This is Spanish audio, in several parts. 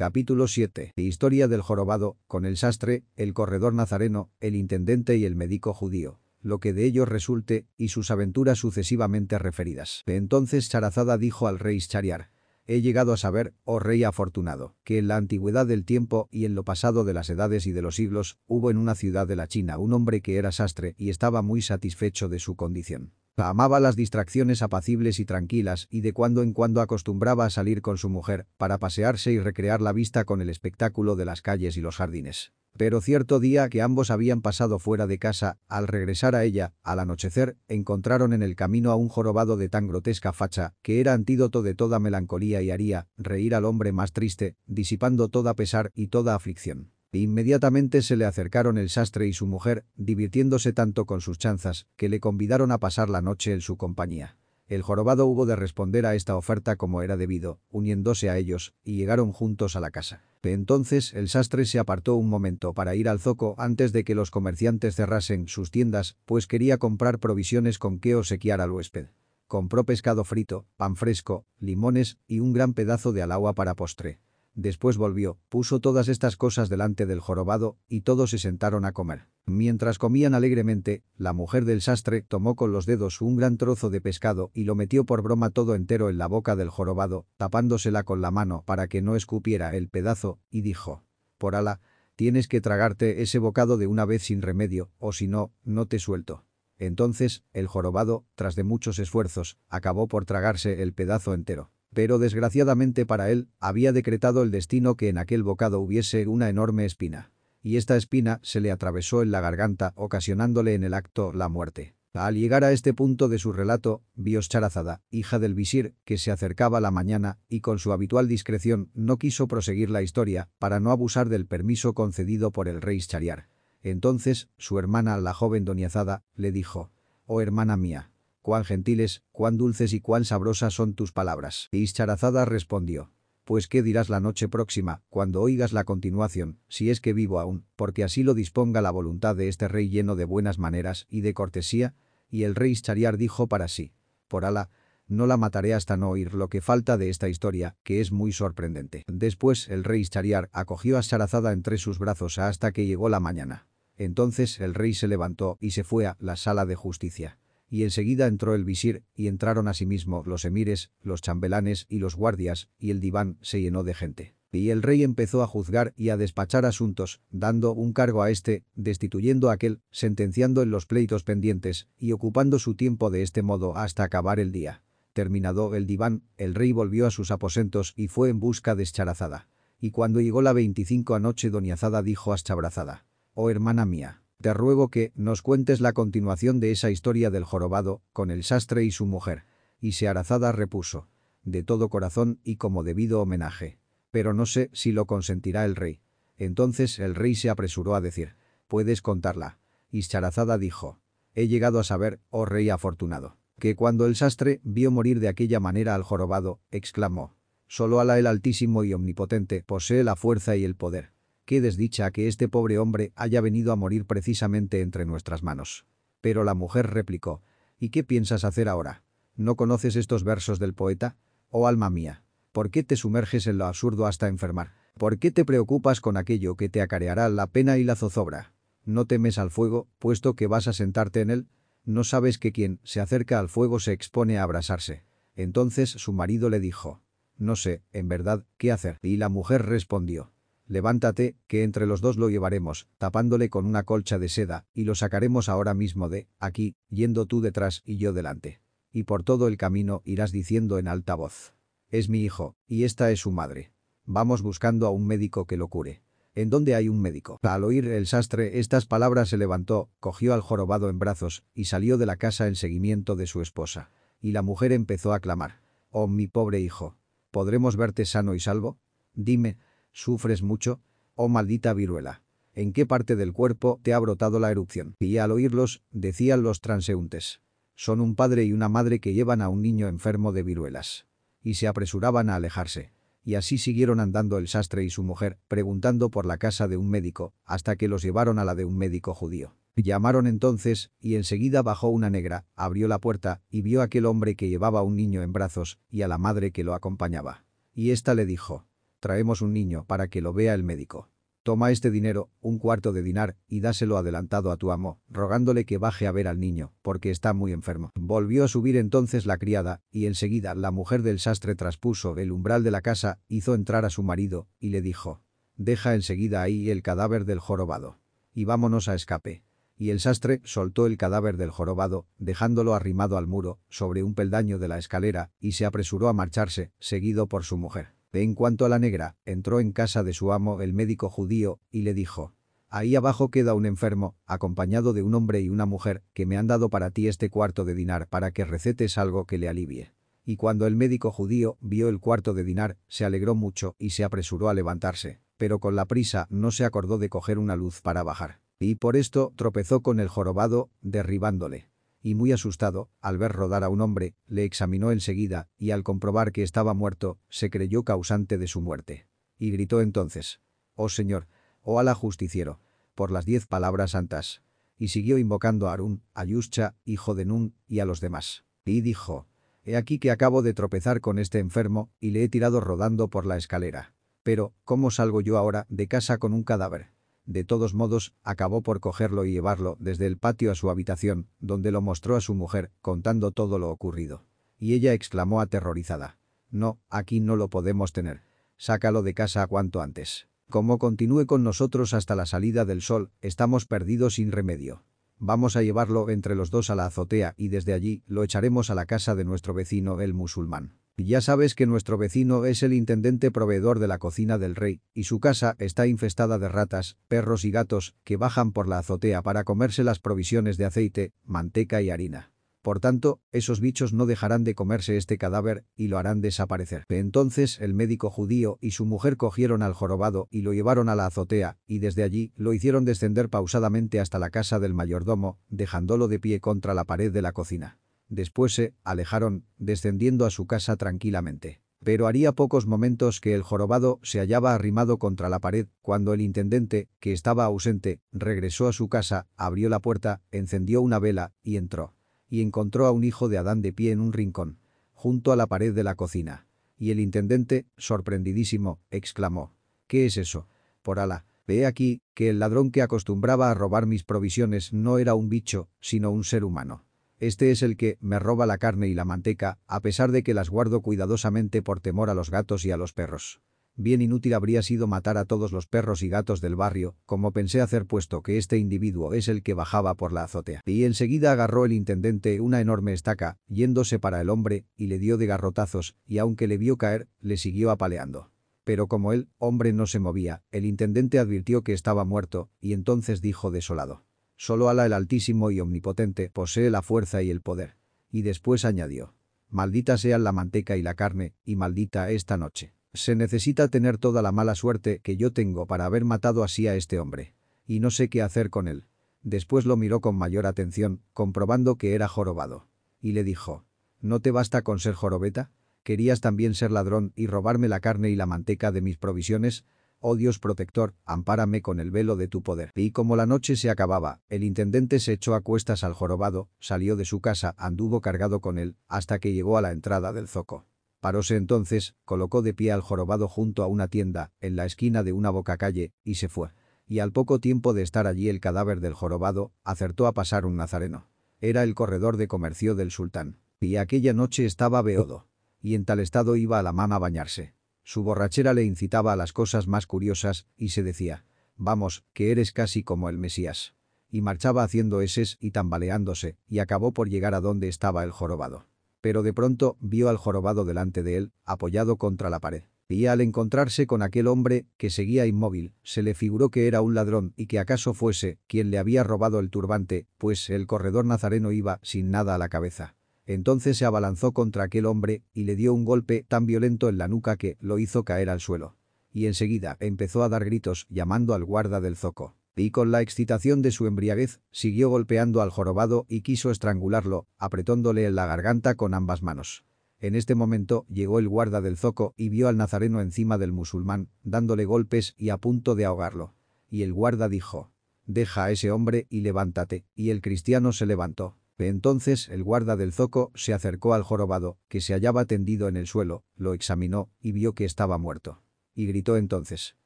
Capítulo 7. Historia del jorobado, con el sastre, el corredor nazareno, el intendente y el médico judío. Lo que de ellos resulte, y sus aventuras sucesivamente referidas. Entonces Charazada dijo al rey Chariar. He llegado a saber, oh rey afortunado, que en la antigüedad del tiempo y en lo pasado de las edades y de los siglos, hubo en una ciudad de la China un hombre que era sastre y estaba muy satisfecho de su condición. Amaba las distracciones apacibles y tranquilas y de cuando en cuando acostumbraba a salir con su mujer para pasearse y recrear la vista con el espectáculo de las calles y los jardines. Pero cierto día que ambos habían pasado fuera de casa, al regresar a ella, al anochecer, encontraron en el camino a un jorobado de tan grotesca facha, que era antídoto de toda melancolía y haría reír al hombre más triste, disipando toda pesar y toda aflicción. Inmediatamente se le acercaron el sastre y su mujer, divirtiéndose tanto con sus chanzas, que le convidaron a pasar la noche en su compañía. El jorobado hubo de responder a esta oferta como era debido, uniéndose a ellos, y llegaron juntos a la casa. Entonces el sastre se apartó un momento para ir al zoco antes de que los comerciantes cerrasen sus tiendas, pues quería comprar provisiones con que obsequiar al huésped. Compró pescado frito, pan fresco, limones y un gran pedazo de alagua para postre. Después volvió, puso todas estas cosas delante del jorobado, y todos se sentaron a comer. Mientras comían alegremente, la mujer del sastre tomó con los dedos un gran trozo de pescado y lo metió por broma todo entero en la boca del jorobado, tapándosela con la mano para que no escupiera el pedazo, y dijo, «Por ala, tienes que tragarte ese bocado de una vez sin remedio, o si no, no te suelto». Entonces, el jorobado, tras de muchos esfuerzos, acabó por tragarse el pedazo entero. Pero desgraciadamente para él, había decretado el destino que en aquel bocado hubiese una enorme espina. Y esta espina se le atravesó en la garganta, ocasionándole en el acto la muerte. Al llegar a este punto de su relato, vio Charazada, hija del visir, que se acercaba la mañana y con su habitual discreción no quiso proseguir la historia para no abusar del permiso concedido por el rey Chariar. Entonces, su hermana, la joven Doniazada, le dijo, «Oh hermana mía, cuán gentiles, cuán dulces y cuán sabrosas son tus palabras. Y Ischarazada respondió. Pues qué dirás la noche próxima, cuando oigas la continuación, si es que vivo aún, porque así lo disponga la voluntad de este rey lleno de buenas maneras y de cortesía, y el rey Ischariar dijo para sí. Por ala, no la mataré hasta no oír lo que falta de esta historia, que es muy sorprendente. Después el rey Ischariar acogió a Sharazada entre sus brazos hasta que llegó la mañana. Entonces el rey se levantó y se fue a la sala de justicia y enseguida entró el visir, y entraron asimismo los emires, los chambelanes y los guardias, y el diván se llenó de gente. Y el rey empezó a juzgar y a despachar asuntos, dando un cargo a este, destituyendo a aquel, sentenciando en los pleitos pendientes, y ocupando su tiempo de este modo hasta acabar el día. Terminado el diván, el rey volvió a sus aposentos y fue en busca de Escharazada. Y cuando llegó la 25 anoche Doñazada dijo a Eschabrazada, «Oh hermana mía, te ruego que nos cuentes la continuación de esa historia del jorobado, con el sastre y su mujer. Y Searazada repuso. De todo corazón y como debido homenaje. Pero no sé si lo consentirá el rey. Entonces el rey se apresuró a decir. Puedes contarla. Y Charazada dijo. He llegado a saber, oh rey afortunado, que cuando el sastre vio morir de aquella manera al jorobado, exclamó. Solo Alá el Altísimo y Omnipotente posee la fuerza y el poder. Qué desdicha que este pobre hombre haya venido a morir precisamente entre nuestras manos. Pero la mujer replicó, ¿y qué piensas hacer ahora? ¿No conoces estos versos del poeta? Oh alma mía, ¿por qué te sumerges en lo absurdo hasta enfermar? ¿Por qué te preocupas con aquello que te acareará la pena y la zozobra? ¿No temes al fuego, puesto que vas a sentarte en él? ¿No sabes que quien se acerca al fuego se expone a abrasarse? Entonces su marido le dijo, no sé, en verdad, qué hacer. Y la mujer respondió, Levántate, que entre los dos lo llevaremos, tapándole con una colcha de seda, y lo sacaremos ahora mismo de, aquí, yendo tú detrás y yo delante. Y por todo el camino irás diciendo en alta voz. Es mi hijo, y esta es su madre. Vamos buscando a un médico que lo cure. ¿En dónde hay un médico? Al oír el sastre estas palabras se levantó, cogió al jorobado en brazos, y salió de la casa en seguimiento de su esposa. Y la mujer empezó a clamar. «Oh, mi pobre hijo, ¿podremos verte sano y salvo? Dime, ¿Sufres mucho? Oh maldita viruela. ¿En qué parte del cuerpo te ha brotado la erupción? Y al oírlos, decían los transeúntes. Son un padre y una madre que llevan a un niño enfermo de viruelas. Y se apresuraban a alejarse. Y así siguieron andando el sastre y su mujer, preguntando por la casa de un médico, hasta que los llevaron a la de un médico judío. Llamaron entonces, y enseguida bajó una negra, abrió la puerta, y vio a aquel hombre que llevaba un niño en brazos, y a la madre que lo acompañaba. Y ésta le dijo, traemos un niño para que lo vea el médico. Toma este dinero, un cuarto de dinar, y dáselo adelantado a tu amo, rogándole que baje a ver al niño, porque está muy enfermo. Volvió a subir entonces la criada, y enseguida la mujer del sastre traspuso el umbral de la casa, hizo entrar a su marido, y le dijo, «Deja enseguida ahí el cadáver del jorobado. Y vámonos a escape». Y el sastre soltó el cadáver del jorobado, dejándolo arrimado al muro, sobre un peldaño de la escalera, y se apresuró a marcharse, seguido por su mujer. En cuanto a la negra, entró en casa de su amo el médico judío y le dijo, Ahí abajo queda un enfermo, acompañado de un hombre y una mujer, que me han dado para ti este cuarto de dinar para que recetes algo que le alivie. Y cuando el médico judío vio el cuarto de dinar, se alegró mucho y se apresuró a levantarse, pero con la prisa no se acordó de coger una luz para bajar. Y por esto tropezó con el jorobado, derribándole y muy asustado, al ver rodar a un hombre, le examinó enseguida, y al comprobar que estaba muerto, se creyó causante de su muerte. Y gritó entonces, «Oh Señor, oh Alá justiciero», por las diez palabras santas. Y siguió invocando a Arun, a Yuscha, hijo de Nun, y a los demás. Y dijo, «He aquí que acabo de tropezar con este enfermo, y le he tirado rodando por la escalera. Pero, ¿cómo salgo yo ahora de casa con un cadáver?» De todos modos, acabó por cogerlo y llevarlo desde el patio a su habitación, donde lo mostró a su mujer, contando todo lo ocurrido. Y ella exclamó aterrorizada. No, aquí no lo podemos tener. Sácalo de casa cuanto antes. Como continúe con nosotros hasta la salida del sol, estamos perdidos sin remedio. Vamos a llevarlo entre los dos a la azotea y desde allí lo echaremos a la casa de nuestro vecino el musulmán. Ya sabes que nuestro vecino es el intendente proveedor de la cocina del rey, y su casa está infestada de ratas, perros y gatos que bajan por la azotea para comerse las provisiones de aceite, manteca y harina. Por tanto, esos bichos no dejarán de comerse este cadáver y lo harán desaparecer. Entonces el médico judío y su mujer cogieron al jorobado y lo llevaron a la azotea, y desde allí lo hicieron descender pausadamente hasta la casa del mayordomo, dejándolo de pie contra la pared de la cocina. Después se alejaron, descendiendo a su casa tranquilamente. Pero haría pocos momentos que el jorobado se hallaba arrimado contra la pared, cuando el intendente, que estaba ausente, regresó a su casa, abrió la puerta, encendió una vela y entró. Y encontró a un hijo de Adán de pie en un rincón, junto a la pared de la cocina. Y el intendente, sorprendidísimo, exclamó, «¿Qué es eso? Por ala, ve aquí, que el ladrón que acostumbraba a robar mis provisiones no era un bicho, sino un ser humano». Este es el que me roba la carne y la manteca, a pesar de que las guardo cuidadosamente por temor a los gatos y a los perros. Bien inútil habría sido matar a todos los perros y gatos del barrio, como pensé hacer puesto que este individuo es el que bajaba por la azotea. Y enseguida agarró el intendente una enorme estaca, yéndose para el hombre, y le dio de garrotazos, y aunque le vio caer, le siguió apaleando. Pero como él, hombre no se movía, el intendente advirtió que estaba muerto, y entonces dijo desolado. Solo Alá el Altísimo y Omnipotente posee la fuerza y el poder. Y después añadió. Maldita sean la manteca y la carne, y maldita esta noche. Se necesita tener toda la mala suerte que yo tengo para haber matado así a este hombre. Y no sé qué hacer con él. Después lo miró con mayor atención, comprobando que era jorobado. Y le dijo, ¿no te basta con ser jorobeta? ¿Querías también ser ladrón y robarme la carne y la manteca de mis provisiones? Oh Dios protector, ampárame con el velo de tu poder. Y como la noche se acababa, el intendente se echó a cuestas al jorobado, salió de su casa, anduvo cargado con él, hasta que llegó a la entrada del zoco. Paróse entonces, colocó de pie al jorobado junto a una tienda, en la esquina de una boca calle, y se fue. Y al poco tiempo de estar allí el cadáver del jorobado, acertó a pasar un nazareno. Era el corredor de comercio del sultán. Y aquella noche estaba beodo. Y en tal estado iba a la mama a bañarse. Su borrachera le incitaba a las cosas más curiosas y se decía, vamos, que eres casi como el Mesías. Y marchaba haciendo eses y tambaleándose, y acabó por llegar a donde estaba el jorobado. Pero de pronto vio al jorobado delante de él, apoyado contra la pared. Y al encontrarse con aquel hombre, que seguía inmóvil, se le figuró que era un ladrón y que acaso fuese quien le había robado el turbante, pues el corredor nazareno iba sin nada a la cabeza. Entonces se abalanzó contra aquel hombre y le dio un golpe tan violento en la nuca que lo hizo caer al suelo. Y enseguida empezó a dar gritos llamando al guarda del zoco. Y con la excitación de su embriaguez, siguió golpeando al jorobado y quiso estrangularlo, apretándole en la garganta con ambas manos. En este momento llegó el guarda del zoco y vio al nazareno encima del musulmán, dándole golpes y a punto de ahogarlo. Y el guarda dijo, «Deja a ese hombre y levántate», y el cristiano se levantó. Entonces el guarda del zoco se acercó al jorobado, que se hallaba tendido en el suelo, lo examinó y vio que estaba muerto. y gritó entonces.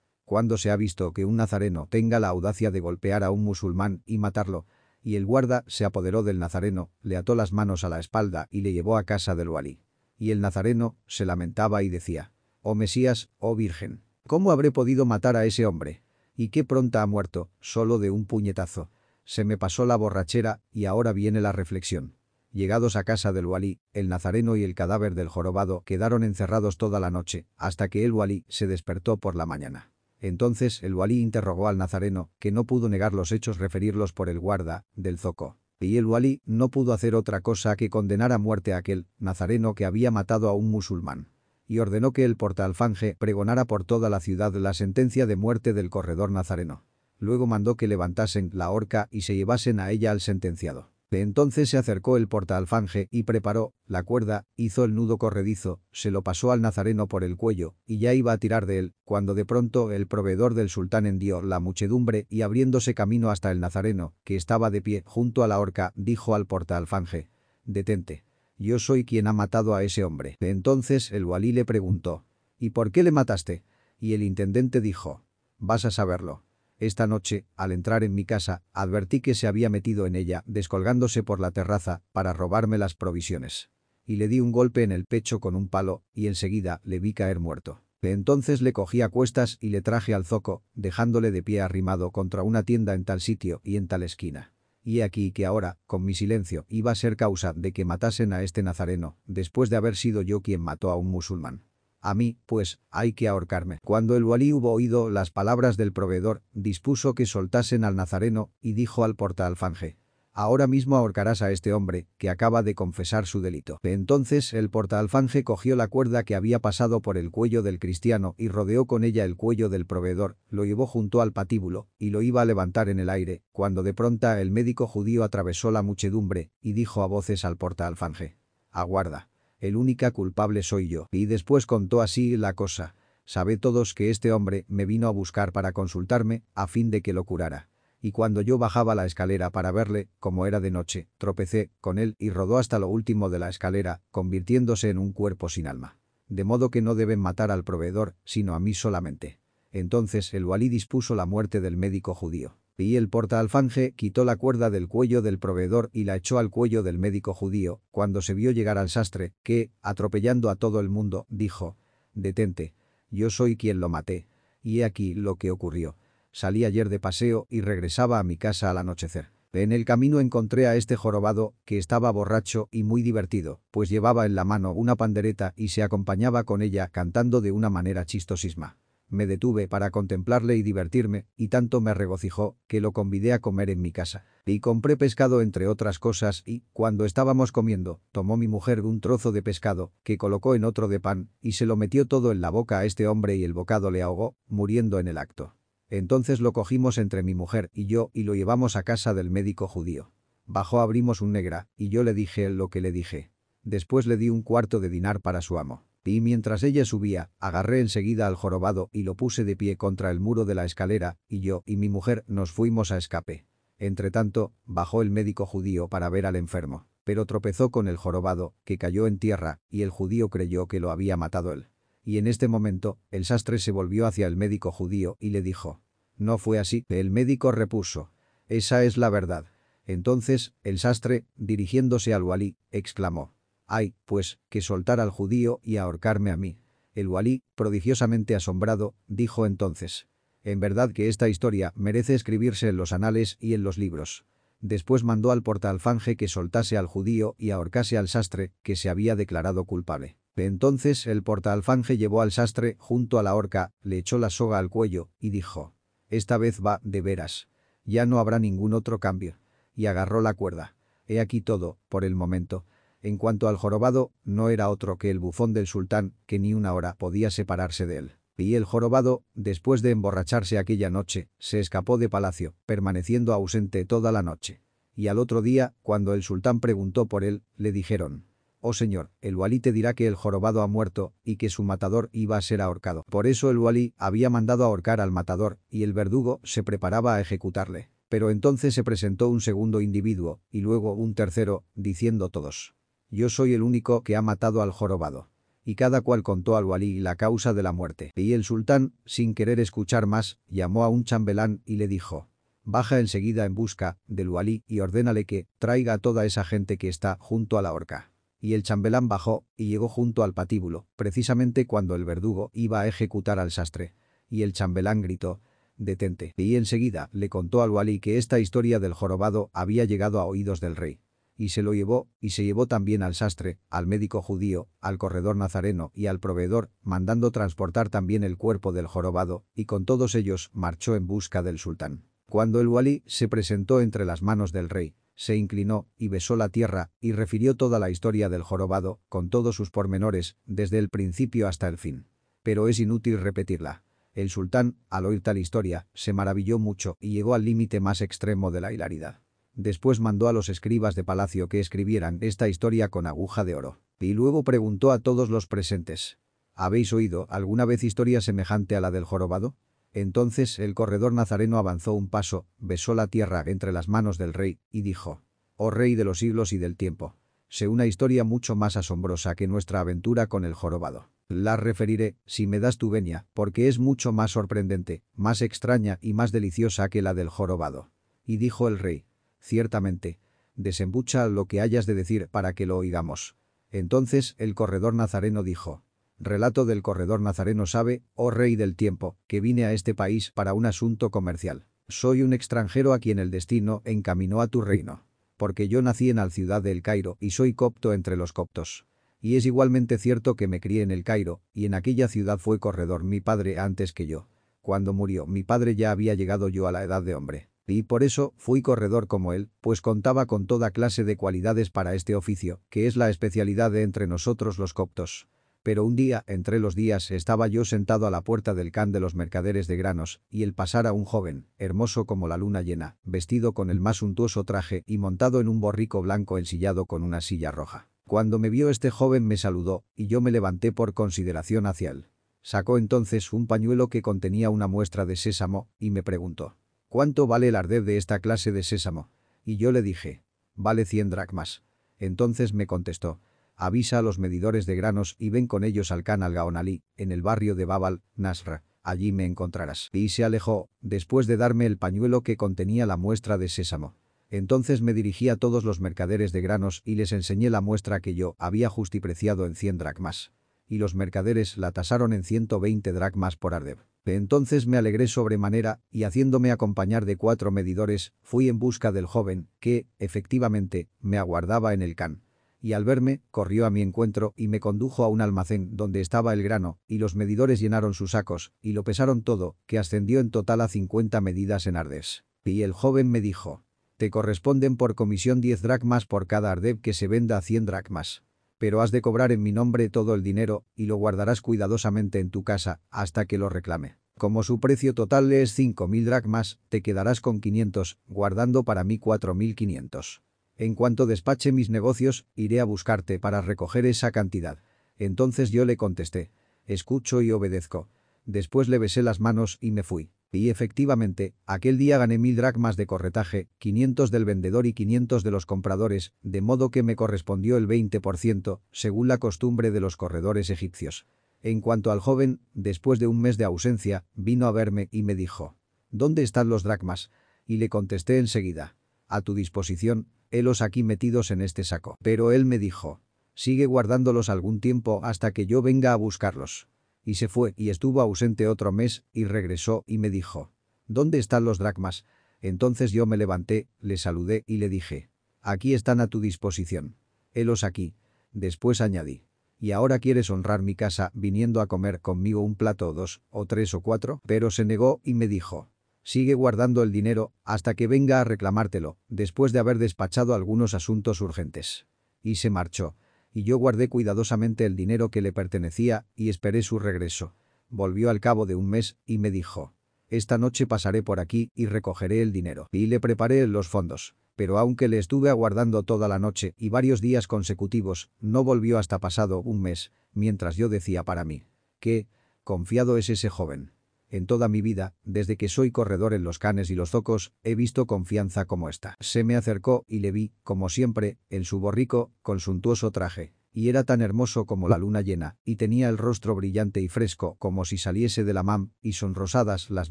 Cuando se ha visto que un nazareno tenga la audacia de golpear a un musulmán y matarlo? Y el guarda se apoderó del nazareno, le ató las manos a la espalda y le llevó a casa del walí. Y el nazareno se lamentaba y decía, «Oh Mesías, oh Virgen, ¿cómo habré podido matar a ese hombre? Y qué pronta ha muerto, solo de un puñetazo. Se me pasó la borrachera y ahora viene la reflexión». Llegados a casa del walí, el nazareno y el cadáver del jorobado quedaron encerrados toda la noche, hasta que el walí se despertó por la mañana. Entonces el walí interrogó al nazareno, que no pudo negar los hechos referirlos por el guarda, del zoco. Y el walí no pudo hacer otra cosa que condenar a muerte a aquel nazareno que había matado a un musulmán. Y ordenó que el portaalfanje pregonara por toda la ciudad la sentencia de muerte del corredor nazareno. Luego mandó que levantasen la horca y se llevasen a ella al sentenciado entonces se acercó el portaalfanje y preparó la cuerda, hizo el nudo corredizo, se lo pasó al nazareno por el cuello, y ya iba a tirar de él, cuando de pronto el proveedor del sultán hendió la muchedumbre y abriéndose camino hasta el nazareno, que estaba de pie junto a la horca, dijo al portaalfanje, «Detente. Yo soy quien ha matado a ese hombre». Entonces el walí le preguntó, «¿Y por qué le mataste?» Y el intendente dijo, «Vas a saberlo». Esta noche, al entrar en mi casa, advertí que se había metido en ella, descolgándose por la terraza, para robarme las provisiones. Y le di un golpe en el pecho con un palo, y enseguida le vi caer muerto. Entonces le cogí a cuestas y le traje al zoco, dejándole de pie arrimado contra una tienda en tal sitio y en tal esquina. Y aquí que ahora, con mi silencio, iba a ser causa de que matasen a este nazareno, después de haber sido yo quien mató a un musulmán. A mí, pues, hay que ahorcarme. Cuando el walí hubo oído las palabras del proveedor, dispuso que soltasen al nazareno y dijo al portaalfanje. Ahora mismo ahorcarás a este hombre, que acaba de confesar su delito. Entonces el portaalfanje cogió la cuerda que había pasado por el cuello del cristiano y rodeó con ella el cuello del proveedor, lo llevó junto al patíbulo y lo iba a levantar en el aire, cuando de pronto el médico judío atravesó la muchedumbre y dijo a voces al portaalfanje. Aguarda el única culpable soy yo. Y después contó así la cosa. Sabe todos que este hombre me vino a buscar para consultarme, a fin de que lo curara. Y cuando yo bajaba la escalera para verle, como era de noche, tropecé con él y rodó hasta lo último de la escalera, convirtiéndose en un cuerpo sin alma. De modo que no deben matar al proveedor, sino a mí solamente. Entonces el walí dispuso la muerte del médico judío. Y el portaalfanje quitó la cuerda del cuello del proveedor y la echó al cuello del médico judío, cuando se vio llegar al sastre, que, atropellando a todo el mundo, dijo, «Detente, yo soy quien lo maté». Y he aquí lo que ocurrió. Salí ayer de paseo y regresaba a mi casa al anochecer. En el camino encontré a este jorobado, que estaba borracho y muy divertido, pues llevaba en la mano una pandereta y se acompañaba con ella cantando de una manera chistosisma. Me detuve para contemplarle y divertirme, y tanto me regocijó que lo convidé a comer en mi casa. Y compré pescado entre otras cosas y, cuando estábamos comiendo, tomó mi mujer un trozo de pescado, que colocó en otro de pan, y se lo metió todo en la boca a este hombre y el bocado le ahogó, muriendo en el acto. Entonces lo cogimos entre mi mujer y yo y lo llevamos a casa del médico judío. Bajó abrimos un negra, y yo le dije lo que le dije. Después le di un cuarto de dinar para su amo. Y mientras ella subía, agarré enseguida al jorobado y lo puse de pie contra el muro de la escalera, y yo y mi mujer nos fuimos a escape. Entretanto, bajó el médico judío para ver al enfermo, pero tropezó con el jorobado, que cayó en tierra, y el judío creyó que lo había matado él. Y en este momento, el sastre se volvió hacia el médico judío y le dijo, «No fue así». El médico repuso, «Esa es la verdad». Entonces, el sastre, dirigiéndose al walí, exclamó, Ay, pues, que soltar al judío y ahorcarme a mí. El walí, prodigiosamente asombrado, dijo entonces. En verdad que esta historia merece escribirse en los anales y en los libros. Después mandó al portaalfanje que soltase al judío y ahorcase al sastre, que se había declarado culpable. Entonces el portaalfanje llevó al sastre junto a la horca, le echó la soga al cuello y dijo, «Esta vez va, de veras. Ya no habrá ningún otro cambio». Y agarró la cuerda. He aquí todo, por el momento, en cuanto al jorobado, no era otro que el bufón del sultán, que ni una hora podía separarse de él. Y el jorobado, después de emborracharse aquella noche, se escapó de palacio, permaneciendo ausente toda la noche. Y al otro día, cuando el sultán preguntó por él, le dijeron, «Oh señor, el walí te dirá que el jorobado ha muerto y que su matador iba a ser ahorcado». Por eso el walí había mandado ahorcar al matador y el verdugo se preparaba a ejecutarle. Pero entonces se presentó un segundo individuo y luego un tercero, diciendo todos, yo soy el único que ha matado al jorobado. y cada cual contó al walí la causa de la muerte. Y el sultán, sin querer escuchar más, llamó a un chambelán y le dijo, baja enseguida en busca del walí y ordénale que traiga a toda esa gente que está junto a la horca. Y el chambelán bajó y llegó junto al patíbulo, precisamente cuando el verdugo iba a ejecutar al sastre. Y el chambelán gritó, detente. Y enseguida le contó al walí que esta historia del jorobado había llegado a oídos del rey y se lo llevó, y se llevó también al sastre, al médico judío, al corredor nazareno y al proveedor, mandando transportar también el cuerpo del jorobado, y con todos ellos marchó en busca del sultán. Cuando el walí se presentó entre las manos del rey, se inclinó y besó la tierra y refirió toda la historia del jorobado, con todos sus pormenores, desde el principio hasta el fin. Pero es inútil repetirla. El sultán, al oír tal historia, se maravilló mucho y llegó al límite más extremo de la hilaridad. Después mandó a los escribas de palacio que escribieran esta historia con aguja de oro. Y luego preguntó a todos los presentes. ¿Habéis oído alguna vez historia semejante a la del jorobado? Entonces el corredor nazareno avanzó un paso, besó la tierra entre las manos del rey y dijo, «Oh rey de los siglos y del tiempo, sé una historia mucho más asombrosa que nuestra aventura con el jorobado. La referiré, si me das tu venia, porque es mucho más sorprendente, más extraña y más deliciosa que la del jorobado». Y dijo el rey, Ciertamente. Desembucha lo que hayas de decir para que lo oigamos. Entonces el corredor nazareno dijo. Relato del corredor nazareno sabe, oh rey del tiempo, que vine a este país para un asunto comercial. Soy un extranjero a quien el destino encaminó a tu reino. Porque yo nací en la ciudad de El Cairo y soy copto entre los coptos. Y es igualmente cierto que me crié en El Cairo, y en aquella ciudad fue corredor mi padre antes que yo. Cuando murió mi padre ya había llegado yo a la edad de hombre. Y por eso fui corredor como él, pues contaba con toda clase de cualidades para este oficio, que es la especialidad de entre nosotros los coptos. Pero un día, entre los días, estaba yo sentado a la puerta del can de los mercaderes de granos, y el pasara un joven, hermoso como la luna llena, vestido con el más suntuoso traje y montado en un borrico blanco ensillado con una silla roja. Cuando me vio este joven me saludó, y yo me levanté por consideración hacia él. Sacó entonces un pañuelo que contenía una muestra de sésamo, y me preguntó. ¿Cuánto vale el ardeb de esta clase de sésamo? Y yo le dije, vale cien dracmas. Entonces me contestó, avisa a los medidores de granos y ven con ellos al Khan al-Gaonalí, en el barrio de Babal, Nasra. Allí me encontrarás. Y se alejó, después de darme el pañuelo que contenía la muestra de sésamo. Entonces me dirigí a todos los mercaderes de granos y les enseñé la muestra que yo había justipreciado en cien dracmas. Y los mercaderes la tasaron en ciento veinte dracmas por ardeb. Entonces me alegré sobremanera, y haciéndome acompañar de cuatro medidores, fui en busca del joven, que, efectivamente, me aguardaba en el can. Y al verme, corrió a mi encuentro y me condujo a un almacén donde estaba el grano, y los medidores llenaron sus sacos, y lo pesaron todo, que ascendió en total a cincuenta medidas en ardes. Y el joven me dijo, te corresponden por comisión diez dracmas por cada ardeb que se venda a cien dracmas pero has de cobrar en mi nombre todo el dinero y lo guardarás cuidadosamente en tu casa hasta que lo reclame. Como su precio total es cinco mil dracmas, te quedarás con 500, guardando para mí cuatro mil quinientos. En cuanto despache mis negocios, iré a buscarte para recoger esa cantidad. Entonces yo le contesté, escucho y obedezco. Después le besé las manos y me fui. Y efectivamente, aquel día gané mil dracmas de corretaje, 500 del vendedor y 500 de los compradores, de modo que me correspondió el 20%, según la costumbre de los corredores egipcios. En cuanto al joven, después de un mes de ausencia, vino a verme y me dijo, ¿Dónde están los dracmas? Y le contesté enseguida, a tu disposición, helos aquí metidos en este saco. Pero él me dijo, sigue guardándolos algún tiempo hasta que yo venga a buscarlos. Y se fue y estuvo ausente otro mes y regresó y me dijo, ¿dónde están los dracmas? Entonces yo me levanté, le saludé y le dije, aquí están a tu disposición. Helos aquí. Después añadí, ¿y ahora quieres honrar mi casa viniendo a comer conmigo un plato o dos, o tres o cuatro? Pero se negó y me dijo, sigue guardando el dinero hasta que venga a reclamártelo, después de haber despachado algunos asuntos urgentes. Y se marchó y yo guardé cuidadosamente el dinero que le pertenecía y esperé su regreso. Volvió al cabo de un mes y me dijo, esta noche pasaré por aquí y recogeré el dinero. Y le preparé los fondos. Pero aunque le estuve aguardando toda la noche y varios días consecutivos, no volvió hasta pasado un mes, mientras yo decía para mí, que, confiado es ese joven. En toda mi vida, desde que soy corredor en los canes y los zocos, he visto confianza como esta. Se me acercó y le vi, como siempre, en su borrico, con suntuoso traje. y era tan hermoso como la luna llena, y tenía el rostro brillante y fresco como si saliese de la mam, y sonrosadas las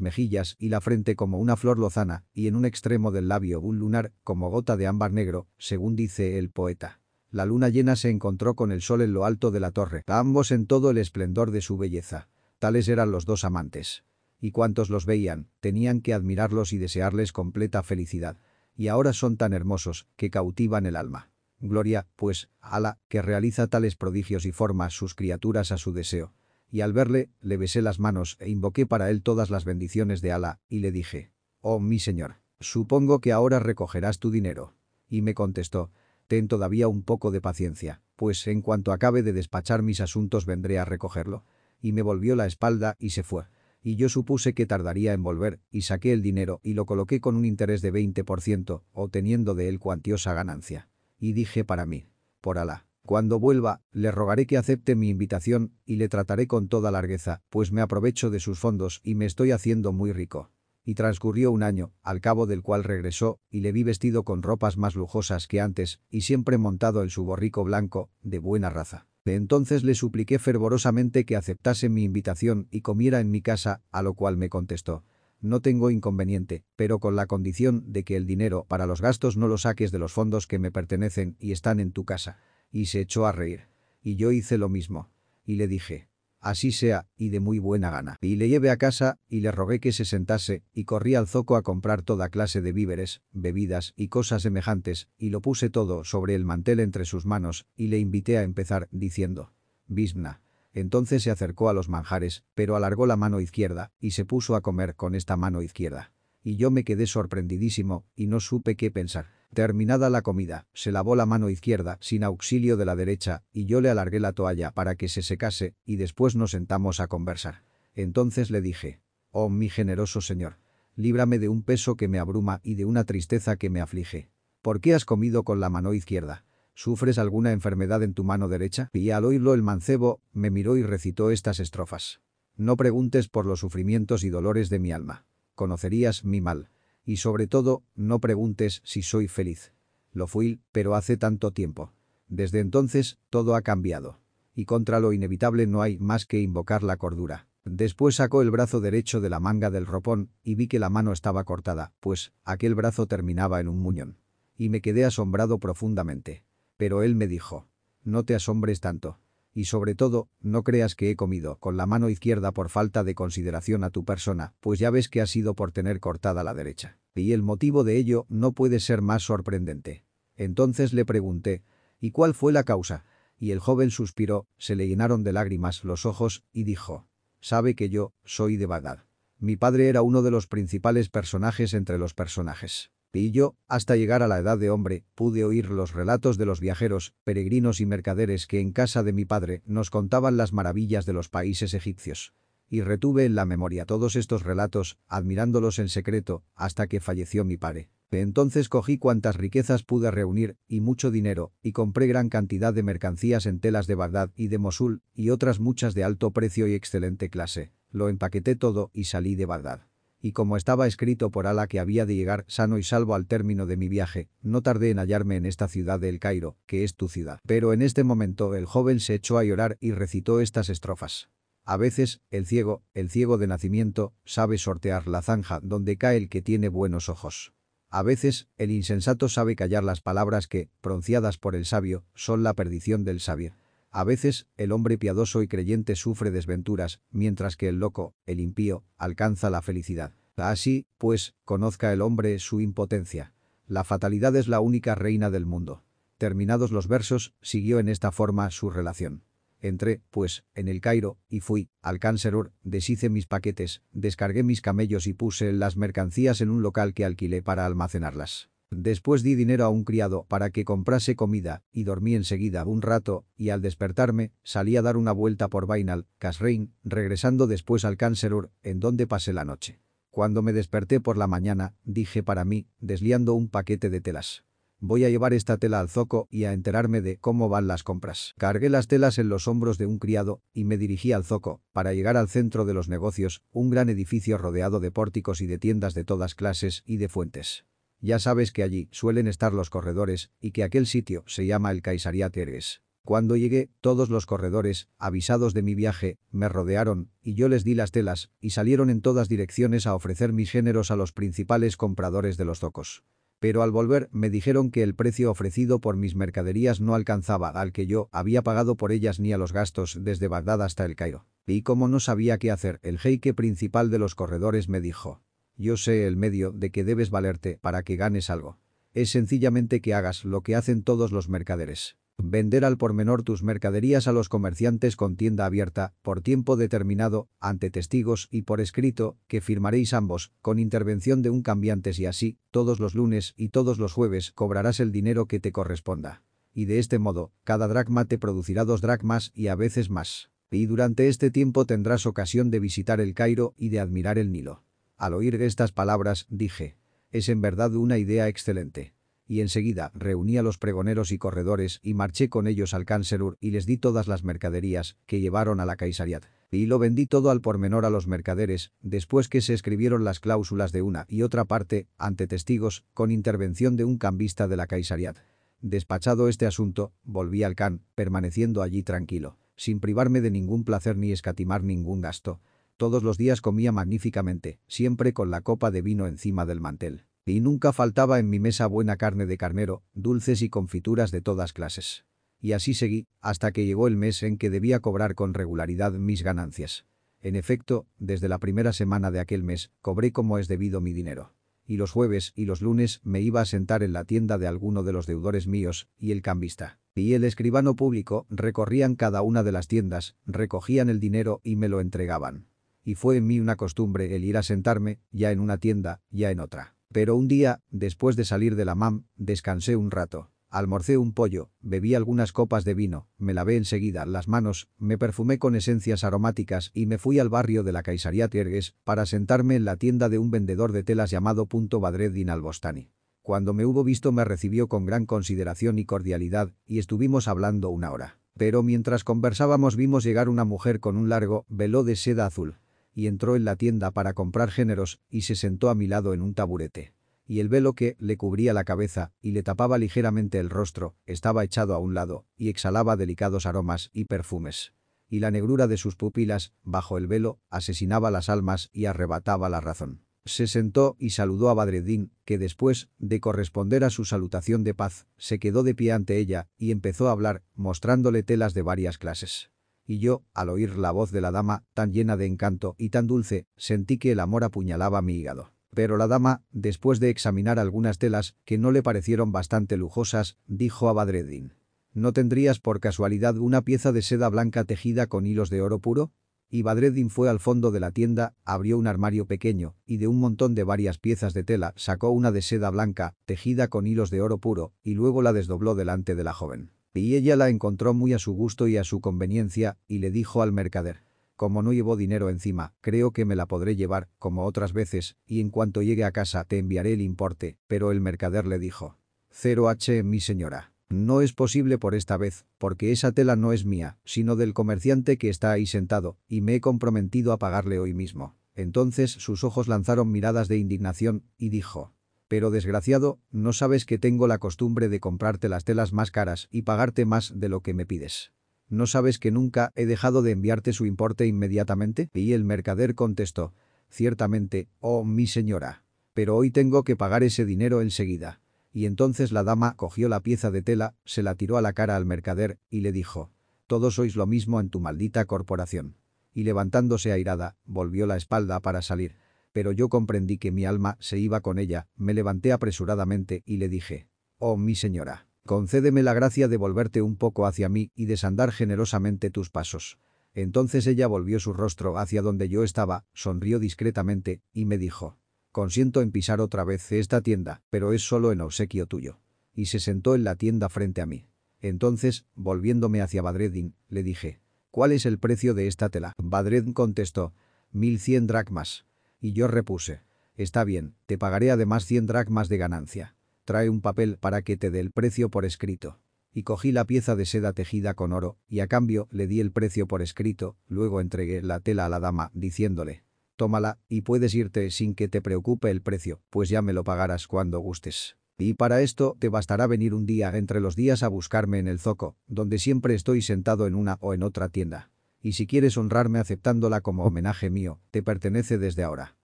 mejillas y la frente como una flor lozana, y en un extremo del labio un lunar como gota de ámbar negro, según dice el poeta. La luna llena se encontró con el sol en lo alto de la torre, ambos en todo el esplendor de su belleza. Tales eran los dos amantes. Y cuantos los veían, tenían que admirarlos y desearles completa felicidad. Y ahora son tan hermosos, que cautivan el alma. Gloria, pues, Ala, que realiza tales prodigios y forma sus criaturas a su deseo. Y al verle, le besé las manos e invoqué para él todas las bendiciones de Ala, y le dije, «Oh, mi señor, supongo que ahora recogerás tu dinero». Y me contestó, «Ten todavía un poco de paciencia, pues en cuanto acabe de despachar mis asuntos vendré a recogerlo». Y me volvió la espalda y se fue. Y yo supuse que tardaría en volver, y saqué el dinero y lo coloqué con un interés de 20%, obteniendo de él cuantiosa ganancia y dije para mí, por Alá. Cuando vuelva, le rogaré que acepte mi invitación y le trataré con toda largueza, pues me aprovecho de sus fondos y me estoy haciendo muy rico. Y transcurrió un año, al cabo del cual regresó, y le vi vestido con ropas más lujosas que antes, y siempre montado en su borrico blanco, de buena raza. Entonces le supliqué fervorosamente que aceptase mi invitación y comiera en mi casa, a lo cual me contestó. No tengo inconveniente, pero con la condición de que el dinero para los gastos no lo saques de los fondos que me pertenecen y están en tu casa. Y se echó a reír. Y yo hice lo mismo. Y le dije, así sea, y de muy buena gana. Y le llevé a casa, y le rogué que se sentase, y corrí al zoco a comprar toda clase de víveres, bebidas y cosas semejantes, y lo puse todo sobre el mantel entre sus manos, y le invité a empezar, diciendo, Bisna, entonces se acercó a los manjares, pero alargó la mano izquierda y se puso a comer con esta mano izquierda. Y yo me quedé sorprendidísimo y no supe qué pensar. Terminada la comida, se lavó la mano izquierda sin auxilio de la derecha y yo le alargué la toalla para que se secase y después nos sentamos a conversar. Entonces le dije, «Oh mi generoso señor, líbrame de un peso que me abruma y de una tristeza que me aflige. ¿Por qué has comido con la mano izquierda?» ¿Sufres alguna enfermedad en tu mano derecha? Y al oírlo el mancebo, me miró y recitó estas estrofas. No preguntes por los sufrimientos y dolores de mi alma. Conocerías mi mal. Y sobre todo, no preguntes si soy feliz. Lo fui, pero hace tanto tiempo. Desde entonces, todo ha cambiado. Y contra lo inevitable no hay más que invocar la cordura. Después sacó el brazo derecho de la manga del ropón y vi que la mano estaba cortada, pues aquel brazo terminaba en un muñón. Y me quedé asombrado profundamente. Pero él me dijo, no te asombres tanto. Y sobre todo, no creas que he comido con la mano izquierda por falta de consideración a tu persona, pues ya ves que ha sido por tener cortada la derecha. Y el motivo de ello no puede ser más sorprendente. Entonces le pregunté, ¿y cuál fue la causa? Y el joven suspiró, se le llenaron de lágrimas los ojos, y dijo, sabe que yo soy de Bagdad. Mi padre era uno de los principales personajes entre los personajes. Y yo, hasta llegar a la edad de hombre, pude oír los relatos de los viajeros, peregrinos y mercaderes que en casa de mi padre nos contaban las maravillas de los países egipcios. Y retuve en la memoria todos estos relatos, admirándolos en secreto, hasta que falleció mi padre. entonces cogí cuantas riquezas pude reunir, y mucho dinero, y compré gran cantidad de mercancías en telas de Bagdad y de Mosul, y otras muchas de alto precio y excelente clase. Lo empaqueté todo y salí de Bagdad y como estaba escrito por Ala que había de llegar sano y salvo al término de mi viaje, no tardé en hallarme en esta ciudad de El Cairo, que es tu ciudad. Pero en este momento el joven se echó a llorar y recitó estas estrofas. A veces, el ciego, el ciego de nacimiento, sabe sortear la zanja donde cae el que tiene buenos ojos. A veces, el insensato sabe callar las palabras que, pronunciadas por el sabio, son la perdición del sabio. A veces, el hombre piadoso y creyente sufre desventuras, mientras que el loco, el impío, alcanza la felicidad. Así, pues, conozca el hombre su impotencia. La fatalidad es la única reina del mundo. Terminados los versos, siguió en esta forma su relación. Entré, pues, en el Cairo, y fui, al Canserur, deshice mis paquetes, descargué mis camellos y puse las mercancías en un local que alquilé para almacenarlas. Después di dinero a un criado para que comprase comida y dormí enseguida un rato y al despertarme salí a dar una vuelta por Bainal, Kasrein, regresando después al Canserur, en donde pasé la noche. Cuando me desperté por la mañana, dije para mí, desliando un paquete de telas. Voy a llevar esta tela al zoco y a enterarme de cómo van las compras. Cargué las telas en los hombros de un criado y me dirigí al zoco, para llegar al centro de los negocios, un gran edificio rodeado de pórticos y de tiendas de todas clases y de fuentes. Ya sabes que allí suelen estar los corredores y que aquel sitio se llama el Caisariat Ergues. Cuando llegué, todos los corredores, avisados de mi viaje, me rodearon, y yo les di las telas, y salieron en todas direcciones a ofrecer mis géneros a los principales compradores de los zocos. Pero al volver me dijeron que el precio ofrecido por mis mercaderías no alcanzaba al que yo había pagado por ellas ni a los gastos desde Bagdad hasta el Cairo. Y como no sabía qué hacer, el jeique principal de los corredores me dijo, yo sé el medio de que debes valerte para que ganes algo. Es sencillamente que hagas lo que hacen todos los mercaderes. Vender al por menor tus mercaderías a los comerciantes con tienda abierta, por tiempo determinado, ante testigos y por escrito, que firmaréis ambos, con intervención de un cambiantes y así, todos los lunes y todos los jueves cobrarás el dinero que te corresponda. Y de este modo, cada dracma te producirá dos dracmas y a veces más. Y durante este tiempo tendrás ocasión de visitar el Cairo y de admirar el Nilo. Al oír estas palabras, dije, es en verdad una idea excelente y enseguida reuní a los pregoneros y corredores y marché con ellos al Canserur y les di todas las mercaderías que llevaron a la Caisariat. Y lo vendí todo al pormenor a los mercaderes, después que se escribieron las cláusulas de una y otra parte, ante testigos, con intervención de un cambista de la Caisariat. Despachado este asunto, volví al Can, permaneciendo allí tranquilo, sin privarme de ningún placer ni escatimar ningún gasto. Todos los días comía magníficamente, siempre con la copa de vino encima del mantel. Y nunca faltaba en mi mesa buena carne de carnero, dulces y confituras de todas clases. Y así seguí, hasta que llegó el mes en que debía cobrar con regularidad mis ganancias. En efecto, desde la primera semana de aquel mes, cobré como es debido mi dinero. Y los jueves y los lunes me iba a sentar en la tienda de alguno de los deudores míos, y el cambista, y el escribano público recorrían cada una de las tiendas, recogían el dinero y me lo entregaban. Y fue en mí una costumbre el ir a sentarme, ya en una tienda, ya en otra. Pero un día, después de salir de la MAM, descansé un rato. Almorcé un pollo, bebí algunas copas de vino, me lavé enseguida las manos, me perfumé con esencias aromáticas y me fui al barrio de la Caisaría Tiergues para sentarme en la tienda de un vendedor de telas llamado Punto Badreddin Albostani. Cuando me hubo visto me recibió con gran consideración y cordialidad y estuvimos hablando una hora. Pero mientras conversábamos vimos llegar una mujer con un largo velo de seda azul y entró en la tienda para comprar géneros y se sentó a mi lado en un taburete. Y el velo que le cubría la cabeza y le tapaba ligeramente el rostro estaba echado a un lado y exhalaba delicados aromas y perfumes. Y la negrura de sus pupilas, bajo el velo, asesinaba las almas y arrebataba la razón. Se sentó y saludó a Badreddin, que después de corresponder a su salutación de paz, se quedó de pie ante ella y empezó a hablar, mostrándole telas de varias clases y yo, al oír la voz de la dama, tan llena de encanto y tan dulce, sentí que el amor apuñalaba mi hígado. Pero la dama, después de examinar algunas telas que no le parecieron bastante lujosas, dijo a Badreddin. ¿No tendrías por casualidad una pieza de seda blanca tejida con hilos de oro puro? Y Badreddin fue al fondo de la tienda, abrió un armario pequeño, y de un montón de varias piezas de tela sacó una de seda blanca, tejida con hilos de oro puro, y luego la desdobló delante de la joven. Y ella la encontró muy a su gusto y a su conveniencia, y le dijo al mercader. Como no llevo dinero encima, creo que me la podré llevar, como otras veces, y en cuanto llegue a casa te enviaré el importe, pero el mercader le dijo. Cero H, mi señora. No es posible por esta vez, porque esa tela no es mía, sino del comerciante que está ahí sentado, y me he comprometido a pagarle hoy mismo. Entonces sus ojos lanzaron miradas de indignación, y dijo, pero desgraciado, no sabes que tengo la costumbre de comprarte las telas más caras y pagarte más de lo que me pides. ¿No sabes que nunca he dejado de enviarte su importe inmediatamente? Y el mercader contestó, ciertamente, oh mi señora. Pero hoy tengo que pagar ese dinero enseguida. Y entonces la dama cogió la pieza de tela, se la tiró a la cara al mercader y le dijo, todos sois lo mismo en tu maldita corporación. Y levantándose airada, volvió la espalda para salir pero yo comprendí que mi alma se iba con ella, me levanté apresuradamente y le dije, «Oh, mi señora, concédeme la gracia de volverte un poco hacia mí y desandar generosamente tus pasos». Entonces ella volvió su rostro hacia donde yo estaba, sonrió discretamente y me dijo, «Consiento en pisar otra vez esta tienda, pero es solo en obsequio tuyo». Y se sentó en la tienda frente a mí. Entonces, volviéndome hacia Badreddin, le dije, «¿Cuál es el precio de esta tela?» Badreddin contestó, «Mil cien dracmas». Y yo repuse, está bien, te pagaré además 100 dracmas de ganancia. Trae un papel para que te dé el precio por escrito. Y cogí la pieza de seda tejida con oro, y a cambio le di el precio por escrito, luego entregué la tela a la dama, diciéndole, tómala, y puedes irte sin que te preocupe el precio, pues ya me lo pagarás cuando gustes. Y para esto te bastará venir un día entre los días a buscarme en el zoco, donde siempre estoy sentado en una o en otra tienda. Y si quieres honrarme aceptándola como homenaje mío, te pertenece desde ahora.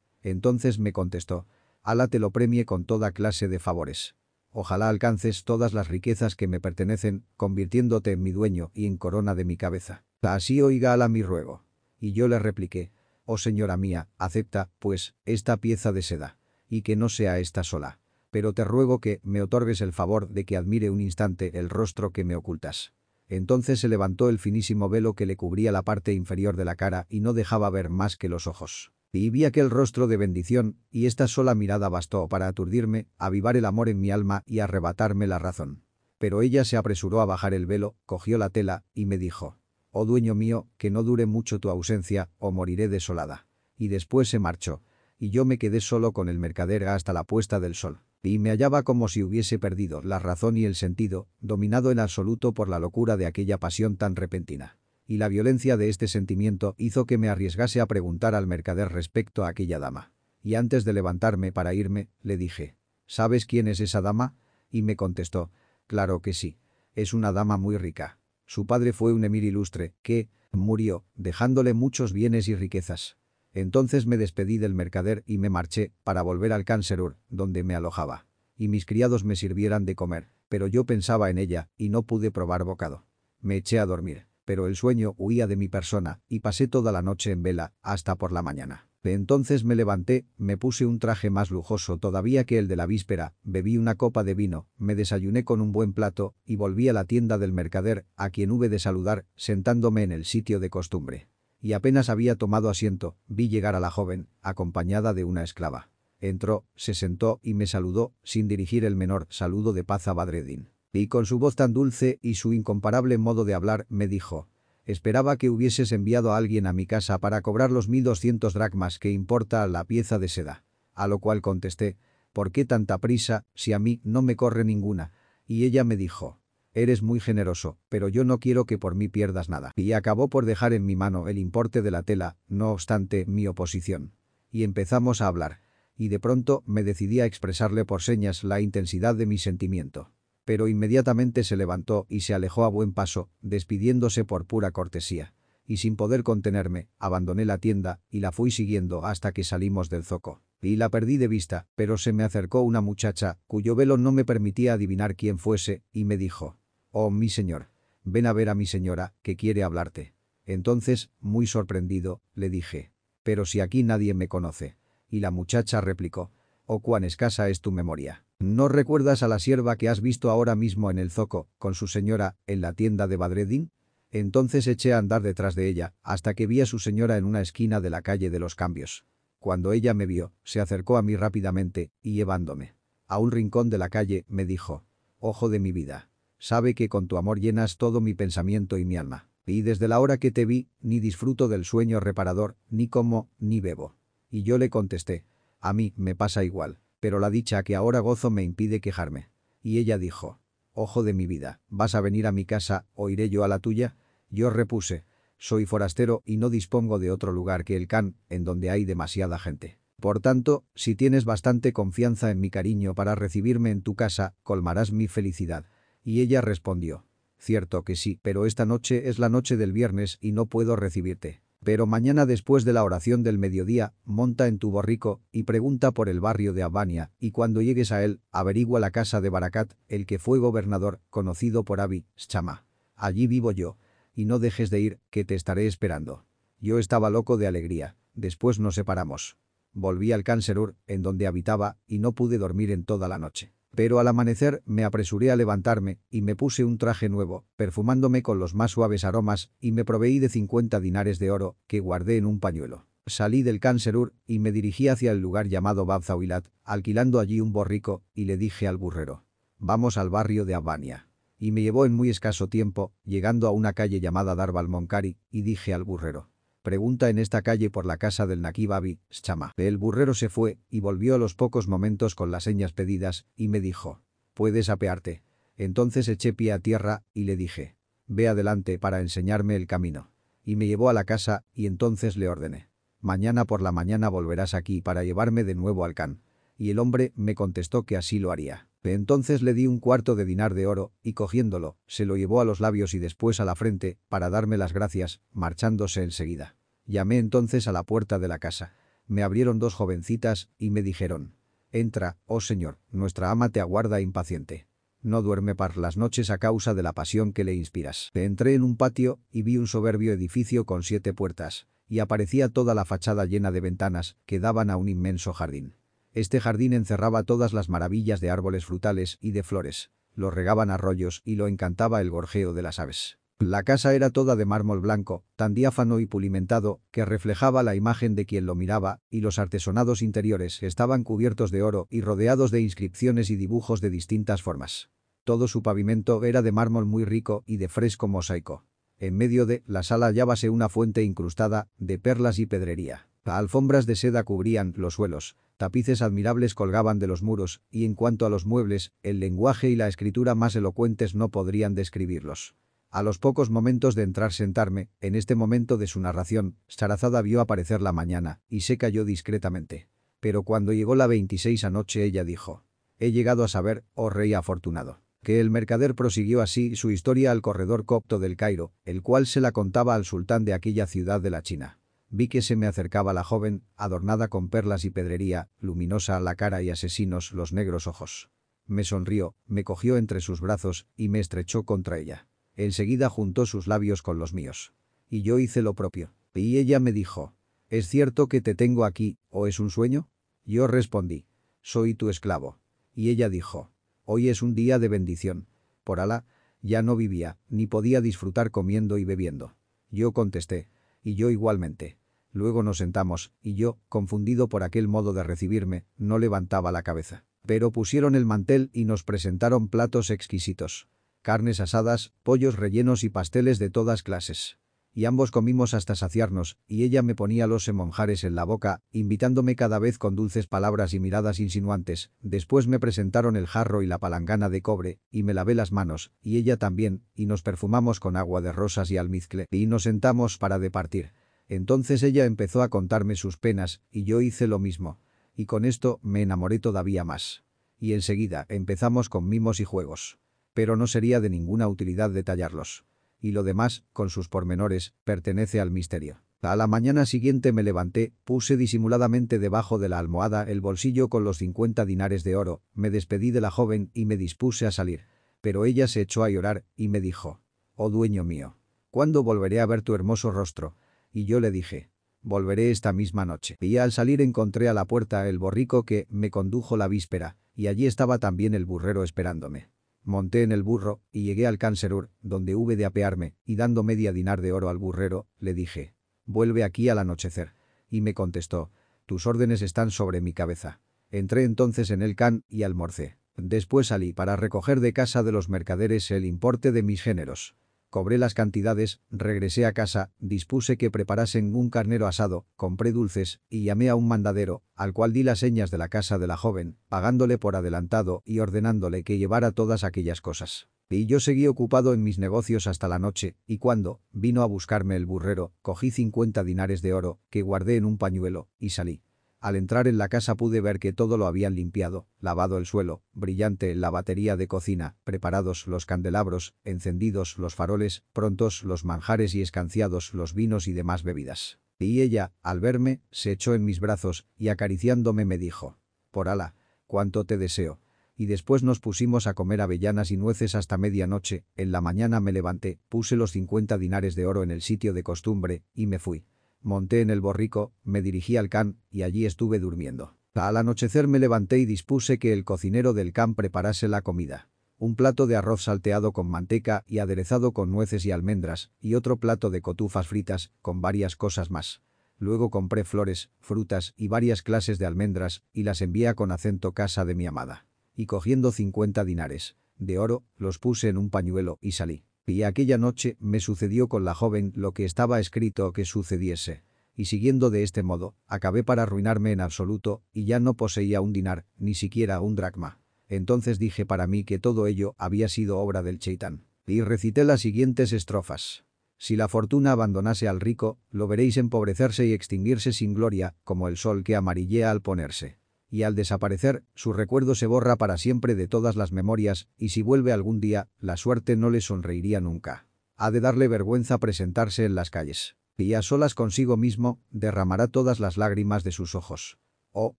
Entonces me contestó, Alá te lo premie con toda clase de favores. Ojalá alcances todas las riquezas que me pertenecen, convirtiéndote en mi dueño y en corona de mi cabeza. Así oiga Alá mi ruego. Y yo le repliqué, oh señora mía, acepta, pues, esta pieza de seda. Y que no sea esta sola. Pero te ruego que me otorgues el favor de que admire un instante el rostro que me ocultas. Entonces se levantó el finísimo velo que le cubría la parte inferior de la cara y no dejaba ver más que los ojos. Y vi aquel rostro de bendición, y esta sola mirada bastó para aturdirme, avivar el amor en mi alma y arrebatarme la razón. Pero ella se apresuró a bajar el velo, cogió la tela, y me dijo, «Oh dueño mío, que no dure mucho tu ausencia, o moriré desolada». Y después se marchó, y yo me quedé solo con el mercader hasta la puesta del sol. Y me hallaba como si hubiese perdido la razón y el sentido, dominado en absoluto por la locura de aquella pasión tan repentina y la violencia de este sentimiento hizo que me arriesgase a preguntar al mercader respecto a aquella dama. Y antes de levantarme para irme, le dije, ¿sabes quién es esa dama? Y me contestó, claro que sí, es una dama muy rica. Su padre fue un emir ilustre, que, murió, dejándole muchos bienes y riquezas. Entonces me despedí del mercader y me marché para volver al Canserur, donde me alojaba. Y mis criados me sirvieran de comer, pero yo pensaba en ella y no pude probar bocado. Me eché a dormir pero el sueño huía de mi persona y pasé toda la noche en vela hasta por la mañana. Entonces me levanté, me puse un traje más lujoso todavía que el de la víspera, bebí una copa de vino, me desayuné con un buen plato y volví a la tienda del mercader, a quien hube de saludar, sentándome en el sitio de costumbre. Y apenas había tomado asiento, vi llegar a la joven, acompañada de una esclava. Entró, se sentó y me saludó, sin dirigir el menor saludo de paz a Badreddin. Y con su voz tan dulce y su incomparable modo de hablar, me dijo, Esperaba que hubieses enviado a alguien a mi casa para cobrar los mil doscientos dracmas que importa la pieza de seda. A lo cual contesté, ¿por qué tanta prisa si a mí no me corre ninguna? Y ella me dijo, Eres muy generoso, pero yo no quiero que por mí pierdas nada. Y acabó por dejar en mi mano el importe de la tela, no obstante mi oposición. Y empezamos a hablar. Y de pronto me decidí a expresarle por señas la intensidad de mi sentimiento pero inmediatamente se levantó y se alejó a buen paso, despidiéndose por pura cortesía. Y sin poder contenerme, abandoné la tienda y la fui siguiendo hasta que salimos del zoco. Y la perdí de vista, pero se me acercó una muchacha, cuyo velo no me permitía adivinar quién fuese, y me dijo, «Oh, mi señor, ven a ver a mi señora, que quiere hablarte». Entonces, muy sorprendido, le dije, «Pero si aquí nadie me conoce». Y la muchacha replicó, «Oh, cuán escasa es tu memoria». ¿No recuerdas a la sierva que has visto ahora mismo en el zoco, con su señora, en la tienda de Badreddin? Entonces eché a andar detrás de ella, hasta que vi a su señora en una esquina de la calle de los cambios. Cuando ella me vio, se acercó a mí rápidamente, y llevándome a un rincón de la calle, me dijo, «Ojo de mi vida, sabe que con tu amor llenas todo mi pensamiento y mi alma. Y desde la hora que te vi, ni disfruto del sueño reparador, ni como, ni bebo». Y yo le contesté, «A mí me pasa igual» pero la dicha que ahora gozo me impide quejarme. Y ella dijo, Ojo de mi vida, ¿vas a venir a mi casa o iré yo a la tuya? Yo repuse, soy forastero y no dispongo de otro lugar que el can, en donde hay demasiada gente. Por tanto, si tienes bastante confianza en mi cariño para recibirme en tu casa, colmarás mi felicidad. Y ella respondió, cierto que sí, pero esta noche es la noche del viernes y no puedo recibirte. Pero mañana después de la oración del mediodía, monta en tu borrico y pregunta por el barrio de Albania, y cuando llegues a él, averigua la casa de Barakat, el que fue gobernador, conocido por Abi, Schama. Allí vivo yo. Y no dejes de ir, que te estaré esperando. Yo estaba loco de alegría. Después nos separamos. Volví al Canserur, en donde habitaba, y no pude dormir en toda la noche. Pero al amanecer me apresuré a levantarme y me puse un traje nuevo, perfumándome con los más suaves aromas y me proveí de 50 dinares de oro que guardé en un pañuelo. Salí del Canserur y me dirigí hacia el lugar llamado Babzawilat, alquilando allí un borrico, y le dije al burrero, «Vamos al barrio de Albania». Y me llevó en muy escaso tiempo, llegando a una calle llamada Darbal Moncari, y dije al burrero, Pregunta en esta calle por la casa del Nakibabi, Schama. El burrero se fue y volvió a los pocos momentos con las señas pedidas y me dijo, puedes apearte. Entonces eché pie a tierra y le dije, ve adelante para enseñarme el camino. Y me llevó a la casa y entonces le ordené, mañana por la mañana volverás aquí para llevarme de nuevo al can. Y el hombre me contestó que así lo haría. Entonces le di un cuarto de dinar de oro, y cogiéndolo, se lo llevó a los labios y después a la frente, para darme las gracias, marchándose enseguida. Llamé entonces a la puerta de la casa. Me abrieron dos jovencitas, y me dijeron, «Entra, oh señor, nuestra ama te aguarda impaciente». No duerme par las noches a causa de la pasión que le inspiras. Entré en un patio y vi un soberbio edificio con siete puertas, y aparecía toda la fachada llena de ventanas que daban a un inmenso jardín. Este jardín encerraba todas las maravillas de árboles frutales y de flores. Lo regaban arroyos y lo encantaba el gorjeo de las aves. La casa era toda de mármol blanco, tan diáfano y pulimentado, que reflejaba la imagen de quien lo miraba, y los artesonados interiores estaban cubiertos de oro y rodeados de inscripciones y dibujos de distintas formas. Todo su pavimento era de mármol muy rico y de fresco mosaico. En medio de la sala hallábase una fuente incrustada de perlas y pedrería. Alfombras de seda cubrían los suelos, tapices admirables colgaban de los muros, y en cuanto a los muebles, el lenguaje y la escritura más elocuentes no podrían describirlos. A los pocos momentos de entrar sentarme, en este momento de su narración, Sarazada vio aparecer la mañana, y se cayó discretamente. Pero cuando llegó la 26 anoche ella dijo, «He llegado a saber, oh rey afortunado» que el mercader prosiguió así su historia al corredor copto del Cairo, el cual se la contaba al sultán de aquella ciudad de la China. Vi que se me acercaba la joven, adornada con perlas y pedrería, luminosa la cara y asesinos los negros ojos. Me sonrió, me cogió entre sus brazos y me estrechó contra ella. Enseguida juntó sus labios con los míos. Y yo hice lo propio. Y ella me dijo, ¿es cierto que te tengo aquí, o es un sueño? Yo respondí, soy tu esclavo. Y ella dijo, hoy es un día de bendición. Por Alá, ya no vivía, ni podía disfrutar comiendo y bebiendo. Yo contesté, y yo igualmente. Luego nos sentamos, y yo, confundido por aquel modo de recibirme, no levantaba la cabeza. Pero pusieron el mantel y nos presentaron platos exquisitos carnes asadas, pollos rellenos y pasteles de todas clases. Y ambos comimos hasta saciarnos, y ella me ponía los semonjares en la boca, invitándome cada vez con dulces palabras y miradas insinuantes. Después me presentaron el jarro y la palangana de cobre, y me lavé las manos, y ella también, y nos perfumamos con agua de rosas y almizcle, y nos sentamos para departir. Entonces ella empezó a contarme sus penas, y yo hice lo mismo. Y con esto me enamoré todavía más. Y enseguida empezamos con mimos y juegos pero no sería de ninguna utilidad detallarlos. Y lo demás, con sus pormenores, pertenece al misterio. A la mañana siguiente me levanté, puse disimuladamente debajo de la almohada el bolsillo con los 50 dinares de oro, me despedí de la joven y me dispuse a salir. Pero ella se echó a llorar y me dijo, «Oh dueño mío, ¿cuándo volveré a ver tu hermoso rostro?» Y yo le dije, «Volveré esta misma noche». Y al salir encontré a la puerta el borrico que me condujo la víspera, y allí estaba también el burrero esperándome. Monté en el burro y llegué al Canserur, donde hube de apearme, y dando media dinar de oro al burrero, le dije, «Vuelve aquí al anochecer». Y me contestó, «Tus órdenes están sobre mi cabeza». Entré entonces en el can y almorcé. Después salí para recoger de casa de los mercaderes el importe de mis géneros. Cobré las cantidades, regresé a casa, dispuse que preparasen un carnero asado, compré dulces y llamé a un mandadero, al cual di las señas de la casa de la joven, pagándole por adelantado y ordenándole que llevara todas aquellas cosas. Y yo seguí ocupado en mis negocios hasta la noche, y cuando vino a buscarme el burrero, cogí 50 dinares de oro, que guardé en un pañuelo, y salí. Al entrar en la casa pude ver que todo lo habían limpiado, lavado el suelo, brillante la batería de cocina, preparados los candelabros, encendidos los faroles, prontos los manjares y escanciados los vinos y demás bebidas. Y ella, al verme, se echó en mis brazos y acariciándome me dijo, «Por ala, cuánto te deseo». Y después nos pusimos a comer avellanas y nueces hasta medianoche, en la mañana me levanté, puse los 50 dinares de oro en el sitio de costumbre, y me fui. Monté en el borrico, me dirigí al can y allí estuve durmiendo. Al anochecer me levanté y dispuse que el cocinero del can preparase la comida. Un plato de arroz salteado con manteca y aderezado con nueces y almendras, y otro plato de cotufas fritas, con varias cosas más. Luego compré flores, frutas y varias clases de almendras, y las envié con acento casa de mi amada. Y cogiendo cincuenta dinares de oro, los puse en un pañuelo y salí. Y aquella noche me sucedió con la joven lo que estaba escrito que sucediese. Y siguiendo de este modo, acabé para arruinarme en absoluto, y ya no poseía un dinar, ni siquiera un dracma. Entonces dije para mí que todo ello había sido obra del cheitán. Y recité las siguientes estrofas. Si la fortuna abandonase al rico, lo veréis empobrecerse y extinguirse sin gloria, como el sol que amarillea al ponerse. Y al desaparecer, su recuerdo se borra para siempre de todas las memorias, y si vuelve algún día, la suerte no le sonreiría nunca. Ha de darle vergüenza presentarse en las calles. Y a solas consigo mismo, derramará todas las lágrimas de sus ojos. Oh,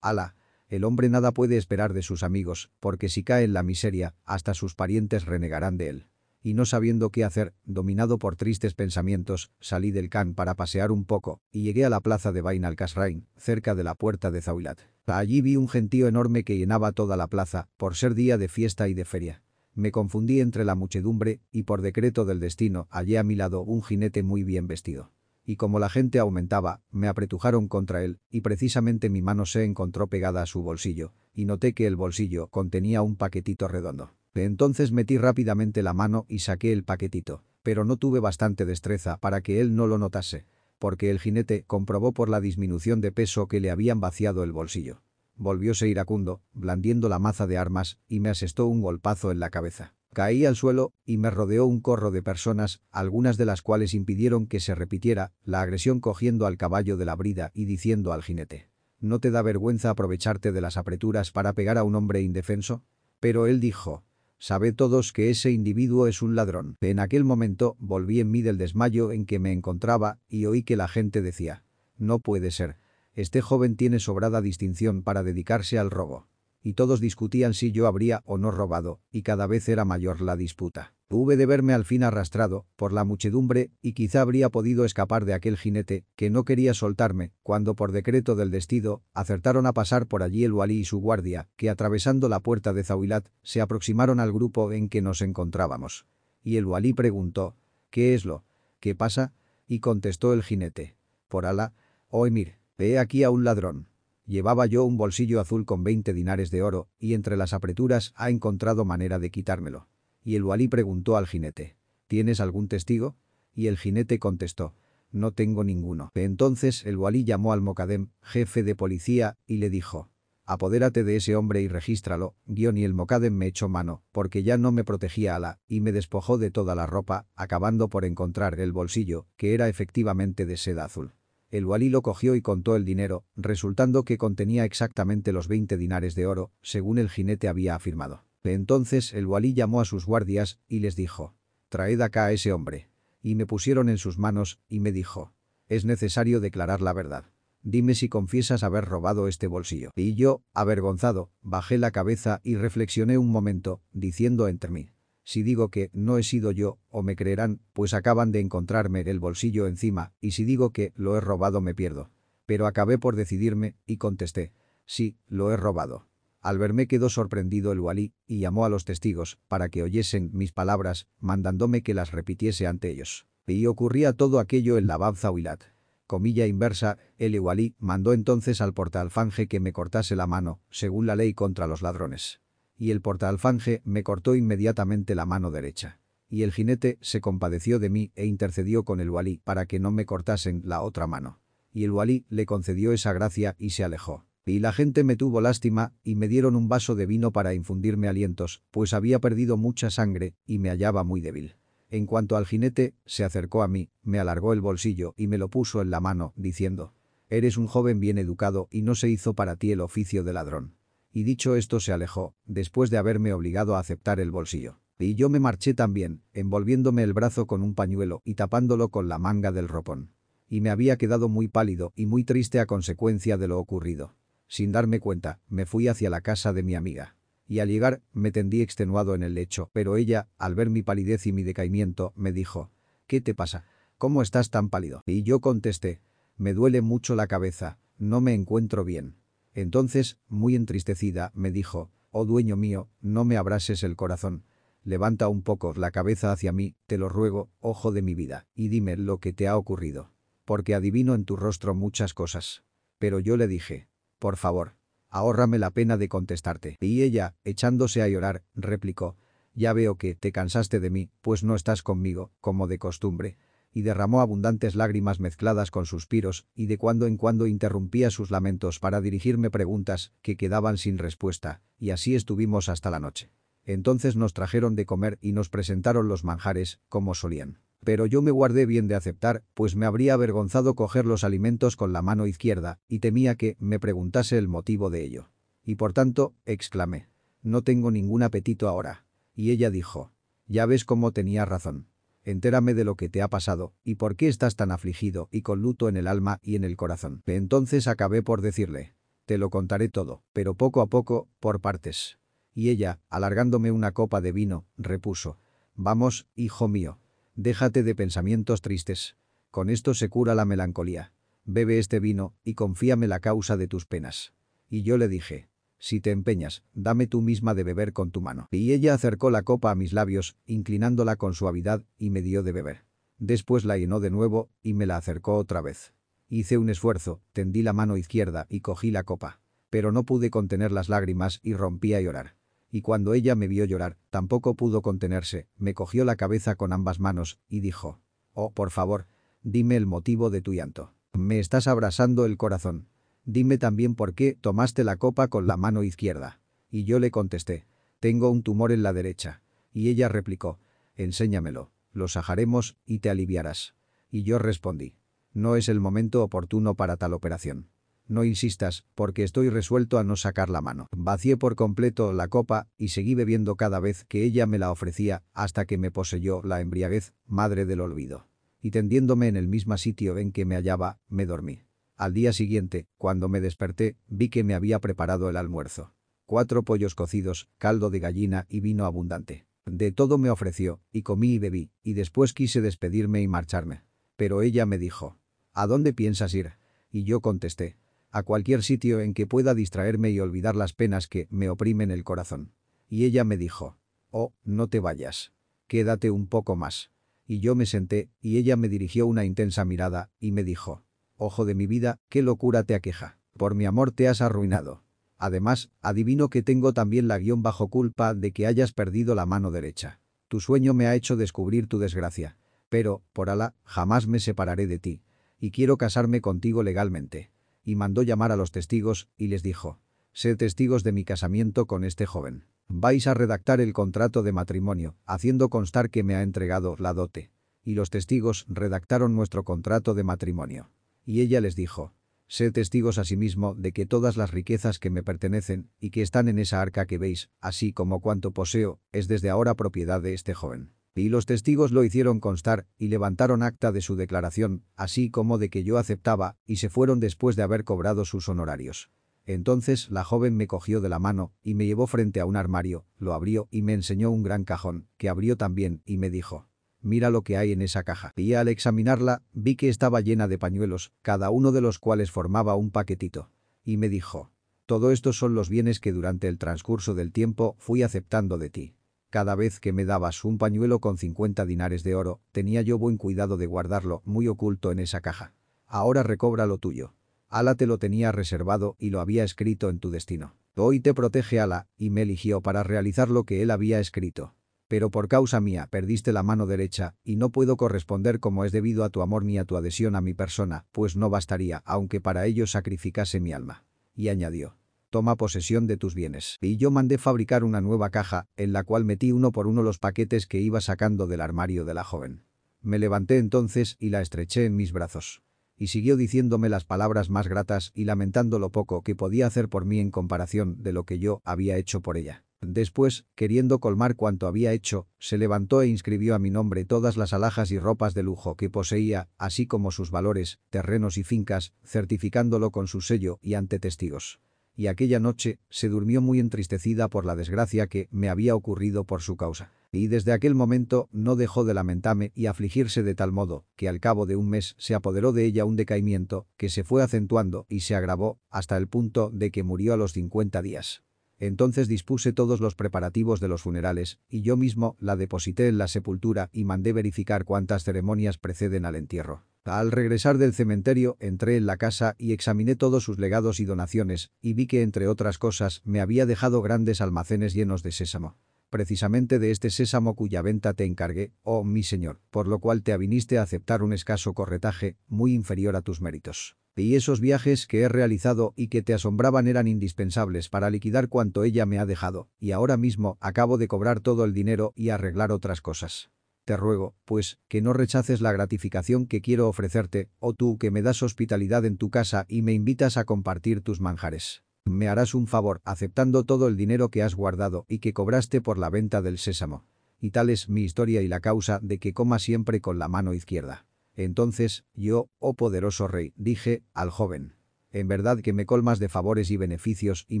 ala. El hombre nada puede esperar de sus amigos, porque si cae en la miseria, hasta sus parientes renegarán de él y no sabiendo qué hacer, dominado por tristes pensamientos, salí del can para pasear un poco, y llegué a la plaza de Bain al Kasrain, cerca de la puerta de Zauilat. Allí vi un gentío enorme que llenaba toda la plaza, por ser día de fiesta y de feria. Me confundí entre la muchedumbre, y por decreto del destino hallé a mi lado un jinete muy bien vestido. Y como la gente aumentaba, me apretujaron contra él, y precisamente mi mano se encontró pegada a su bolsillo, y noté que el bolsillo contenía un paquetito redondo. Entonces metí rápidamente la mano y saqué el paquetito, pero no tuve bastante destreza para que él no lo notase, porque el jinete comprobó por la disminución de peso que le habían vaciado el bolsillo. Volvióse iracundo, blandiendo la maza de armas, y me asestó un golpazo en la cabeza. Caí al suelo y me rodeó un corro de personas, algunas de las cuales impidieron que se repitiera la agresión cogiendo al caballo de la brida y diciendo al jinete. ¿No te da vergüenza aprovecharte de las apreturas para pegar a un hombre indefenso? Pero él dijo, Sabe todos que ese individuo es un ladrón. En aquel momento volví en mí del desmayo en que me encontraba y oí que la gente decía, no puede ser. Este joven tiene sobrada distinción para dedicarse al robo y todos discutían si yo habría o no robado, y cada vez era mayor la disputa. Hube de verme al fin arrastrado por la muchedumbre y quizá habría podido escapar de aquel jinete que no quería soltarme cuando por decreto del destino acertaron a pasar por allí el walí y su guardia que atravesando la puerta de Zawilat se aproximaron al grupo en que nos encontrábamos. Y el walí preguntó, ¿qué es lo? ¿Qué pasa? Y contestó el jinete, por Alá, oh emir, ve aquí a un ladrón. Llevaba yo un bolsillo azul con 20 dinares de oro, y entre las apreturas ha encontrado manera de quitármelo. Y el walí preguntó al jinete, ¿tienes algún testigo? Y el jinete contestó, no tengo ninguno. Entonces el walí llamó al mocadem, jefe de policía, y le dijo, apodérate de ese hombre y regístralo, guion y el mocadem me echó mano, porque ya no me protegía ala, y me despojó de toda la ropa, acabando por encontrar el bolsillo, que era efectivamente de seda azul. El walí lo cogió y contó el dinero, resultando que contenía exactamente los 20 dinares de oro, según el jinete había afirmado. Entonces el walí llamó a sus guardias y les dijo, «Traed acá a ese hombre». Y me pusieron en sus manos y me dijo, «Es necesario declarar la verdad. Dime si confiesas haber robado este bolsillo». Y yo, avergonzado, bajé la cabeza y reflexioné un momento, diciendo entre mí, si digo que no he sido yo, o me creerán, pues acaban de encontrarme el bolsillo encima, y si digo que lo he robado me pierdo. Pero acabé por decidirme, y contesté, sí, lo he robado. Al verme quedó sorprendido el walí, y llamó a los testigos, para que oyesen mis palabras, mandándome que las repitiese ante ellos. Y ocurría todo aquello en la Bab Zawilat. Comilla inversa, el walí mandó entonces al portaalfanje que me cortase la mano, según la ley contra los ladrones y el portaalfanje me cortó inmediatamente la mano derecha. Y el jinete se compadeció de mí e intercedió con el walí para que no me cortasen la otra mano. Y el walí le concedió esa gracia y se alejó. Y la gente me tuvo lástima y me dieron un vaso de vino para infundirme alientos, pues había perdido mucha sangre y me hallaba muy débil. En cuanto al jinete, se acercó a mí, me alargó el bolsillo y me lo puso en la mano, diciendo, «Eres un joven bien educado y no se hizo para ti el oficio de ladrón» y dicho esto se alejó, después de haberme obligado a aceptar el bolsillo. Y yo me marché también, envolviéndome el brazo con un pañuelo y tapándolo con la manga del ropón. Y me había quedado muy pálido y muy triste a consecuencia de lo ocurrido. Sin darme cuenta, me fui hacia la casa de mi amiga. Y al llegar, me tendí extenuado en el lecho, pero ella, al ver mi palidez y mi decaimiento, me dijo, ¿Qué te pasa? ¿Cómo estás tan pálido? Y yo contesté, me duele mucho la cabeza, no me encuentro bien. Entonces, muy entristecida, me dijo, «Oh dueño mío, no me abrases el corazón. Levanta un poco la cabeza hacia mí, te lo ruego, ojo de mi vida, y dime lo que te ha ocurrido. Porque adivino en tu rostro muchas cosas». Pero yo le dije, «Por favor, ahórrame la pena de contestarte». Y ella, echándose a llorar, replicó, «Ya veo que te cansaste de mí, pues no estás conmigo, como de costumbre y derramó abundantes lágrimas mezcladas con suspiros, y de cuando en cuando interrumpía sus lamentos para dirigirme preguntas que quedaban sin respuesta, y así estuvimos hasta la noche. Entonces nos trajeron de comer y nos presentaron los manjares, como solían. Pero yo me guardé bien de aceptar, pues me habría avergonzado coger los alimentos con la mano izquierda, y temía que me preguntase el motivo de ello. Y por tanto, exclamé. No tengo ningún apetito ahora. Y ella dijo. Ya ves cómo tenía razón. Entérame de lo que te ha pasado, y por qué estás tan afligido y con luto en el alma y en el corazón. Entonces acabé por decirle. Te lo contaré todo, pero poco a poco, por partes. Y ella, alargándome una copa de vino, repuso. Vamos, hijo mío. Déjate de pensamientos tristes. Con esto se cura la melancolía. Bebe este vino y confíame la causa de tus penas. Y yo le dije, si te empeñas, dame tú misma de beber con tu mano. Y ella acercó la copa a mis labios, inclinándola con suavidad, y me dio de beber. Después la llenó de nuevo, y me la acercó otra vez. Hice un esfuerzo, tendí la mano izquierda y cogí la copa. Pero no pude contener las lágrimas y rompí a llorar. Y cuando ella me vio llorar, tampoco pudo contenerse, me cogió la cabeza con ambas manos, y dijo, «Oh, por favor, dime el motivo de tu llanto. Me estás abrasando el corazón. Dime también por qué tomaste la copa con la mano izquierda. Y yo le contesté, tengo un tumor en la derecha. Y ella replicó, enséñamelo, lo sajaremos y te aliviarás. Y yo respondí, no es el momento oportuno para tal operación. No insistas, porque estoy resuelto a no sacar la mano. Vacié por completo la copa y seguí bebiendo cada vez que ella me la ofrecía hasta que me poseyó la embriaguez, madre del olvido. Y tendiéndome en el mismo sitio en que me hallaba, me dormí. Al día siguiente, cuando me desperté, vi que me había preparado el almuerzo. Cuatro pollos cocidos, caldo de gallina y vino abundante. De todo me ofreció, y comí y bebí, y después quise despedirme y marcharme. Pero ella me dijo, ¿A dónde piensas ir? Y yo contesté, a cualquier sitio en que pueda distraerme y olvidar las penas que me oprimen el corazón. Y ella me dijo, oh, no te vayas. Quédate un poco más. Y yo me senté, y ella me dirigió una intensa mirada, y me dijo, Ojo de mi vida, qué locura te aqueja. Por mi amor te has arruinado. Además, adivino que tengo también la guion bajo culpa de que hayas perdido la mano derecha. Tu sueño me ha hecho descubrir tu desgracia. Pero, por Alá, jamás me separaré de ti. Y quiero casarme contigo legalmente. Y mandó llamar a los testigos, y les dijo, Sed testigos de mi casamiento con este joven. Vais a redactar el contrato de matrimonio, haciendo constar que me ha entregado la dote. Y los testigos redactaron nuestro contrato de matrimonio. Y ella les dijo, Sed testigos asimismo de que todas las riquezas que me pertenecen y que están en esa arca que veis, así como cuanto poseo, es desde ahora propiedad de este joven. Y los testigos lo hicieron constar y levantaron acta de su declaración, así como de que yo aceptaba, y se fueron después de haber cobrado sus honorarios. Entonces la joven me cogió de la mano y me llevó frente a un armario, lo abrió y me enseñó un gran cajón, que abrió también y me dijo, Mira lo que hay en esa caja. Y al examinarla, vi que estaba llena de pañuelos, cada uno de los cuales formaba un paquetito. Y me dijo, todo esto son los bienes que durante el transcurso del tiempo fui aceptando de ti. Cada vez que me dabas un pañuelo con 50 dinares de oro, tenía yo buen cuidado de guardarlo muy oculto en esa caja. Ahora recobra lo tuyo. Ala te lo tenía reservado y lo había escrito en tu destino. Hoy te protege Ala y me eligió para realizar lo que él había escrito pero por causa mía perdiste la mano derecha, y no puedo corresponder como es debido a tu amor ni a tu adhesión a mi persona, pues no bastaría, aunque para ello sacrificase mi alma. Y añadió, toma posesión de tus bienes. Y yo mandé fabricar una nueva caja, en la cual metí uno por uno los paquetes que iba sacando del armario de la joven. Me levanté entonces y la estreché en mis brazos. Y siguió diciéndome las palabras más gratas y lamentando lo poco que podía hacer por mí en comparación de lo que yo había hecho por ella. Después, queriendo colmar cuanto había hecho, se levantó e inscribió a mi nombre todas las alhajas y ropas de lujo que poseía, así como sus valores, terrenos y fincas, certificándolo con su sello y ante testigos. Y aquella noche se durmió muy entristecida por la desgracia que me había ocurrido por su causa. Y desde aquel momento no dejó de lamentarme y afligirse de tal modo que al cabo de un mes se apoderó de ella un decaimiento que se fue acentuando y se agravó hasta el punto de que murió a los 50 días. Entonces dispuse todos los preparativos de los funerales, y yo mismo la deposité en la sepultura y mandé verificar cuántas ceremonias preceden al entierro. Al regresar del cementerio, entré en la casa y examiné todos sus legados y donaciones, y vi que, entre otras cosas, me había dejado grandes almacenes llenos de sésamo. Precisamente de este sésamo cuya venta te encargué, oh mi señor, por lo cual te aviniste a aceptar un escaso corretaje, muy inferior a tus méritos. Y esos viajes que he realizado y que te asombraban eran indispensables para liquidar cuanto ella me ha dejado, y ahora mismo acabo de cobrar todo el dinero y arreglar otras cosas. Te ruego, pues, que no rechaces la gratificación que quiero ofrecerte, o tú que me das hospitalidad en tu casa y me invitas a compartir tus manjares. Me harás un favor aceptando todo el dinero que has guardado y que cobraste por la venta del sésamo. Y tal es mi historia y la causa de que coma siempre con la mano izquierda. Entonces, yo, oh poderoso rey, dije al joven. En verdad que me colmas de favores y beneficios y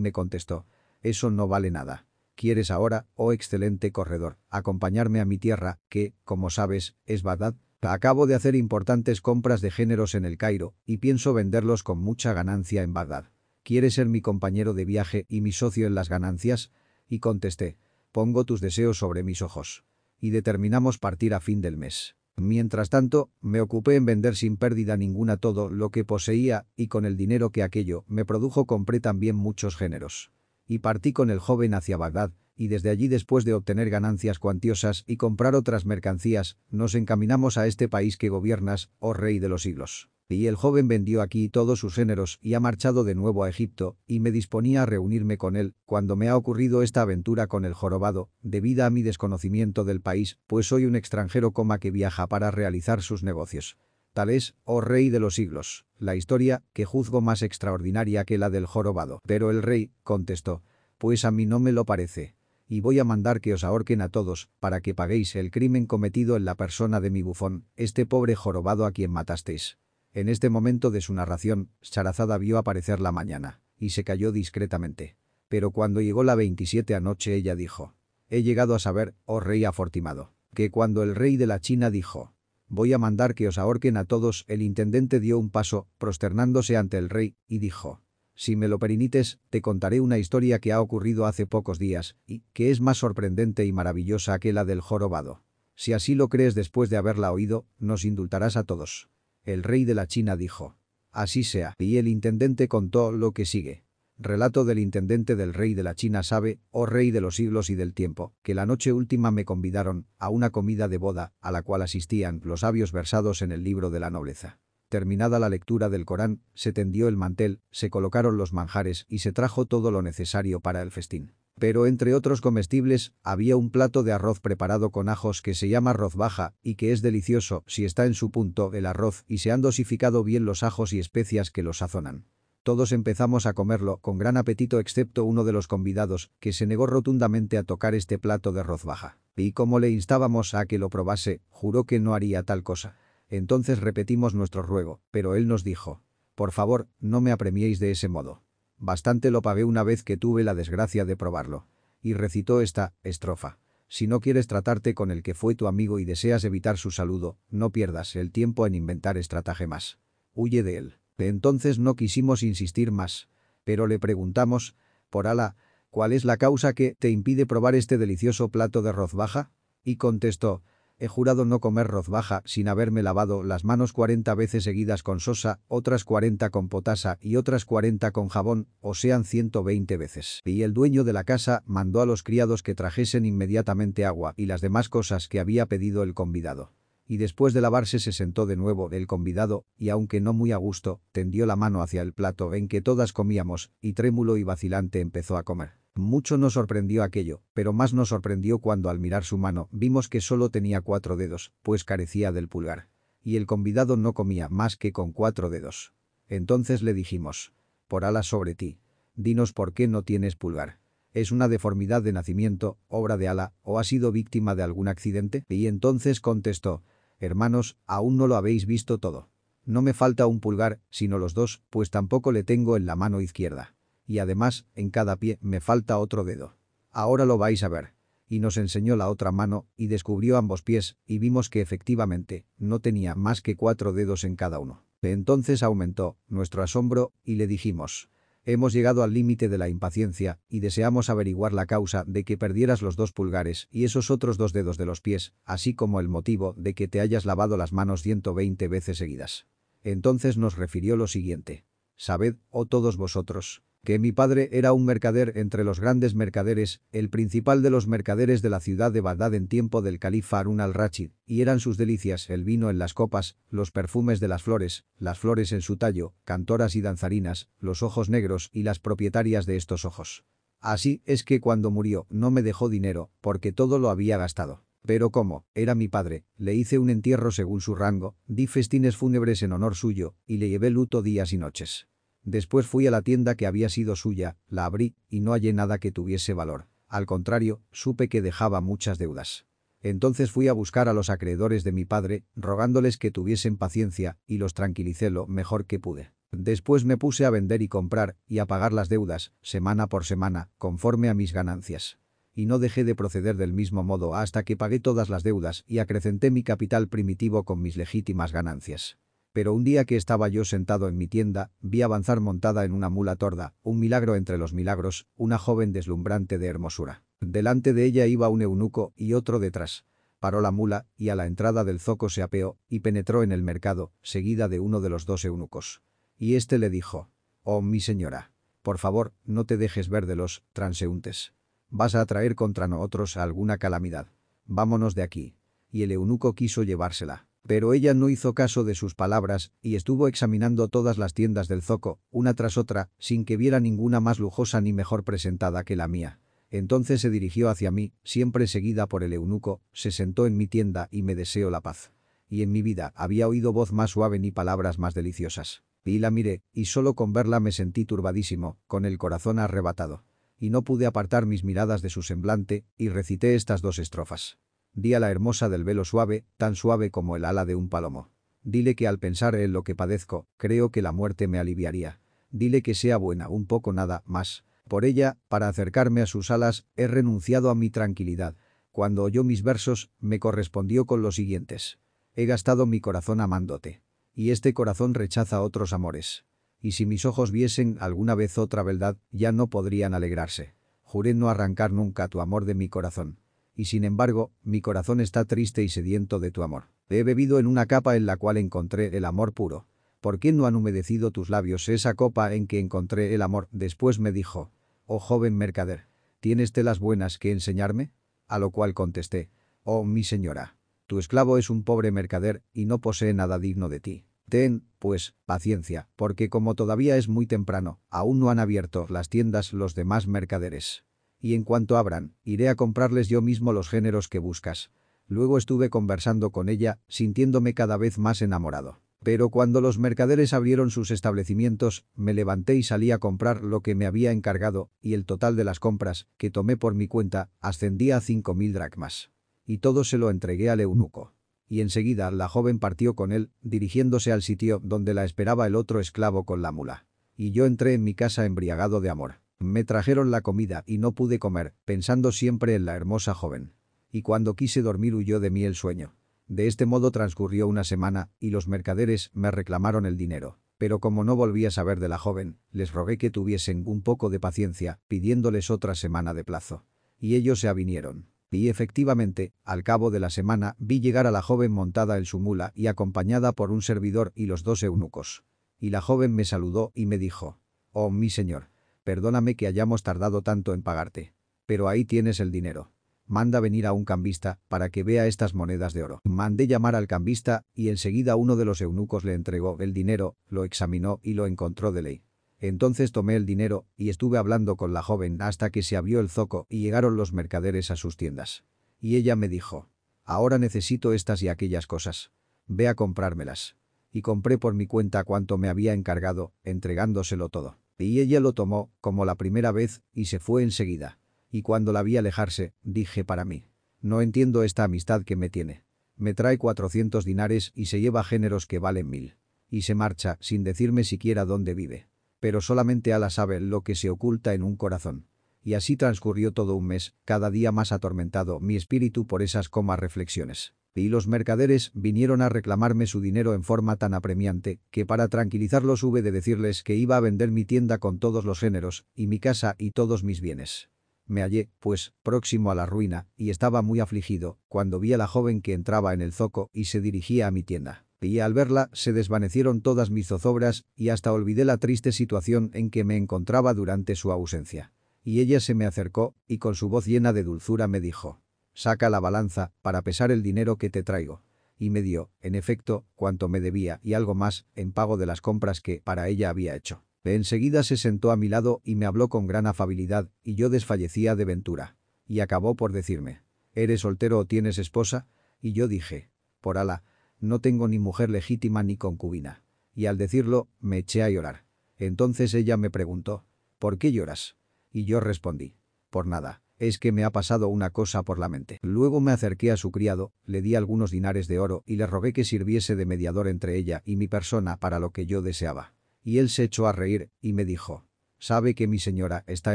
me contestó. Eso no vale nada. ¿Quieres ahora, oh excelente corredor, acompañarme a mi tierra, que, como sabes, es Bagdad? Acabo de hacer importantes compras de géneros en el Cairo, y pienso venderlos con mucha ganancia en Bagdad. ¿Quieres ser mi compañero de viaje y mi socio en las ganancias? Y contesté, pongo tus deseos sobre mis ojos. Y determinamos partir a fin del mes. Mientras tanto, me ocupé en vender sin pérdida ninguna todo lo que poseía y con el dinero que aquello me produjo compré también muchos géneros. Y partí con el joven hacia Bagdad, y desde allí después de obtener ganancias cuantiosas y comprar otras mercancías, nos encaminamos a este país que gobiernas, oh rey de los siglos. Y el joven vendió aquí todos sus géneros y ha marchado de nuevo a Egipto, y me disponía a reunirme con él, cuando me ha ocurrido esta aventura con el jorobado, debida a mi desconocimiento del país, pues soy un extranjero coma que viaja para realizar sus negocios. Tal es, oh rey de los siglos, la historia que juzgo más extraordinaria que la del jorobado. Pero el rey, contestó, pues a mí no me lo parece y voy a mandar que os ahorquen a todos, para que paguéis el crimen cometido en la persona de mi bufón, este pobre jorobado a quien matasteis. En este momento de su narración, Charazada vio aparecer la mañana, y se cayó discretamente. Pero cuando llegó la 27 anoche ella dijo, he llegado a saber, oh rey afortimado, que cuando el rey de la China dijo, voy a mandar que os ahorquen a todos, el intendente dio un paso, prosternándose ante el rey, y dijo, si me lo perinites, te contaré una historia que ha ocurrido hace pocos días, y que es más sorprendente y maravillosa que la del jorobado. Si así lo crees después de haberla oído, nos indultarás a todos. El rey de la China dijo. Así sea, y el intendente contó lo que sigue. Relato del intendente del rey de la China sabe, oh rey de los siglos y del tiempo, que la noche última me convidaron a una comida de boda, a la cual asistían los sabios versados en el libro de la nobleza. Terminada la lectura del Corán, se tendió el mantel, se colocaron los manjares y se trajo todo lo necesario para el festín. Pero entre otros comestibles, había un plato de arroz preparado con ajos que se llama arroz baja y que es delicioso si está en su punto el arroz y se han dosificado bien los ajos y especias que lo sazonan. Todos empezamos a comerlo con gran apetito excepto uno de los convidados, que se negó rotundamente a tocar este plato de arroz baja. Y como le instábamos a que lo probase, juró que no haría tal cosa. Entonces repetimos nuestro ruego, pero él nos dijo, por favor, no me apremiéis de ese modo. Bastante lo pagué una vez que tuve la desgracia de probarlo. Y recitó esta estrofa. Si no quieres tratarte con el que fue tu amigo y deseas evitar su saludo, no pierdas el tiempo en inventar estratagemas. Huye de él. Entonces no quisimos insistir más. Pero le preguntamos, por ala, ¿cuál es la causa que te impide probar este delicioso plato de rozbaja? Y contestó, He jurado no comer rozbaja sin haberme lavado las manos 40 veces seguidas con sosa, otras 40 con potasa y otras 40 con jabón, o sean 120 veces. Y el dueño de la casa mandó a los criados que trajesen inmediatamente agua y las demás cosas que había pedido el convidado. Y después de lavarse se sentó de nuevo el convidado, y aunque no muy a gusto, tendió la mano hacia el plato en que todas comíamos, y trémulo y vacilante empezó a comer. Mucho nos sorprendió aquello, pero más nos sorprendió cuando al mirar su mano vimos que solo tenía cuatro dedos, pues carecía del pulgar. Y el convidado no comía más que con cuatro dedos. Entonces le dijimos, por alas sobre ti. Dinos por qué no tienes pulgar. ¿Es una deformidad de nacimiento, obra de ala, o ha sido víctima de algún accidente? Y entonces contestó, hermanos, aún no lo habéis visto todo. No me falta un pulgar, sino los dos, pues tampoco le tengo en la mano izquierda y además, en cada pie me falta otro dedo. Ahora lo vais a ver. Y nos enseñó la otra mano y descubrió ambos pies y vimos que efectivamente no tenía más que cuatro dedos en cada uno. Entonces aumentó nuestro asombro y le dijimos, hemos llegado al límite de la impaciencia y deseamos averiguar la causa de que perdieras los dos pulgares y esos otros dos dedos de los pies, así como el motivo de que te hayas lavado las manos 120 veces seguidas. Entonces nos refirió lo siguiente. Sabed, oh todos vosotros, que mi padre era un mercader entre los grandes mercaderes, el principal de los mercaderes de la ciudad de Bagdad en tiempo del califa Harun al-Rachid, y eran sus delicias el vino en las copas, los perfumes de las flores, las flores en su tallo, cantoras y danzarinas, los ojos negros y las propietarias de estos ojos. Así es que cuando murió no me dejó dinero, porque todo lo había gastado. Pero como, era mi padre, le hice un entierro según su rango, di festines fúnebres en honor suyo, y le llevé luto días y noches. Después fui a la tienda que había sido suya, la abrí, y no hallé nada que tuviese valor. Al contrario, supe que dejaba muchas deudas. Entonces fui a buscar a los acreedores de mi padre, rogándoles que tuviesen paciencia, y los tranquilicé lo mejor que pude. Después me puse a vender y comprar, y a pagar las deudas, semana por semana, conforme a mis ganancias. Y no dejé de proceder del mismo modo hasta que pagué todas las deudas y acrecenté mi capital primitivo con mis legítimas ganancias. Pero un día que estaba yo sentado en mi tienda, vi avanzar montada en una mula torda, un milagro entre los milagros, una joven deslumbrante de hermosura. Delante de ella iba un eunuco y otro detrás. Paró la mula y a la entrada del zoco se apeó y penetró en el mercado, seguida de uno de los dos eunucos. Y éste le dijo, «Oh, mi señora, por favor, no te dejes ver de los transeúntes. Vas a atraer contra nosotros alguna calamidad. Vámonos de aquí». Y el eunuco quiso llevársela. Pero ella no hizo caso de sus palabras y estuvo examinando todas las tiendas del zoco, una tras otra, sin que viera ninguna más lujosa ni mejor presentada que la mía. Entonces se dirigió hacia mí, siempre seguida por el eunuco, se sentó en mi tienda y me deseó la paz. Y en mi vida había oído voz más suave ni palabras más deliciosas. Y la miré, y solo con verla me sentí turbadísimo, con el corazón arrebatado. Y no pude apartar mis miradas de su semblante, y recité estas dos estrofas. Di a la hermosa del velo suave, tan suave como el ala de un palomo. Dile que al pensar en lo que padezco, creo que la muerte me aliviaría. Dile que sea buena, un poco nada más, por ella, para acercarme a sus alas, he renunciado a mi tranquilidad. Cuando oyó mis versos, me correspondió con los siguientes. He gastado mi corazón amándote. Y este corazón rechaza otros amores. Y si mis ojos viesen alguna vez otra verdad, ya no podrían alegrarse. Juré no arrancar nunca tu amor de mi corazón. Y sin embargo, mi corazón está triste y sediento de tu amor. He bebido en una capa en la cual encontré el amor puro. ¿Por qué no han humedecido tus labios esa copa en que encontré el amor? Después me dijo, oh joven mercader, ¿tienes telas buenas que enseñarme? A lo cual contesté, oh mi señora, tu esclavo es un pobre mercader y no posee nada digno de ti. Ten, pues, paciencia, porque como todavía es muy temprano, aún no han abierto las tiendas los demás mercaderes. Y en cuanto abran, iré a comprarles yo mismo los géneros que buscas. Luego estuve conversando con ella, sintiéndome cada vez más enamorado. Pero cuando los mercaderes abrieron sus establecimientos, me levanté y salí a comprar lo que me había encargado, y el total de las compras, que tomé por mi cuenta, ascendía a cinco mil dracmas. Y todo se lo entregué al eunuco. Y enseguida la joven partió con él, dirigiéndose al sitio donde la esperaba el otro esclavo con la mula. Y yo entré en mi casa embriagado de amor. Me trajeron la comida y no pude comer, pensando siempre en la hermosa joven. Y cuando quise dormir huyó de mí el sueño. De este modo transcurrió una semana, y los mercaderes me reclamaron el dinero. Pero como no volví a saber de la joven, les rogué que tuviesen un poco de paciencia, pidiéndoles otra semana de plazo. Y ellos se avinieron. Y efectivamente, al cabo de la semana, vi llegar a la joven montada en su mula y acompañada por un servidor y los dos eunucos. Y la joven me saludó y me dijo, «Oh, mi señor, perdóname que hayamos tardado tanto en pagarte. Pero ahí tienes el dinero. Manda venir a un cambista para que vea estas monedas de oro. Mandé llamar al cambista y enseguida uno de los eunucos le entregó el dinero, lo examinó y lo encontró de ley. Entonces tomé el dinero y estuve hablando con la joven hasta que se abrió el zoco y llegaron los mercaderes a sus tiendas. Y ella me dijo, ahora necesito estas y aquellas cosas. Ve a comprármelas. Y compré por mi cuenta cuanto me había encargado, entregándoselo todo. Y ella lo tomó, como la primera vez, y se fue enseguida y cuando la vi alejarse, dije para mí. No entiendo esta amistad que me tiene. Me trae cuatrocientos dinares y se lleva géneros que valen mil. Y se marcha sin decirme siquiera dónde vive. Pero solamente Ala sabe lo que se oculta en un corazón. Y así transcurrió todo un mes, cada día más atormentado mi espíritu por esas comas reflexiones. Y los mercaderes vinieron a reclamarme su dinero en forma tan apremiante, que para tranquilizarlos hube de decirles que iba a vender mi tienda con todos los géneros, y mi casa y todos mis bienes. Me hallé, pues, próximo a la ruina, y estaba muy afligido, cuando vi a la joven que entraba en el zoco y se dirigía a mi tienda. Y al verla, se desvanecieron todas mis zozobras, y hasta olvidé la triste situación en que me encontraba durante su ausencia. Y ella se me acercó, y con su voz llena de dulzura me dijo, «Saca la balanza, para pesar el dinero que te traigo» y me dio, en efecto, cuanto me debía y algo más en pago de las compras que para ella había hecho. Enseguida se sentó a mi lado y me habló con gran afabilidad, y yo desfallecía de ventura. Y acabó por decirme, ¿eres soltero o tienes esposa? Y yo dije, por ala, no tengo ni mujer legítima ni concubina. Y al decirlo, me eché a llorar. Entonces ella me preguntó, ¿por qué lloras? Y yo respondí, por nada, es que me ha pasado una cosa por la mente. Luego me acerqué a su criado, le di algunos dinares de oro y le rogué que sirviese de mediador entre ella y mi persona para lo que yo deseaba. Y él se echó a reír y me dijo, sabe que mi señora está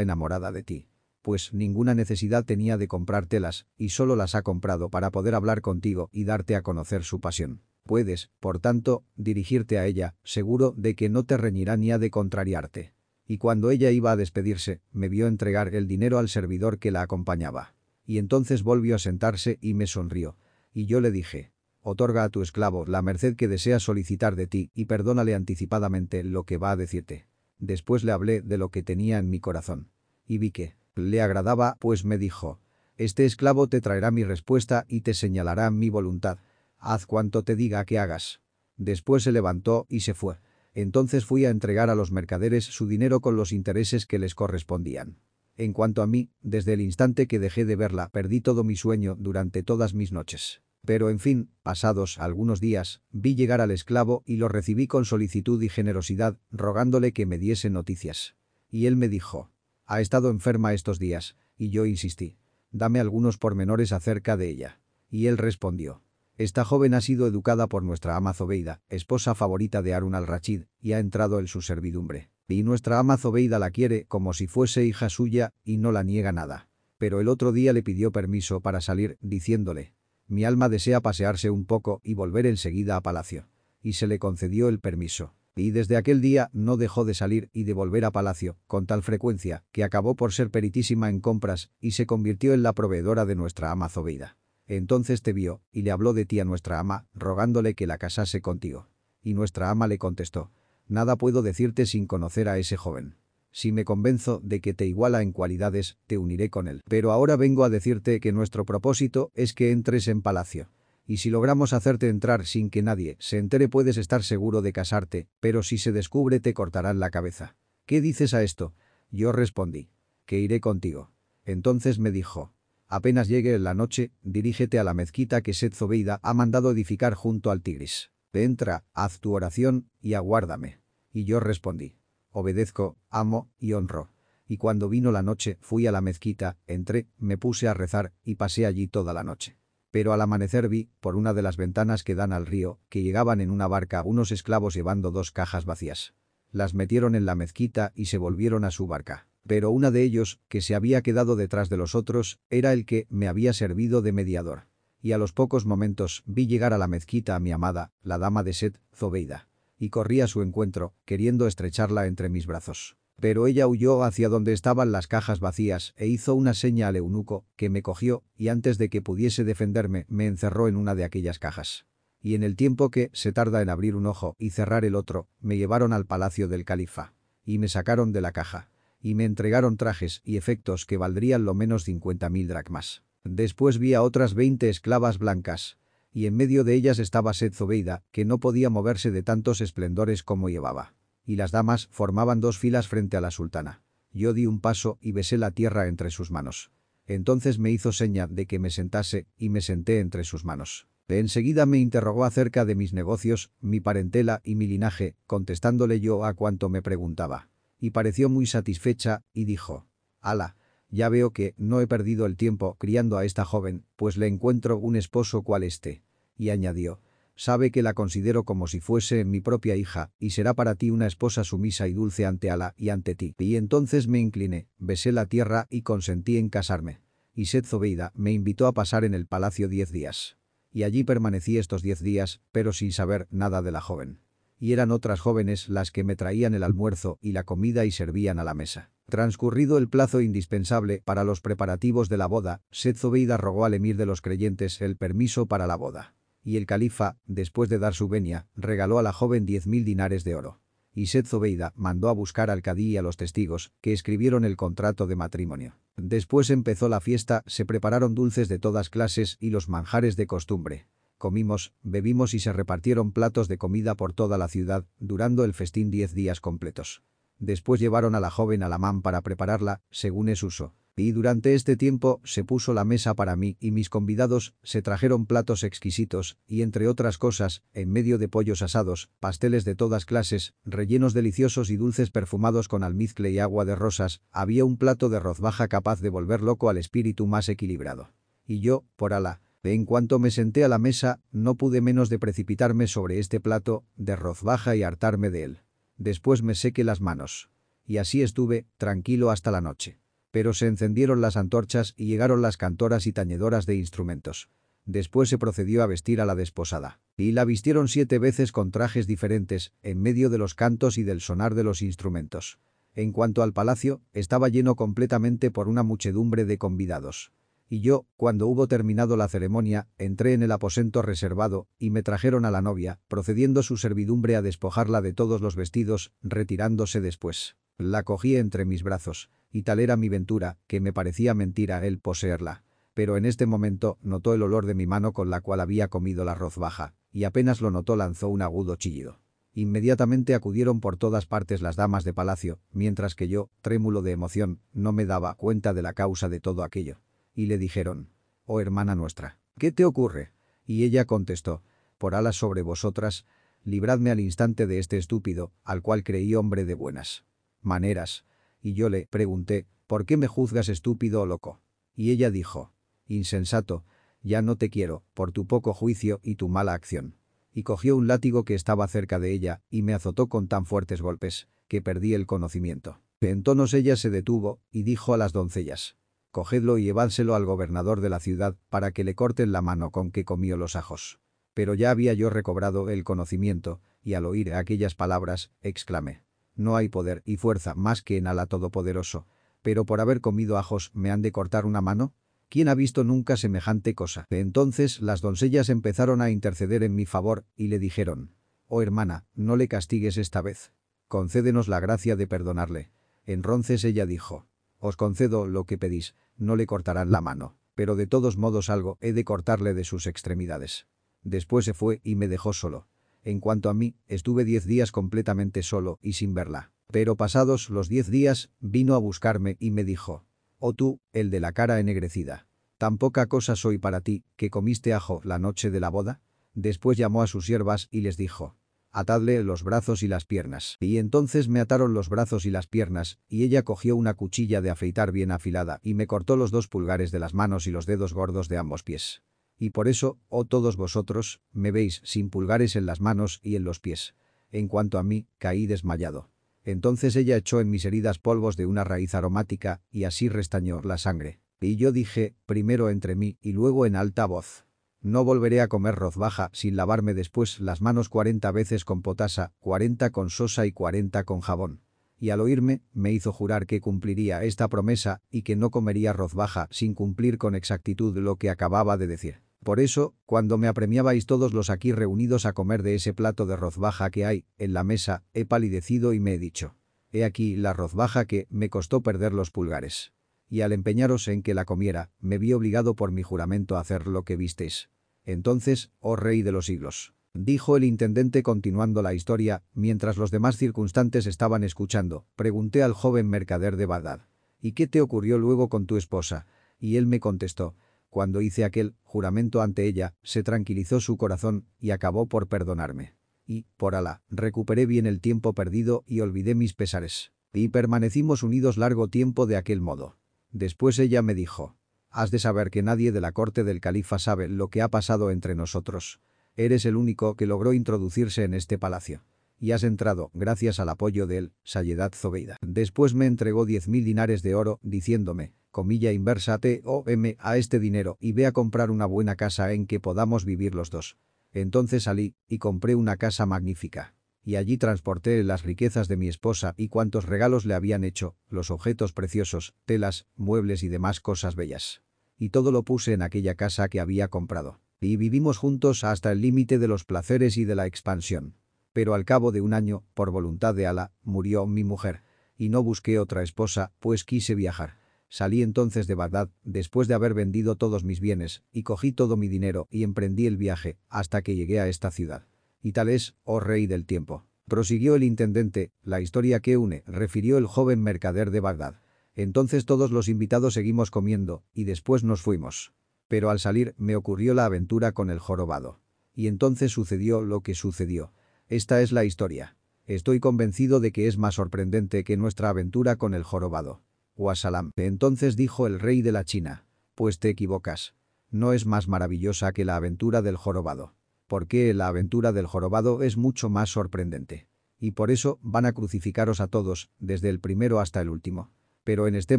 enamorada de ti. Pues ninguna necesidad tenía de comprar telas y solo las ha comprado para poder hablar contigo y darte a conocer su pasión. Puedes, por tanto, dirigirte a ella, seguro de que no te reñirá ni ha de contrariarte y cuando ella iba a despedirse, me vio entregar el dinero al servidor que la acompañaba. Y entonces volvió a sentarse y me sonrió. Y yo le dije, otorga a tu esclavo la merced que desea solicitar de ti y perdónale anticipadamente lo que va a decirte. Después le hablé de lo que tenía en mi corazón. Y vi que le agradaba, pues me dijo, este esclavo te traerá mi respuesta y te señalará mi voluntad. Haz cuanto te diga que hagas. Después se levantó y se fue. Entonces fui a entregar a los mercaderes su dinero con los intereses que les correspondían. En cuanto a mí, desde el instante que dejé de verla, perdí todo mi sueño durante todas mis noches. Pero en fin, pasados algunos días, vi llegar al esclavo y lo recibí con solicitud y generosidad, rogándole que me diese noticias. Y él me dijo, ha estado enferma estos días, y yo insistí, dame algunos pormenores acerca de ella. Y él respondió, esta joven ha sido educada por nuestra ama Zobeida, esposa favorita de Harun al-Rachid, y ha entrado en su servidumbre. Y nuestra ama Zobeida la quiere como si fuese hija suya y no la niega nada. Pero el otro día le pidió permiso para salir, diciéndole, mi alma desea pasearse un poco y volver enseguida a palacio. Y se le concedió el permiso. Y desde aquel día no dejó de salir y de volver a palacio, con tal frecuencia, que acabó por ser peritísima en compras y se convirtió en la proveedora de nuestra ama Zobeida. Entonces te vio, y le habló de ti a nuestra ama, rogándole que la casase contigo. Y nuestra ama le contestó, nada puedo decirte sin conocer a ese joven. Si me convenzo de que te iguala en cualidades, te uniré con él. Pero ahora vengo a decirte que nuestro propósito es que entres en palacio. Y si logramos hacerte entrar sin que nadie se entere puedes estar seguro de casarte, pero si se descubre te cortarán la cabeza. ¿Qué dices a esto? Yo respondí, que iré contigo. Entonces me dijo, Apenas llegue la noche, dirígete a la mezquita que Seth Zobeida ha mandado edificar junto al Tigris. Entra, haz tu oración y aguárdame. Y yo respondí. Obedezco, amo y honro. Y cuando vino la noche, fui a la mezquita, entré, me puse a rezar y pasé allí toda la noche. Pero al amanecer vi, por una de las ventanas que dan al río, que llegaban en una barca unos esclavos llevando dos cajas vacías. Las metieron en la mezquita y se volvieron a su barca pero una de ellos, que se había quedado detrás de los otros, era el que me había servido de mediador. Y a los pocos momentos vi llegar a la mezquita a mi amada, la dama de Set, Zobeida. Y corrí a su encuentro, queriendo estrecharla entre mis brazos. Pero ella huyó hacia donde estaban las cajas vacías e hizo una seña al eunuco, que me cogió, y antes de que pudiese defenderme, me encerró en una de aquellas cajas. Y en el tiempo que se tarda en abrir un ojo y cerrar el otro, me llevaron al palacio del califa. Y me sacaron de la caja y me entregaron trajes y efectos que valdrían lo menos 50.000 dracmas. Después vi a otras 20 esclavas blancas, y en medio de ellas estaba Seth Zobeida, que no podía moverse de tantos esplendores como llevaba. Y las damas formaban dos filas frente a la sultana. Yo di un paso y besé la tierra entre sus manos. Entonces me hizo seña de que me sentase y me senté entre sus manos. Enseguida me interrogó acerca de mis negocios, mi parentela y mi linaje, contestándole yo a cuanto me preguntaba y pareció muy satisfecha, y dijo, «Ala, ya veo que no he perdido el tiempo criando a esta joven, pues le encuentro un esposo cual este». Y añadió, «Sabe que la considero como si fuese mi propia hija, y será para ti una esposa sumisa y dulce ante Ala y ante ti». Y entonces me incliné, besé la tierra y consentí en casarme. Y Seth Zobeida me invitó a pasar en el palacio diez días. Y allí permanecí estos diez días, pero sin saber nada de la joven y eran otras jóvenes las que me traían el almuerzo y la comida y servían a la mesa. Transcurrido el plazo indispensable para los preparativos de la boda, Seth Zobeida rogó al emir de los creyentes el permiso para la boda. Y el califa, después de dar su venia, regaló a la joven diez mil dinares de oro. Y Seth Zobeida mandó a buscar al cadí y a los testigos, que escribieron el contrato de matrimonio. Después empezó la fiesta, se prepararon dulces de todas clases y los manjares de costumbre comimos, bebimos y se repartieron platos de comida por toda la ciudad, durando el festín diez días completos. Después llevaron a la joven a la man para prepararla, según es uso. Y durante este tiempo se puso la mesa para mí y mis convidados se trajeron platos exquisitos y entre otras cosas, en medio de pollos asados, pasteles de todas clases, rellenos deliciosos y dulces perfumados con almizcle y agua de rosas, había un plato de rozbaja capaz de volver loco al espíritu más equilibrado. Y yo, por ala, en cuanto me senté a la mesa, no pude menos de precipitarme sobre este plato de rozbaja y hartarme de él. Después me sequé las manos. Y así estuve, tranquilo hasta la noche. Pero se encendieron las antorchas y llegaron las cantoras y tañedoras de instrumentos. Después se procedió a vestir a la desposada. Y la vistieron siete veces con trajes diferentes, en medio de los cantos y del sonar de los instrumentos. En cuanto al palacio, estaba lleno completamente por una muchedumbre de convidados. Y yo, cuando hubo terminado la ceremonia, entré en el aposento reservado, y me trajeron a la novia, procediendo su servidumbre a despojarla de todos los vestidos, retirándose después. La cogí entre mis brazos, y tal era mi ventura, que me parecía mentira el poseerla. Pero en este momento notó el olor de mi mano con la cual había comido la baja, y apenas lo notó lanzó un agudo chillido. Inmediatamente acudieron por todas partes las damas de palacio, mientras que yo, trémulo de emoción, no me daba cuenta de la causa de todo aquello. Y le dijeron, «Oh hermana nuestra, ¿qué te ocurre?» Y ella contestó, «Por alas sobre vosotras, libradme al instante de este estúpido, al cual creí hombre de buenas maneras, y yo le pregunté, ¿por qué me juzgas estúpido o loco? Y ella dijo, insensato, ya no te quiero, por tu poco juicio y tu mala acción. Y cogió un látigo que estaba cerca de ella y me azotó con tan fuertes golpes, que perdí el conocimiento. En tonos ella se detuvo y dijo a las doncellas, cogedlo y llevádselo al gobernador de la ciudad para que le corten la mano con que comió los ajos. Pero ya había yo recobrado el conocimiento, y al oír aquellas palabras, exclamé, no hay poder y fuerza más que en Alá Todopoderoso. Pero por haber comido ajos, ¿me han de cortar una mano? ¿Quién ha visto nunca semejante cosa? Entonces las doncellas empezaron a interceder en mi favor y le dijeron, «Oh hermana, no le castigues esta vez. Concédenos la gracia de perdonarle». Entonces ella dijo, «Os concedo lo que pedís, no le cortarán la mano, pero de todos modos algo he de cortarle de sus extremidades». Después se fue y me dejó solo. En cuanto a mí, estuve diez días completamente solo y sin verla. Pero pasados los diez días, vino a buscarme y me dijo, «Oh tú, el de la cara ennegrecida. ¿Tan poca cosa soy para ti, que comiste ajo la noche de la boda?» Después llamó a sus siervas y les dijo, «Atadle los brazos y las piernas». Y entonces me ataron los brazos y las piernas, y ella cogió una cuchilla de afeitar bien afilada y me cortó los dos pulgares de las manos y los dedos gordos de ambos pies. Y por eso, oh todos vosotros, me veis sin pulgares en las manos y en los pies. En cuanto a mí, caí desmayado. Entonces ella echó en mis heridas polvos de una raíz aromática y así restañó la sangre. Y yo dije, primero entre mí y luego en alta voz. No volveré a comer rozbaja sin lavarme después las manos cuarenta veces con potasa, cuarenta con sosa y cuarenta con jabón. Y al oírme, me hizo jurar que cumpliría esta promesa y que no comería rozbaja sin cumplir con exactitud lo que acababa de decir. Por eso, cuando me apremiabais todos los aquí reunidos a comer de ese plato de rozbaja que hay en la mesa, he palidecido y me he dicho. He aquí la rozbaja que me costó perder los pulgares. Y al empeñaros en que la comiera, me vi obligado por mi juramento a hacer lo que visteis. Entonces, oh rey de los siglos, dijo el intendente continuando la historia, mientras los demás circunstantes estaban escuchando, pregunté al joven mercader de Bagdad. ¿Y qué te ocurrió luego con tu esposa? Y él me contestó, cuando hice aquel juramento ante ella, se tranquilizó su corazón y acabó por perdonarme. Y, por Alá, recuperé bien el tiempo perdido y olvidé mis pesares. Y permanecimos unidos largo tiempo de aquel modo. Después ella me dijo, has de saber que nadie de la corte del califa sabe lo que ha pasado entre nosotros. Eres el único que logró introducirse en este palacio. Y has entrado, gracias al apoyo de él, Sayedat Zobeida. Después me entregó diez mil dinares de oro, diciéndome, comilla inversa T-O-M a este dinero y ve a comprar una buena casa en que podamos vivir los dos. Entonces salí y compré una casa magnífica. Y allí transporté las riquezas de mi esposa y cuantos regalos le habían hecho, los objetos preciosos, telas, muebles y demás cosas bellas. Y todo lo puse en aquella casa que había comprado. Y vivimos juntos hasta el límite de los placeres y de la expansión. Pero al cabo de un año, por voluntad de Ala, murió mi mujer. Y no busqué otra esposa, pues quise viajar. Salí entonces de Bagdad, después de haber vendido todos mis bienes, y cogí todo mi dinero y emprendí el viaje, hasta que llegué a esta ciudad. Y tal es, oh rey del tiempo. Prosiguió el intendente, la historia que une, refirió el joven mercader de Bagdad. Entonces todos los invitados seguimos comiendo, y después nos fuimos. Pero al salir me ocurrió la aventura con el jorobado. Y entonces sucedió lo que sucedió. Esta es la historia. Estoy convencido de que es más sorprendente que nuestra aventura con el jorobado. Wasalam. Entonces dijo el rey de la China. Pues te equivocas. No es más maravillosa que la aventura del jorobado. Porque la aventura del jorobado es mucho más sorprendente. Y por eso van a crucificaros a todos, desde el primero hasta el último. Pero en este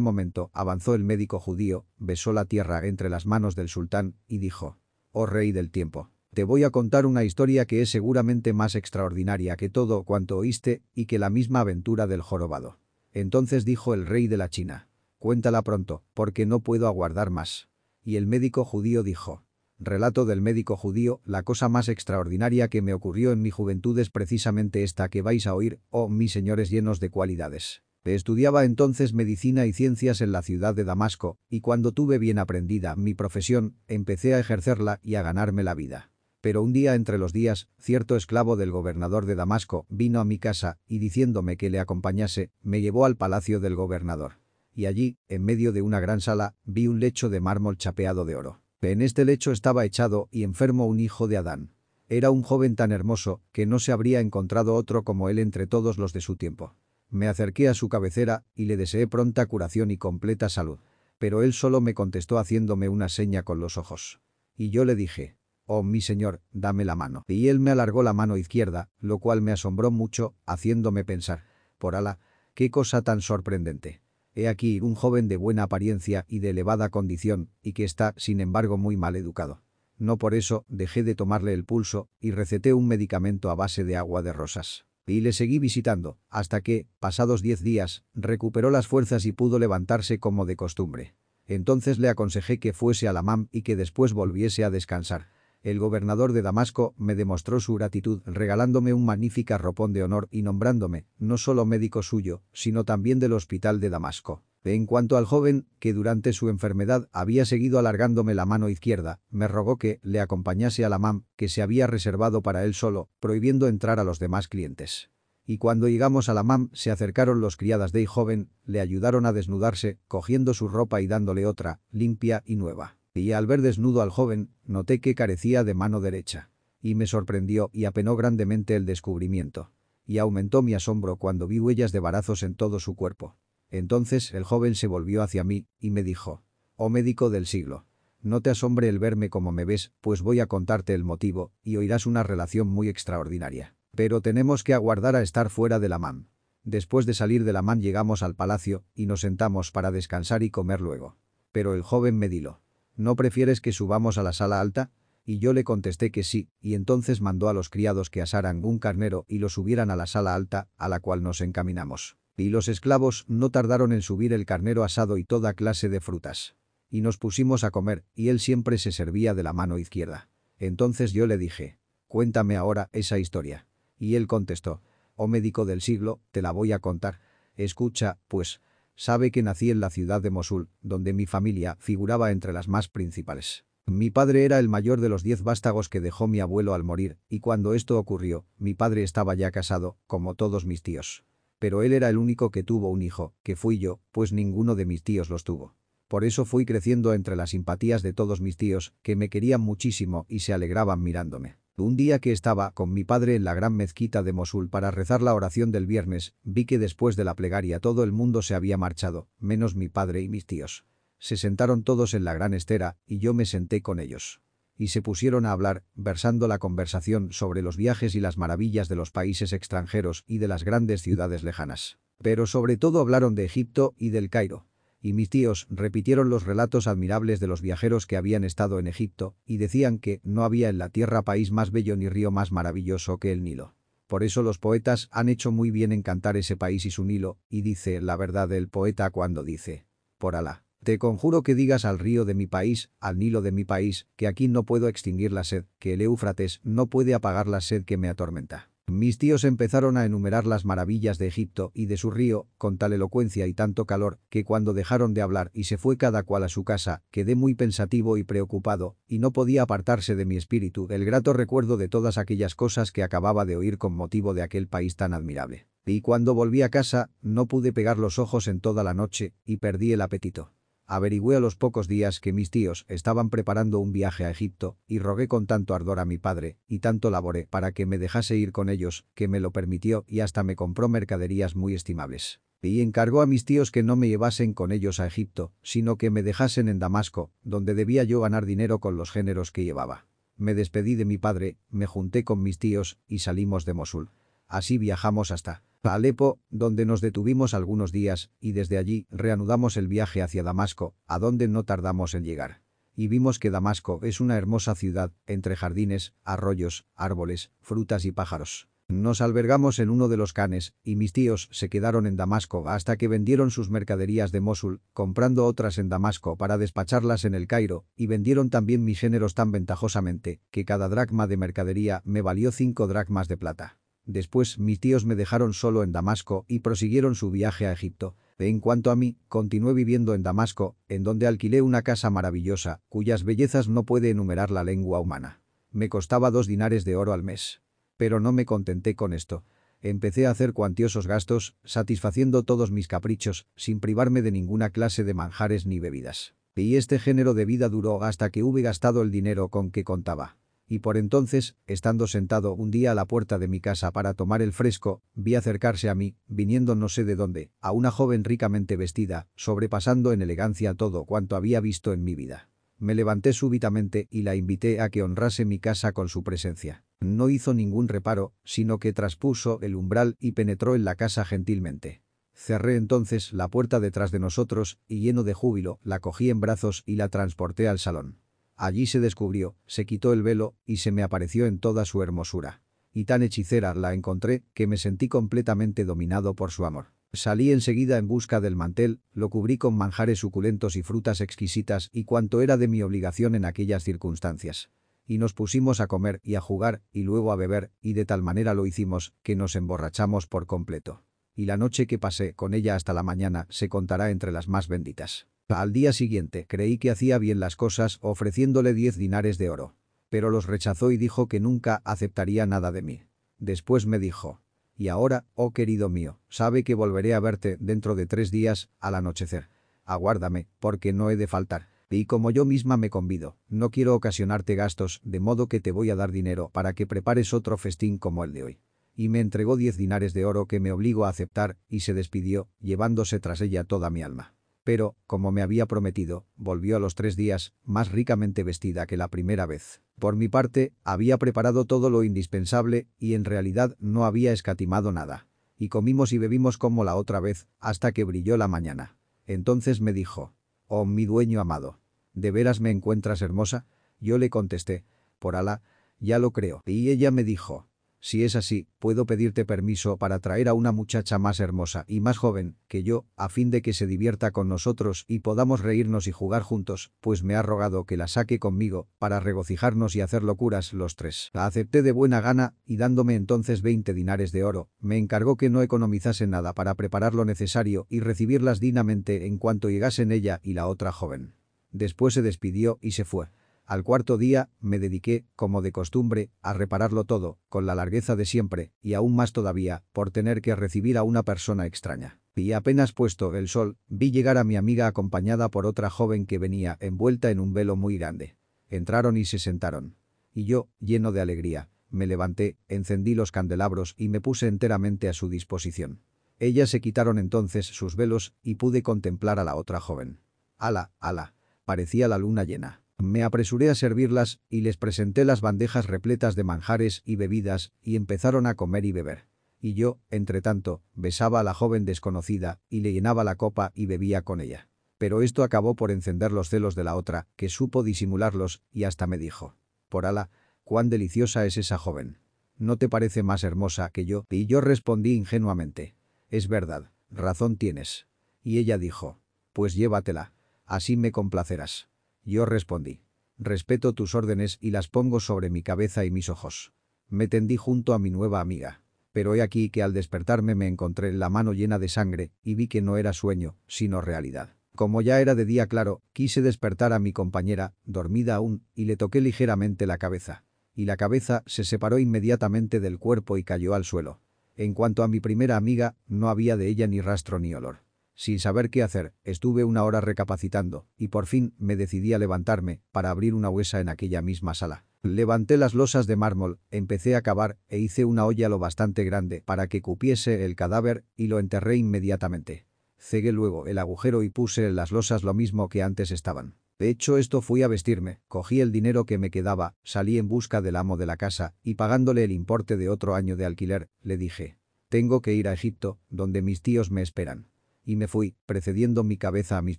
momento avanzó el médico judío, besó la tierra entre las manos del sultán y dijo, «Oh rey del tiempo, te voy a contar una historia que es seguramente más extraordinaria que todo cuanto oíste y que la misma aventura del jorobado». Entonces dijo el rey de la China, «Cuéntala pronto, porque no puedo aguardar más». Y el médico judío dijo, Relato del médico judío, la cosa más extraordinaria que me ocurrió en mi juventud es precisamente esta que vais a oír, oh mis señores llenos de cualidades. Estudiaba entonces medicina y ciencias en la ciudad de Damasco, y cuando tuve bien aprendida mi profesión, empecé a ejercerla y a ganarme la vida. Pero un día entre los días, cierto esclavo del gobernador de Damasco vino a mi casa y diciéndome que le acompañase, me llevó al palacio del gobernador. Y allí, en medio de una gran sala, vi un lecho de mármol chapeado de oro. En este lecho estaba echado y enfermo un hijo de Adán. Era un joven tan hermoso que no se habría encontrado otro como él entre todos los de su tiempo. Me acerqué a su cabecera y le deseé pronta curación y completa salud. Pero él solo me contestó haciéndome una seña con los ojos. Y yo le dije, «Oh, mi señor, dame la mano». Y él me alargó la mano izquierda, lo cual me asombró mucho, haciéndome pensar, «Por ala, qué cosa tan sorprendente». He aquí un joven de buena apariencia y de elevada condición, y que está, sin embargo, muy mal educado. No por eso dejé de tomarle el pulso y receté un medicamento a base de agua de rosas. Y le seguí visitando, hasta que, pasados diez días, recuperó las fuerzas y pudo levantarse como de costumbre. Entonces le aconsejé que fuese a la MAM y que después volviese a descansar. El gobernador de Damasco me demostró su gratitud regalándome un magnífico ropón de honor y nombrándome, no solo médico suyo, sino también del hospital de Damasco. En cuanto al joven, que durante su enfermedad había seguido alargándome la mano izquierda, me rogó que le acompañase a la MAM, que se había reservado para él solo, prohibiendo entrar a los demás clientes. Y cuando llegamos a la MAM, se acercaron los criadas de joven, le ayudaron a desnudarse, cogiendo su ropa y dándole otra, limpia y nueva. Y al ver desnudo al joven, noté que carecía de mano derecha. Y me sorprendió y apenó grandemente el descubrimiento. Y aumentó mi asombro cuando vi huellas de barazos en todo su cuerpo. Entonces el joven se volvió hacia mí y me dijo, «Oh médico del siglo, no te asombre el verme como me ves, pues voy a contarte el motivo y oirás una relación muy extraordinaria. Pero tenemos que aguardar a estar fuera de la MAM». Después de salir de la MAM llegamos al palacio y nos sentamos para descansar y comer luego. Pero el joven me diló. ¿No prefieres que subamos a la sala alta? Y yo le contesté que sí, y entonces mandó a los criados que asaran un carnero y lo subieran a la sala alta, a la cual nos encaminamos. Y los esclavos no tardaron en subir el carnero asado y toda clase de frutas. Y nos pusimos a comer, y él siempre se servía de la mano izquierda. Entonces yo le dije, cuéntame ahora esa historia. Y él contestó, oh médico del siglo, te la voy a contar. Escucha, pues, sabe que nací en la ciudad de Mosul, donde mi familia figuraba entre las más principales. Mi padre era el mayor de los diez vástagos que dejó mi abuelo al morir, y cuando esto ocurrió, mi padre estaba ya casado, como todos mis tíos pero él era el único que tuvo un hijo, que fui yo, pues ninguno de mis tíos los tuvo. Por eso fui creciendo entre las simpatías de todos mis tíos, que me querían muchísimo y se alegraban mirándome. Un día que estaba con mi padre en la gran mezquita de Mosul para rezar la oración del viernes, vi que después de la plegaria todo el mundo se había marchado, menos mi padre y mis tíos. Se sentaron todos en la gran estera, y yo me senté con ellos y se pusieron a hablar, versando la conversación sobre los viajes y las maravillas de los países extranjeros y de las grandes ciudades lejanas. Pero sobre todo hablaron de Egipto y del Cairo. Y mis tíos repitieron los relatos admirables de los viajeros que habían estado en Egipto y decían que no había en la tierra país más bello ni río más maravilloso que el Nilo. Por eso los poetas han hecho muy bien en cantar ese país y su Nilo, y dice la verdad el poeta cuando dice, por Alá. Te conjuro que digas al río de mi país, al Nilo de mi país, que aquí no puedo extinguir la sed, que el Éufrates no puede apagar la sed que me atormenta. Mis tíos empezaron a enumerar las maravillas de Egipto y de su río, con tal elocuencia y tanto calor, que cuando dejaron de hablar y se fue cada cual a su casa, quedé muy pensativo y preocupado, y no podía apartarse de mi espíritu el grato recuerdo de todas aquellas cosas que acababa de oír con motivo de aquel país tan admirable. Y cuando volví a casa, no pude pegar los ojos en toda la noche, y perdí el apetito. Averigüé a los pocos días que mis tíos estaban preparando un viaje a Egipto, y rogué con tanto ardor a mi padre, y tanto laboré para que me dejase ir con ellos, que me lo permitió y hasta me compró mercaderías muy estimables. Y encargó a mis tíos que no me llevasen con ellos a Egipto, sino que me dejasen en Damasco, donde debía yo ganar dinero con los géneros que llevaba. Me despedí de mi padre, me junté con mis tíos, y salimos de Mosul. Así viajamos hasta Alepo, donde nos detuvimos algunos días, y desde allí reanudamos el viaje hacia Damasco, a donde no tardamos en llegar. Y vimos que Damasco es una hermosa ciudad, entre jardines, arroyos, árboles, frutas y pájaros. Nos albergamos en uno de los canes, y mis tíos se quedaron en Damasco hasta que vendieron sus mercaderías de Mosul, comprando otras en Damasco para despacharlas en el Cairo, y vendieron también mis géneros tan ventajosamente, que cada dracma de mercadería me valió cinco dracmas de plata. Después mis tíos me dejaron solo en Damasco y prosiguieron su viaje a Egipto. En cuanto a mí, continué viviendo en Damasco, en donde alquilé una casa maravillosa, cuyas bellezas no puede enumerar la lengua humana. Me costaba dos dinares de oro al mes. Pero no me contenté con esto. Empecé a hacer cuantiosos gastos, satisfaciendo todos mis caprichos, sin privarme de ninguna clase de manjares ni bebidas. Y este género de vida duró hasta que hube gastado el dinero con que contaba y por entonces, estando sentado un día a la puerta de mi casa para tomar el fresco, vi acercarse a mí, viniendo no sé de dónde, a una joven ricamente vestida, sobrepasando en elegancia todo cuanto había visto en mi vida. Me levanté súbitamente y la invité a que honrase mi casa con su presencia. No hizo ningún reparo, sino que traspuso el umbral y penetró en la casa gentilmente. Cerré entonces la puerta detrás de nosotros y lleno de júbilo la cogí en brazos y la transporté al salón. Allí se descubrió, se quitó el velo y se me apareció en toda su hermosura. Y tan hechicera la encontré que me sentí completamente dominado por su amor. Salí enseguida en busca del mantel, lo cubrí con manjares suculentos y frutas exquisitas y cuanto era de mi obligación en aquellas circunstancias. Y nos pusimos a comer y a jugar y luego a beber, y de tal manera lo hicimos que nos emborrachamos por completo. Y la noche que pasé con ella hasta la mañana se contará entre las más benditas. Al día siguiente creí que hacía bien las cosas ofreciéndole diez dinares de oro. Pero los rechazó y dijo que nunca aceptaría nada de mí. Después me dijo, y ahora, oh querido mío, sabe que volveré a verte dentro de tres días, al anochecer. Aguárdame, porque no he de faltar. Y como yo misma me convido, no quiero ocasionarte gastos, de modo que te voy a dar dinero para que prepares otro festín como el de hoy. Y me entregó diez dinares de oro que me obligo a aceptar, y se despidió, llevándose tras ella toda mi alma. Pero, como me había prometido, volvió a los tres días, más ricamente vestida que la primera vez. Por mi parte, había preparado todo lo indispensable y en realidad no había escatimado nada. Y comimos y bebimos como la otra vez, hasta que brilló la mañana. Entonces me dijo, «Oh, mi dueño amado, ¿de veras me encuentras hermosa?» Yo le contesté, «Por Alá, ya lo creo». Y ella me dijo, si es así, puedo pedirte permiso para traer a una muchacha más hermosa y más joven que yo, a fin de que se divierta con nosotros y podamos reírnos y jugar juntos, pues me ha rogado que la saque conmigo, para regocijarnos y hacer locuras los tres. La acepté de buena gana, y dándome entonces 20 dinares de oro, me encargó que no economizase nada para preparar lo necesario y recibirlas dignamente en cuanto llegasen ella y la otra joven. Después se despidió y se fue. Al cuarto día, me dediqué, como de costumbre, a repararlo todo, con la largueza de siempre, y aún más todavía, por tener que recibir a una persona extraña. Y apenas puesto el sol, vi llegar a mi amiga acompañada por otra joven que venía envuelta en un velo muy grande. Entraron y se sentaron. Y yo, lleno de alegría, me levanté, encendí los candelabros y me puse enteramente a su disposición. Ellas se quitaron entonces sus velos y pude contemplar a la otra joven. Ala, ala, parecía la luna llena. Me apresuré a servirlas y les presenté las bandejas repletas de manjares y bebidas y empezaron a comer y beber. Y yo, entre tanto, besaba a la joven desconocida y le llenaba la copa y bebía con ella. Pero esto acabó por encender los celos de la otra, que supo disimularlos y hasta me dijo. Por ala, cuán deliciosa es esa joven. ¿No te parece más hermosa que yo? Y yo respondí ingenuamente. Es verdad, razón tienes. Y ella dijo. Pues llévatela. Así me complacerás. Yo respondí. Respeto tus órdenes y las pongo sobre mi cabeza y mis ojos. Me tendí junto a mi nueva amiga. Pero he aquí que al despertarme me encontré la mano llena de sangre y vi que no era sueño, sino realidad. Como ya era de día claro, quise despertar a mi compañera, dormida aún, y le toqué ligeramente la cabeza. Y la cabeza se separó inmediatamente del cuerpo y cayó al suelo. En cuanto a mi primera amiga, no había de ella ni rastro ni olor. Sin saber qué hacer, estuve una hora recapacitando, y por fin me decidí a levantarme para abrir una huesa en aquella misma sala. Levanté las losas de mármol, empecé a cavar e hice una olla lo bastante grande para que cupiese el cadáver y lo enterré inmediatamente. Cegué luego el agujero y puse en las losas lo mismo que antes estaban. De hecho esto fui a vestirme, cogí el dinero que me quedaba, salí en busca del amo de la casa y pagándole el importe de otro año de alquiler, le dije, tengo que ir a Egipto, donde mis tíos me esperan. Y me fui, precediendo mi cabeza a mis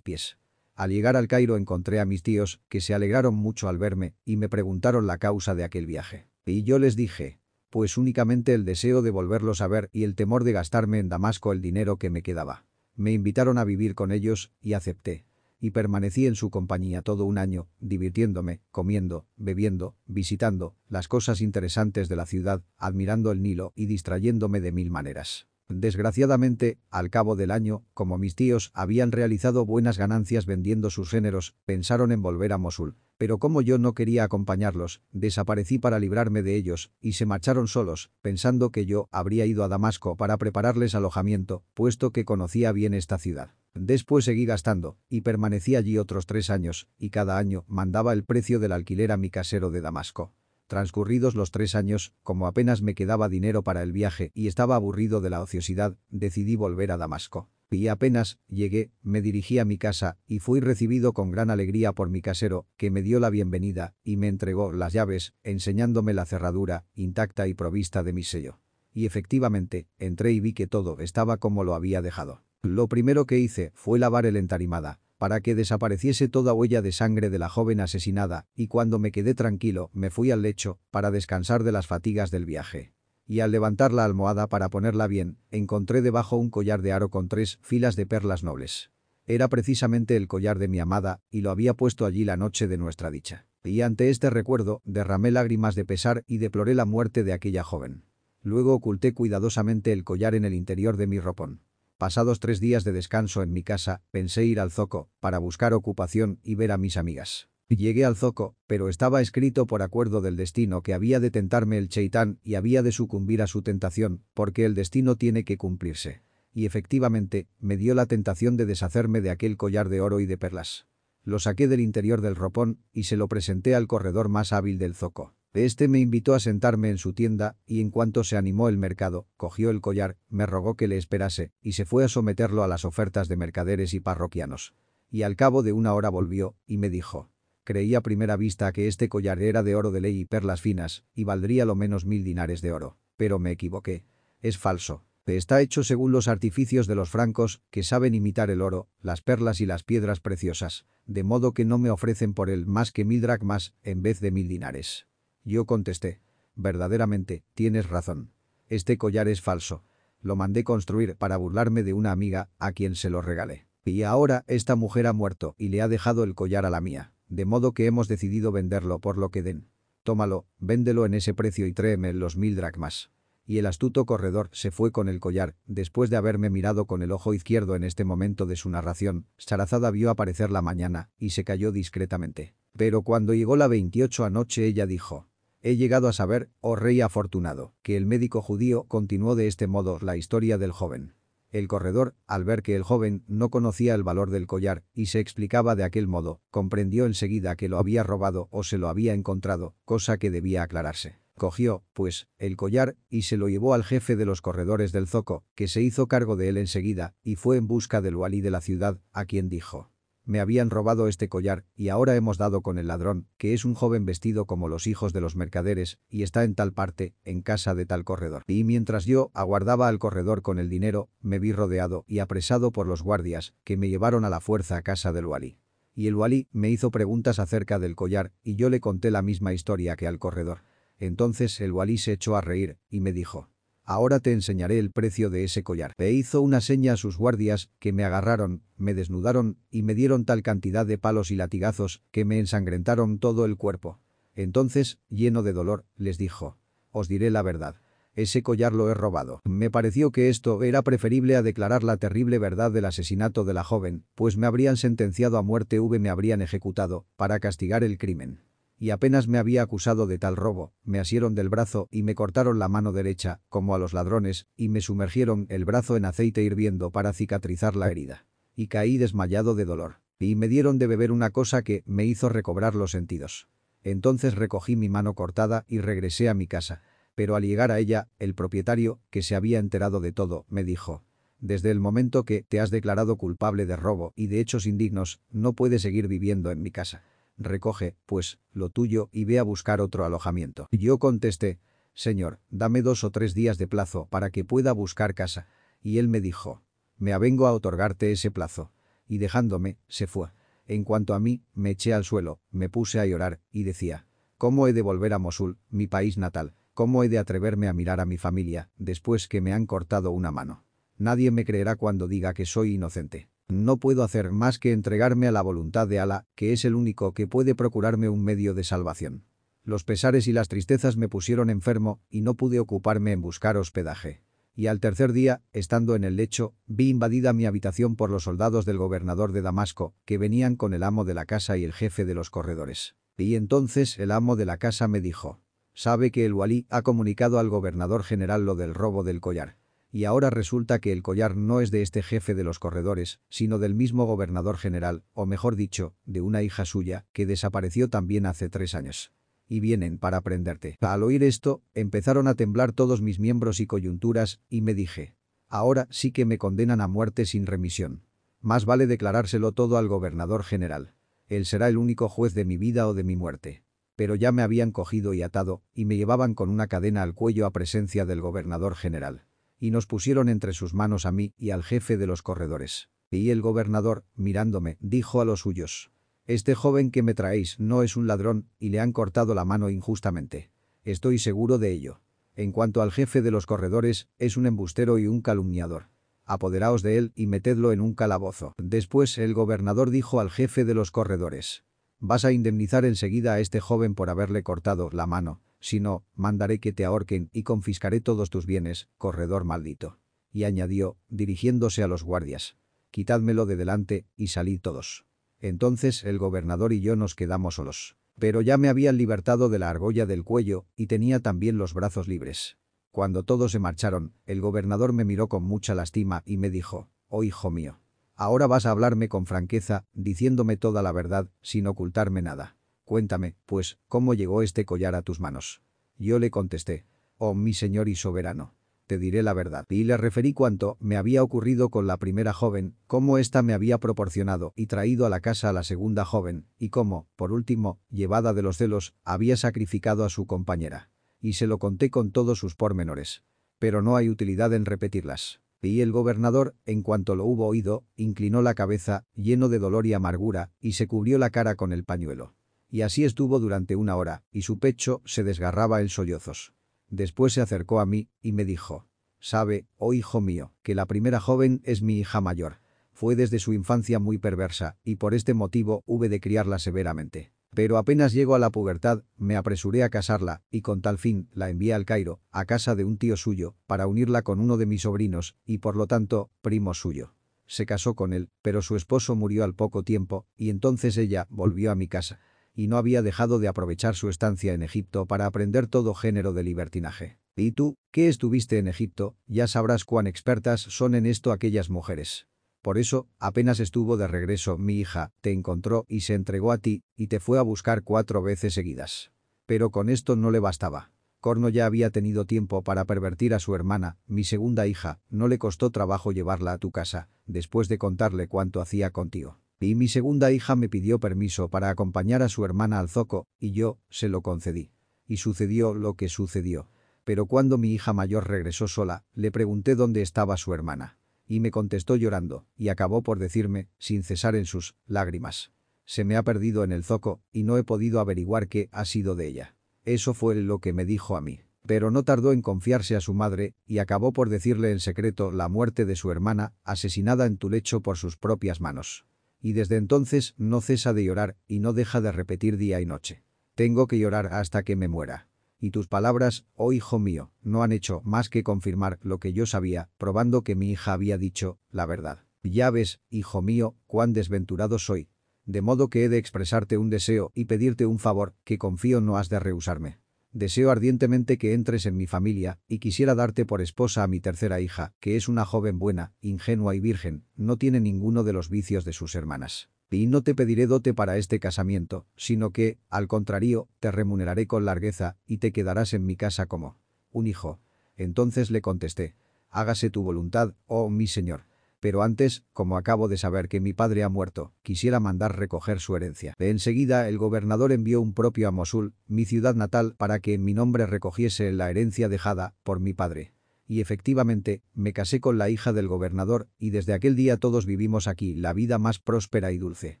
pies. Al llegar al Cairo encontré a mis tíos, que se alegraron mucho al verme, y me preguntaron la causa de aquel viaje. Y yo les dije, pues únicamente el deseo de volverlos a ver y el temor de gastarme en Damasco el dinero que me quedaba. Me invitaron a vivir con ellos, y acepté. Y permanecí en su compañía todo un año, divirtiéndome, comiendo, bebiendo, visitando las cosas interesantes de la ciudad, admirando el Nilo y distrayéndome de mil maneras. Desgraciadamente, al cabo del año, como mis tíos habían realizado buenas ganancias vendiendo sus géneros, pensaron en volver a Mosul. Pero como yo no quería acompañarlos, desaparecí para librarme de ellos, y se marcharon solos, pensando que yo habría ido a Damasco para prepararles alojamiento, puesto que conocía bien esta ciudad. Después seguí gastando, y permanecí allí otros tres años, y cada año mandaba el precio del alquiler a mi casero de Damasco. Transcurridos los tres años, como apenas me quedaba dinero para el viaje y estaba aburrido de la ociosidad, decidí volver a Damasco. Y apenas llegué, me dirigí a mi casa y fui recibido con gran alegría por mi casero, que me dio la bienvenida y me entregó las llaves, enseñándome la cerradura, intacta y provista de mi sello. Y efectivamente, entré y vi que todo estaba como lo había dejado. Lo primero que hice fue lavar el entarimada, para que desapareciese toda huella de sangre de la joven asesinada, y cuando me quedé tranquilo, me fui al lecho, para descansar de las fatigas del viaje. Y al levantar la almohada para ponerla bien, encontré debajo un collar de aro con tres filas de perlas nobles. Era precisamente el collar de mi amada, y lo había puesto allí la noche de nuestra dicha. Y ante este recuerdo, derramé lágrimas de pesar y deploré la muerte de aquella joven. Luego oculté cuidadosamente el collar en el interior de mi ropón. Pasados tres días de descanso en mi casa, pensé ir al zoco, para buscar ocupación y ver a mis amigas. Llegué al zoco, pero estaba escrito por acuerdo del destino que había de tentarme el cheitán y había de sucumbir a su tentación, porque el destino tiene que cumplirse. Y efectivamente, me dio la tentación de deshacerme de aquel collar de oro y de perlas. Lo saqué del interior del ropón y se lo presenté al corredor más hábil del zoco. Este me invitó a sentarme en su tienda y en cuanto se animó el mercado, cogió el collar, me rogó que le esperase y se fue a someterlo a las ofertas de mercaderes y parroquianos. Y al cabo de una hora volvió y me dijo. Creí a primera vista que este collar era de oro de ley y perlas finas y valdría lo menos mil dinares de oro. Pero me equivoqué. Es falso. Está hecho según los artificios de los francos, que saben imitar el oro, las perlas y las piedras preciosas, de modo que no me ofrecen por él más que mil dracmas en vez de mil dinares. Yo contesté. Verdaderamente, tienes razón. Este collar es falso. Lo mandé construir para burlarme de una amiga a quien se lo regalé. Y ahora esta mujer ha muerto y le ha dejado el collar a la mía, de modo que hemos decidido venderlo por lo que den. Tómalo, véndelo en ese precio y tréeme los mil dracmas. Y el astuto corredor se fue con el collar, después de haberme mirado con el ojo izquierdo en este momento de su narración, Sarazada vio aparecer la mañana y se cayó discretamente. Pero cuando llegó la 28 anoche ella dijo, He llegado a saber, oh rey afortunado, que el médico judío continuó de este modo la historia del joven. El corredor, al ver que el joven no conocía el valor del collar y se explicaba de aquel modo, comprendió enseguida que lo había robado o se lo había encontrado, cosa que debía aclararse. Cogió, pues, el collar y se lo llevó al jefe de los corredores del zoco, que se hizo cargo de él enseguida y fue en busca del walí de la ciudad, a quien dijo. Me habían robado este collar y ahora hemos dado con el ladrón, que es un joven vestido como los hijos de los mercaderes y está en tal parte, en casa de tal corredor. Y mientras yo aguardaba al corredor con el dinero, me vi rodeado y apresado por los guardias, que me llevaron a la fuerza a casa del walí. Y el walí me hizo preguntas acerca del collar y yo le conté la misma historia que al corredor. Entonces el walí se echó a reír y me dijo, Ahora te enseñaré el precio de ese collar. E hizo una seña a sus guardias, que me agarraron, me desnudaron y me dieron tal cantidad de palos y latigazos que me ensangrentaron todo el cuerpo. Entonces, lleno de dolor, les dijo, os diré la verdad. Ese collar lo he robado. Me pareció que esto era preferible a declarar la terrible verdad del asesinato de la joven, pues me habrían sentenciado a muerte v me habrían ejecutado, para castigar el crimen. Y apenas me había acusado de tal robo, me asieron del brazo y me cortaron la mano derecha, como a los ladrones, y me sumergieron el brazo en aceite hirviendo para cicatrizar la herida. Y caí desmayado de dolor. Y me dieron de beber una cosa que me hizo recobrar los sentidos. Entonces recogí mi mano cortada y regresé a mi casa. Pero al llegar a ella, el propietario, que se había enterado de todo, me dijo, desde el momento que te has declarado culpable de robo y de hechos indignos, no puedes seguir viviendo en mi casa. Recoge, pues, lo tuyo y ve a buscar otro alojamiento. Yo contesté, Señor, dame dos o tres días de plazo para que pueda buscar casa. Y él me dijo, me avengo a otorgarte ese plazo. Y dejándome, se fue. En cuanto a mí, me eché al suelo, me puse a llorar, y decía, ¿cómo he de volver a Mosul, mi país natal? ¿Cómo he de atreverme a mirar a mi familia, después que me han cortado una mano? Nadie me creerá cuando diga que soy inocente. No puedo hacer más que entregarme a la voluntad de Ala, que es el único que puede procurarme un medio de salvación. Los pesares y las tristezas me pusieron enfermo y no pude ocuparme en buscar hospedaje. Y al tercer día, estando en el lecho, vi invadida mi habitación por los soldados del gobernador de Damasco, que venían con el amo de la casa y el jefe de los corredores. Y entonces el amo de la casa me dijo, Sabe que el walí ha comunicado al gobernador general lo del robo del collar. Y ahora resulta que el collar no es de este jefe de los corredores, sino del mismo gobernador general, o mejor dicho, de una hija suya, que desapareció también hace tres años. Y vienen para prenderte. Al oír esto, empezaron a temblar todos mis miembros y coyunturas, y me dije, ahora sí que me condenan a muerte sin remisión. Más vale declarárselo todo al gobernador general. Él será el único juez de mi vida o de mi muerte pero ya me habían cogido y atado, y me llevaban con una cadena al cuello a presencia del gobernador general. Y nos pusieron entre sus manos a mí y al jefe de los corredores. Y el gobernador, mirándome, dijo a los suyos. Este joven que me traéis no es un ladrón y le han cortado la mano injustamente. Estoy seguro de ello. En cuanto al jefe de los corredores, es un embustero y un calumniador. Apoderaos de él y metedlo en un calabozo. Después el gobernador dijo al jefe de los corredores. Vas a indemnizar enseguida a este joven por haberle cortado la mano, si no, mandaré que te ahorquen y confiscaré todos tus bienes, corredor maldito. Y añadió, dirigiéndose a los guardias. Quitádmelo de delante y salid todos. Entonces el gobernador y yo nos quedamos solos. Pero ya me habían libertado de la argolla del cuello y tenía también los brazos libres. Cuando todos se marcharon, el gobernador me miró con mucha lastima y me dijo, «Oh hijo mío, Ahora vas a hablarme con franqueza, diciéndome toda la verdad, sin ocultarme nada. Cuéntame, pues, cómo llegó este collar a tus manos. Yo le contesté, oh mi señor y soberano. Te diré la verdad. Y le referí cuánto me había ocurrido con la primera joven, cómo ésta me había proporcionado y traído a la casa a la segunda joven, y cómo, por último, llevada de los celos, había sacrificado a su compañera. Y se lo conté con todos sus pormenores. Pero no hay utilidad en repetirlas. Y el gobernador, en cuanto lo hubo oído, inclinó la cabeza, lleno de dolor y amargura, y se cubrió la cara con el pañuelo. Y así estuvo durante una hora, y su pecho se desgarraba en sollozos. Después se acercó a mí, y me dijo, «Sabe, oh hijo mío, que la primera joven es mi hija mayor. Fue desde su infancia muy perversa, y por este motivo hube de criarla severamente. Pero apenas llego a la pubertad, me apresuré a casarla, y con tal fin, la envié al Cairo, a casa de un tío suyo, para unirla con uno de mis sobrinos, y por lo tanto, primo suyo. Se casó con él, pero su esposo murió al poco tiempo, y entonces ella volvió a mi casa. Y no había dejado de aprovechar su estancia en Egipto para aprender todo género de libertinaje. Y tú, que estuviste en Egipto, ya sabrás cuán expertas son en esto aquellas mujeres. Por eso, apenas estuvo de regreso mi hija, te encontró y se entregó a ti, y te fue a buscar cuatro veces seguidas. Pero con esto no le bastaba. Corno ya había tenido tiempo para pervertir a su hermana, mi segunda hija, no le costó trabajo llevarla a tu casa, después de contarle cuánto hacía contigo. Y mi segunda hija me pidió permiso para acompañar a su hermana al zoco, y yo se lo concedí. Y sucedió lo que sucedió. Pero cuando mi hija mayor regresó sola, le pregunté dónde estaba su hermana y me contestó llorando, y acabó por decirme, sin cesar en sus lágrimas. Se me ha perdido en el zoco y no he podido averiguar qué ha sido de ella. Eso fue lo que me dijo a mí. Pero no tardó en confiarse a su madre y acabó por decirle en secreto la muerte de su hermana, asesinada en tu lecho por sus propias manos. Y desde entonces no cesa de llorar y no deja de repetir día y noche. Tengo que llorar hasta que me muera y tus palabras, oh hijo mío, no han hecho más que confirmar lo que yo sabía, probando que mi hija había dicho la verdad. Ya ves, hijo mío, cuán desventurado soy. De modo que he de expresarte un deseo y pedirte un favor que confío no has de rehusarme. Deseo ardientemente que entres en mi familia y quisiera darte por esposa a mi tercera hija, que es una joven buena, ingenua y virgen, no tiene ninguno de los vicios de sus hermanas. Y no te pediré dote para este casamiento, sino que, al contrario, te remuneraré con largueza y te quedarás en mi casa como un hijo. Entonces le contesté, hágase tu voluntad, oh mi señor. Pero antes, como acabo de saber que mi padre ha muerto, quisiera mandar recoger su herencia. Enseguida el gobernador envió un propio a Mosul, mi ciudad natal, para que en mi nombre recogiese la herencia dejada por mi padre. Y efectivamente, me casé con la hija del gobernador y desde aquel día todos vivimos aquí la vida más próspera y dulce.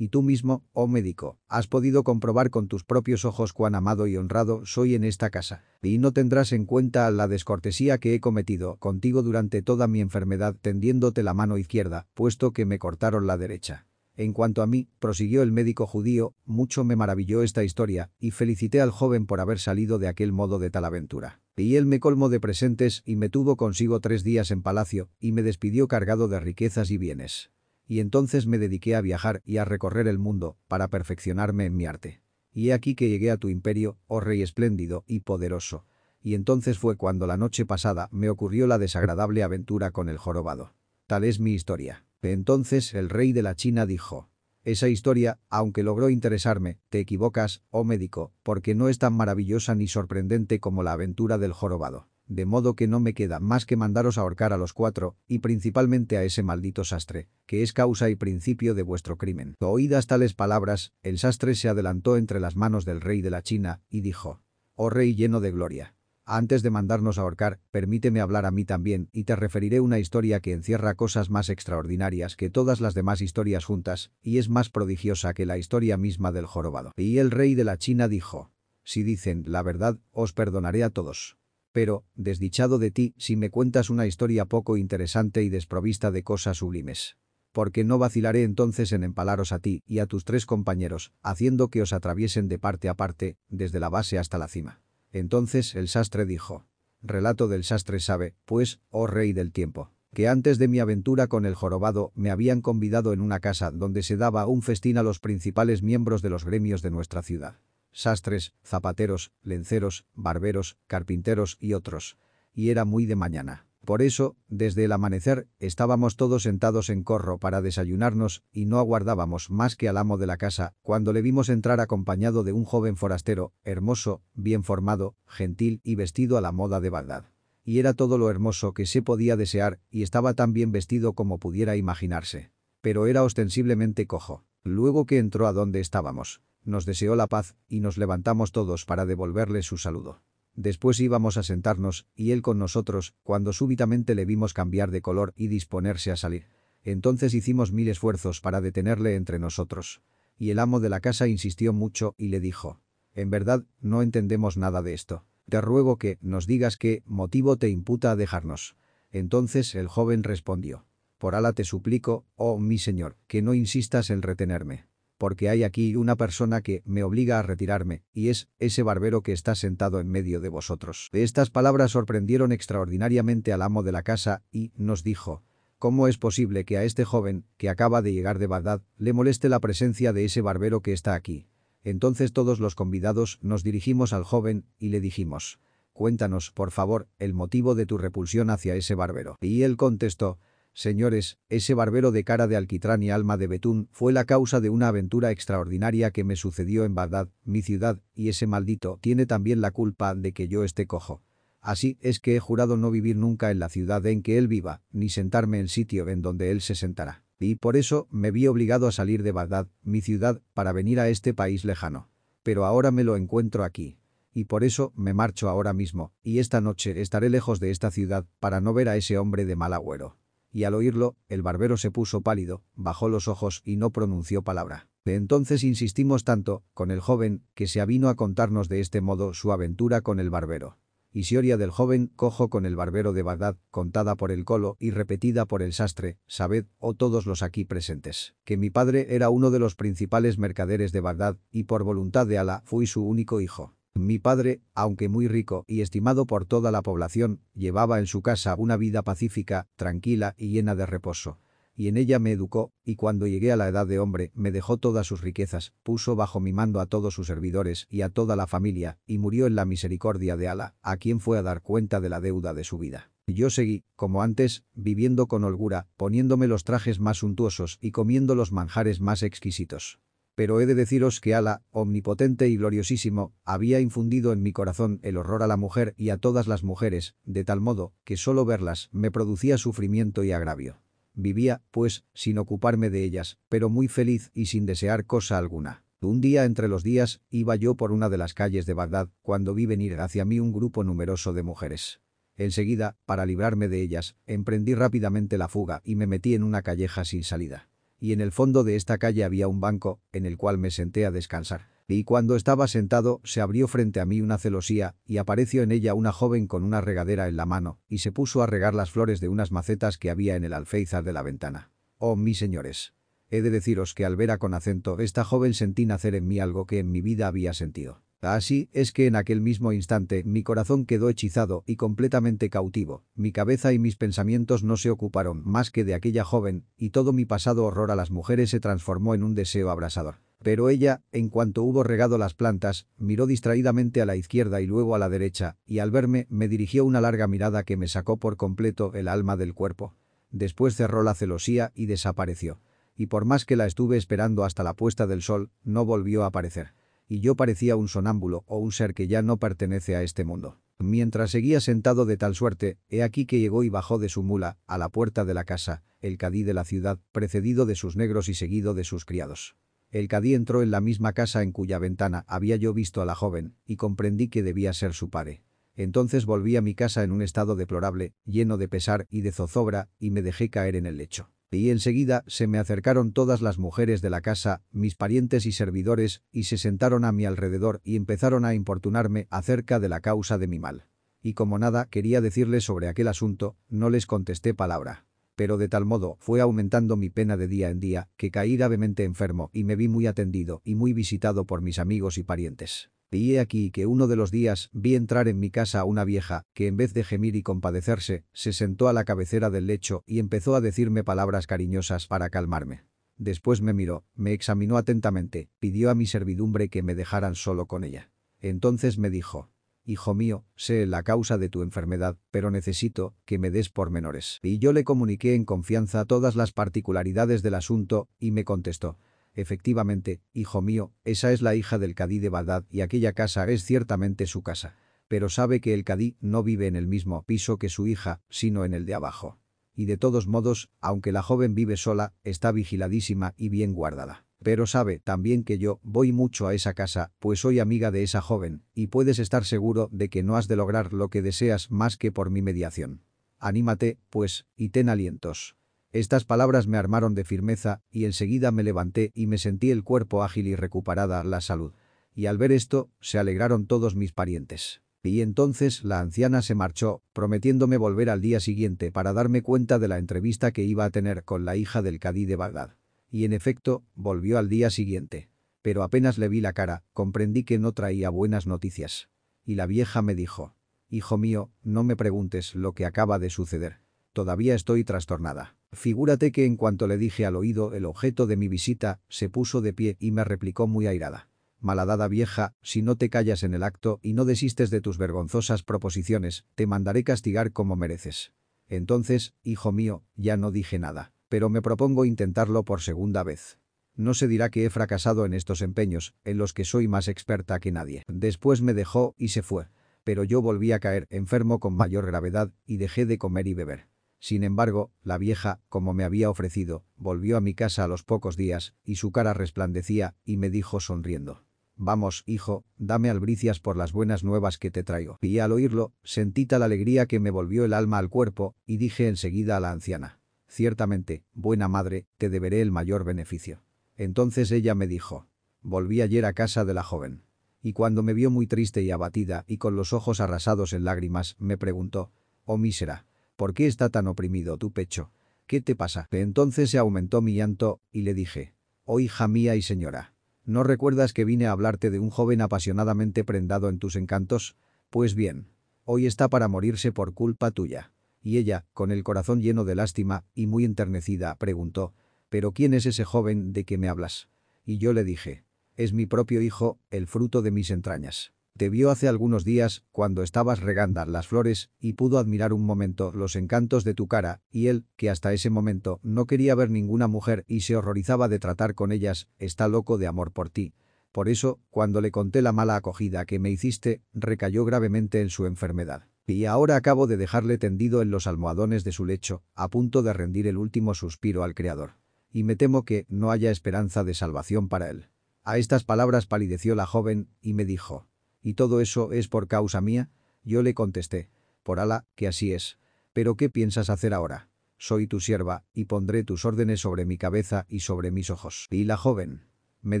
Y tú mismo, oh médico, has podido comprobar con tus propios ojos cuán amado y honrado soy en esta casa. Y no tendrás en cuenta la descortesía que he cometido contigo durante toda mi enfermedad tendiéndote la mano izquierda, puesto que me cortaron la derecha. En cuanto a mí, prosiguió el médico judío, mucho me maravilló esta historia, y felicité al joven por haber salido de aquel modo de tal aventura. Y él me colmó de presentes y me tuvo consigo tres días en palacio, y me despidió cargado de riquezas y bienes y entonces me dediqué a viajar y a recorrer el mundo para perfeccionarme en mi arte. Y he aquí que llegué a tu imperio, oh rey espléndido y poderoso. Y entonces fue cuando la noche pasada me ocurrió la desagradable aventura con el jorobado. Tal es mi historia. Entonces el rey de la China dijo, esa historia, aunque logró interesarme, te equivocas, oh médico, porque no es tan maravillosa ni sorprendente como la aventura del jorobado de modo que no me queda más que mandaros ahorcar a los cuatro, y principalmente a ese maldito sastre, que es causa y principio de vuestro crimen. Oídas tales palabras, el sastre se adelantó entre las manos del rey de la China, y dijo, «Oh rey lleno de gloria, antes de mandarnos ahorcar, permíteme hablar a mí también y te referiré una historia que encierra cosas más extraordinarias que todas las demás historias juntas, y es más prodigiosa que la historia misma del jorobado». Y el rey de la China dijo, «Si dicen la verdad, os perdonaré a todos». Pero, desdichado de ti, si me cuentas una historia poco interesante y desprovista de cosas sublimes. Porque no vacilaré entonces en empalaros a ti y a tus tres compañeros, haciendo que os atraviesen de parte a parte, desde la base hasta la cima. Entonces el sastre dijo. Relato del sastre sabe, pues, oh rey del tiempo que antes de mi aventura con el jorobado me habían convidado en una casa donde se daba un festín a los principales miembros de los gremios de nuestra ciudad sastres, zapateros, lenceros, barberos, carpinteros y otros. Y era muy de mañana. Por eso, desde el amanecer, estábamos todos sentados en corro para desayunarnos y no aguardábamos más que al amo de la casa, cuando le vimos entrar acompañado de un joven forastero, hermoso, bien formado, gentil y vestido a la moda de Bagdad. Y era todo lo hermoso que se podía desear y estaba tan bien vestido como pudiera imaginarse. Pero era ostensiblemente cojo. Luego que entró a donde estábamos, nos deseó la paz y nos levantamos todos para devolverle su saludo. Después íbamos a sentarnos, y él con nosotros, cuando súbitamente le vimos cambiar de color y disponerse a salir. Entonces hicimos mil esfuerzos para detenerle entre nosotros. Y el amo de la casa insistió mucho y le dijo, «En verdad, no entendemos nada de esto. Te ruego que nos digas qué motivo te imputa a dejarnos». Entonces el joven respondió, «Por ala te suplico, oh mi señor, que no insistas en retenerme porque hay aquí una persona que me obliga a retirarme, y es ese barbero que está sentado en medio de vosotros. Estas palabras sorprendieron extraordinariamente al amo de la casa y nos dijo, ¿Cómo es posible que a este joven, que acaba de llegar de Bagdad, le moleste la presencia de ese barbero que está aquí? Entonces todos los convidados nos dirigimos al joven y le dijimos, Cuéntanos, por favor, el motivo de tu repulsión hacia ese barbero. Y él contestó, Señores, ese barbero de cara de alquitrán y alma de betún fue la causa de una aventura extraordinaria que me sucedió en Bagdad, mi ciudad, y ese maldito tiene también la culpa de que yo esté cojo. Así es que he jurado no vivir nunca en la ciudad en que él viva, ni sentarme en sitio en donde él se sentará. Y por eso me vi obligado a salir de Bagdad, mi ciudad, para venir a este país lejano. Pero ahora me lo encuentro aquí. Y por eso me marcho ahora mismo, y esta noche estaré lejos de esta ciudad para no ver a ese hombre de mal agüero y al oírlo, el barbero se puso pálido, bajó los ojos y no pronunció palabra. De entonces insistimos tanto, con el joven, que se avino a contarnos de este modo su aventura con el barbero. Historia del joven cojo con el barbero de Bagdad, contada por el colo y repetida por el sastre, sabed, oh todos los aquí presentes, que mi padre era uno de los principales mercaderes de Bagdad y por voluntad de Alá fui su único hijo. Mi padre, aunque muy rico y estimado por toda la población, llevaba en su casa una vida pacífica, tranquila y llena de reposo. y en ella me educó, y cuando llegué a la edad de hombre, me dejó todas sus riquezas, puso bajo mi mando a todos sus servidores y a toda la familia, y murió en la misericordia de Ala, a quien fue a dar cuenta de la deuda de su vida. Yo seguí, como antes, viviendo con holgura, poniéndome los trajes más suntuosos y comiendo los manjares más exquisitos. Pero he de deciros que Ala, omnipotente y gloriosísimo, había infundido en mi corazón el horror a la mujer y a todas las mujeres, de tal modo que solo verlas me producía sufrimiento y agravio. Vivía, pues, sin ocuparme de ellas, pero muy feliz y sin desear cosa alguna. Un día entre los días, iba yo por una de las calles de Bagdad, cuando vi venir hacia mí un grupo numeroso de mujeres. Enseguida, para librarme de ellas, emprendí rápidamente la fuga y me metí en una calleja sin salida. Y en el fondo de esta calle había un banco, en el cual me senté a descansar. Y cuando estaba sentado, se abrió frente a mí una celosía, y apareció en ella una joven con una regadera en la mano, y se puso a regar las flores de unas macetas que había en el alféizar de la ventana. Oh, mis señores. He de deciros que al ver a con acento esta joven sentí nacer en mí algo que en mi vida había sentido. Así es que en aquel mismo instante mi corazón quedó hechizado y completamente cautivo, mi cabeza y mis pensamientos no se ocuparon más que de aquella joven, y todo mi pasado horror a las mujeres se transformó en un deseo abrasador. Pero ella, en cuanto hubo regado las plantas, miró distraídamente a la izquierda y luego a la derecha, y al verme me dirigió una larga mirada que me sacó por completo el alma del cuerpo. Después cerró la celosía y desapareció. Y por más que la estuve esperando hasta la puesta del sol, no volvió a aparecer. Y yo parecía un sonámbulo o un ser que ya no pertenece a este mundo. Mientras seguía sentado de tal suerte, he aquí que llegó y bajó de su mula, a la puerta de la casa, el cadí de la ciudad, precedido de sus negros y seguido de sus criados. El cadí entró en la misma casa en cuya ventana había yo visto a la joven, y comprendí que debía ser su padre. Entonces volví a mi casa en un estado deplorable, lleno de pesar y de zozobra, y me dejé caer en el lecho. Y enseguida se me acercaron todas las mujeres de la casa, mis parientes y servidores, y se sentaron a mi alrededor y empezaron a importunarme acerca de la causa de mi mal. Y como nada quería decirles sobre aquel asunto, no les contesté palabra pero de tal modo fue aumentando mi pena de día en día que caí gravemente enfermo y me vi muy atendido y muy visitado por mis amigos y parientes. Y he aquí que uno de los días vi entrar en mi casa a una vieja que en vez de gemir y compadecerse, se sentó a la cabecera del lecho y empezó a decirme palabras cariñosas para calmarme. Después me miró, me examinó atentamente, pidió a mi servidumbre que me dejaran solo con ella. Entonces me dijo, Hijo mío, sé la causa de tu enfermedad, pero necesito que me des pormenores. Y yo le comuniqué en confianza todas las particularidades del asunto, y me contestó. Efectivamente, hijo mío, esa es la hija del cadí de Bagdad y aquella casa es ciertamente su casa. Pero sabe que el cadí no vive en el mismo piso que su hija, sino en el de abajo. Y de todos modos, aunque la joven vive sola, está vigiladísima y bien guardada. Pero sabe también que yo voy mucho a esa casa, pues soy amiga de esa joven, y puedes estar seguro de que no has de lograr lo que deseas más que por mi mediación. Anímate, pues, y ten alientos. Estas palabras me armaron de firmeza, y enseguida me levanté y me sentí el cuerpo ágil y recuperada la salud. Y al ver esto, se alegraron todos mis parientes. Y entonces la anciana se marchó, prometiéndome volver al día siguiente para darme cuenta de la entrevista que iba a tener con la hija del cadí de Bagdad y en efecto, volvió al día siguiente. Pero apenas le vi la cara, comprendí que no traía buenas noticias. Y la vieja me dijo, Hijo mío, no me preguntes lo que acaba de suceder. Todavía estoy trastornada. Figúrate que en cuanto le dije al oído el objeto de mi visita, se puso de pie y me replicó muy airada. Malhadada vieja, si no te callas en el acto y no desistes de tus vergonzosas proposiciones, te mandaré castigar como mereces. Entonces, hijo mío, ya no dije nada pero me propongo intentarlo por segunda vez. No se dirá que he fracasado en estos empeños, en los que soy más experta que nadie. Después me dejó y se fue. Pero yo volví a caer enfermo con mayor gravedad y dejé de comer y beber. Sin embargo, la vieja, como me había ofrecido, volvió a mi casa a los pocos días, y su cara resplandecía, y me dijo sonriendo. Vamos, hijo, dame albricias por las buenas nuevas que te traigo. Y al oírlo, sentí tal alegría que me volvió el alma al cuerpo, y dije enseguida a la anciana. Ciertamente, buena madre, te deberé el mayor beneficio. Entonces ella me dijo. Volví ayer a casa de la joven. Y cuando me vio muy triste y abatida y con los ojos arrasados en lágrimas, me preguntó, oh mísera, ¿por qué está tan oprimido tu pecho? ¿Qué te pasa? Entonces se aumentó mi llanto, y le dije, oh hija mía y señora, ¿no recuerdas que vine a hablarte de un joven apasionadamente prendado en tus encantos? Pues bien, hoy está para morirse por culpa tuya Y ella, con el corazón lleno de lástima y muy enternecida, preguntó, ¿pero quién es ese joven de que me hablas? Y yo le dije, es mi propio hijo, el fruto de mis entrañas. Te vio hace algunos días, cuando estabas regando las flores, y pudo admirar un momento los encantos de tu cara, y él, que hasta ese momento no quería ver ninguna mujer y se horrorizaba de tratar con ellas, está loco de amor por ti. Por eso, cuando le conté la mala acogida que me hiciste, recayó gravemente en su enfermedad. Y ahora acabo de dejarle tendido en los almohadones de su lecho, a punto de rendir el último suspiro al Creador. Y me temo que no haya esperanza de salvación para él. A estas palabras palideció la joven, y me dijo, ¿Y todo eso es por causa mía? Yo le contesté. Por ala, que así es. ¿Pero qué piensas hacer ahora? Soy tu sierva, y pondré tus órdenes sobre mi cabeza y sobre mis ojos. Y la joven. Me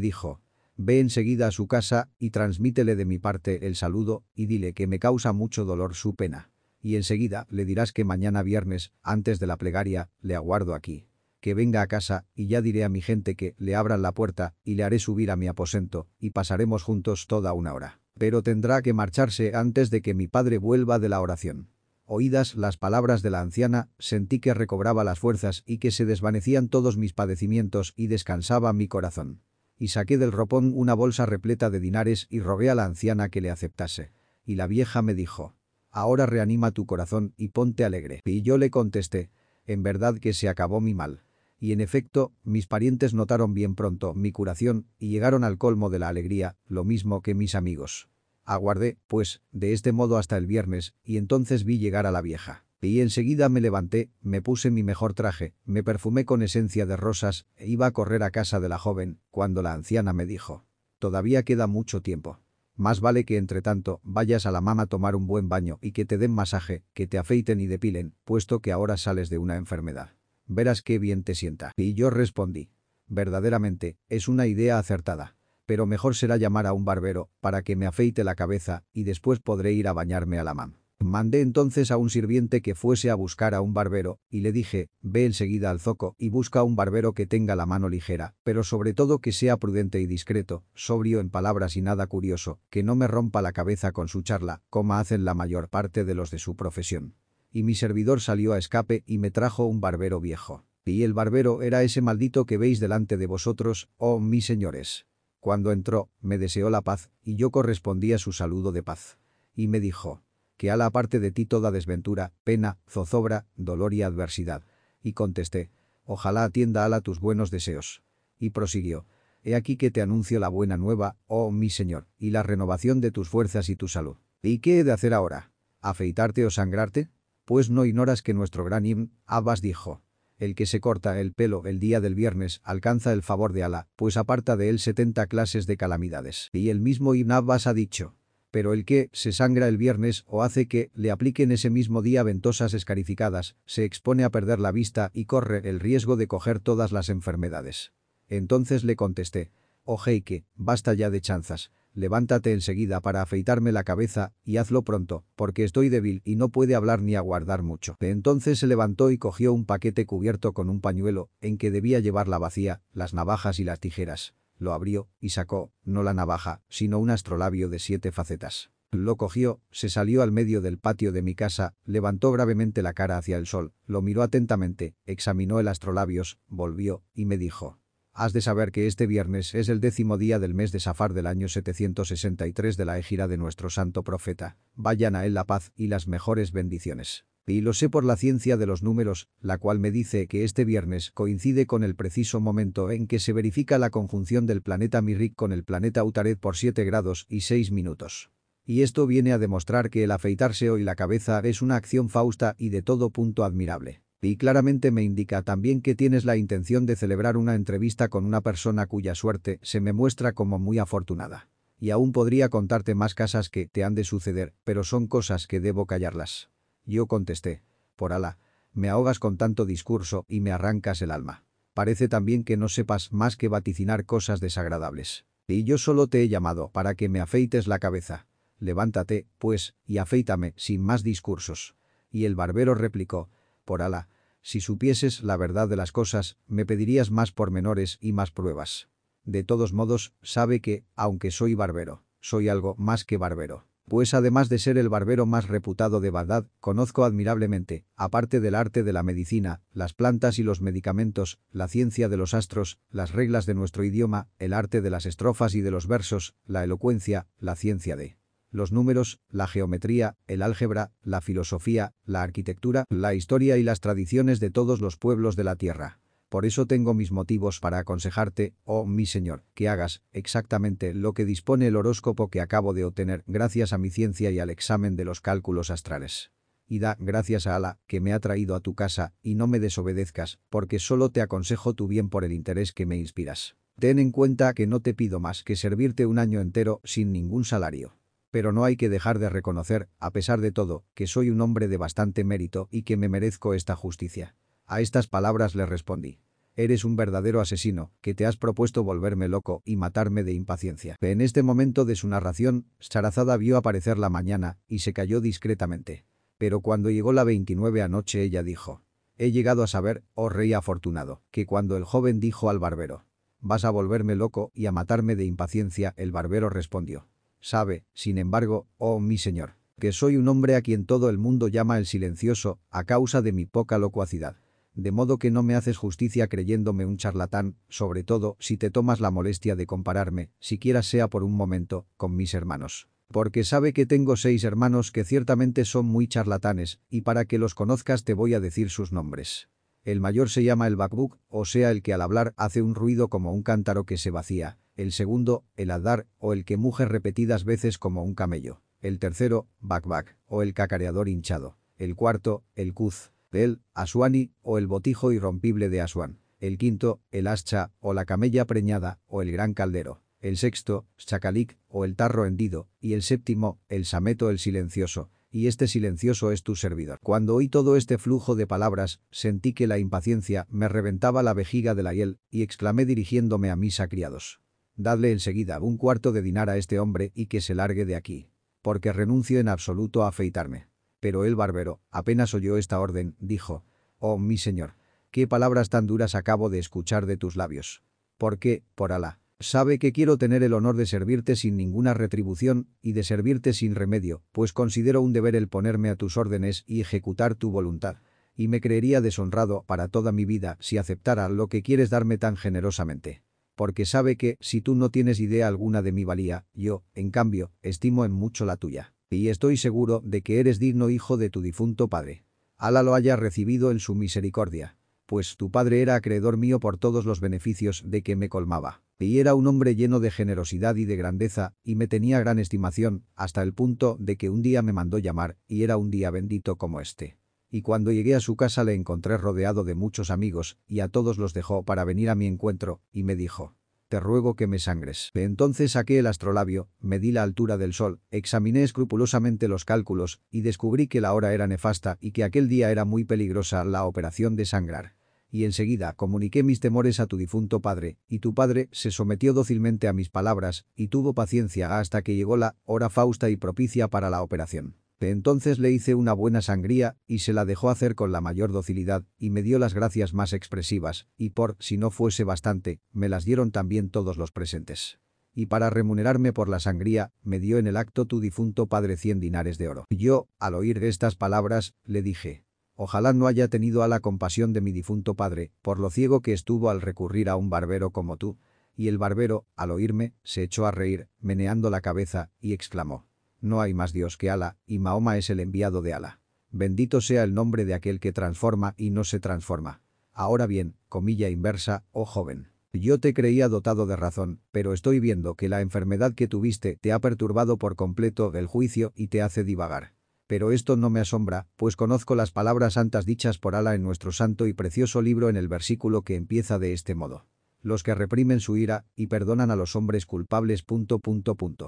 dijo. Ve enseguida a su casa y transmítele de mi parte el saludo y dile que me causa mucho dolor su pena. Y enseguida le dirás que mañana viernes, antes de la plegaria, le aguardo aquí. Que venga a casa y ya diré a mi gente que le abran la puerta y le haré subir a mi aposento y pasaremos juntos toda una hora pero tendrá que marcharse antes de que mi padre vuelva de la oración. Oídas las palabras de la anciana, sentí que recobraba las fuerzas y que se desvanecían todos mis padecimientos y descansaba mi corazón. Y saqué del ropón una bolsa repleta de dinares y rogué a la anciana que le aceptase. Y la vieja me dijo, ahora reanima tu corazón y ponte alegre. Y yo le contesté, en verdad que se acabó mi mal. Y en efecto, mis parientes notaron bien pronto mi curación y llegaron al colmo de la alegría, lo mismo que mis amigos. Aguardé, pues, de este modo hasta el viernes, y entonces vi llegar a la vieja. Y enseguida me levanté, me puse mi mejor traje, me perfumé con esencia de rosas e iba a correr a casa de la joven, cuando la anciana me dijo. Todavía queda mucho tiempo. Más vale que entre tanto vayas a la mama a tomar un buen baño y que te den masaje, que te afeiten y depilen, puesto que ahora sales de una enfermedad. Verás qué bien te sienta. Y yo respondí. Verdaderamente, es una idea acertada. Pero mejor será llamar a un barbero, para que me afeite la cabeza, y después podré ir a bañarme a la mam. Mandé entonces a un sirviente que fuese a buscar a un barbero, y le dije, ve enseguida al zoco y busca a un barbero que tenga la mano ligera, pero sobre todo que sea prudente y discreto, sobrio en palabras y nada curioso, que no me rompa la cabeza con su charla, como hacen la mayor parte de los de su profesión y mi servidor salió a escape y me trajo un barbero viejo. Y el barbero era ese maldito que veis delante de vosotros, oh mis señores. Cuando entró, me deseó la paz, y yo correspondí a su saludo de paz. Y me dijo, que a la parte de ti toda desventura, pena, zozobra, dolor y adversidad. Y contesté, ojalá atienda ala tus buenos deseos. Y prosiguió, he aquí que te anuncio la buena nueva, oh mi señor, y la renovación de tus fuerzas y tu salud. ¿Y qué he de hacer ahora? ¿Afeitarte o sangrarte? Pues no ignoras que nuestro gran Ibn Abbas dijo, el que se corta el pelo el día del viernes alcanza el favor de Alá, pues aparta de él 70 clases de calamidades. Y el mismo Ibn Abbas ha dicho, pero el que se sangra el viernes o hace que le apliquen ese mismo día ventosas escarificadas, se expone a perder la vista y corre el riesgo de coger todas las enfermedades. Entonces le contesté, oh Heike, basta ya de chanzas, levántate enseguida para afeitarme la cabeza y hazlo pronto, porque estoy débil y no puede hablar ni aguardar mucho. Entonces se levantó y cogió un paquete cubierto con un pañuelo, en que debía llevar la vacía, las navajas y las tijeras. Lo abrió y sacó, no la navaja, sino un astrolabio de siete facetas. Lo cogió, se salió al medio del patio de mi casa, levantó gravemente la cara hacia el sol, lo miró atentamente, examinó el astrolabios, volvió, y me dijo, Has de saber que este viernes es el décimo día del mes de Safar del año 763 de la égida de nuestro santo profeta. Vayan a él la paz y las mejores bendiciones. Y lo sé por la ciencia de los números, la cual me dice que este viernes coincide con el preciso momento en que se verifica la conjunción del planeta Mirrik con el planeta Utaret por 7 grados y 6 minutos. Y esto viene a demostrar que el afeitarse hoy la cabeza es una acción fausta y de todo punto admirable. Y claramente me indica también que tienes la intención de celebrar una entrevista con una persona cuya suerte se me muestra como muy afortunada. Y aún podría contarte más casas que te han de suceder, pero son cosas que debo callarlas. Yo contesté. Por Alá, me ahogas con tanto discurso y me arrancas el alma. Parece también que no sepas más que vaticinar cosas desagradables. Y yo solo te he llamado para que me afeites la cabeza. Levántate, pues, y afeítame, sin más discursos. Y el barbero replicó, por Alá, si supieses la verdad de las cosas, me pedirías más pormenores y más pruebas. De todos modos, sabe que, aunque soy barbero, soy algo más que barbero. Pues además de ser el barbero más reputado de Bagdad, conozco admirablemente, aparte del arte de la medicina, las plantas y los medicamentos, la ciencia de los astros, las reglas de nuestro idioma, el arte de las estrofas y de los versos, la elocuencia, la ciencia de los números, la geometría, el álgebra, la filosofía, la arquitectura, la historia y las tradiciones de todos los pueblos de la tierra. Por eso tengo mis motivos para aconsejarte, oh mi señor, que hagas exactamente lo que dispone el horóscopo que acabo de obtener gracias a mi ciencia y al examen de los cálculos astrales. Y da gracias a Ala, que me ha traído a tu casa, y no me desobedezcas, porque solo te aconsejo tu bien por el interés que me inspiras. Ten en cuenta que no te pido más que servirte un año entero sin ningún salario. Pero no hay que dejar de reconocer, a pesar de todo, que soy un hombre de bastante mérito y que me merezco esta justicia. A estas palabras le respondí. Eres un verdadero asesino, que te has propuesto volverme loco y matarme de impaciencia. En este momento de su narración, Sarazada vio aparecer la mañana y se cayó discretamente. Pero cuando llegó la 29 anoche ella dijo. He llegado a saber, oh rey afortunado, que cuando el joven dijo al barbero. Vas a volverme loco y a matarme de impaciencia, el barbero respondió. Sabe, sin embargo, oh mi señor, que soy un hombre a quien todo el mundo llama el silencioso, a causa de mi poca locuacidad de modo que no me haces justicia creyéndome un charlatán, sobre todo si te tomas la molestia de compararme, siquiera sea por un momento, con mis hermanos. Porque sabe que tengo seis hermanos que ciertamente son muy charlatanes, y para que los conozcas te voy a decir sus nombres. El mayor se llama el bakbuk, o sea el que al hablar hace un ruido como un cántaro que se vacía. El segundo, el adar, o el que muge repetidas veces como un camello. El tercero, bakbak, o el cacareador hinchado. El cuarto, el kuz, el Asuani o el botijo irrompible de Asuán. El quinto, el ascha o la camella preñada o el gran caldero. El sexto, chacalic o el tarro hendido. Y el séptimo, el sameto el silencioso. Y este silencioso es tu servidor. Cuando oí todo este flujo de palabras, sentí que la impaciencia me reventaba la vejiga de la hiel y exclamé dirigiéndome a mis criados. Dadle enseguida un cuarto de dinar a este hombre y que se largue de aquí. Porque renuncio en absoluto a afeitarme. Pero el barbero, apenas oyó esta orden, dijo, «Oh, mi señor, qué palabras tan duras acabo de escuchar de tus labios. ¿Por qué, por Alá? Sabe que quiero tener el honor de servirte sin ninguna retribución y de servirte sin remedio, pues considero un deber el ponerme a tus órdenes y ejecutar tu voluntad. Y me creería deshonrado para toda mi vida si aceptara lo que quieres darme tan generosamente. Porque sabe que, si tú no tienes idea alguna de mi valía, yo, en cambio, estimo en mucho la tuya y estoy seguro de que eres digno hijo de tu difunto padre. Alá lo haya recibido en su misericordia. Pues tu padre era acreedor mío por todos los beneficios de que me colmaba. Y era un hombre lleno de generosidad y de grandeza, y me tenía gran estimación, hasta el punto de que un día me mandó llamar, y era un día bendito como este. Y cuando llegué a su casa le encontré rodeado de muchos amigos, y a todos los dejó para venir a mi encuentro, y me dijo, te ruego que me sangres. Entonces saqué el astrolabio, medí la altura del sol, examiné escrupulosamente los cálculos y descubrí que la hora era nefasta y que aquel día era muy peligrosa la operación de sangrar. Y enseguida comuniqué mis temores a tu difunto padre, y tu padre se sometió dócilmente a mis palabras y tuvo paciencia hasta que llegó la hora fausta y propicia para la operación. Entonces le hice una buena sangría y se la dejó hacer con la mayor docilidad y me dio las gracias más expresivas y por, si no fuese bastante, me las dieron también todos los presentes. Y para remunerarme por la sangría, me dio en el acto tu difunto padre cien dinares de oro. Yo, al oír estas palabras, le dije, Ojalá no haya tenido a la compasión de mi difunto padre, por lo ciego que estuvo al recurrir a un barbero como tú. Y el barbero, al oírme, se echó a reír, meneando la cabeza, y exclamó, no hay más Dios que Alá, y Mahoma es el enviado de Alá. Bendito sea el nombre de aquel que transforma y no se transforma. Ahora bien, comilla inversa, oh joven. Yo te creía dotado de razón, pero estoy viendo que la enfermedad que tuviste te ha perturbado por completo el juicio y te hace divagar. Pero esto no me asombra, pues conozco las palabras santas dichas por Alá en nuestro santo y precioso libro en el versículo que empieza de este modo los que reprimen su ira y perdonan a los hombres culpables. Punto.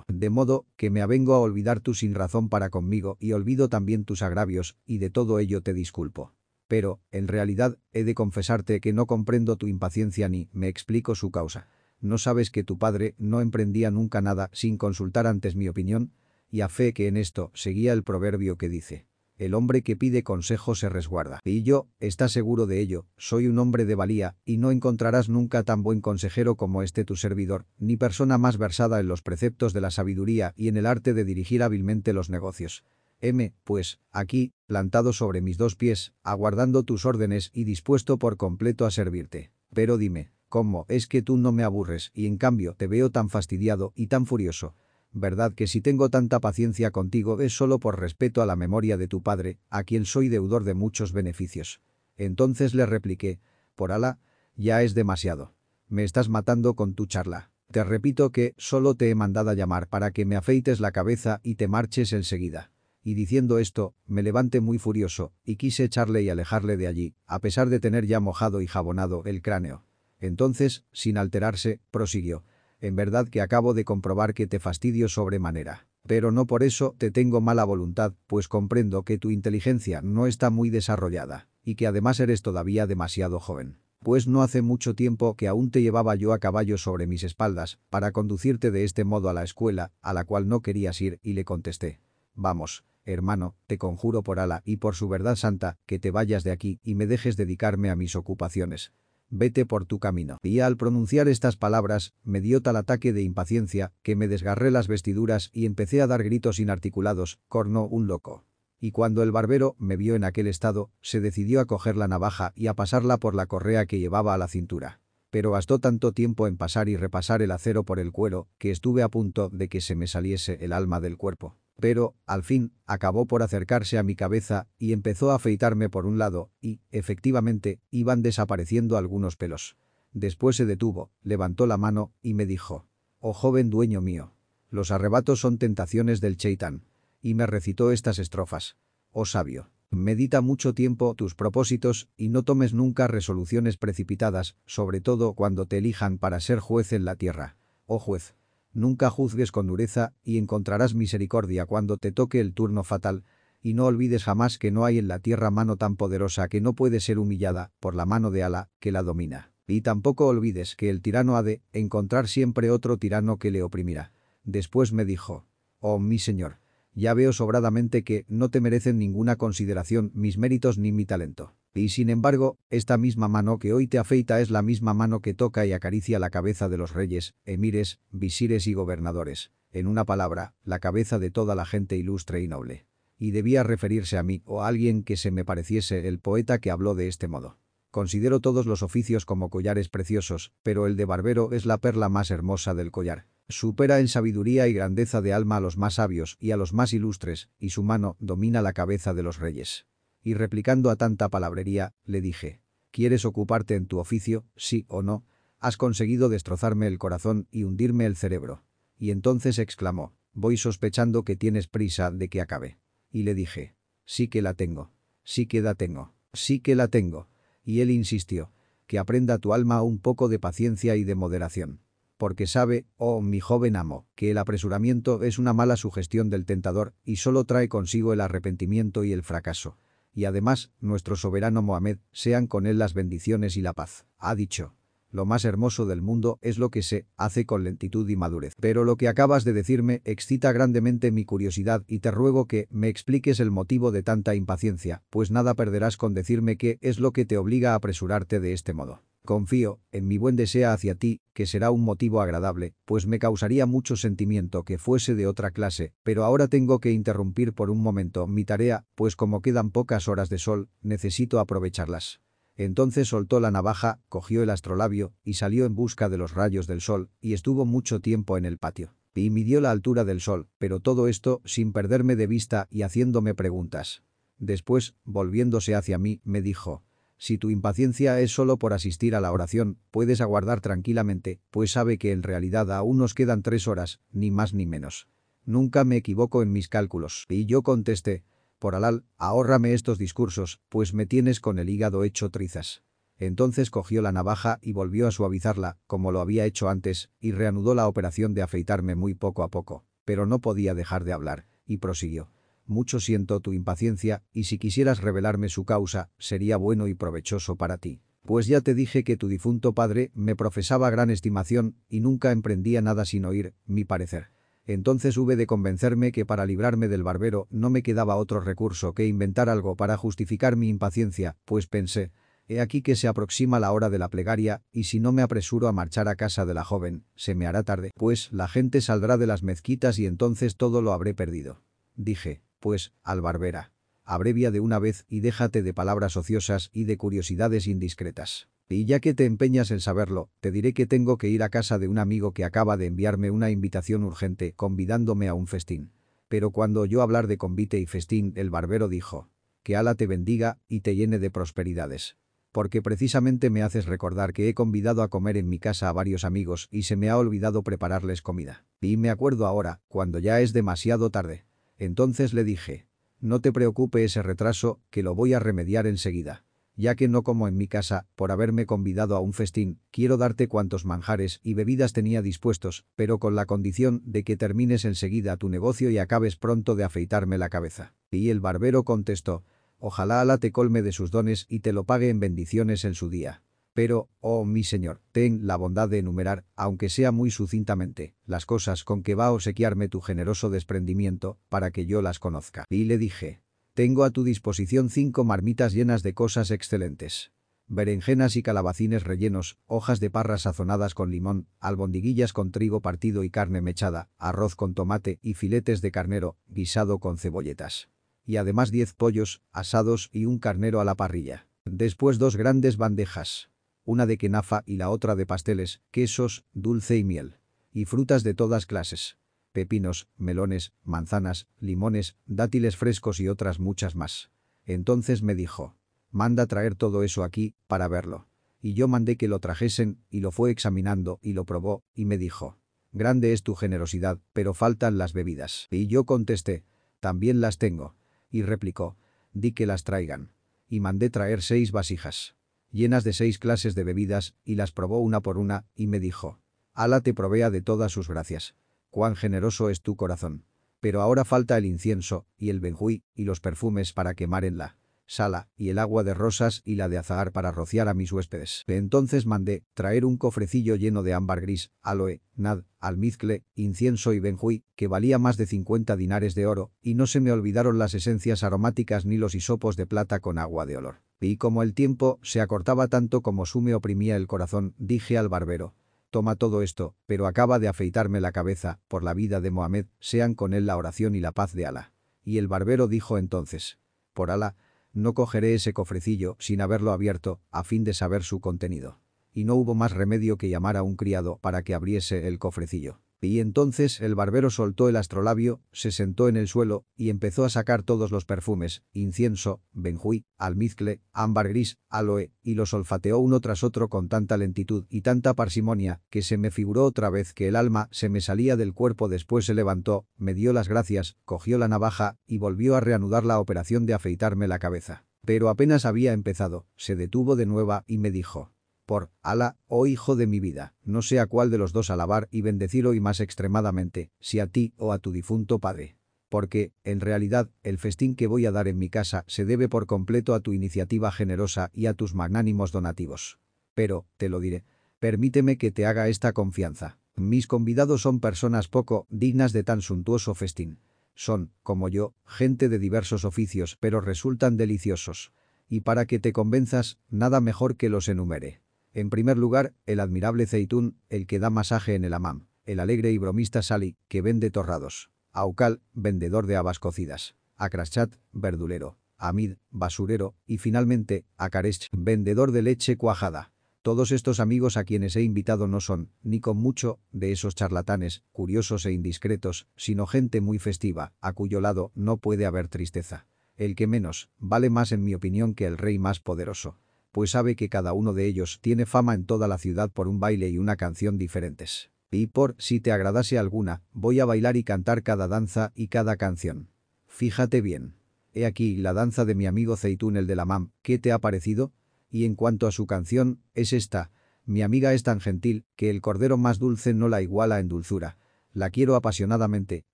De modo que me avengo a olvidar tu sin razón para conmigo y olvido también tus agravios, y de todo ello te disculpo. Pero, en realidad, he de confesarte que no comprendo tu impaciencia ni me explico su causa. ¿No sabes que tu padre no emprendía nunca nada sin consultar antes mi opinión? Y a fe que en esto seguía el proverbio que dice El hombre que pide consejo se resguarda. Y yo, ¿estás seguro de ello? Soy un hombre de valía, y no encontrarás nunca tan buen consejero como este tu servidor, ni persona más versada en los preceptos de la sabiduría y en el arte de dirigir hábilmente los negocios. M, pues, aquí, plantado sobre mis dos pies, aguardando tus órdenes y dispuesto por completo a servirte. Pero dime, ¿cómo es que tú no me aburres y en cambio te veo tan fastidiado y tan furioso? Verdad que si tengo tanta paciencia contigo es solo por respeto a la memoria de tu padre, a quien soy deudor de muchos beneficios. Entonces le repliqué, por Alá, ya es demasiado. Me estás matando con tu charla. Te repito que solo te he mandado a llamar para que me afeites la cabeza y te marches enseguida. Y diciendo esto, me levanté muy furioso, y quise echarle y alejarle de allí, a pesar de tener ya mojado y jabonado el cráneo. Entonces, sin alterarse, prosiguió. En verdad que acabo de comprobar que te fastidio sobremanera. Pero no por eso te tengo mala voluntad, pues comprendo que tu inteligencia no está muy desarrollada, y que además eres todavía demasiado joven. Pues no hace mucho tiempo que aún te llevaba yo a caballo sobre mis espaldas, para conducirte de este modo a la escuela, a la cual no querías ir, y le contesté. Vamos, hermano, te conjuro por Ala y por su verdad santa, que te vayas de aquí y me dejes dedicarme a mis ocupaciones vete por tu camino. Y al pronunciar estas palabras, me dio tal ataque de impaciencia que me desgarré las vestiduras y empecé a dar gritos inarticulados, cornó un loco. Y cuando el barbero me vio en aquel estado, se decidió a coger la navaja y a pasarla por la correa que llevaba a la cintura. Pero gastó tanto tiempo en pasar y repasar el acero por el cuero que estuve a punto de que se me saliese el alma del cuerpo. Pero, al fin, acabó por acercarse a mi cabeza y empezó a afeitarme por un lado y, efectivamente, iban desapareciendo algunos pelos. Después se detuvo, levantó la mano y me dijo, «Oh joven dueño mío, los arrebatos son tentaciones del cheitán». Y me recitó estas estrofas. «Oh sabio, medita mucho tiempo tus propósitos y no tomes nunca resoluciones precipitadas, sobre todo cuando te elijan para ser juez en la tierra. Oh juez, Nunca juzgues con dureza y encontrarás misericordia cuando te toque el turno fatal, y no olvides jamás que no hay en la tierra mano tan poderosa que no puede ser humillada por la mano de Alá que la domina. Y tampoco olvides que el tirano ha de encontrar siempre otro tirano que le oprimirá. Después me dijo, oh mi señor, ya veo sobradamente que no te merecen ninguna consideración mis méritos ni mi talento. Y sin embargo, esta misma mano que hoy te afeita es la misma mano que toca y acaricia la cabeza de los reyes, emires, visires y gobernadores. En una palabra, la cabeza de toda la gente ilustre y noble. Y debía referirse a mí o a alguien que se me pareciese el poeta que habló de este modo. Considero todos los oficios como collares preciosos, pero el de barbero es la perla más hermosa del collar. Supera en sabiduría y grandeza de alma a los más sabios y a los más ilustres, y su mano domina la cabeza de los reyes y replicando a tanta palabrería, le dije, ¿quieres ocuparte en tu oficio, sí o no? Has conseguido destrozarme el corazón y hundirme el cerebro. Y entonces exclamó, voy sospechando que tienes prisa de que acabe. Y le dije, sí que la tengo, sí que la tengo, sí que la tengo. Y él insistió, que aprenda tu alma un poco de paciencia y de moderación. Porque sabe, oh mi joven amo, que el apresuramiento es una mala sugestión del tentador y solo trae consigo el arrepentimiento y el fracaso y además, nuestro soberano Mohamed, sean con él las bendiciones y la paz. Ha dicho. Lo más hermoso del mundo es lo que se hace con lentitud y madurez. Pero lo que acabas de decirme excita grandemente mi curiosidad y te ruego que me expliques el motivo de tanta impaciencia, pues nada perderás con decirme qué es lo que te obliga a apresurarte de este modo. Confío, en mi buen deseo hacia ti, que será un motivo agradable, pues me causaría mucho sentimiento que fuese de otra clase, pero ahora tengo que interrumpir por un momento mi tarea, pues como quedan pocas horas de sol, necesito aprovecharlas. Entonces soltó la navaja, cogió el astrolabio y salió en busca de los rayos del sol, y estuvo mucho tiempo en el patio. Y midió la altura del sol, pero todo esto sin perderme de vista y haciéndome preguntas. Después, volviéndose hacia mí, me dijo, si tu impaciencia es solo por asistir a la oración, puedes aguardar tranquilamente, pues sabe que en realidad aún nos quedan tres horas, ni más ni menos. Nunca me equivoco en mis cálculos. Y yo contesté, por alal, ahórrame estos discursos, pues me tienes con el hígado hecho trizas. Entonces cogió la navaja y volvió a suavizarla, como lo había hecho antes, y reanudó la operación de afeitarme muy poco a poco. Pero no podía dejar de hablar, y prosiguió mucho siento tu impaciencia, y si quisieras revelarme su causa, sería bueno y provechoso para ti. Pues ya te dije que tu difunto padre me profesaba gran estimación y nunca emprendía nada sin oír mi parecer. Entonces hube de convencerme que para librarme del barbero no me quedaba otro recurso que inventar algo para justificar mi impaciencia, pues pensé, he aquí que se aproxima la hora de la plegaria, y si no me apresuro a marchar a casa de la joven, se me hará tarde, pues la gente saldrá de las mezquitas y entonces todo lo habré perdido. Dije, pues, al barbera. Abrevia de una vez y déjate de palabras ociosas y de curiosidades indiscretas. Y ya que te empeñas en saberlo, te diré que tengo que ir a casa de un amigo que acaba de enviarme una invitación urgente convidándome a un festín. Pero cuando oyó hablar de convite y festín, el barbero dijo, que Ala te bendiga y te llene de prosperidades. Porque precisamente me haces recordar que he convidado a comer en mi casa a varios amigos y se me ha olvidado prepararles comida. Y me acuerdo ahora, cuando ya es demasiado tarde. Entonces le dije, no te preocupe ese retraso, que lo voy a remediar enseguida ya que no como en mi casa, por haberme convidado a un festín, quiero darte cuantos manjares y bebidas tenía dispuestos, pero con la condición de que termines enseguida tu negocio y acabes pronto de afeitarme la cabeza. Y el barbero contestó, ojalá Alá te colme de sus dones y te lo pague en bendiciones en su día. Pero, oh mi señor, ten la bondad de enumerar, aunque sea muy sucintamente, las cosas con que va a obsequiarme tu generoso desprendimiento, para que yo las conozca. Y le dije, tengo a tu disposición cinco marmitas llenas de cosas excelentes. Berenjenas y calabacines rellenos, hojas de parra sazonadas con limón, albondiguillas con trigo partido y carne mechada, arroz con tomate y filetes de carnero, guisado con cebolletas. Y además diez pollos, asados y un carnero a la parrilla. Después dos grandes bandejas. Una de quenafa y la otra de pasteles, quesos, dulce y miel. Y frutas de todas clases pepinos, melones, manzanas, limones, dátiles frescos y otras muchas más. Entonces me dijo, manda traer todo eso aquí, para verlo. Y yo mandé que lo trajesen, y lo fue examinando, y lo probó, y me dijo, grande es tu generosidad, pero faltan las bebidas. Y yo contesté, también las tengo. Y replicó, di que las traigan. Y mandé traer seis vasijas, llenas de seis clases de bebidas, y las probó una por una, y me dijo, Ala te provea de todas sus gracias cuán generoso es tu corazón. Pero ahora falta el incienso, y el benjuí, y los perfumes para quemar en la sala, y el agua de rosas y la de azahar para rociar a mis huéspedes. Entonces mandé traer un cofrecillo lleno de ámbar gris, aloe, nad, almizcle, incienso y benjuí, que valía más de 50 dinares de oro, y no se me olvidaron las esencias aromáticas ni los hisopos de plata con agua de olor. Y como el tiempo se acortaba tanto como su me oprimía el corazón, dije al barbero, toma todo esto, pero acaba de afeitarme la cabeza, por la vida de Mohamed, sean con él la oración y la paz de Alá. Y el barbero dijo entonces, por Alá, no cogeré ese cofrecillo sin haberlo abierto, a fin de saber su contenido. Y no hubo más remedio que llamar a un criado para que abriese el cofrecillo. Y entonces el barbero soltó el astrolabio, se sentó en el suelo y empezó a sacar todos los perfumes, incienso, benjuí, almizcle, ámbar gris, aloe, y los olfateó uno tras otro con tanta lentitud y tanta parsimonia que se me figuró otra vez que el alma se me salía del cuerpo después se levantó, me dio las gracias, cogió la navaja y volvió a reanudar la operación de afeitarme la cabeza. Pero apenas había empezado, se detuvo de nueva y me dijo, por Ala, oh hijo de mi vida, no sé a cuál de los dos alabar y bendecir hoy más extremadamente, si a ti o a tu difunto padre. Porque, en realidad, el festín que voy a dar en mi casa se debe por completo a tu iniciativa generosa y a tus magnánimos donativos. Pero, te lo diré, permíteme que te haga esta confianza. Mis convidados son personas poco dignas de tan suntuoso festín. Son, como yo, gente de diversos oficios, pero resultan deliciosos. Y para que te convenzas, nada mejor que los enumere. En primer lugar, el admirable Zeitún, el que da masaje en el amam. El alegre y bromista Sali, que vende torrados. Aucal, vendedor de habas cocidas. Akrashat, verdulero. Amid, basurero. Y finalmente, Akaresh, vendedor de leche cuajada. Todos estos amigos a quienes he invitado no son, ni con mucho, de esos charlatanes, curiosos e indiscretos, sino gente muy festiva, a cuyo lado no puede haber tristeza. El que menos, vale más en mi opinión que el rey más poderoso pues sabe que cada uno de ellos tiene fama en toda la ciudad por un baile y una canción diferentes. Y por, si te agradase alguna, voy a bailar y cantar cada danza y cada canción. Fíjate bien. He aquí la danza de mi amigo Zeitún el de la MAM, ¿qué te ha parecido? Y en cuanto a su canción, es esta. Mi amiga es tan gentil, que el cordero más dulce no la iguala en dulzura. La quiero apasionadamente,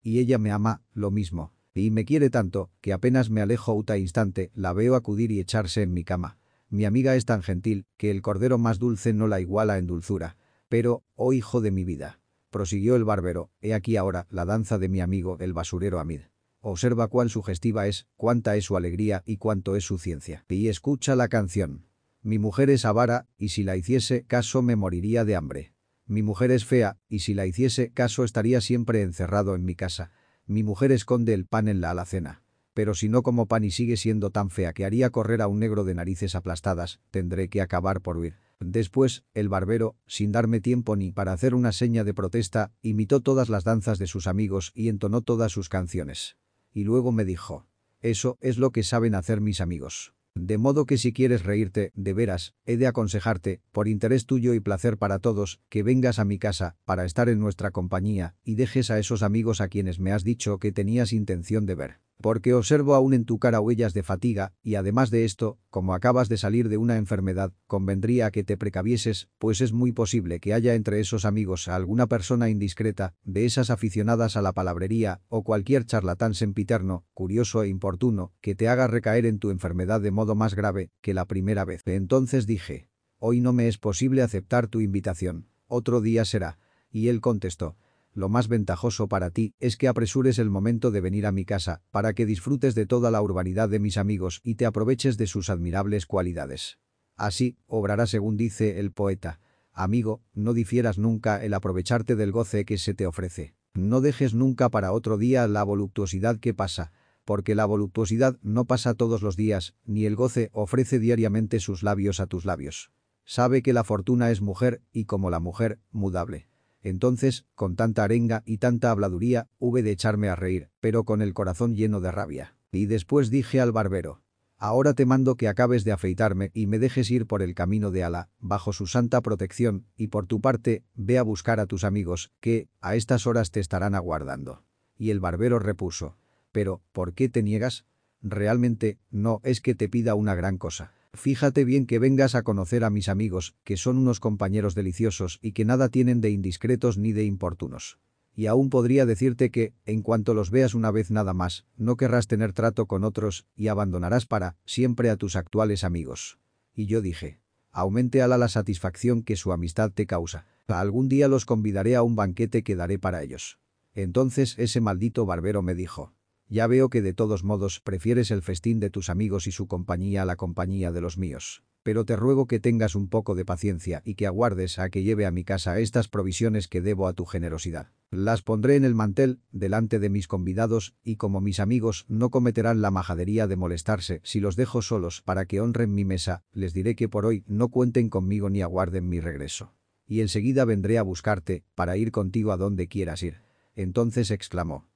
y ella me ama, lo mismo. Y me quiere tanto, que apenas me alejo uta instante, la veo acudir y echarse en mi cama. Mi amiga es tan gentil que el cordero más dulce no la iguala en dulzura. Pero, oh hijo de mi vida, prosiguió el barbero, he aquí ahora la danza de mi amigo el basurero Amid. Observa cuán sugestiva es, cuánta es su alegría y cuánto es su ciencia. Y escucha la canción. Mi mujer es avara, y si la hiciese caso me moriría de hambre. Mi mujer es fea, y si la hiciese caso estaría siempre encerrado en mi casa. Mi mujer esconde el pan en la alacena. Pero si no como pan y sigue siendo tan fea que haría correr a un negro de narices aplastadas, tendré que acabar por huir. Después, el barbero, sin darme tiempo ni para hacer una seña de protesta, imitó todas las danzas de sus amigos y entonó todas sus canciones y luego me dijo. Eso es lo que saben hacer mis amigos. De modo que si quieres reírte, de veras, he de aconsejarte, por interés tuyo y placer para todos, que vengas a mi casa, para estar en nuestra compañía, y dejes a esos amigos a quienes me has dicho que tenías intención de ver. Porque observo aún en tu cara huellas de fatiga, y además de esto, como acabas de salir de una enfermedad, convendría que te precavieses, pues es muy posible que haya entre esos amigos a alguna persona indiscreta, de esas aficionadas a la palabrería, o cualquier charlatán sempiterno, curioso e importuno, que te haga recaer en tu enfermedad de modo más grave que la primera vez. Entonces dije, hoy no me es posible aceptar tu invitación, otro día será. Y él contestó, lo más ventajoso para ti es que apresures el momento de venir a mi casa, para que disfrutes de toda la urbanidad de mis amigos y te aproveches de sus admirables cualidades. Así, obrará según dice el poeta. Amigo, no difieras nunca el aprovecharte del goce que se te ofrece. No dejes nunca para otro día la voluptuosidad que pasa, porque la voluptuosidad no pasa todos los días, ni el goce ofrece diariamente sus labios a tus labios. Sabe que la fortuna es mujer y como la mujer, mudable. Entonces, con tanta arenga y tanta habladuría, hube de echarme a reír, pero con el corazón lleno de rabia. Y después dije al barbero, Ahora te mando que acabes de afeitarme y me dejes ir por el camino de Alá, bajo su santa protección, y por tu parte, ve a buscar a tus amigos, que, a estas horas te estarán aguardando. Y el barbero repuso, Pero, ¿por qué te niegas? Realmente, no es que te pida una gran cosa. Fíjate bien que vengas a conocer a mis amigos, que son unos compañeros deliciosos y que nada tienen de indiscretos ni de importunos. Y aún podría decirte que, en cuanto los veas una vez nada más, no querrás tener trato con otros y abandonarás para siempre a tus actuales amigos. Y yo dije, aumente a la satisfacción que su amistad te causa. Algún día los convidaré a un banquete que daré para ellos. Entonces ese maldito barbero me dijo, ya veo que de todos modos prefieres el festín de tus amigos y su compañía a la compañía de los míos. Pero te ruego que tengas un poco de paciencia y que aguardes a que lleve a mi casa estas provisiones que debo a tu generosidad. Las pondré en el mantel, delante de mis convidados, y como mis amigos no cometerán la majadería de molestarse si los dejo solos para que honren mi mesa, les diré que por hoy no cuenten conmigo ni aguarden mi regreso. Y enseguida vendré a buscarte, para ir contigo a donde quieras ir. Entonces exclamó,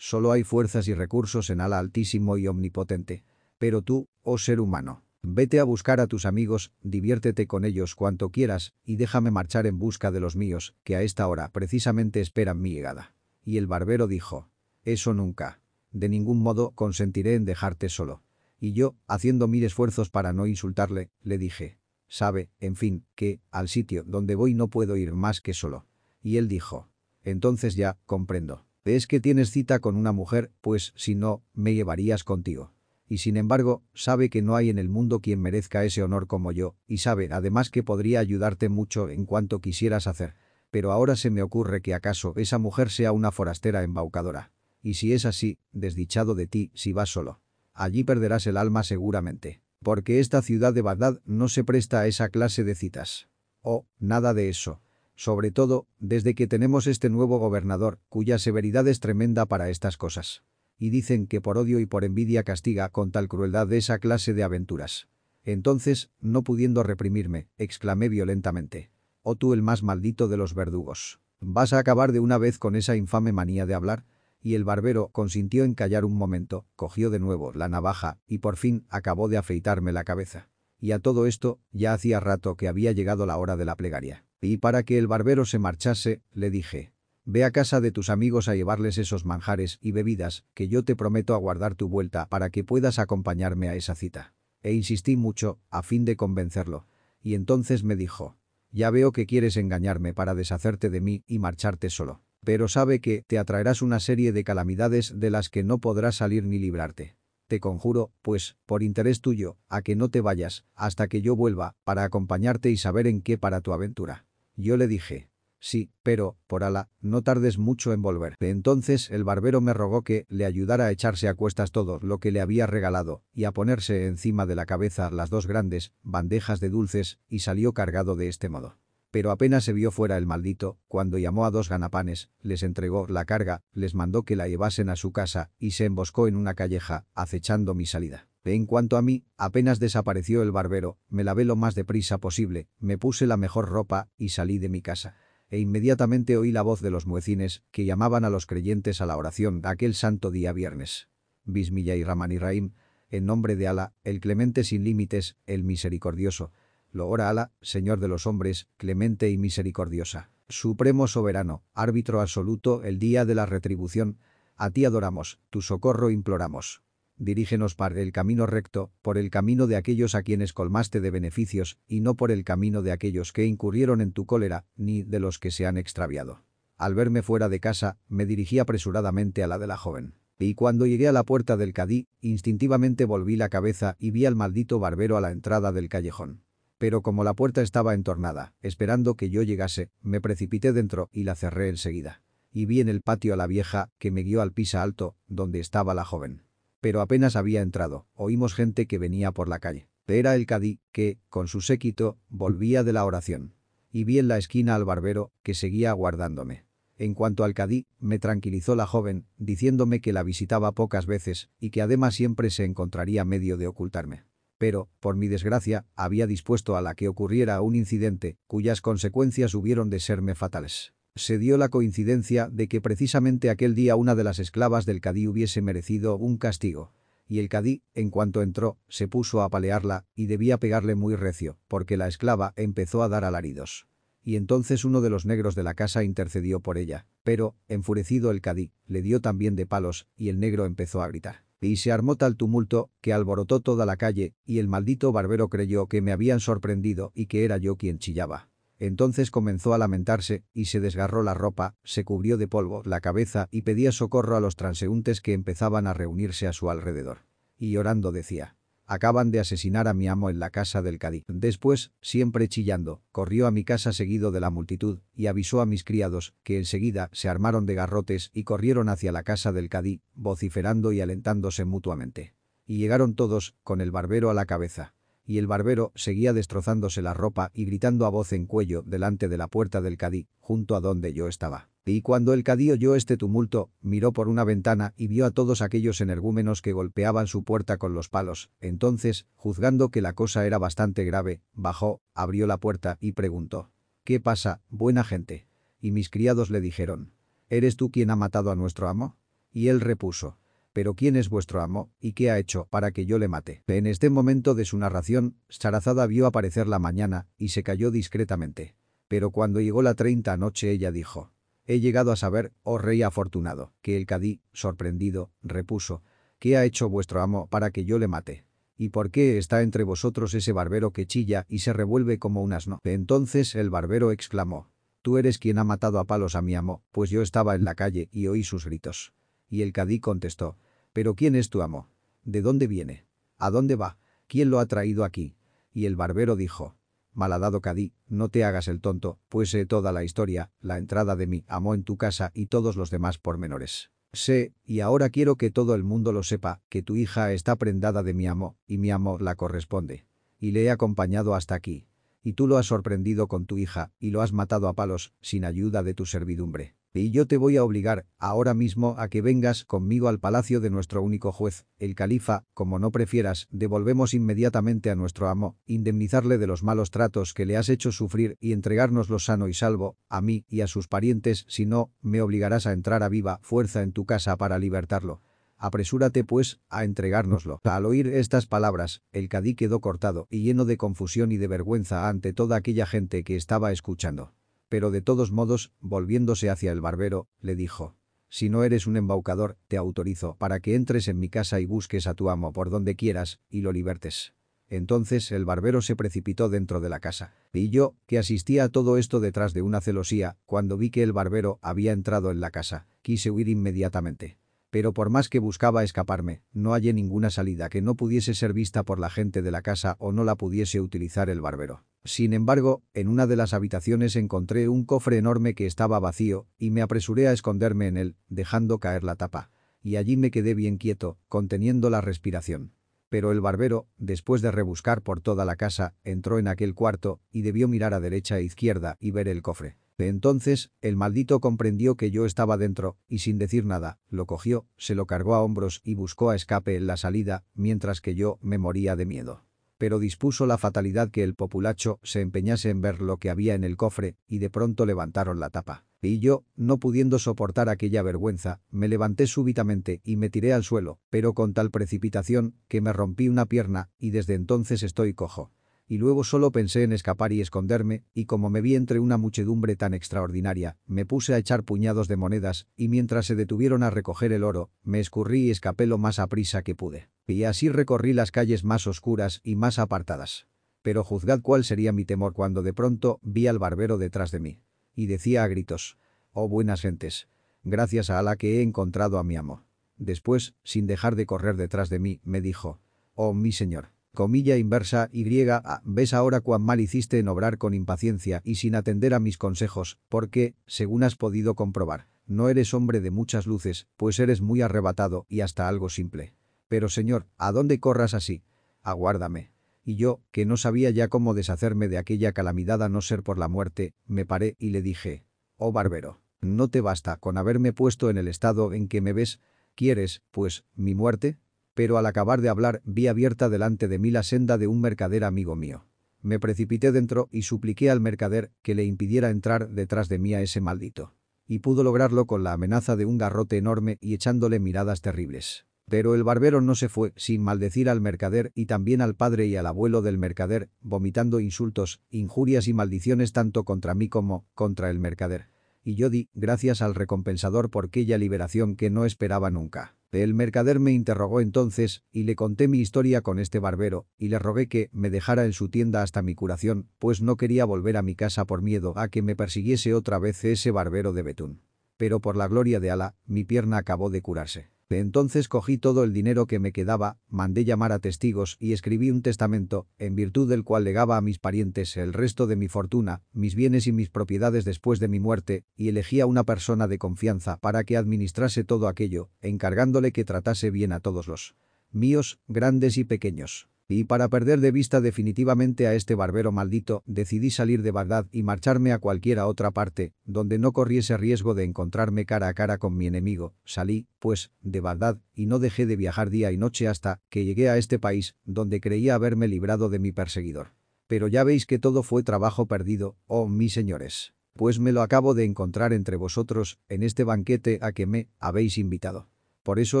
Solo hay fuerzas y recursos en Ala altísimo y omnipotente. Pero tú, oh ser humano, vete a buscar a tus amigos, diviértete con ellos cuanto quieras y déjame marchar en busca de los míos, que a esta hora precisamente esperan mi llegada. Y el barbero dijo, eso nunca. De ningún modo consentiré en dejarte solo. Y yo, haciendo mil esfuerzos para no insultarle, le dije, sabe, en fin, que, al sitio donde voy no puedo ir más que solo. Y él dijo, entonces ya, comprendo. Es que tienes cita con una mujer, pues, si no, me llevarías contigo. Y sin embargo, sabe que no hay en el mundo quien merezca ese honor como yo, y sabe además que podría ayudarte mucho en cuanto quisieras hacer. Pero ahora se me ocurre que acaso esa mujer sea una forastera embaucadora. Y si es así, desdichado de ti si vas solo. Allí perderás el alma seguramente. Porque esta ciudad de Bagdad no se presta a esa clase de citas. Oh, nada de eso sobre todo, desde que tenemos este nuevo gobernador, cuya severidad es tremenda para estas cosas. Y dicen que por odio y por envidia castiga con tal crueldad esa clase de aventuras. Entonces, no pudiendo reprimirme, exclamé violentamente. «Oh tú el más maldito de los verdugos. ¿Vas a acabar de una vez con esa infame manía de hablar?» Y el barbero consintió en callar un momento, cogió de nuevo la navaja y por fin acabó de afeitarme la cabeza. Y a todo esto, ya hacía rato que había llegado la hora de la plegaria. Y para que el barbero se marchase, le dije, ve a casa de tus amigos a llevarles esos manjares y bebidas, que yo te prometo aguardar tu vuelta para que puedas acompañarme a esa cita. E insistí mucho, a fin de convencerlo. Y entonces me dijo, ya veo que quieres engañarme para deshacerte de mí y marcharte solo. Pero sabe que te atraerás una serie de calamidades de las que no podrás salir ni librarte. Te conjuro, pues, por interés tuyo, a que no te vayas, hasta que yo vuelva, para acompañarte y saber en qué para tu aventura. Yo le dije, Sí, pero, por ala, no tardes mucho en volver. Entonces el barbero me rogó que le ayudara a echarse a cuestas todo lo que le había regalado y a ponerse encima de la cabeza las dos grandes bandejas de dulces y salió cargado de este modo. Pero apenas se vio fuera el maldito, cuando llamó a dos ganapanes, les entregó la carga, les mandó que la llevasen a su casa y se emboscó en una calleja, acechando mi salida. En cuanto a mí, apenas desapareció el barbero, me lavé lo más deprisa posible, me puse la mejor ropa y salí de mi casa e inmediatamente oí la voz de los muecines que llamaban a los creyentes a la oración aquel santo día viernes. Bismillah y Raman y Raim, en nombre de Alá, el clemente sin límites, el misericordioso. Lo ora Alá, Señor de los hombres, clemente y misericordiosa. Supremo soberano, árbitro absoluto, el día de la retribución. A ti adoramos, tu socorro imploramos dirígenos para el camino recto, por el camino de aquellos a quienes colmaste de beneficios, y no por el camino de aquellos que incurrieron en tu cólera, ni de los que se han extraviado. Al verme fuera de casa, me dirigí apresuradamente a la de la joven. Y cuando llegué a la puerta del cadí, instintivamente volví la cabeza y vi al maldito barbero a la entrada del callejón. Pero como la puerta estaba entornada, esperando que yo llegase, me precipité dentro y la cerré enseguida. Y vi en el patio a la vieja, que me guió al pisa alto, donde estaba la joven. Pero apenas había entrado, oímos gente que venía por la calle. Era el cadí, que, con su séquito, volvía de la oración. Y vi en la esquina al barbero, que seguía aguardándome. En cuanto al cadí, me tranquilizó la joven, diciéndome que la visitaba pocas veces y que además siempre se encontraría medio de ocultarme. Pero, por mi desgracia, había dispuesto a la que ocurriera un incidente, cuyas consecuencias hubieron de serme fatales se dio la coincidencia de que precisamente aquel día una de las esclavas del cadí hubiese merecido un castigo. Y el cadí, en cuanto entró, se puso a apalearla y debía pegarle muy recio, porque la esclava empezó a dar alaridos. Y entonces uno de los negros de la casa intercedió por ella, pero, enfurecido el cadí, le dio también de palos y el negro empezó a gritar. Y se armó tal tumulto que alborotó toda la calle y el maldito barbero creyó que me habían sorprendido y que era yo quien chillaba. Entonces comenzó a lamentarse y se desgarró la ropa, se cubrió de polvo la cabeza y pedía socorro a los transeúntes que empezaban a reunirse a su alrededor. Y llorando decía, acaban de asesinar a mi amo en la casa del Cadí. Después, siempre chillando, corrió a mi casa seguido de la multitud y avisó a mis criados, que enseguida se armaron de garrotes y corrieron hacia la casa del Cadí, vociferando y alentándose mutuamente. Y llegaron todos, con el barbero a la cabeza y el barbero seguía destrozándose la ropa y gritando a voz en cuello delante de la puerta del cadí, junto a donde yo estaba. Y cuando el cadí oyó este tumulto, miró por una ventana y vio a todos aquellos energúmenos que golpeaban su puerta con los palos. Entonces, juzgando que la cosa era bastante grave, bajó, abrió la puerta y preguntó. ¿Qué pasa, buena gente? Y mis criados le dijeron. ¿Eres tú quien ha matado a nuestro amo? Y él repuso. ¿Pero quién es vuestro amo, y qué ha hecho para que yo le mate? En este momento de su narración, Sarazada vio aparecer la mañana y se cayó discretamente. Pero cuando llegó la treinta noche ella dijo, «He llegado a saber, oh rey afortunado, que el cadí, sorprendido, repuso, «¿Qué ha hecho vuestro amo para que yo le mate?» ¿Y por qué está entre vosotros ese barbero que chilla y se revuelve como un asno? Entonces el barbero exclamó, Tú eres quien ha matado a palos a mi amo, pues yo estaba en la calle y oí sus gritos. Y el cadí contestó, ¿Pero quién es tu amo? ¿De dónde viene? ¿A dónde va? ¿Quién lo ha traído aquí? Y el barbero dijo, Malhadado Cadí, no te hagas el tonto, pues sé toda la historia, la entrada de mi amo en tu casa y todos los demás pormenores. Sé, y ahora quiero que todo el mundo lo sepa, que tu hija está prendada de mi amo, y mi amo la corresponde. Y le he acompañado hasta aquí. Y tú lo has sorprendido con tu hija, y lo has matado a palos, sin ayuda de tu servidumbre. Y yo te voy a obligar, ahora mismo, a que vengas conmigo al palacio de nuestro único juez, el califa, como no prefieras, devolvemos inmediatamente a nuestro amo, indemnizarle de los malos tratos que le has hecho sufrir y entregárnoslo sano y salvo, a mí y a sus parientes, si no, me obligarás a entrar a viva fuerza en tu casa para libertarlo. Apresúrate, pues, a entregárnoslo. Al oír estas palabras, el cadí quedó cortado y lleno de confusión y de vergüenza ante toda aquella gente que estaba escuchando pero de todos modos, volviéndose hacia el barbero, le dijo. Si no eres un embaucador, te autorizo para que entres en mi casa y busques a tu amo por donde quieras y lo libertes. Entonces el barbero se precipitó dentro de la casa. Y yo, que asistía a todo esto detrás de una celosía, cuando vi que el barbero había entrado en la casa, quise huir inmediatamente. Pero por más que buscaba escaparme, no hallé ninguna salida que no pudiese ser vista por la gente de la casa o no la pudiese utilizar el barbero. Sin embargo, en una de las habitaciones encontré un cofre enorme que estaba vacío, y me apresuré a esconderme en él, dejando caer la tapa. Y allí me quedé bien quieto, conteniendo la respiración. Pero el barbero, después de rebuscar por toda la casa, entró en aquel cuarto, y debió mirar a derecha e izquierda y ver el cofre. Entonces, el maldito comprendió que yo estaba dentro, y sin decir nada, lo cogió, se lo cargó a hombros y buscó a escape en la salida, mientras que yo me moría de miedo pero dispuso la fatalidad que el populacho se empeñase en ver lo que había en el cofre, y de pronto levantaron la tapa. Y yo, no pudiendo soportar aquella vergüenza, me levanté súbitamente y me tiré al suelo, pero con tal precipitación que me rompí una pierna, y desde entonces estoy cojo y luego solo pensé en escapar y esconderme, y como me vi entre una muchedumbre tan extraordinaria, me puse a echar puñados de monedas, y mientras se detuvieron a recoger el oro, me escurrí y escapé lo más aprisa que pude. Y así recorrí las calles más oscuras y más apartadas. Pero juzgad cuál sería mi temor cuando de pronto vi al barbero detrás de mí. Y decía a gritos, «Oh buenas gentes, gracias a Alá que he encontrado a mi amo». Después, sin dejar de correr detrás de mí, me dijo, «Oh mi señor». Comilla inversa Y. ves ahora cuán mal hiciste en obrar con impaciencia y sin atender a mis consejos, porque, según has podido comprobar, no eres hombre de muchas luces, pues eres muy arrebatado y hasta algo simple. Pero señor, ¿a dónde corras así? Aguárdame. Y yo, que no sabía ya cómo deshacerme de aquella calamidad a no ser por la muerte, me paré y le dije, oh barbero, ¿no te basta con haberme puesto en el estado en que me ves? ¿Quieres, pues, mi muerte? Pero al acabar de hablar vi abierta delante de mí la senda de un mercader amigo mío. Me precipité dentro y supliqué al mercader que le impidiera entrar detrás de mí a ese maldito. Y pudo lograrlo con la amenaza de un garrote enorme y echándole miradas terribles. Pero el barbero no se fue sin maldecir al mercader y también al padre y al abuelo del mercader, vomitando insultos, injurias y maldiciones tanto contra mí como contra el mercader. Y yo di gracias al recompensador por aquella liberación que no esperaba nunca. El mercader me interrogó entonces, y le conté mi historia con este barbero, y le rogué que me dejara en su tienda hasta mi curación, pues no quería volver a mi casa por miedo a que me persiguiese otra vez ese barbero de Betún. Pero por la gloria de Alá, mi pierna acabó de curarse. Entonces cogí todo el dinero que me quedaba, mandé llamar a testigos y escribí un testamento, en virtud del cual legaba a mis parientes el resto de mi fortuna, mis bienes y mis propiedades después de mi muerte, y elegí a una persona de confianza para que administrase todo aquello, encargándole que tratase bien a todos los míos, grandes y pequeños. Y para perder de vista definitivamente a este barbero maldito, decidí salir de Bagdad y marcharme a cualquiera otra parte, donde no corriese riesgo de encontrarme cara a cara con mi enemigo. Salí, pues, de Bagdad, y no dejé de viajar día y noche hasta que llegué a este país, donde creía haberme librado de mi perseguidor. Pero ya veis que todo fue trabajo perdido, oh mis señores. Pues me lo acabo de encontrar entre vosotros, en este banquete a que me habéis invitado. Por eso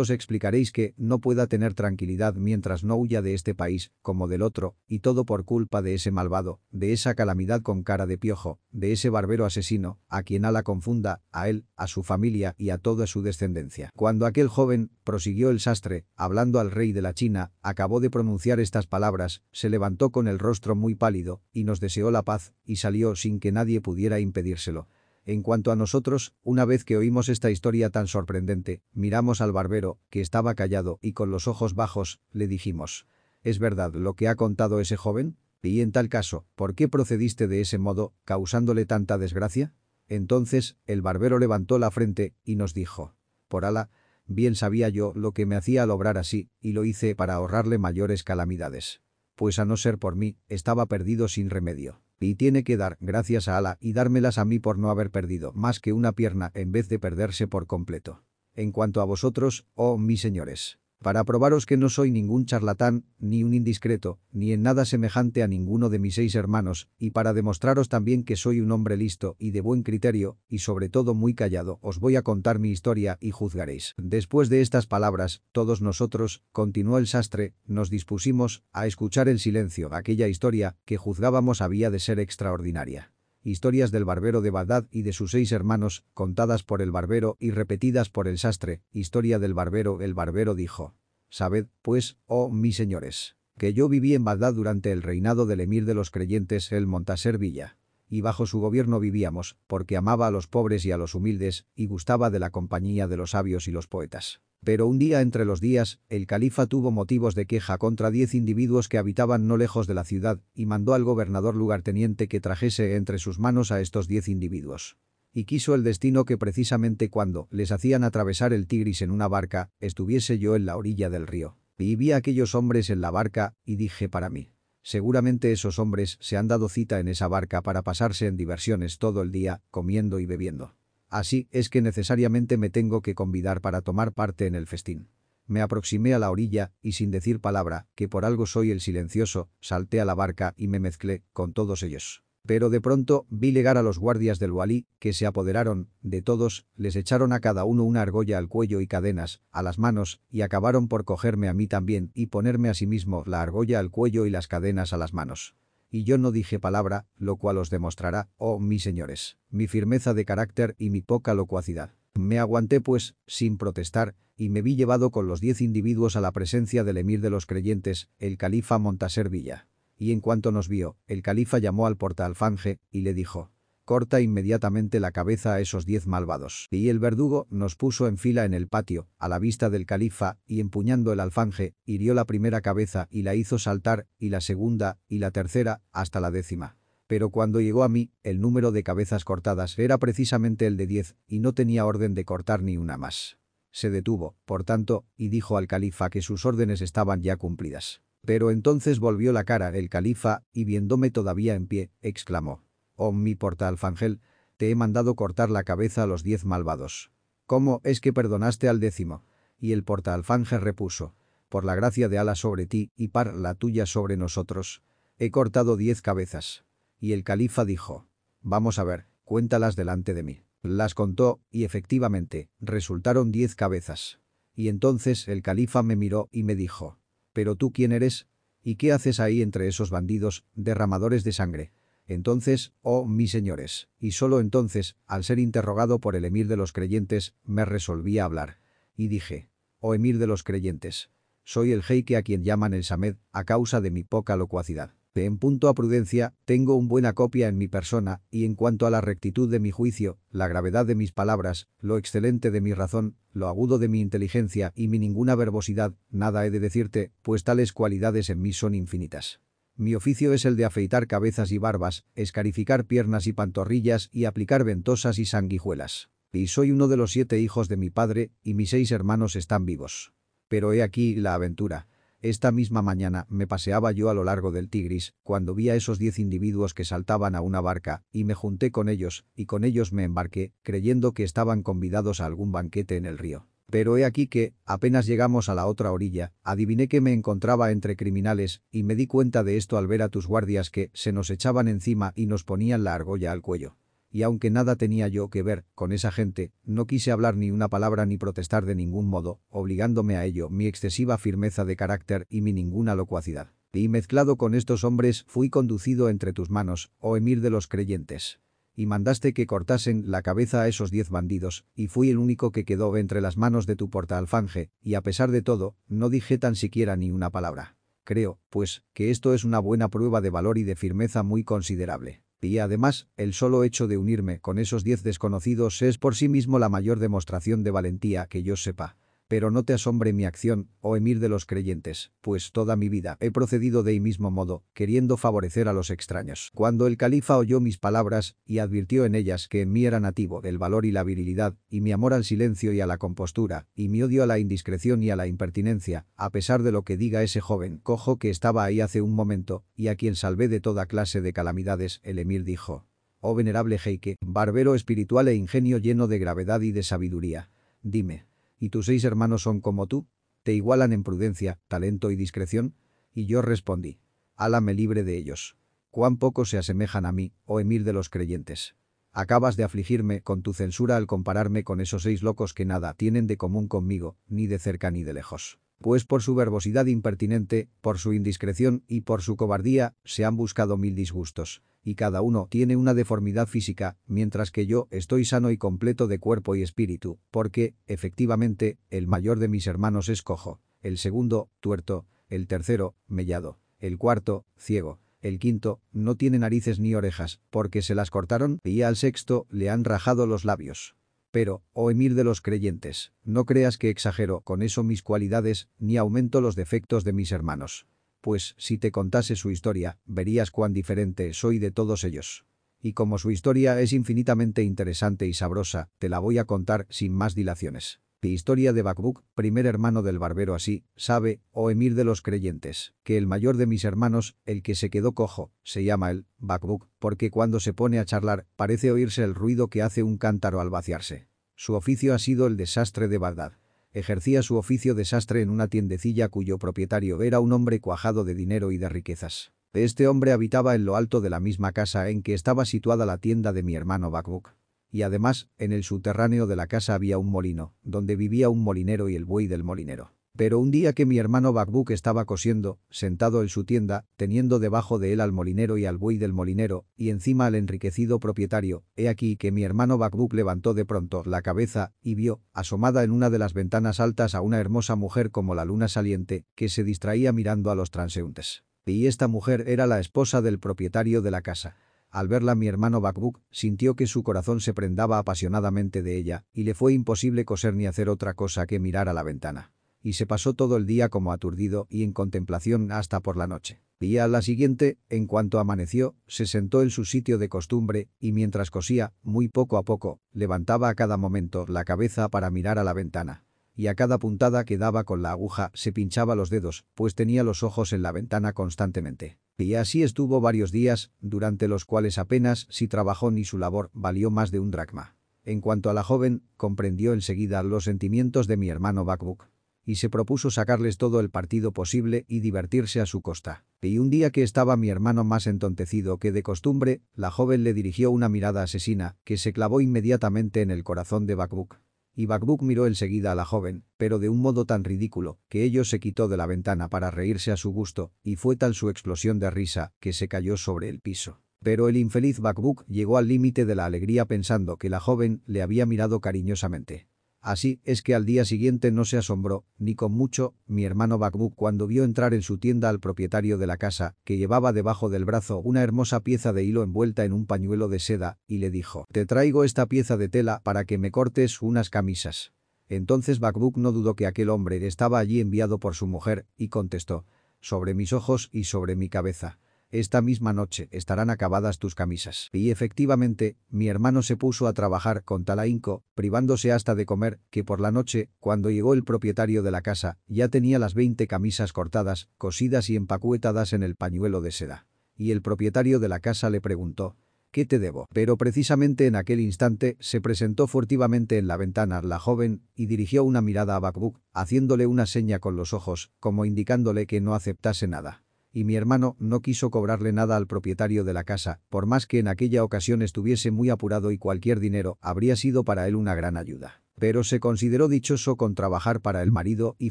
os explicaréis que no pueda tener tranquilidad mientras no huya de este país, como del otro, y todo por culpa de ese malvado, de esa calamidad con cara de piojo, de ese barbero asesino, a quien ala confunda, a él, a su familia y a toda su descendencia. Cuando aquel joven, prosiguió el sastre, hablando al rey de la China, acabó de pronunciar estas palabras, se levantó con el rostro muy pálido, y nos deseó la paz, y salió sin que nadie pudiera impedírselo. En cuanto a nosotros, una vez que oímos esta historia tan sorprendente, miramos al barbero, que estaba callado y con los ojos bajos, le dijimos, ¿es verdad lo que ha contado ese joven? Y en tal caso, ¿por qué procediste de ese modo, causándole tanta desgracia? Entonces, el barbero levantó la frente y nos dijo, por ala, bien sabía yo lo que me hacía al obrar así, y lo hice para ahorrarle mayores calamidades. Pues a no ser por mí, estaba perdido sin remedio. Y tiene que dar gracias a Ala y dármelas a mí por no haber perdido más que una pierna en vez de perderse por completo. En cuanto a vosotros, oh mis señores, para probaros que no soy ningún charlatán, ni un indiscreto, ni en nada semejante a ninguno de mis seis hermanos, y para demostraros también que soy un hombre listo y de buen criterio, y sobre todo muy callado, os voy a contar mi historia y juzgaréis. Después de estas palabras, todos nosotros, continuó el sastre, nos dispusimos a escuchar en silencio aquella historia que juzgábamos había de ser extraordinaria historias del barbero de Bagdad y de sus seis hermanos, contadas por el barbero y repetidas por el sastre, historia del barbero el barbero dijo. Sabed, pues, oh mis señores, que yo viví en Bagdad durante el reinado del emir de los creyentes el Montaser Villa. Y bajo su gobierno vivíamos, porque amaba a los pobres y a los humildes, y gustaba de la compañía de los sabios y los poetas. Pero un día entre los días, el califa tuvo motivos de queja contra diez individuos que habitaban no lejos de la ciudad y mandó al gobernador lugarteniente que trajese entre sus manos a estos diez individuos. Y quiso el destino que precisamente cuando les hacían atravesar el Tigris en una barca, estuviese yo en la orilla del río. Y vi a aquellos hombres en la barca y dije para mí. Seguramente esos hombres se han dado cita en esa barca para pasarse en diversiones todo el día, comiendo y bebiendo. Así es que necesariamente me tengo que convidar para tomar parte en el festín. Me aproximé a la orilla y sin decir palabra, que por algo soy el silencioso, salté a la barca y me mezclé con todos ellos. Pero de pronto vi llegar a los guardias del Walí, que se apoderaron de todos, les echaron a cada uno una argolla al cuello y cadenas, a las manos, y acabaron por cogerme a mí también y ponerme a sí mismo la argolla al cuello y las cadenas a las manos y yo no dije palabra, lo cual os demostrará, oh mis señores, mi firmeza de carácter y mi poca locuacidad. Me aguanté pues, sin protestar, y me vi llevado con los diez individuos a la presencia del emir de los creyentes, el califa Montaser Villa. Y en cuanto nos vio, el califa llamó al portaalfanje y le dijo, corta inmediatamente la cabeza a esos diez malvados. Y el verdugo nos puso en fila en el patio, a la vista del califa, y empuñando el alfanje, hirió la primera cabeza y la hizo saltar, y la segunda, y la tercera, hasta la décima. Pero cuando llegó a mí, el número de cabezas cortadas era precisamente el de diez, y no tenía orden de cortar ni una más. Se detuvo, por tanto, y dijo al califa que sus órdenes estaban ya cumplidas. Pero entonces volvió la cara el califa, y viéndome todavía en pie, exclamó. Oh mi portaalfangel, te he mandado cortar la cabeza a los diez malvados. ¿Cómo es que perdonaste al décimo? Y el portaalfanje repuso. Por la gracia de Ala sobre ti y par la tuya sobre nosotros. He cortado diez cabezas. Y el califa dijo. Vamos a ver, cuéntalas delante de mí. Las contó, y efectivamente, resultaron diez cabezas. Y entonces el califa me miró y me dijo. ¿Pero tú quién eres? ¿Y qué haces ahí entre esos bandidos, derramadores de sangre? Entonces, oh mis señores, y solo entonces, al ser interrogado por el emir de los creyentes, me resolví a hablar. Y dije, oh emir de los creyentes, soy el jeique a quien llaman el Samed a causa de mi poca locuacidad. En punto a prudencia, tengo un buena copia en mi persona, y en cuanto a la rectitud de mi juicio, la gravedad de mis palabras, lo excelente de mi razón, lo agudo de mi inteligencia y mi ninguna verbosidad, nada he de decirte, pues tales cualidades en mí son infinitas. Mi oficio es el de afeitar cabezas y barbas, escarificar piernas y pantorrillas y aplicar ventosas y sanguijuelas. Y soy uno de los siete hijos de mi padre, y mis seis hermanos están vivos. Pero he aquí la aventura. Esta misma mañana me paseaba yo a lo largo del Tigris, cuando vi a esos diez individuos que saltaban a una barca, y me junté con ellos, y con ellos me embarqué, creyendo que estaban convidados a algún banquete en el río. Pero he aquí que, apenas llegamos a la otra orilla, adiviné que me encontraba entre criminales y me di cuenta de esto al ver a tus guardias que se nos echaban encima y nos ponían la argolla al cuello. Y aunque nada tenía yo que ver con esa gente, no quise hablar ni una palabra ni protestar de ningún modo, obligándome a ello mi excesiva firmeza de carácter y mi ninguna locuacidad. Y mezclado con estos hombres fui conducido entre tus manos, oh emir de los creyentes y mandaste que cortasen la cabeza a esos diez bandidos, y fui el único que quedó entre las manos de tu portaalfanje, y a pesar de todo, no dije tan siquiera ni una palabra. Creo, pues, que esto es una buena prueba de valor y de firmeza muy considerable. Y además, el solo hecho de unirme con esos diez desconocidos es por sí mismo la mayor demostración de valentía que yo sepa. Pero no te asombre mi acción, oh emir de los creyentes, pues toda mi vida he procedido de mismo modo, queriendo favorecer a los extraños. Cuando el califa oyó mis palabras y advirtió en ellas que en mí era nativo el valor y la virilidad, y mi amor al silencio y a la compostura, y mi odio a la indiscreción y a la impertinencia, a pesar de lo que diga ese joven cojo que estaba ahí hace un momento, y a quien salvé de toda clase de calamidades, el emir dijo. Oh venerable Heike, barbero espiritual e ingenio lleno de gravedad y de sabiduría. Dime, ¿Y tus seis hermanos son como tú? ¿Te igualan en prudencia, talento y discreción? Y yo respondí. Alá me libre de ellos. Cuán poco se asemejan a mí, oh emir de los creyentes. Acabas de afligirme con tu censura al compararme con esos seis locos que nada tienen de común conmigo, ni de cerca ni de lejos. Pues por su verbosidad impertinente, por su indiscreción y por su cobardía, se han buscado mil disgustos y cada uno tiene una deformidad física, mientras que yo estoy sano y completo de cuerpo y espíritu, porque, efectivamente, el mayor de mis hermanos es cojo, el segundo, tuerto, el tercero, mellado, el cuarto, ciego, el quinto, no tiene narices ni orejas, porque se las cortaron, y al sexto le han rajado los labios. Pero, oh emir de los creyentes, no creas que exagero con eso mis cualidades, ni aumento los defectos de mis hermanos. Pues, si te contase su historia, verías cuán diferente soy de todos ellos. Y como su historia es infinitamente interesante y sabrosa, te la voy a contar sin más dilaciones. Historia de Bakbuk, primer hermano del barbero así, sabe, oh emir de los creyentes, que el mayor de mis hermanos, el que se quedó cojo, se llama el Bakbuk, porque cuando se pone a charlar, parece oírse el ruido que hace un cántaro al vaciarse. Su oficio ha sido el desastre de Bagdad. Ejercía su oficio desastre en una tiendecilla cuyo propietario era un hombre cuajado de dinero y de riquezas. Este hombre habitaba en lo alto de la misma casa en que estaba situada la tienda de mi hermano Bakbuk. Y además, en el subterráneo de la casa había un molino, donde vivía un molinero y el buey del molinero. Pero un día que mi hermano Bakbuk estaba cosiendo, sentado en su tienda, teniendo debajo de él al molinero y al buey del molinero, y encima al enriquecido propietario, he aquí que mi hermano Bakbuk levantó de pronto la cabeza y vio, asomada en una de las ventanas altas a una hermosa mujer como la luna saliente, que se distraía mirando a los transeúntes. Y esta mujer era la esposa del propietario de la casa. Al verla mi hermano Bakbuk sintió que su corazón se prendaba apasionadamente de ella y le fue imposible coser ni hacer otra cosa que mirar a la ventana. Y se pasó todo el día como aturdido y en contemplación hasta por la noche. Y a la siguiente, en cuanto amaneció, se sentó en su sitio de costumbre y mientras cosía, muy poco a poco, levantaba a cada momento la cabeza para mirar a la ventana. Y a cada puntada que daba con la aguja se pinchaba los dedos, pues tenía los ojos en la ventana constantemente. Y así estuvo varios días, durante los cuales apenas si trabajó ni su labor valió más de un dracma. En cuanto a la joven, comprendió enseguida los sentimientos de mi hermano Bakbuk. Y se propuso sacarles todo el partido posible y divertirse a su costa. Y un día que estaba mi hermano más entontecido que de costumbre, la joven le dirigió una mirada asesina, que se clavó inmediatamente en el corazón de Bakbuk y Bakbuk miró enseguida a la joven, pero de un modo tan ridículo, que ello se quitó de la ventana para reírse a su gusto, y fue tal su explosión de risa, que se cayó sobre el piso. Pero el infeliz Bakbuk llegó al límite de la alegría pensando que la joven le había mirado cariñosamente. Así es que al día siguiente no se asombró, ni con mucho, mi hermano Bakbuk cuando vio entrar en su tienda al propietario de la casa, que llevaba debajo del brazo una hermosa pieza de hilo envuelta en un pañuelo de seda, y le dijo, «Te traigo esta pieza de tela para que me cortes unas camisas». Entonces Bakbuk no dudó que aquel hombre estaba allí enviado por su mujer, y contestó, «Sobre mis ojos y sobre mi cabeza». Esta misma noche estarán acabadas tus camisas. Y efectivamente, mi hermano se puso a trabajar con tal ahínco, privándose hasta de comer, que por la noche, cuando llegó el propietario de la casa, ya tenía las 20 camisas cortadas, cosidas y empacuetadas en el pañuelo de seda. Y el propietario de la casa le preguntó, ¿Qué te debo? Pero precisamente en aquel instante se presentó furtivamente en la ventana la joven y dirigió una mirada a Bakbuk, haciéndole una seña con los ojos, como indicándole que no aceptase nada y mi hermano no quiso cobrarle nada al propietario de la casa, por más que en aquella ocasión estuviese muy apurado y cualquier dinero habría sido para él una gran ayuda. Pero se consideró dichoso con trabajar para el marido y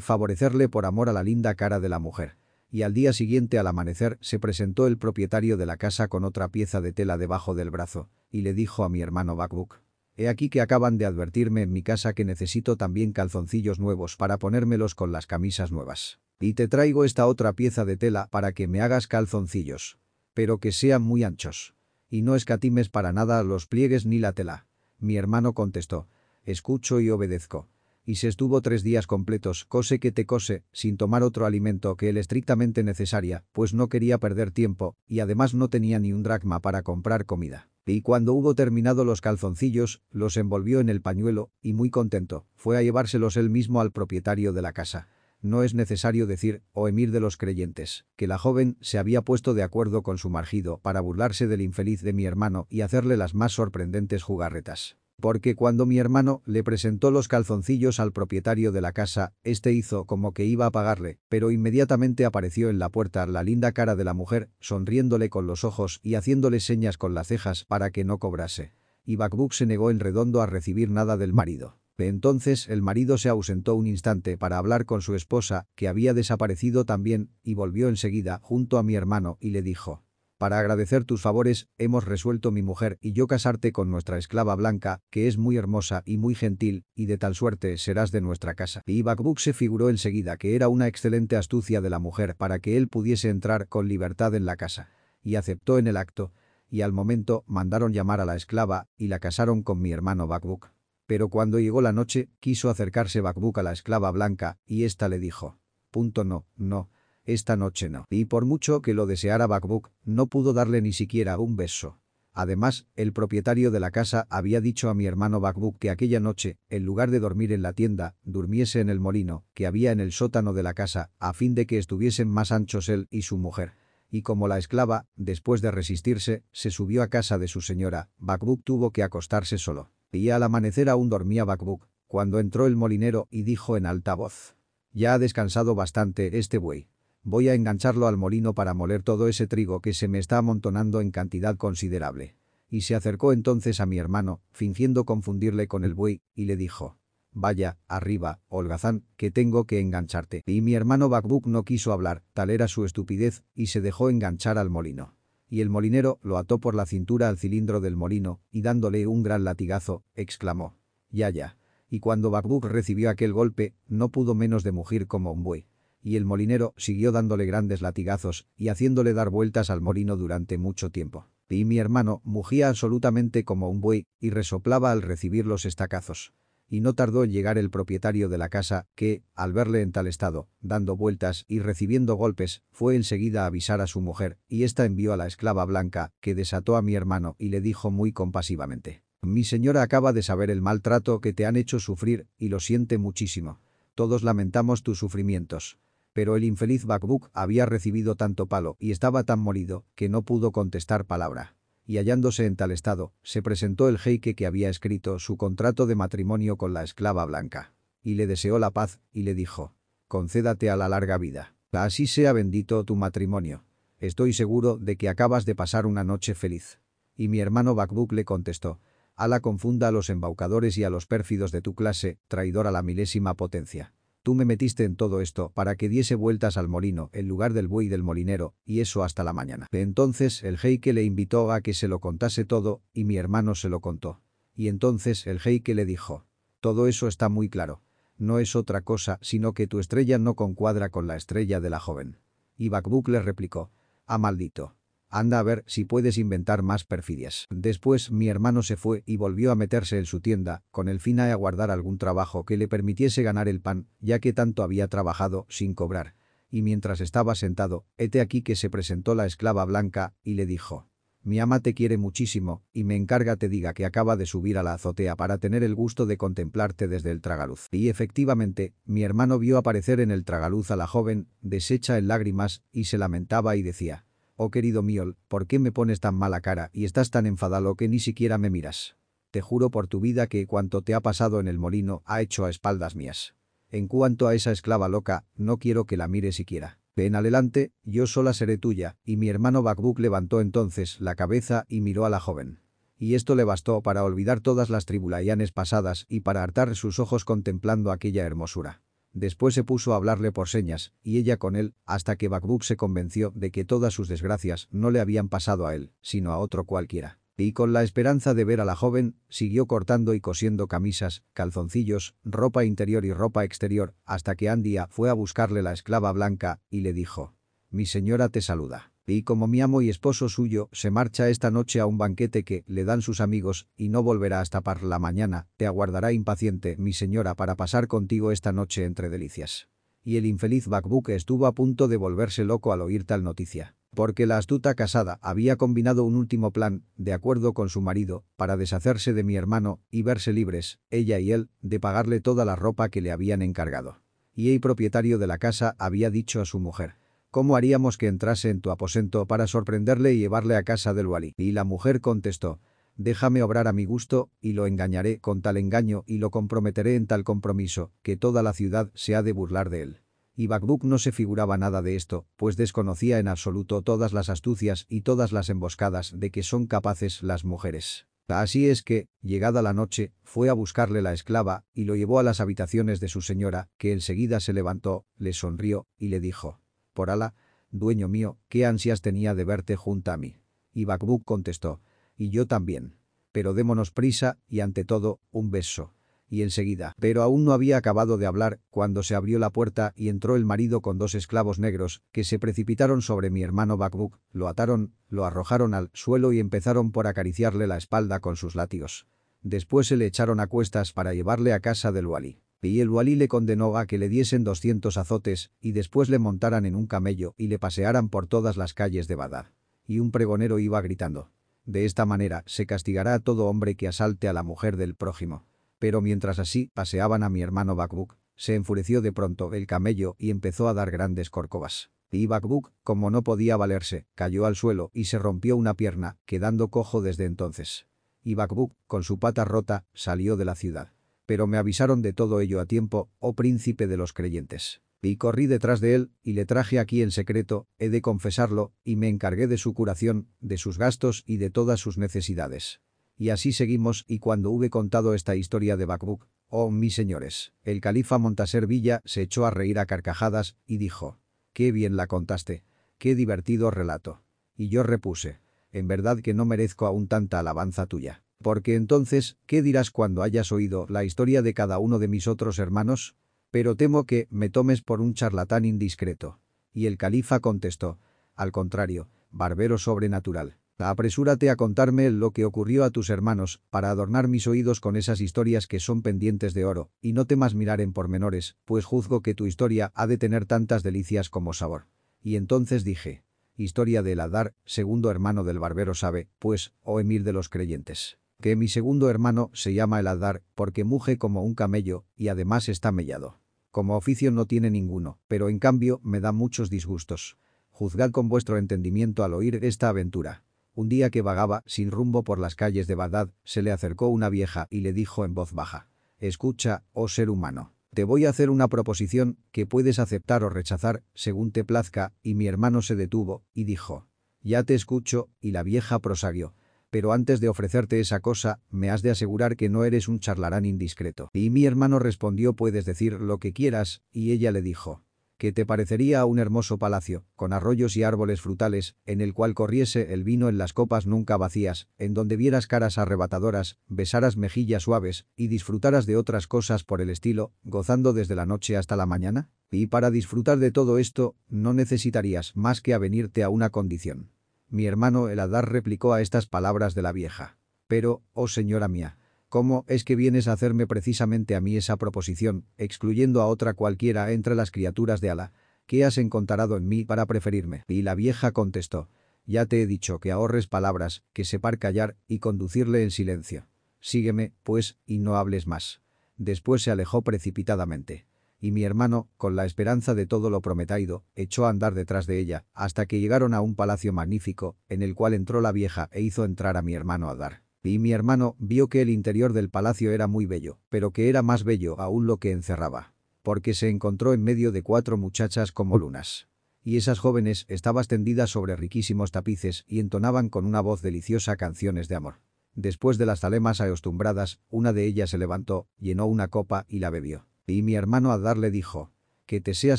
favorecerle por amor a la linda cara de la mujer. Y al día siguiente al amanecer se presentó el propietario de la casa con otra pieza de tela debajo del brazo, y le dijo a mi hermano Bakbuk, He aquí que acaban de advertirme en mi casa que necesito también calzoncillos nuevos para ponérmelos con las camisas nuevas. Y te traigo esta otra pieza de tela para que me hagas calzoncillos. Pero que sean muy anchos. Y no escatimes para nada los pliegues ni la tela. Mi hermano contestó. Escucho y obedezco. Y se estuvo tres días completos, cose que te cose, sin tomar otro alimento que el estrictamente necesaria, pues no quería perder tiempo, y además no tenía ni un dracma para comprar comida. Y cuando hubo terminado los calzoncillos, los envolvió en el pañuelo, y muy contento, fue a llevárselos él mismo al propietario de la casa. No es necesario decir, oh emir de los creyentes, que la joven se había puesto de acuerdo con su margido para burlarse del infeliz de mi hermano y hacerle las más sorprendentes jugarretas. Porque cuando mi hermano le presentó los calzoncillos al propietario de la casa, este hizo como que iba a pagarle, pero inmediatamente apareció en la puerta la linda cara de la mujer, sonriéndole con los ojos y haciéndole señas con las cejas para que no cobrase. Y Bakbuk se negó en redondo a recibir nada del marido. Entonces el marido se ausentó un instante para hablar con su esposa, que había desaparecido también, y volvió enseguida junto a mi hermano y le dijo, «Para agradecer tus favores, hemos resuelto mi mujer y yo casarte con nuestra esclava blanca, que es muy hermosa y muy gentil, y de tal suerte serás de nuestra casa». Y Bakbuk se figuró enseguida que era una excelente astucia de la mujer para que él pudiese entrar con libertad en la casa. Y aceptó en el acto, y al momento mandaron llamar a la esclava y la casaron con mi hermano Bakbuk. Pero cuando llegó la noche, quiso acercarse Bakbuk a la esclava blanca, y ésta le dijo. Punto no, no, esta noche no. Y por mucho que lo deseara Bakbuk, no pudo darle ni siquiera un beso. Además, el propietario de la casa había dicho a mi hermano Bakbuk que aquella noche, en lugar de dormir en la tienda, durmiese en el molino, que había en el sótano de la casa, a fin de que estuviesen más anchos él y su mujer. Y como la esclava, después de resistirse, se subió a casa de su señora, Bakbuk tuvo que acostarse solo. Y al amanecer aún dormía Bakbuk, cuando entró el molinero y dijo en alta voz. Ya ha descansado bastante este buey. Voy a engancharlo al molino para moler todo ese trigo que se me está amontonando en cantidad considerable. Y se acercó entonces a mi hermano, fingiendo confundirle con el buey, y le dijo. Vaya, arriba, holgazán, que tengo que engancharte. Y mi hermano Bakbuk no quiso hablar, tal era su estupidez, y se dejó enganchar al molino y el molinero lo ató por la cintura al cilindro del molino y dándole un gran latigazo, exclamó. Ya ya. Y cuando Bakbuk recibió aquel golpe, no pudo menos de mugir como un buey. Y el molinero siguió dándole grandes latigazos y haciéndole dar vueltas al molino durante mucho tiempo. Y mi hermano mugía absolutamente como un buey y resoplaba al recibir los estacazos y no tardó en llegar el propietario de la casa, que, al verle en tal estado, dando vueltas y recibiendo golpes, fue enseguida a avisar a su mujer, y ésta envió a la esclava blanca, que desató a mi hermano y le dijo muy compasivamente. Mi señora acaba de saber el maltrato que te han hecho sufrir y lo siente muchísimo. Todos lamentamos tus sufrimientos. Pero el infeliz Bakbuk había recibido tanto palo y estaba tan molido que no pudo contestar palabra y hallándose en tal estado, se presentó el jeique que había escrito su contrato de matrimonio con la esclava blanca. Y le deseó la paz, y le dijo, concédate a la larga vida. Así sea bendito tu matrimonio. Estoy seguro de que acabas de pasar una noche feliz. Y mi hermano Bakbuk le contestó, Ala confunda a los embaucadores y a los pérfidos de tu clase, traidor a la milésima potencia. Tú me metiste en todo esto para que diese vueltas al molino en lugar del buey del molinero, y eso hasta la mañana. Entonces el jeique le invitó a que se lo contase todo, y mi hermano se lo contó. Y entonces el jeique le dijo, todo eso está muy claro. No es otra cosa sino que tu estrella no concuadra con la estrella de la joven. Y Bakbuk le replicó, ah maldito. Anda a ver si puedes inventar más perfidias. Después mi hermano se fue y volvió a meterse en su tienda, con el fin de aguardar algún trabajo que le permitiese ganar el pan, ya que tanto había trabajado sin cobrar. Y mientras estaba sentado, hete aquí que se presentó la esclava blanca y le dijo. Mi ama te quiere muchísimo, y me encarga te diga que acaba de subir a la azotea para tener el gusto de contemplarte desde el tragaluz. Y efectivamente, mi hermano vio aparecer en el tragaluz a la joven, deshecha en lágrimas, y se lamentaba y decía, Oh querido Miol, ¿por qué me pones tan mala cara y estás tan enfadado que ni siquiera me miras? Te juro por tu vida que cuanto te ha pasado en el molino ha hecho a espaldas mías. En cuanto a esa esclava loca, no quiero que la mire siquiera. Ven adelante, yo sola seré tuya, y mi hermano Bakbuk levantó entonces la cabeza y miró a la joven. Y esto le bastó para olvidar todas las tribulayanes pasadas y para hartar sus ojos contemplando aquella hermosura. Después se puso a hablarle por señas, y ella con él, hasta que Bakbuk se convenció de que todas sus desgracias no le habían pasado a él, sino a otro cualquiera. Y con la esperanza de ver a la joven, siguió cortando y cosiendo camisas, calzoncillos, ropa interior y ropa exterior, hasta que Andia fue a buscarle la esclava blanca, y le dijo, «Mi señora te saluda» y como mi amo y esposo suyo se marcha esta noche a un banquete que le dan sus amigos y no volverá hasta par la mañana, te aguardará impaciente, mi señora, para pasar contigo esta noche entre delicias. Y el infeliz Bakbuk estuvo a punto de volverse loco al oír tal noticia. Porque la astuta casada había combinado un último plan, de acuerdo con su marido, para deshacerse de mi hermano y verse libres, ella y él, de pagarle toda la ropa que le habían encargado. Y el propietario de la casa había dicho a su mujer, ¿Cómo haríamos que entrase en tu aposento para sorprenderle y llevarle a casa del Wali? Y la mujer contestó, déjame obrar a mi gusto, y lo engañaré con tal engaño y lo comprometeré en tal compromiso, que toda la ciudad se ha de burlar de él. Y Bakbuk no se figuraba nada de esto, pues desconocía en absoluto todas las astucias y todas las emboscadas de que son capaces las mujeres. Así es que, llegada la noche, fue a buscarle la esclava y lo llevó a las habitaciones de su señora, que enseguida se levantó, le sonrió y le dijo, por ala, dueño mío, qué ansias tenía de verte junto a mí. Y Bakbuk contestó, y yo también. Pero démonos prisa, y ante todo, un beso. Y enseguida, pero aún no había acabado de hablar, cuando se abrió la puerta y entró el marido con dos esclavos negros, que se precipitaron sobre mi hermano Bakbuk, lo ataron, lo arrojaron al suelo y empezaron por acariciarle la espalda con sus látigos. Después se le echaron a cuestas para llevarle a casa del Wali. Y el Wali le condenó a que le diesen 200 azotes y después le montaran en un camello y le pasearan por todas las calles de Bagdad. Y un pregonero iba gritando. De esta manera se castigará a todo hombre que asalte a la mujer del prójimo. Pero mientras así paseaban a mi hermano Bakbuk, se enfureció de pronto el camello y empezó a dar grandes corcovas. Y Bakbuk, como no podía valerse, cayó al suelo y se rompió una pierna, quedando cojo desde entonces. Y Bakbuk, con su pata rota, salió de la ciudad. Pero me avisaron de todo ello a tiempo, oh príncipe de los creyentes. Y corrí detrás de él, y le traje aquí en secreto, he de confesarlo, y me encargué de su curación, de sus gastos y de todas sus necesidades. Y así seguimos, y cuando hube contado esta historia de Bakbuk, oh mis señores, el califa Montaser Villa se echó a reír a carcajadas, y dijo, qué bien la contaste, qué divertido relato. Y yo repuse, en verdad que no merezco aún tanta alabanza tuya. Porque entonces, ¿qué dirás cuando hayas oído la historia de cada uno de mis otros hermanos? Pero temo que me tomes por un charlatán indiscreto. Y el califa contestó, al contrario, barbero sobrenatural. Apresúrate a contarme lo que ocurrió a tus hermanos, para adornar mis oídos con esas historias que son pendientes de oro, y no temas mirar en pormenores, pues juzgo que tu historia ha de tener tantas delicias como sabor. Y entonces dije, historia de Eladar, segundo hermano del barbero sabe, pues, oh emir de los creyentes que mi segundo hermano se llama Eladar porque muge como un camello y además está mellado. Como oficio no tiene ninguno, pero en cambio me da muchos disgustos. Juzgad con vuestro entendimiento al oír esta aventura. Un día que vagaba sin rumbo por las calles de Bagdad, se le acercó una vieja y le dijo en voz baja. Escucha, oh ser humano. Te voy a hacer una proposición que puedes aceptar o rechazar según te plazca, y mi hermano se detuvo y dijo. Ya te escucho, y la vieja prosagió pero antes de ofrecerte esa cosa, me has de asegurar que no eres un charlarán indiscreto. Y mi hermano respondió puedes decir lo que quieras, y ella le dijo. ¿Qué te parecería un hermoso palacio, con arroyos y árboles frutales, en el cual corriese el vino en las copas nunca vacías, en donde vieras caras arrebatadoras, besaras mejillas suaves, y disfrutaras de otras cosas por el estilo, gozando desde la noche hasta la mañana? Y para disfrutar de todo esto, no necesitarías más que avenirte a una condición. Mi hermano el Adar replicó a estas palabras de la vieja. Pero, oh señora mía, ¿cómo es que vienes a hacerme precisamente a mí esa proposición, excluyendo a otra cualquiera entre las criaturas de Alá? ¿Qué has encontrado en mí para preferirme? Y la vieja contestó. Ya te he dicho que ahorres palabras, que separ callar y conducirle en silencio. Sígueme, pues, y no hables más. Después se alejó precipitadamente y mi hermano, con la esperanza de todo lo prometido, echó a andar detrás de ella, hasta que llegaron a un palacio magnífico, en el cual entró la vieja e hizo entrar a mi hermano a dar. Y mi hermano vio que el interior del palacio era muy bello, pero que era más bello aún lo que encerraba. Porque se encontró en medio de cuatro muchachas como lunas. Y esas jóvenes estaban tendidas sobre riquísimos tapices y entonaban con una voz deliciosa canciones de amor. Después de las talemas acostumbradas, una de ellas se levantó, llenó una copa y la bebió. Y mi hermano Adar le dijo, que te sea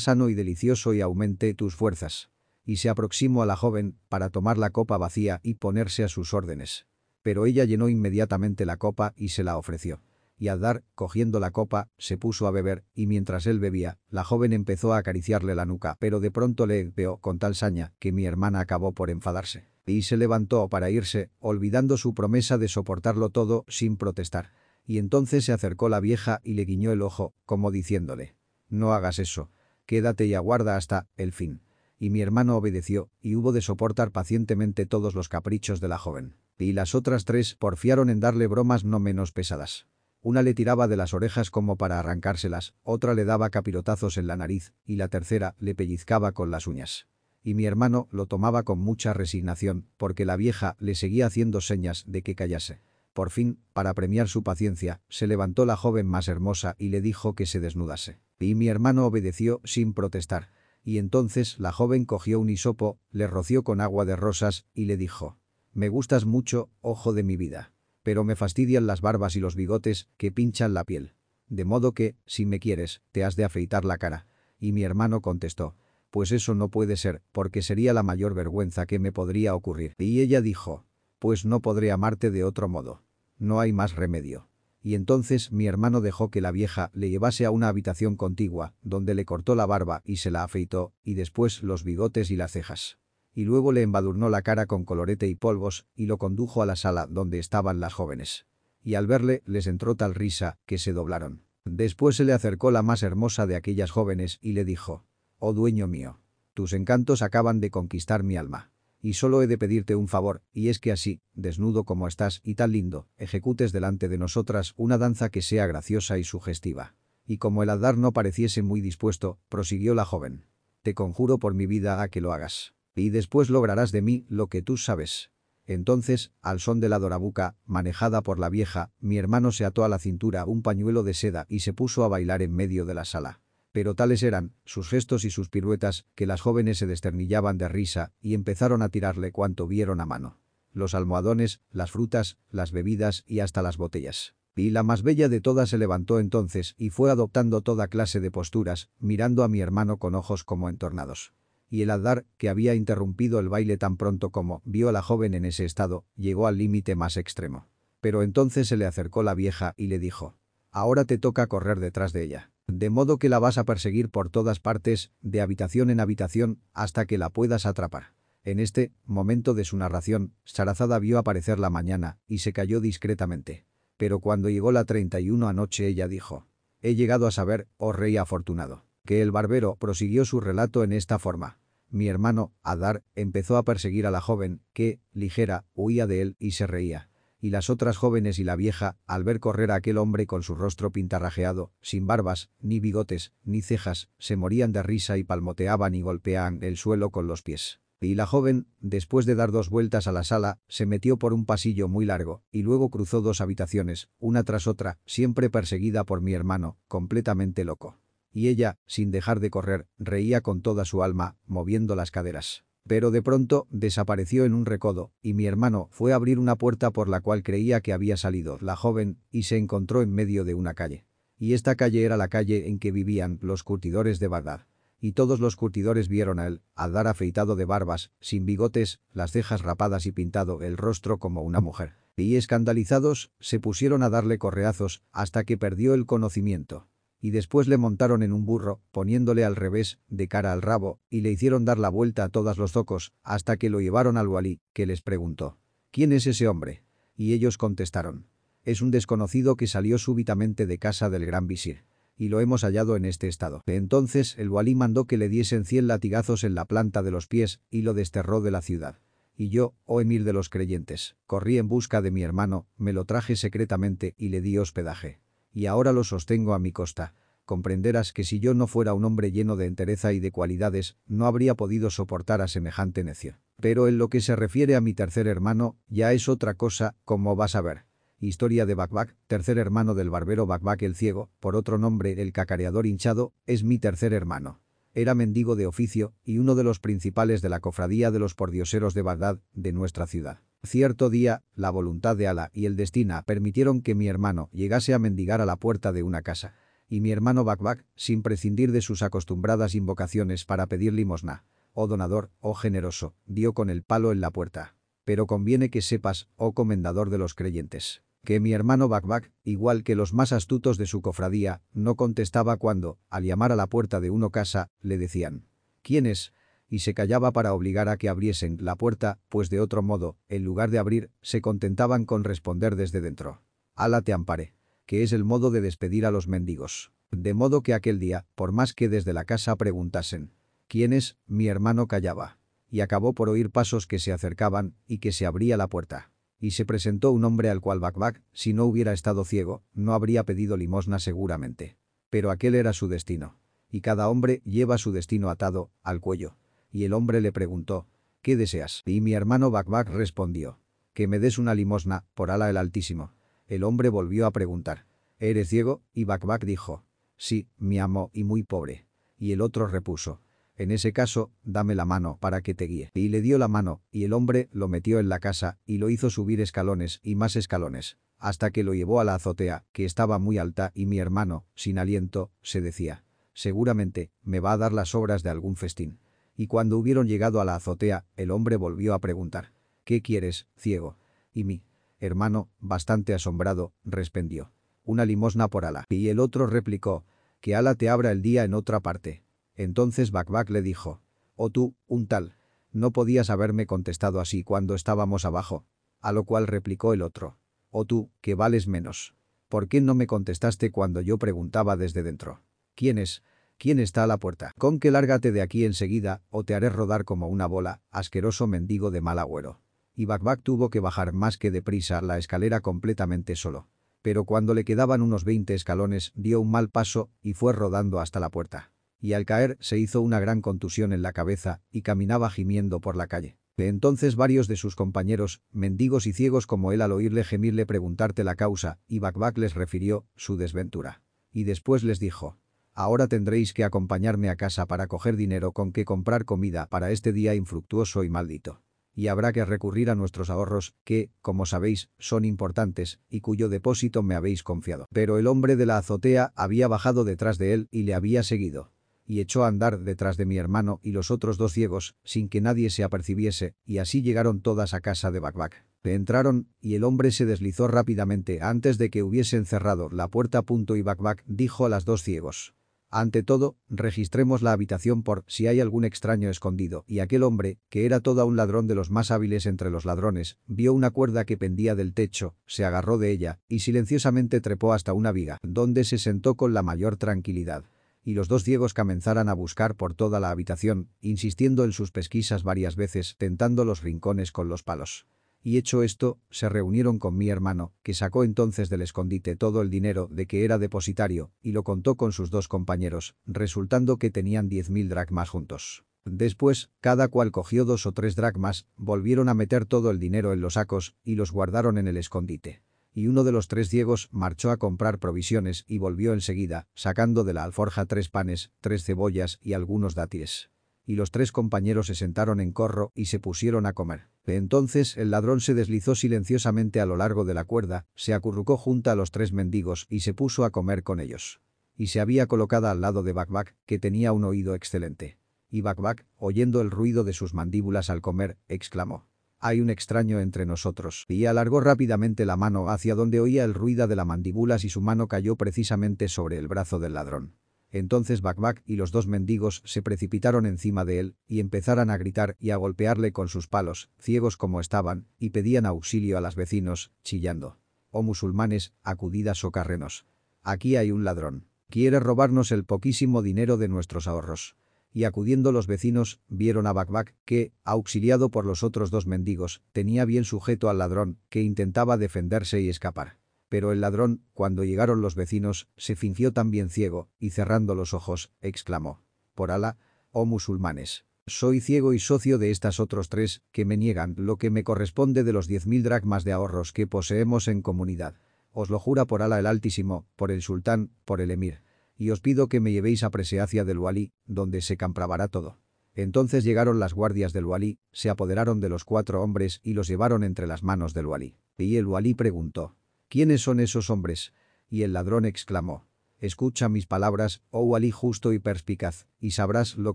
sano y delicioso y aumente tus fuerzas. Y se aproximó a la joven para tomar la copa vacía y ponerse a sus órdenes. Pero ella llenó inmediatamente la copa y se la ofreció. Y Adar, cogiendo la copa, se puso a beber, y mientras él bebía, la joven empezó a acariciarle la nuca, pero de pronto le peó con tal saña que mi hermana acabó por enfadarse. Y se levantó para irse, olvidando su promesa de soportarlo todo sin protestar y entonces se acercó la vieja y le guiñó el ojo, como diciéndole, no hagas eso, quédate y aguarda hasta el fin. Y mi hermano obedeció, y hubo de soportar pacientemente todos los caprichos de la joven. Y las otras tres porfiaron en darle bromas no menos pesadas. Una le tiraba de las orejas como para arrancárselas, otra le daba capirotazos en la nariz, y la tercera le pellizcaba con las uñas. Y mi hermano lo tomaba con mucha resignación, porque la vieja le seguía haciendo señas de que callase. Por fin, para premiar su paciencia, se levantó la joven más hermosa y le dijo que se desnudase. Y mi hermano obedeció sin protestar. Y entonces la joven cogió un hisopo, le roció con agua de rosas y le dijo, «Me gustas mucho, ojo de mi vida. Pero me fastidian las barbas y los bigotes que pinchan la piel. De modo que, si me quieres, te has de afeitar la cara». Y mi hermano contestó, «Pues eso no puede ser, porque sería la mayor vergüenza que me podría ocurrir». Y ella dijo, pues no podré amarte de otro modo. No hay más remedio. Y entonces mi hermano dejó que la vieja le llevase a una habitación contigua, donde le cortó la barba y se la afeitó, y después los bigotes y las cejas. Y luego le embadurnó la cara con colorete y polvos, y lo condujo a la sala donde estaban las jóvenes. Y al verle, les entró tal risa, que se doblaron. Después se le acercó la más hermosa de aquellas jóvenes y le dijo, «Oh dueño mío, tus encantos acaban de conquistar mi alma. Y solo he de pedirte un favor, y es que así, desnudo como estás y tan lindo, ejecutes delante de nosotras una danza que sea graciosa y sugestiva». Y como el Adar no pareciese muy dispuesto, prosiguió la joven. «Te conjuro por mi vida a que lo hagas. Y después lograrás de mí lo que tú sabes». Entonces, al son de la dorabuca, manejada por la vieja, mi hermano se ató a la cintura un pañuelo de seda y se puso a bailar en medio de la sala. Pero tales eran sus gestos y sus piruetas que las jóvenes se desternillaban de risa y empezaron a tirarle cuanto vieron a mano. Los almohadones, las frutas, las bebidas y hasta las botellas. Y la más bella de todas se levantó entonces y fue adoptando toda clase de posturas, mirando a mi hermano con ojos como entornados y el Adar, que había interrumpido el baile tan pronto como vio a la joven en ese estado, llegó al límite más extremo. Pero entonces se le acercó la vieja y le dijo, «Ahora te toca correr detrás de ella. De modo que la vas a perseguir por todas partes, de habitación en habitación, hasta que la puedas atrapar». En este momento de su narración, Sarazada vio aparecer la mañana y se cayó discretamente. Pero cuando llegó la 31 anoche ella dijo, «He llegado a saber, oh rey afortunado» que el barbero prosiguió su relato en esta forma. Mi hermano, Adar, empezó a perseguir a la joven, que, ligera, huía de él y se reía. Y las otras jóvenes y la vieja, al ver correr a aquel hombre con su rostro pintarrajeado, sin barbas, ni bigotes, ni cejas, se morían de risa y palmoteaban y golpeaban el suelo con los pies. Y la joven, después de dar dos vueltas a la sala, se metió por un pasillo muy largo, y luego cruzó dos habitaciones, una tras otra, siempre perseguida por mi hermano, completamente loco y ella, sin dejar de correr, reía con toda su alma, moviendo las caderas. Pero de pronto desapareció en un recodo, y mi hermano fue a abrir una puerta por la cual creía que había salido la joven y se encontró en medio de una calle. Y esta calle era la calle en que vivían los curtidores de Bagdad. Y todos los curtidores vieron a él, al dar afeitado de barbas, sin bigotes, las cejas rapadas y pintado el rostro como una mujer. Y escandalizados, se pusieron a darle correazos hasta que perdió el conocimiento y después le montaron en un burro, poniéndole al revés, de cara al rabo, y le hicieron dar la vuelta a todos los zocos, hasta que lo llevaron al walí, que les preguntó, ¿quién es ese hombre? Y ellos contestaron, es un desconocido que salió súbitamente de casa del gran visir. Y lo hemos hallado en este estado. Entonces el walí mandó que le diesen cien latigazos en la planta de los pies y lo desterró de la ciudad. Y yo, oh emir de los creyentes, corrí en busca de mi hermano, me lo traje secretamente y le di hospedaje y ahora lo sostengo a mi costa. Comprenderás que si yo no fuera un hombre lleno de entereza y de cualidades, no habría podido soportar a semejante necio. Pero en lo que se refiere a mi tercer hermano, ya es otra cosa, como vas a ver. Historia de Bakbak, tercer hermano del barbero Bakbak el ciego, por otro nombre el cacareador hinchado, es mi tercer hermano. Era mendigo de oficio y uno de los principales de la cofradía de los pordioseros de Bagdad, de nuestra ciudad. Cierto día, la voluntad de Ala y el destino permitieron que mi hermano llegase a mendigar a la puerta de una casa. Y mi hermano Bakbak, sin prescindir de sus acostumbradas invocaciones para pedir limosna, oh donador, oh generoso, dio con el palo en la puerta. Pero conviene que sepas, oh comendador de los creyentes, que mi hermano Bakbak, igual que los más astutos de su cofradía, no contestaba cuando, al llamar a la puerta de una casa, le decían, ¿quién es? Y se callaba para obligar a que abriesen la puerta, pues de otro modo, en lugar de abrir, se contentaban con responder desde dentro. «Ala te ampare», que es el modo de despedir a los mendigos. De modo que aquel día, por más que desde la casa preguntasen, «¿Quién es?», mi hermano callaba. Y acabó por oír pasos que se acercaban y que se abría la puerta. Y se presentó un hombre al cual Bakbak, si no hubiera estado ciego, no habría pedido limosna seguramente. Pero aquel era su destino. Y cada hombre lleva su destino atado al cuello y el hombre le preguntó, ¿qué deseas? Y mi hermano Bakbak respondió, que me des una limosna, por ala el Altísimo. El hombre volvió a preguntar, ¿eres ciego? Y Bakbak dijo, sí, mi amo y muy pobre. Y el otro repuso, en ese caso, dame la mano para que te guíe. Y le dio la mano, y el hombre lo metió en la casa y lo hizo subir escalones y más escalones, hasta que lo llevó a la azotea, que estaba muy alta y mi hermano, sin aliento, se decía, seguramente, me va a dar las obras de algún festín y cuando hubieron llegado a la azotea, el hombre volvió a preguntar, ¿qué quieres, ciego? Y mi hermano, bastante asombrado, respondió, una limosna por Ala. Y el otro replicó, que Ala te abra el día en otra parte. Entonces Bakbak le dijo, oh tú, un tal, no podías haberme contestado así cuando estábamos abajo. A lo cual replicó el otro, O tú, que vales menos. ¿Por qué no me contestaste cuando yo preguntaba desde dentro? ¿Quién es? ¿Quién está a la puerta? Con que lárgate de aquí enseguida, o te haré rodar como una bola, asqueroso mendigo de mal agüero. Y Bakbak tuvo que bajar más que deprisa la escalera completamente solo. Pero cuando le quedaban unos 20 escalones, dio un mal paso y fue rodando hasta la puerta. Y al caer, se hizo una gran contusión en la cabeza y caminaba gimiendo por la calle. De entonces varios de sus compañeros, mendigos y ciegos como él al oírle gemirle preguntarte la causa, y Bakbak les refirió su desventura. Y después les dijo, Ahora tendréis que acompañarme a casa para coger dinero con que comprar comida para este día infructuoso y maldito. Y habrá que recurrir a nuestros ahorros, que, como sabéis, son importantes, y cuyo depósito me habéis confiado. Pero el hombre de la azotea había bajado detrás de él y le había seguido. Y echó a andar detrás de mi hermano y los otros dos ciegos, sin que nadie se apercibiese, y así llegaron todas a casa de Bakbak. Entraron, y el hombre se deslizó rápidamente antes de que hubiesen cerrado la puerta. Y Bakbak dijo a las dos ciegos. Ante todo, registremos la habitación por si hay algún extraño escondido, y aquel hombre, que era todo un ladrón de los más hábiles entre los ladrones, vio una cuerda que pendía del techo, se agarró de ella, y silenciosamente trepó hasta una viga, donde se sentó con la mayor tranquilidad. Y los dos ciegos comenzaran a buscar por toda la habitación, insistiendo en sus pesquisas varias veces, tentando los rincones con los palos. Y hecho esto, se reunieron con mi hermano, que sacó entonces del escondite todo el dinero de que era depositario, y lo contó con sus dos compañeros, resultando que tenían diez mil dracmas juntos. Después, cada cual cogió dos o tres dracmas, volvieron a meter todo el dinero en los sacos y los guardaron en el escondite. Y uno de los tres ciegos marchó a comprar provisiones y volvió enseguida, sacando de la alforja tres panes, tres cebollas y algunos dátiles y los tres compañeros se sentaron en corro y se pusieron a comer. Entonces el ladrón se deslizó silenciosamente a lo largo de la cuerda, se acurrucó junto a los tres mendigos y se puso a comer con ellos. Y se había colocado al lado de Bakbak, que tenía un oído excelente. Y Bakbak, oyendo el ruido de sus mandíbulas al comer, exclamó. Hay un extraño entre nosotros. Y alargó rápidamente la mano hacia donde oía el ruido de las mandíbulas y su mano cayó precisamente sobre el brazo del ladrón. Entonces Bakbak y los dos mendigos se precipitaron encima de él y empezaron a gritar y a golpearle con sus palos, ciegos como estaban, y pedían auxilio a los vecinos, chillando. Oh musulmanes, acudid a socarrenos. Aquí hay un ladrón. Quiere robarnos el poquísimo dinero de nuestros ahorros. Y acudiendo los vecinos, vieron a Bakbak, que, auxiliado por los otros dos mendigos, tenía bien sujeto al ladrón, que intentaba defenderse y escapar. Pero el ladrón, cuando llegaron los vecinos, se fingió también ciego, y cerrando los ojos, exclamó. Por Alá, oh musulmanes. Soy ciego y socio de estas otros tres, que me niegan lo que me corresponde de los diez mil dracmas de ahorros que poseemos en comunidad. Os lo jura por Alá el Altísimo, por el Sultán, por el Emir. Y os pido que me llevéis a Preseacia del Walí, donde se comprobará todo. Entonces llegaron las guardias del Walí, se apoderaron de los cuatro hombres y los llevaron entre las manos del Walí. Y el Walí preguntó, ¿Quiénes son esos hombres? Y el ladrón exclamó. Escucha mis palabras, oh Walí justo y perspicaz, y sabrás lo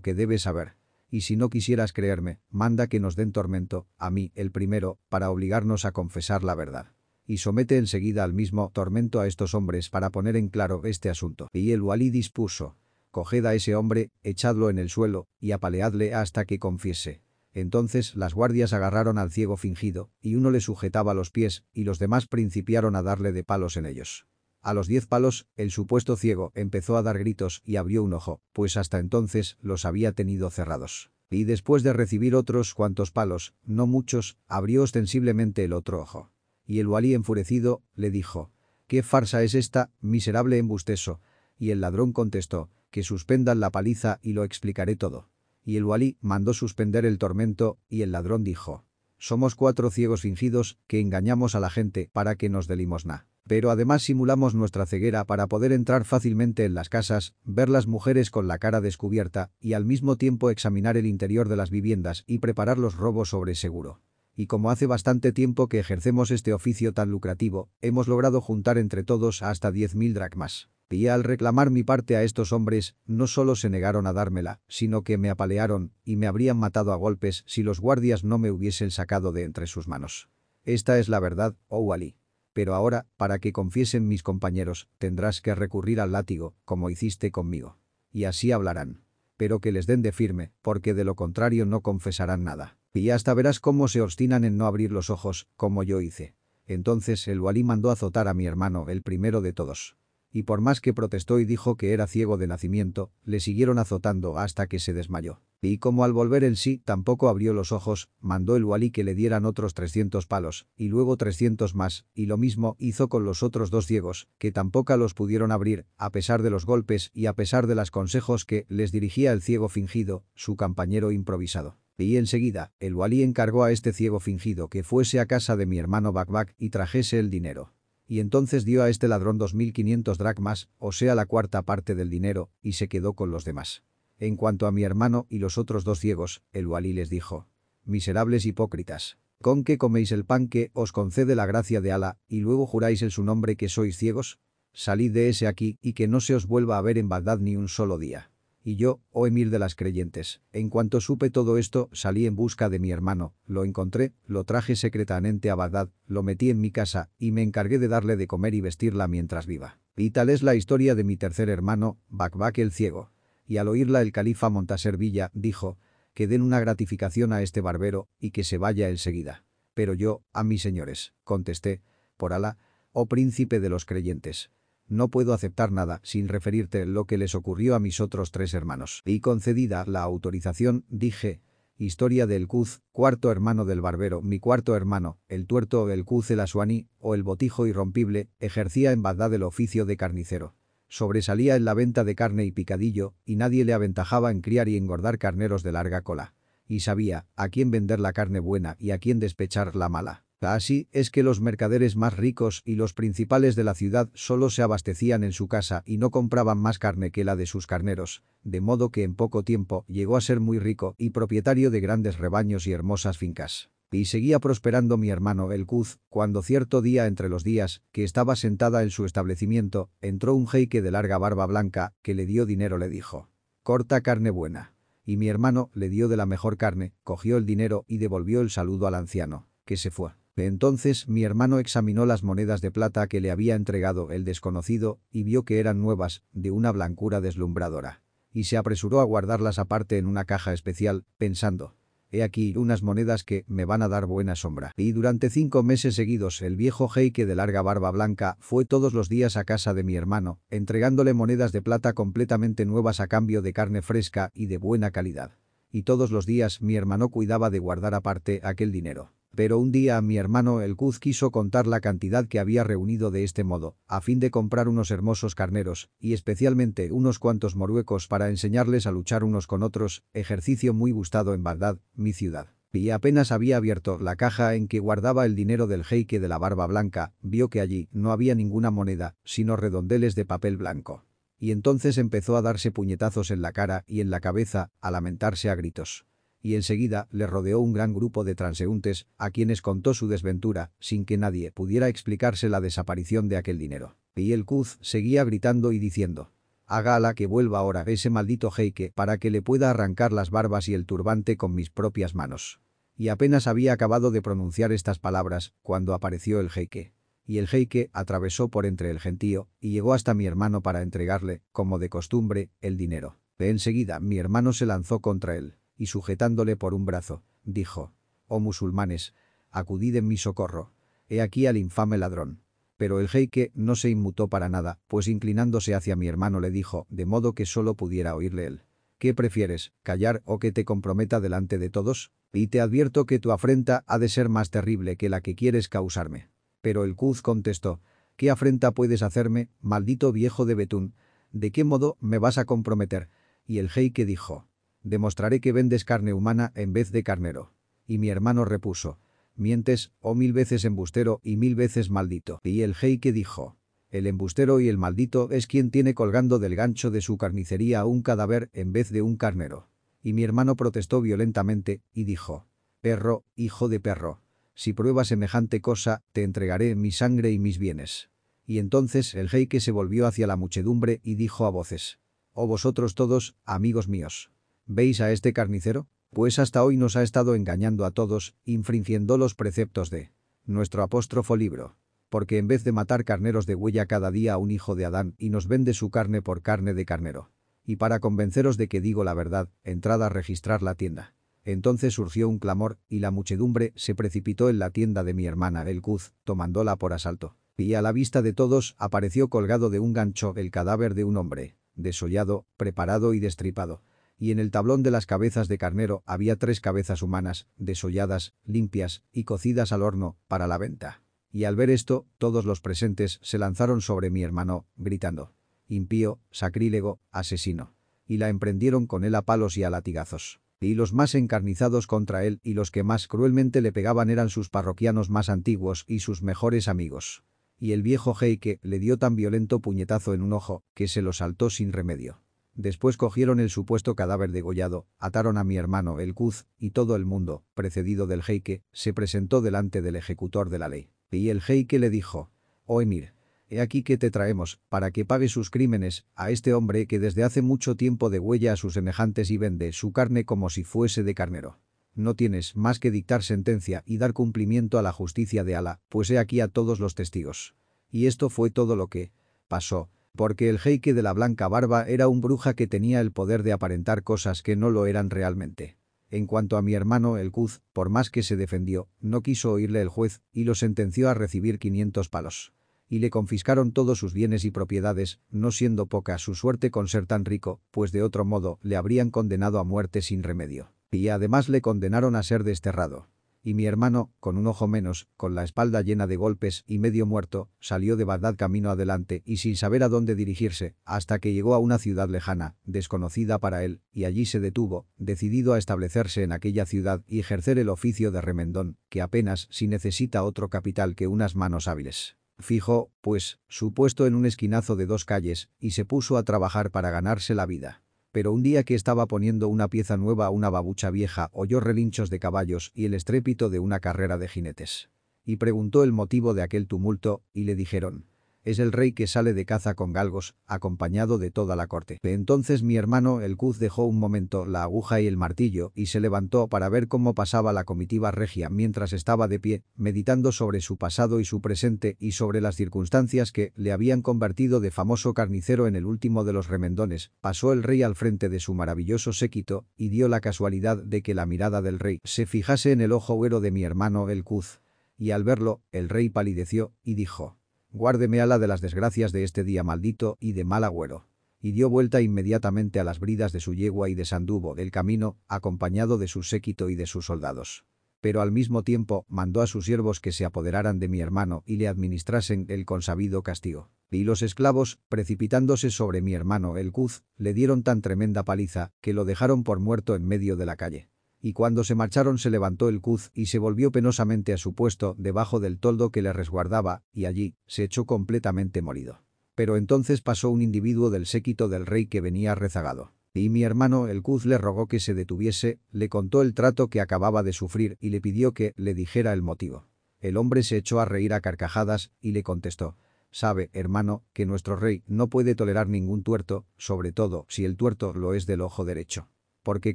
que debes saber. Y si no quisieras creerme, manda que nos den tormento, a mí, el primero, para obligarnos a confesar la verdad. Y somete enseguida al mismo tormento a estos hombres para poner en claro este asunto. Y el Walí dispuso. Coged a ese hombre, echadlo en el suelo, y apaleadle hasta que confiese. Entonces las guardias agarraron al ciego fingido, y uno le sujetaba los pies, y los demás principiaron a darle de palos en ellos. A los diez palos, el supuesto ciego empezó a dar gritos y abrió un ojo, pues hasta entonces los había tenido cerrados. Y después de recibir otros cuantos palos, no muchos, abrió ostensiblemente el otro ojo. Y el walí enfurecido, le dijo, «¿Qué farsa es esta, miserable embusteso?» Y el ladrón contestó, «Que suspendan la paliza y lo explicaré todo» y el walí mandó suspender el tormento, y el ladrón dijo, somos cuatro ciegos fingidos que engañamos a la gente para que nos dé limosna. Pero además simulamos nuestra ceguera para poder entrar fácilmente en las casas, ver las mujeres con la cara descubierta y al mismo tiempo examinar el interior de las viviendas y preparar los robos sobre seguro. Y como hace bastante tiempo que ejercemos este oficio tan lucrativo, hemos logrado juntar entre todos hasta diez mil dracmas. Y al reclamar mi parte a estos hombres, no solo se negaron a dármela, sino que me apalearon y me habrían matado a golpes si los guardias no me hubiesen sacado de entre sus manos. Esta es la verdad, oh Wally. Pero ahora, para que confiesen mis compañeros, tendrás que recurrir al látigo, como hiciste conmigo. Y así hablarán. Pero que les den de firme, porque de lo contrario no confesarán nada. Y hasta verás cómo se obstinan en no abrir los ojos, como yo hice. Entonces el walí mandó azotar a mi hermano, el primero de todos. Y por más que protestó y dijo que era ciego de nacimiento, le siguieron azotando hasta que se desmayó. Y como al volver en sí tampoco abrió los ojos, mandó el walí que le dieran otros 300 palos, y luego 300 más, y lo mismo hizo con los otros dos ciegos, que tampoco los pudieron abrir, a pesar de los golpes y a pesar de los consejos que les dirigía el ciego fingido, su compañero improvisado. Y enseguida, el walí encargó a este ciego fingido que fuese a casa de mi hermano Bakbak y trajese el dinero. Y entonces dio a este ladrón 2.500 dracmas, o sea la cuarta parte del dinero, y se quedó con los demás. En cuanto a mi hermano y los otros dos ciegos, el walí les dijo, «Miserables hipócritas, ¿con qué coméis el pan que os concede la gracia de Ala y luego juráis en su nombre que sois ciegos? Salid de ese aquí y que no se os vuelva a ver en Bagdad ni un solo día». Y yo, oh emir de las creyentes, en cuanto supe todo esto, salí en busca de mi hermano, lo encontré, lo traje secretamente a Bagdad, lo metí en mi casa y me encargué de darle de comer y vestirla mientras viva. Y tal es la historia de mi tercer hermano, Bakbak el ciego y al oírla el califa Montaser Villa dijo que den una gratificación a este barbero y que se vaya enseguida. Pero yo, a mis señores, contesté, por Alá, oh príncipe de los creyentes, no puedo aceptar nada sin referirte lo que les ocurrió a mis otros tres hermanos. Y concedida la autorización, dije, Historia del Cuz, cuarto hermano del barbero, mi cuarto hermano, el tuerto el Cuz el Asuani, o el botijo irrompible, ejercía en Bagdad el oficio de carnicero. Sobresalía en la venta de carne y picadillo, y nadie le aventajaba en criar y engordar carneros de larga cola. Y sabía a quién vender la carne buena y a quién despechar la mala. Así es que los mercaderes más ricos y los principales de la ciudad solo se abastecían en su casa y no compraban más carne que la de sus carneros, de modo que en poco tiempo llegó a ser muy rico y propietario de grandes rebaños y hermosas fincas. Y seguía prosperando mi hermano el Cuz, cuando cierto día entre los días, que estaba sentada en su establecimiento, entró un jeique de larga barba blanca, que le dio dinero le dijo. Corta carne buena. Y mi hermano le dio de la mejor carne, cogió el dinero y devolvió el saludo al anciano, que se fue. Entonces mi hermano examinó las monedas de plata que le había entregado el desconocido y vio que eran nuevas, de una blancura deslumbradora. Y se apresuró a guardarlas aparte en una caja especial, pensando, He aquí unas monedas que me van a dar buena sombra. Y durante cinco meses seguidos el viejo jeique de larga barba blanca fue todos los días a casa de mi hermano, entregándole monedas de plata completamente nuevas a cambio de carne fresca y de buena calidad. Y todos los días mi hermano cuidaba de guardar aparte aquel dinero. Pero un día mi hermano el Cuz quiso contar la cantidad que había reunido de este modo, a fin de comprar unos hermosos carneros, y especialmente unos cuantos moruecos para enseñarles a luchar unos con otros, ejercicio muy gustado en Bagdad, mi ciudad. Y apenas había abierto la caja en que guardaba el dinero del jeique de la barba blanca, vio que allí no había ninguna moneda, sino redondeles de papel blanco. Y entonces empezó a darse puñetazos en la cara y en la cabeza, a lamentarse a gritos y enseguida le rodeó un gran grupo de transeúntes a quienes contó su desventura sin que nadie pudiera explicarse la desaparición de aquel dinero. Y el Cuz seguía gritando y diciendo Hágala que vuelva ahora ese maldito jeique para que le pueda arrancar las barbas y el turbante con mis propias manos. Y apenas había acabado de pronunciar estas palabras cuando apareció el jeique. Y el jeique atravesó por entre el gentío y llegó hasta mi hermano para entregarle, como de costumbre, el dinero. Enseguida mi hermano se lanzó contra él y sujetándole por un brazo, dijo, «Oh musulmanes, acudid en mi socorro. He aquí al infame ladrón». Pero el jeique no se inmutó para nada, pues inclinándose hacia mi hermano le dijo, de modo que solo pudiera oírle él. ¿Qué prefieres, callar o que te comprometa delante de todos? Y te advierto que tu afrenta ha de ser más terrible que la que quieres causarme. Pero el Cuz contestó, ¿qué afrenta puedes hacerme, maldito viejo de Betún? ¿De qué modo me vas a comprometer? Y el jeique dijo, demostraré que vendes carne humana en vez de carnero. Y mi hermano repuso, mientes, oh mil veces embustero y mil veces maldito. Y el jeique dijo, el embustero y el maldito es quien tiene colgando del gancho de su carnicería un cadáver en vez de un carnero. Y mi hermano protestó violentamente y dijo, perro, hijo de perro, si pruebas semejante cosa, te entregaré mi sangre y mis bienes. Y entonces el jeique se volvió hacia la muchedumbre y dijo a voces, oh vosotros todos, amigos míos, ¿Veis a este carnicero? Pues hasta hoy nos ha estado engañando a todos, infringiendo los preceptos de nuestro apóstrofo libro. Porque en vez de matar carneros de huella cada día a un hijo de Adán y nos vende su carne por carne de carnero. Y para convenceros de que digo la verdad, entrad a registrar la tienda. Entonces surgió un clamor, y la muchedumbre se precipitó en la tienda de mi hermana el Cuz, tomándola por asalto. Y a la vista de todos apareció colgado de un gancho el cadáver de un hombre, desollado, preparado y destripado. Y en el tablón de las cabezas de carnero había tres cabezas humanas, desolladas, limpias y cocidas al horno, para la venta. Y al ver esto, todos los presentes se lanzaron sobre mi hermano, gritando. Impío, sacrílego, asesino. Y la emprendieron con él a palos y a latigazos y los más encarnizados contra él y los que más cruelmente le pegaban eran sus parroquianos más antiguos y sus mejores amigos. Y el viejo Heike le dio tan violento puñetazo en un ojo que se lo saltó sin remedio. Después cogieron el supuesto cadáver degollado, ataron a mi hermano el Cuz, y todo el mundo, precedido del Heike, se presentó delante del ejecutor de la ley. Y el Heike le dijo, «Oh Emir, He aquí que te traemos, para que pague sus crímenes, a este hombre que desde hace mucho tiempo degüella a sus semejantes y vende su carne como si fuese de carnero. No tienes más que dictar sentencia y dar cumplimiento a la justicia de Alá, pues he aquí a todos los testigos. Y esto fue todo lo que pasó, porque el jeique de la blanca barba era un bruja que tenía el poder de aparentar cosas que no lo eran realmente. En cuanto a mi hermano el Cuz, por más que se defendió, no quiso oírle el juez y lo sentenció a recibir 500 palos y le confiscaron todos sus bienes y propiedades, no siendo poca su suerte con ser tan rico, pues de otro modo le habrían condenado a muerte sin remedio. Y además le condenaron a ser desterrado. Y mi hermano, con un ojo menos, con la espalda llena de golpes y medio muerto, salió de Bagdad camino adelante y sin saber a dónde dirigirse, hasta que llegó a una ciudad lejana, desconocida para él, y allí se detuvo, decidido a establecerse en aquella ciudad y ejercer el oficio de remendón, que apenas si necesita otro capital que unas manos hábiles. Fijó, pues, su puesto en un esquinazo de dos calles y se puso a trabajar para ganarse la vida. Pero un día que estaba poniendo una pieza nueva a una babucha vieja oyó relinchos de caballos y el estrépito de una carrera de jinetes. Y preguntó el motivo de aquel tumulto, y le dijeron, es el rey que sale de caza con galgos, acompañado de toda la corte. Entonces mi hermano el Cuz dejó un momento la aguja y el martillo y se levantó para ver cómo pasaba la comitiva regia mientras estaba de pie, meditando sobre su pasado y su presente y sobre las circunstancias que le habían convertido de famoso carnicero en el último de los remendones. Pasó el rey al frente de su maravilloso séquito y dio la casualidad de que la mirada del rey se fijase en el ojo huero de mi hermano el Cuz. Y al verlo, el rey palideció y dijo, Guárdeme ala de las desgracias de este día maldito y de mal agüero. Y dio vuelta inmediatamente a las bridas de su yegua y desanduvo del camino, acompañado de su séquito y de sus soldados. Pero al mismo tiempo mandó a sus siervos que se apoderaran de mi hermano y le administrasen el consabido castigo. Y los esclavos, precipitándose sobre mi hermano el Cuz, le dieron tan tremenda paliza que lo dejaron por muerto en medio de la calle y cuando se marcharon se levantó el Cuz y se volvió penosamente a su puesto debajo del toldo que le resguardaba, y allí se echó completamente morido. Pero entonces pasó un individuo del séquito del rey que venía rezagado. Y mi hermano el Cuz le rogó que se detuviese, le contó el trato que acababa de sufrir y le pidió que le dijera el motivo. El hombre se echó a reír a carcajadas y le contestó. Sabe, hermano, que nuestro rey no puede tolerar ningún tuerto, sobre todo si el tuerto lo es del ojo derecho porque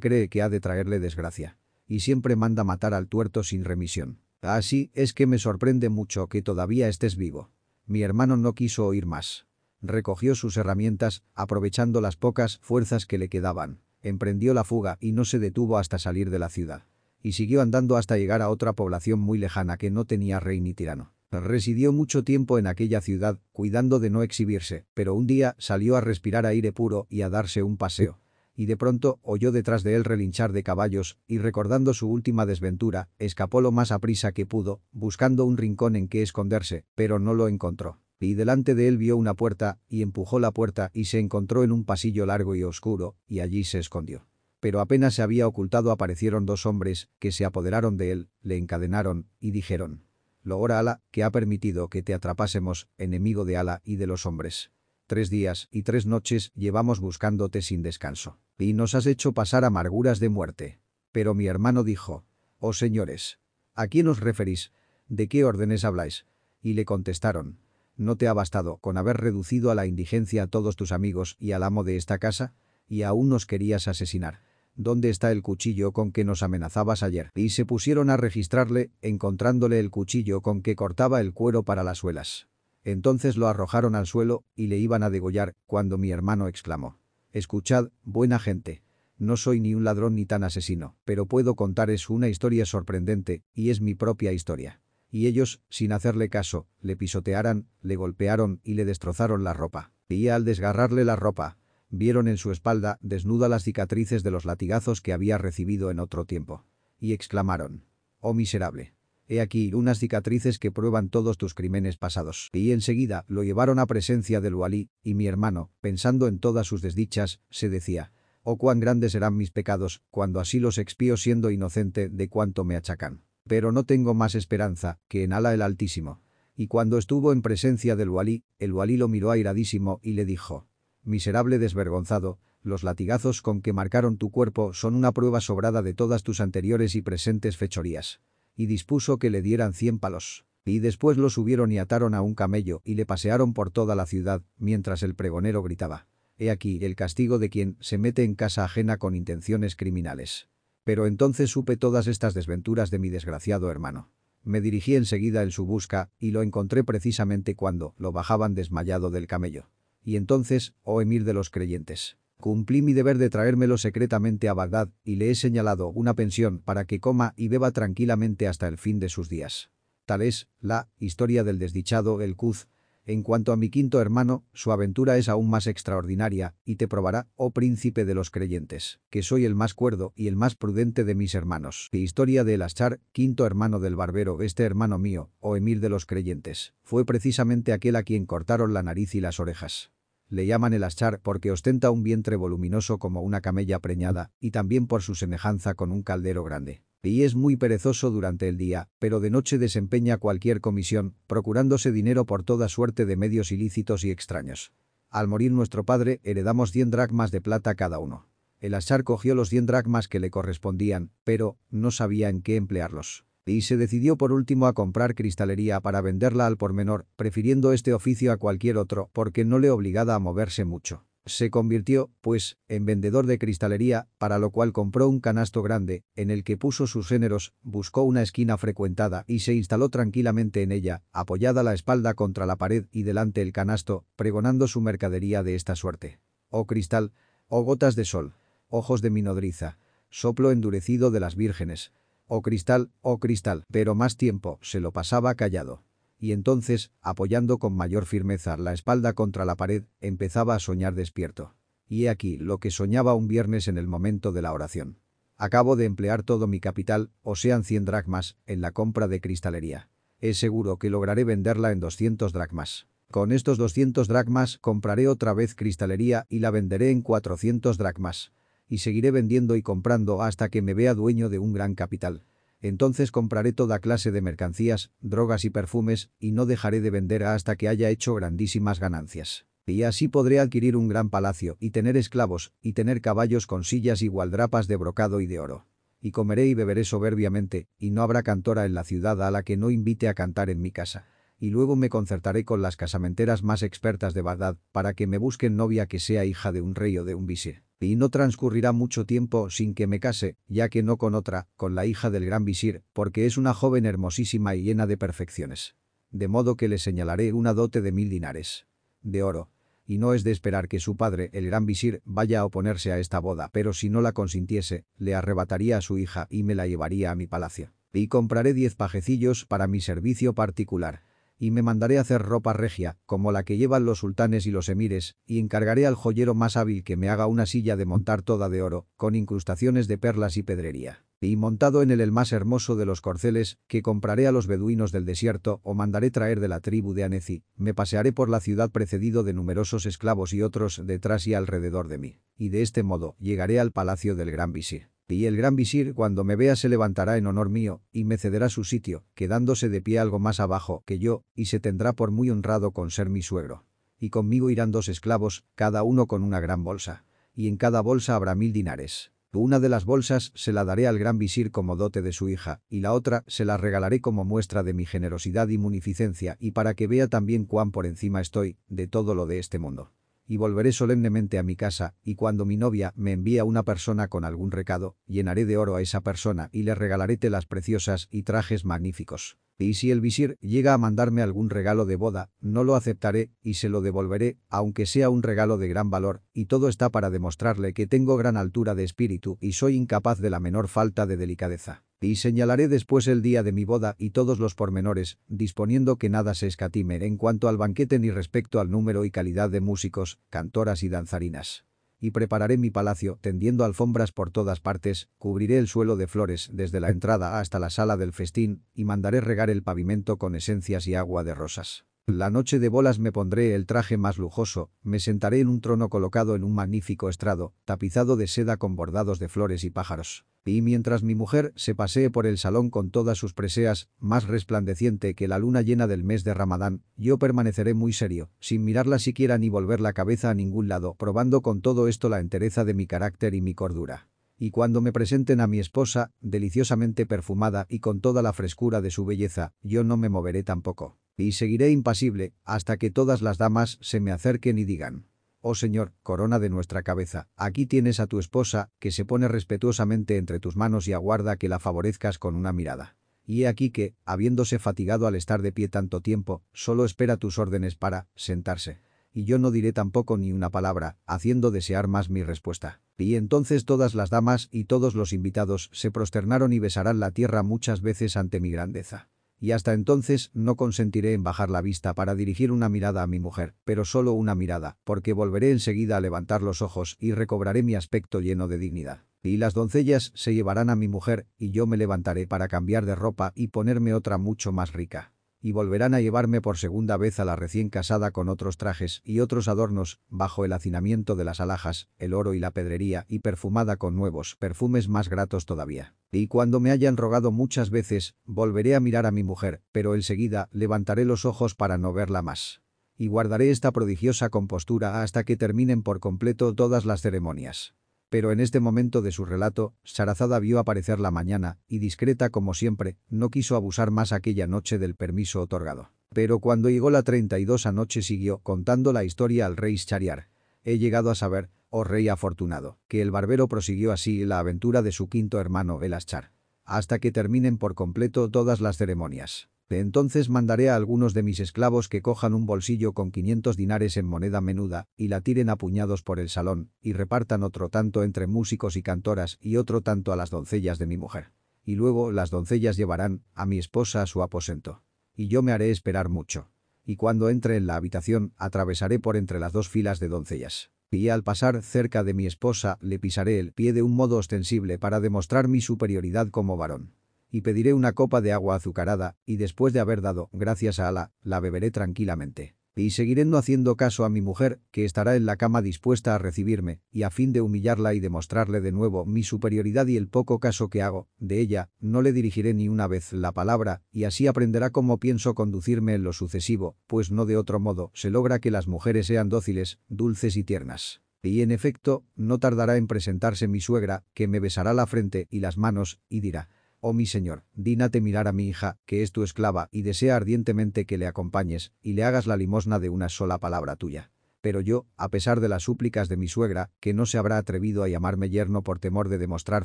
cree que ha de traerle desgracia. Y siempre manda matar al tuerto sin remisión. Así es que me sorprende mucho que todavía estés vivo. Mi hermano no quiso oír más. Recogió sus herramientas, aprovechando las pocas fuerzas que le quedaban. Emprendió la fuga y no se detuvo hasta salir de la ciudad. Y siguió andando hasta llegar a otra población muy lejana que no tenía rey ni tirano. Residió mucho tiempo en aquella ciudad, cuidando de no exhibirse, pero un día salió a respirar aire puro y a darse un paseo y de pronto oyó detrás de él relinchar de caballos, y recordando su última desventura, escapó lo más aprisa que pudo, buscando un rincón en que esconderse, pero no lo encontró. Y delante de él vio una puerta, y empujó la puerta y se encontró en un pasillo largo y oscuro, y allí se escondió. Pero apenas se había ocultado aparecieron dos hombres, que se apoderaron de él, le encadenaron, y dijeron, «Lo ora Ala, que ha permitido que te atrapásemos, enemigo de Ala y de los hombres». Tres días y tres noches llevamos buscándote sin descanso. Y nos has hecho pasar amarguras de muerte. Pero mi hermano dijo, Oh señores, ¿a quién os referís? ¿De qué órdenes habláis? Y le contestaron, ¿no te ha bastado con haber reducido a la indigencia a todos tus amigos y al amo de esta casa? Y aún nos querías asesinar. ¿Dónde está el cuchillo con que nos amenazabas ayer? Y se pusieron a registrarle, encontrándole el cuchillo con que cortaba el cuero para las suelas. Entonces lo arrojaron al suelo y le iban a degollar cuando mi hermano exclamó. Escuchad, buena gente. no soy ni un ladrón ni tan asesino, pero puedo contaros una historia sorprendente, y es mi propia historia. Y ellos, sin hacerle caso, le pisotearan, le golpearon y le destrozaron la ropa. Y al desgarrarle la ropa, vieron en su espalda desnuda las cicatrices de los latigazos que había recibido en otro tiempo. Y exclamaron, «Oh miserable». He aquí unas cicatrices que prueban todos tus crímenes pasados. Y enseguida lo llevaron a presencia del Walí, y mi hermano, pensando en todas sus desdichas, se decía, «Oh cuán grandes serán mis pecados, cuando así los expío siendo inocente de cuanto me achacan. Pero no tengo más esperanza que en Ala el Altísimo». Y cuando estuvo en presencia del Walí, el Walí lo miró airadísimo y le dijo, «Miserable desvergonzado, los latigazos con que marcaron tu cuerpo son una prueba sobrada de todas tus anteriores y presentes fechorías y dispuso que le dieran cien palos. Y después lo subieron y ataron a un camello y le pasearon por toda la ciudad, mientras el pregonero gritaba. He aquí el castigo de quien se mete en casa ajena con intenciones criminales. Pero entonces supe todas estas desventuras de mi desgraciado hermano. Me dirigí enseguida en su busca y lo encontré precisamente cuando lo bajaban desmayado del camello. Y entonces, oh emir de los creyentes, Cumplí mi deber de traérmelo secretamente a Bagdad y le he señalado una pensión para que coma y beba tranquilamente hasta el fin de sus días. Tal es la historia del desdichado El Kuz. En cuanto a mi quinto hermano, su aventura es aún más extraordinaria y te probará, oh príncipe de los creyentes, que soy el más cuerdo y el más prudente de mis hermanos. Historia de El Ashar, quinto hermano del barbero, este hermano mío, oh emir de los creyentes, fue precisamente aquel a quien cortaron la nariz y las orejas. Le llaman el Ashar porque ostenta un vientre voluminoso como una camella preñada y también por su semejanza con un caldero grande. Y es muy perezoso durante el día, pero de noche desempeña cualquier comisión, procurándose dinero por toda suerte de medios ilícitos y extraños. Al morir nuestro padre, heredamos 100 dracmas de plata cada uno. El Ashar cogió los 100 dracmas que le correspondían, pero no sabía en qué emplearlos y se decidió por último a comprar cristalería para venderla al por menor, prefiriendo este oficio a cualquier otro porque no le obligaba a moverse mucho. Se convirtió, pues, en vendedor de cristalería, para lo cual compró un canasto grande, en el que puso sus géneros, buscó una esquina frecuentada y se instaló tranquilamente en ella, apoyada la espalda contra la pared y delante el canasto, pregonando su mercadería de esta suerte. Oh cristal, oh gotas de sol, ojos de mi nodriza, soplo endurecido de las vírgenes, Oh cristal, oh cristal, pero más tiempo se lo pasaba callado. Y entonces, apoyando con mayor firmeza la espalda contra la pared, empezaba a soñar despierto. Y he aquí lo que soñaba un viernes en el momento de la oración. Acabo de emplear todo mi capital, o sean 100 dracmas, en la compra de cristalería. Es seguro que lograré venderla en 200 dracmas. Con estos 200 dracmas compraré otra vez cristalería y la venderé en 400 dracmas y seguiré vendiendo y comprando hasta que me vea dueño de un gran capital. Entonces compraré toda clase de mercancías, drogas y perfumes, y no dejaré de vender hasta que haya hecho grandísimas ganancias. Y así podré adquirir un gran palacio, y tener esclavos, y tener caballos con sillas y gualdrapas de brocado y de oro. Y comeré y beberé soberbiamente, y no habrá cantora en la ciudad a la que no invite a cantar en mi casa y luego me concertaré con las casamenteras más expertas de Bagdad para que me busquen novia que sea hija de un rey o de un visir. Y no transcurrirá mucho tiempo sin que me case, ya que no con otra, con la hija del gran visir, porque es una joven hermosísima y llena de perfecciones. De modo que le señalaré una dote de mil dinares. De oro. Y no es de esperar que su padre, el gran visir, vaya a oponerse a esta boda, pero si no la consintiese, le arrebataría a su hija y me la llevaría a mi palacio. Y compraré diez pajecillos para mi servicio particular y me mandaré hacer ropa regia, como la que llevan los sultanes y los emires, y encargaré al joyero más hábil que me haga una silla de montar toda de oro, con incrustaciones de perlas y pedrería. Y montado en él el más hermoso de los corceles, que compraré a los beduinos del desierto o mandaré traer de la tribu de Anezi, me pasearé por la ciudad precedido de numerosos esclavos y otros detrás y alrededor de mí. Y de este modo llegaré al palacio del gran visir. Y el gran visir cuando me vea se levantará en honor mío, y me cederá su sitio, quedándose de pie algo más abajo que yo, y se tendrá por muy honrado con ser mi suegro. Y conmigo irán dos esclavos, cada uno con una gran bolsa. Y en cada bolsa habrá mil dinares. Una de las bolsas se la daré al gran visir como dote de su hija, y la otra se la regalaré como muestra de mi generosidad y munificencia y para que vea también cuán por encima estoy de todo lo de este mundo y volveré solemnemente a mi casa, y cuando mi novia me envía una persona con algún recado, llenaré de oro a esa persona y le regalaré telas preciosas y trajes magníficos. Y si el visir llega a mandarme algún regalo de boda, no lo aceptaré y se lo devolveré, aunque sea un regalo de gran valor, y todo está para demostrarle que tengo gran altura de espíritu y soy incapaz de la menor falta de delicadeza. Y señalaré después el día de mi boda y todos los pormenores, disponiendo que nada se escatime en cuanto al banquete ni respecto al número y calidad de músicos, cantoras y danzarinas y prepararé mi palacio, tendiendo alfombras por todas partes, cubriré el suelo de flores desde la entrada hasta la sala del festín, y mandaré regar el pavimento con esencias y agua de rosas. La noche de bolas me pondré el traje más lujoso, me sentaré en un trono colocado en un magnífico estrado, tapizado de seda con bordados de flores y pájaros. Y mientras mi mujer se pasee por el salón con todas sus preseas, más resplandeciente que la luna llena del mes de Ramadán, yo permaneceré muy serio, sin mirarla siquiera ni volver la cabeza a ningún lado, probando con todo esto la entereza de mi carácter y mi cordura y cuando me presenten a mi esposa, deliciosamente perfumada y con toda la frescura de su belleza, yo no me moveré tampoco. Y seguiré impasible hasta que todas las damas se me acerquen y digan. Oh Señor, corona de nuestra cabeza, aquí tienes a tu esposa, que se pone respetuosamente entre tus manos y aguarda que la favorezcas con una mirada. Y he aquí que, habiéndose fatigado al estar de pie tanto tiempo, solo espera tus órdenes para sentarse y yo no diré tampoco ni una palabra, haciendo desear más mi respuesta. Y entonces todas las damas y todos los invitados se prosternaron y besarán la tierra muchas veces ante mi grandeza. Y hasta entonces no consentiré en bajar la vista para dirigir una mirada a mi mujer, pero solo una mirada, porque volveré enseguida a levantar los ojos y recobraré mi aspecto lleno de dignidad. Y las doncellas se llevarán a mi mujer, y yo me levantaré para cambiar de ropa y ponerme otra mucho más rica y volverán a llevarme por segunda vez a la recién casada con otros trajes y otros adornos, bajo el hacinamiento de las alhajas, el oro y la pedrería y perfumada con nuevos perfumes más gratos todavía. Y cuando me hayan rogado muchas veces, volveré a mirar a mi mujer, pero enseguida levantaré los ojos para no verla más. Y guardaré esta prodigiosa compostura hasta que terminen por completo todas las ceremonias. Pero en este momento de su relato, Sarazada vio aparecer la mañana, y discreta como siempre, no quiso abusar más aquella noche del permiso otorgado. Pero cuando llegó la 32 anoche siguió contando la historia al rey Chariar. He llegado a saber, oh rey afortunado, que el barbero prosiguió así la aventura de su quinto hermano el Aschar. Hasta que terminen por completo todas las ceremonias entonces mandaré a algunos de mis esclavos que cojan un bolsillo con 500 dinares en moneda menuda y la tiren a puñados por el salón y repartan otro tanto entre músicos y cantoras y otro tanto a las doncellas de mi mujer. Y luego las doncellas llevarán a mi esposa a su aposento. Y yo me haré esperar mucho. Y cuando entre en la habitación, atravesaré por entre las dos filas de doncellas. Y al pasar cerca de mi esposa, le pisaré el pie de un modo ostensible para demostrar mi superioridad como varón y pediré una copa de agua azucarada, y después de haber dado, gracias a Alá, la beberé tranquilamente. Y seguiré no haciendo caso a mi mujer, que estará en la cama dispuesta a recibirme, y a fin de humillarla y demostrarle de nuevo mi superioridad y el poco caso que hago, de ella, no le dirigiré ni una vez la palabra, y así aprenderá cómo pienso conducirme en lo sucesivo, pues no de otro modo se logra que las mujeres sean dóciles, dulces y tiernas. Y en efecto, no tardará en presentarse mi suegra, que me besará la frente y las manos, y dirá, Oh mi señor, dínate mirar a mi hija, que es tu esclava y desea ardientemente que le acompañes y le hagas la limosna de una sola palabra tuya. Pero yo, a pesar de las súplicas de mi suegra, que no se habrá atrevido a llamarme yerno por temor de demostrar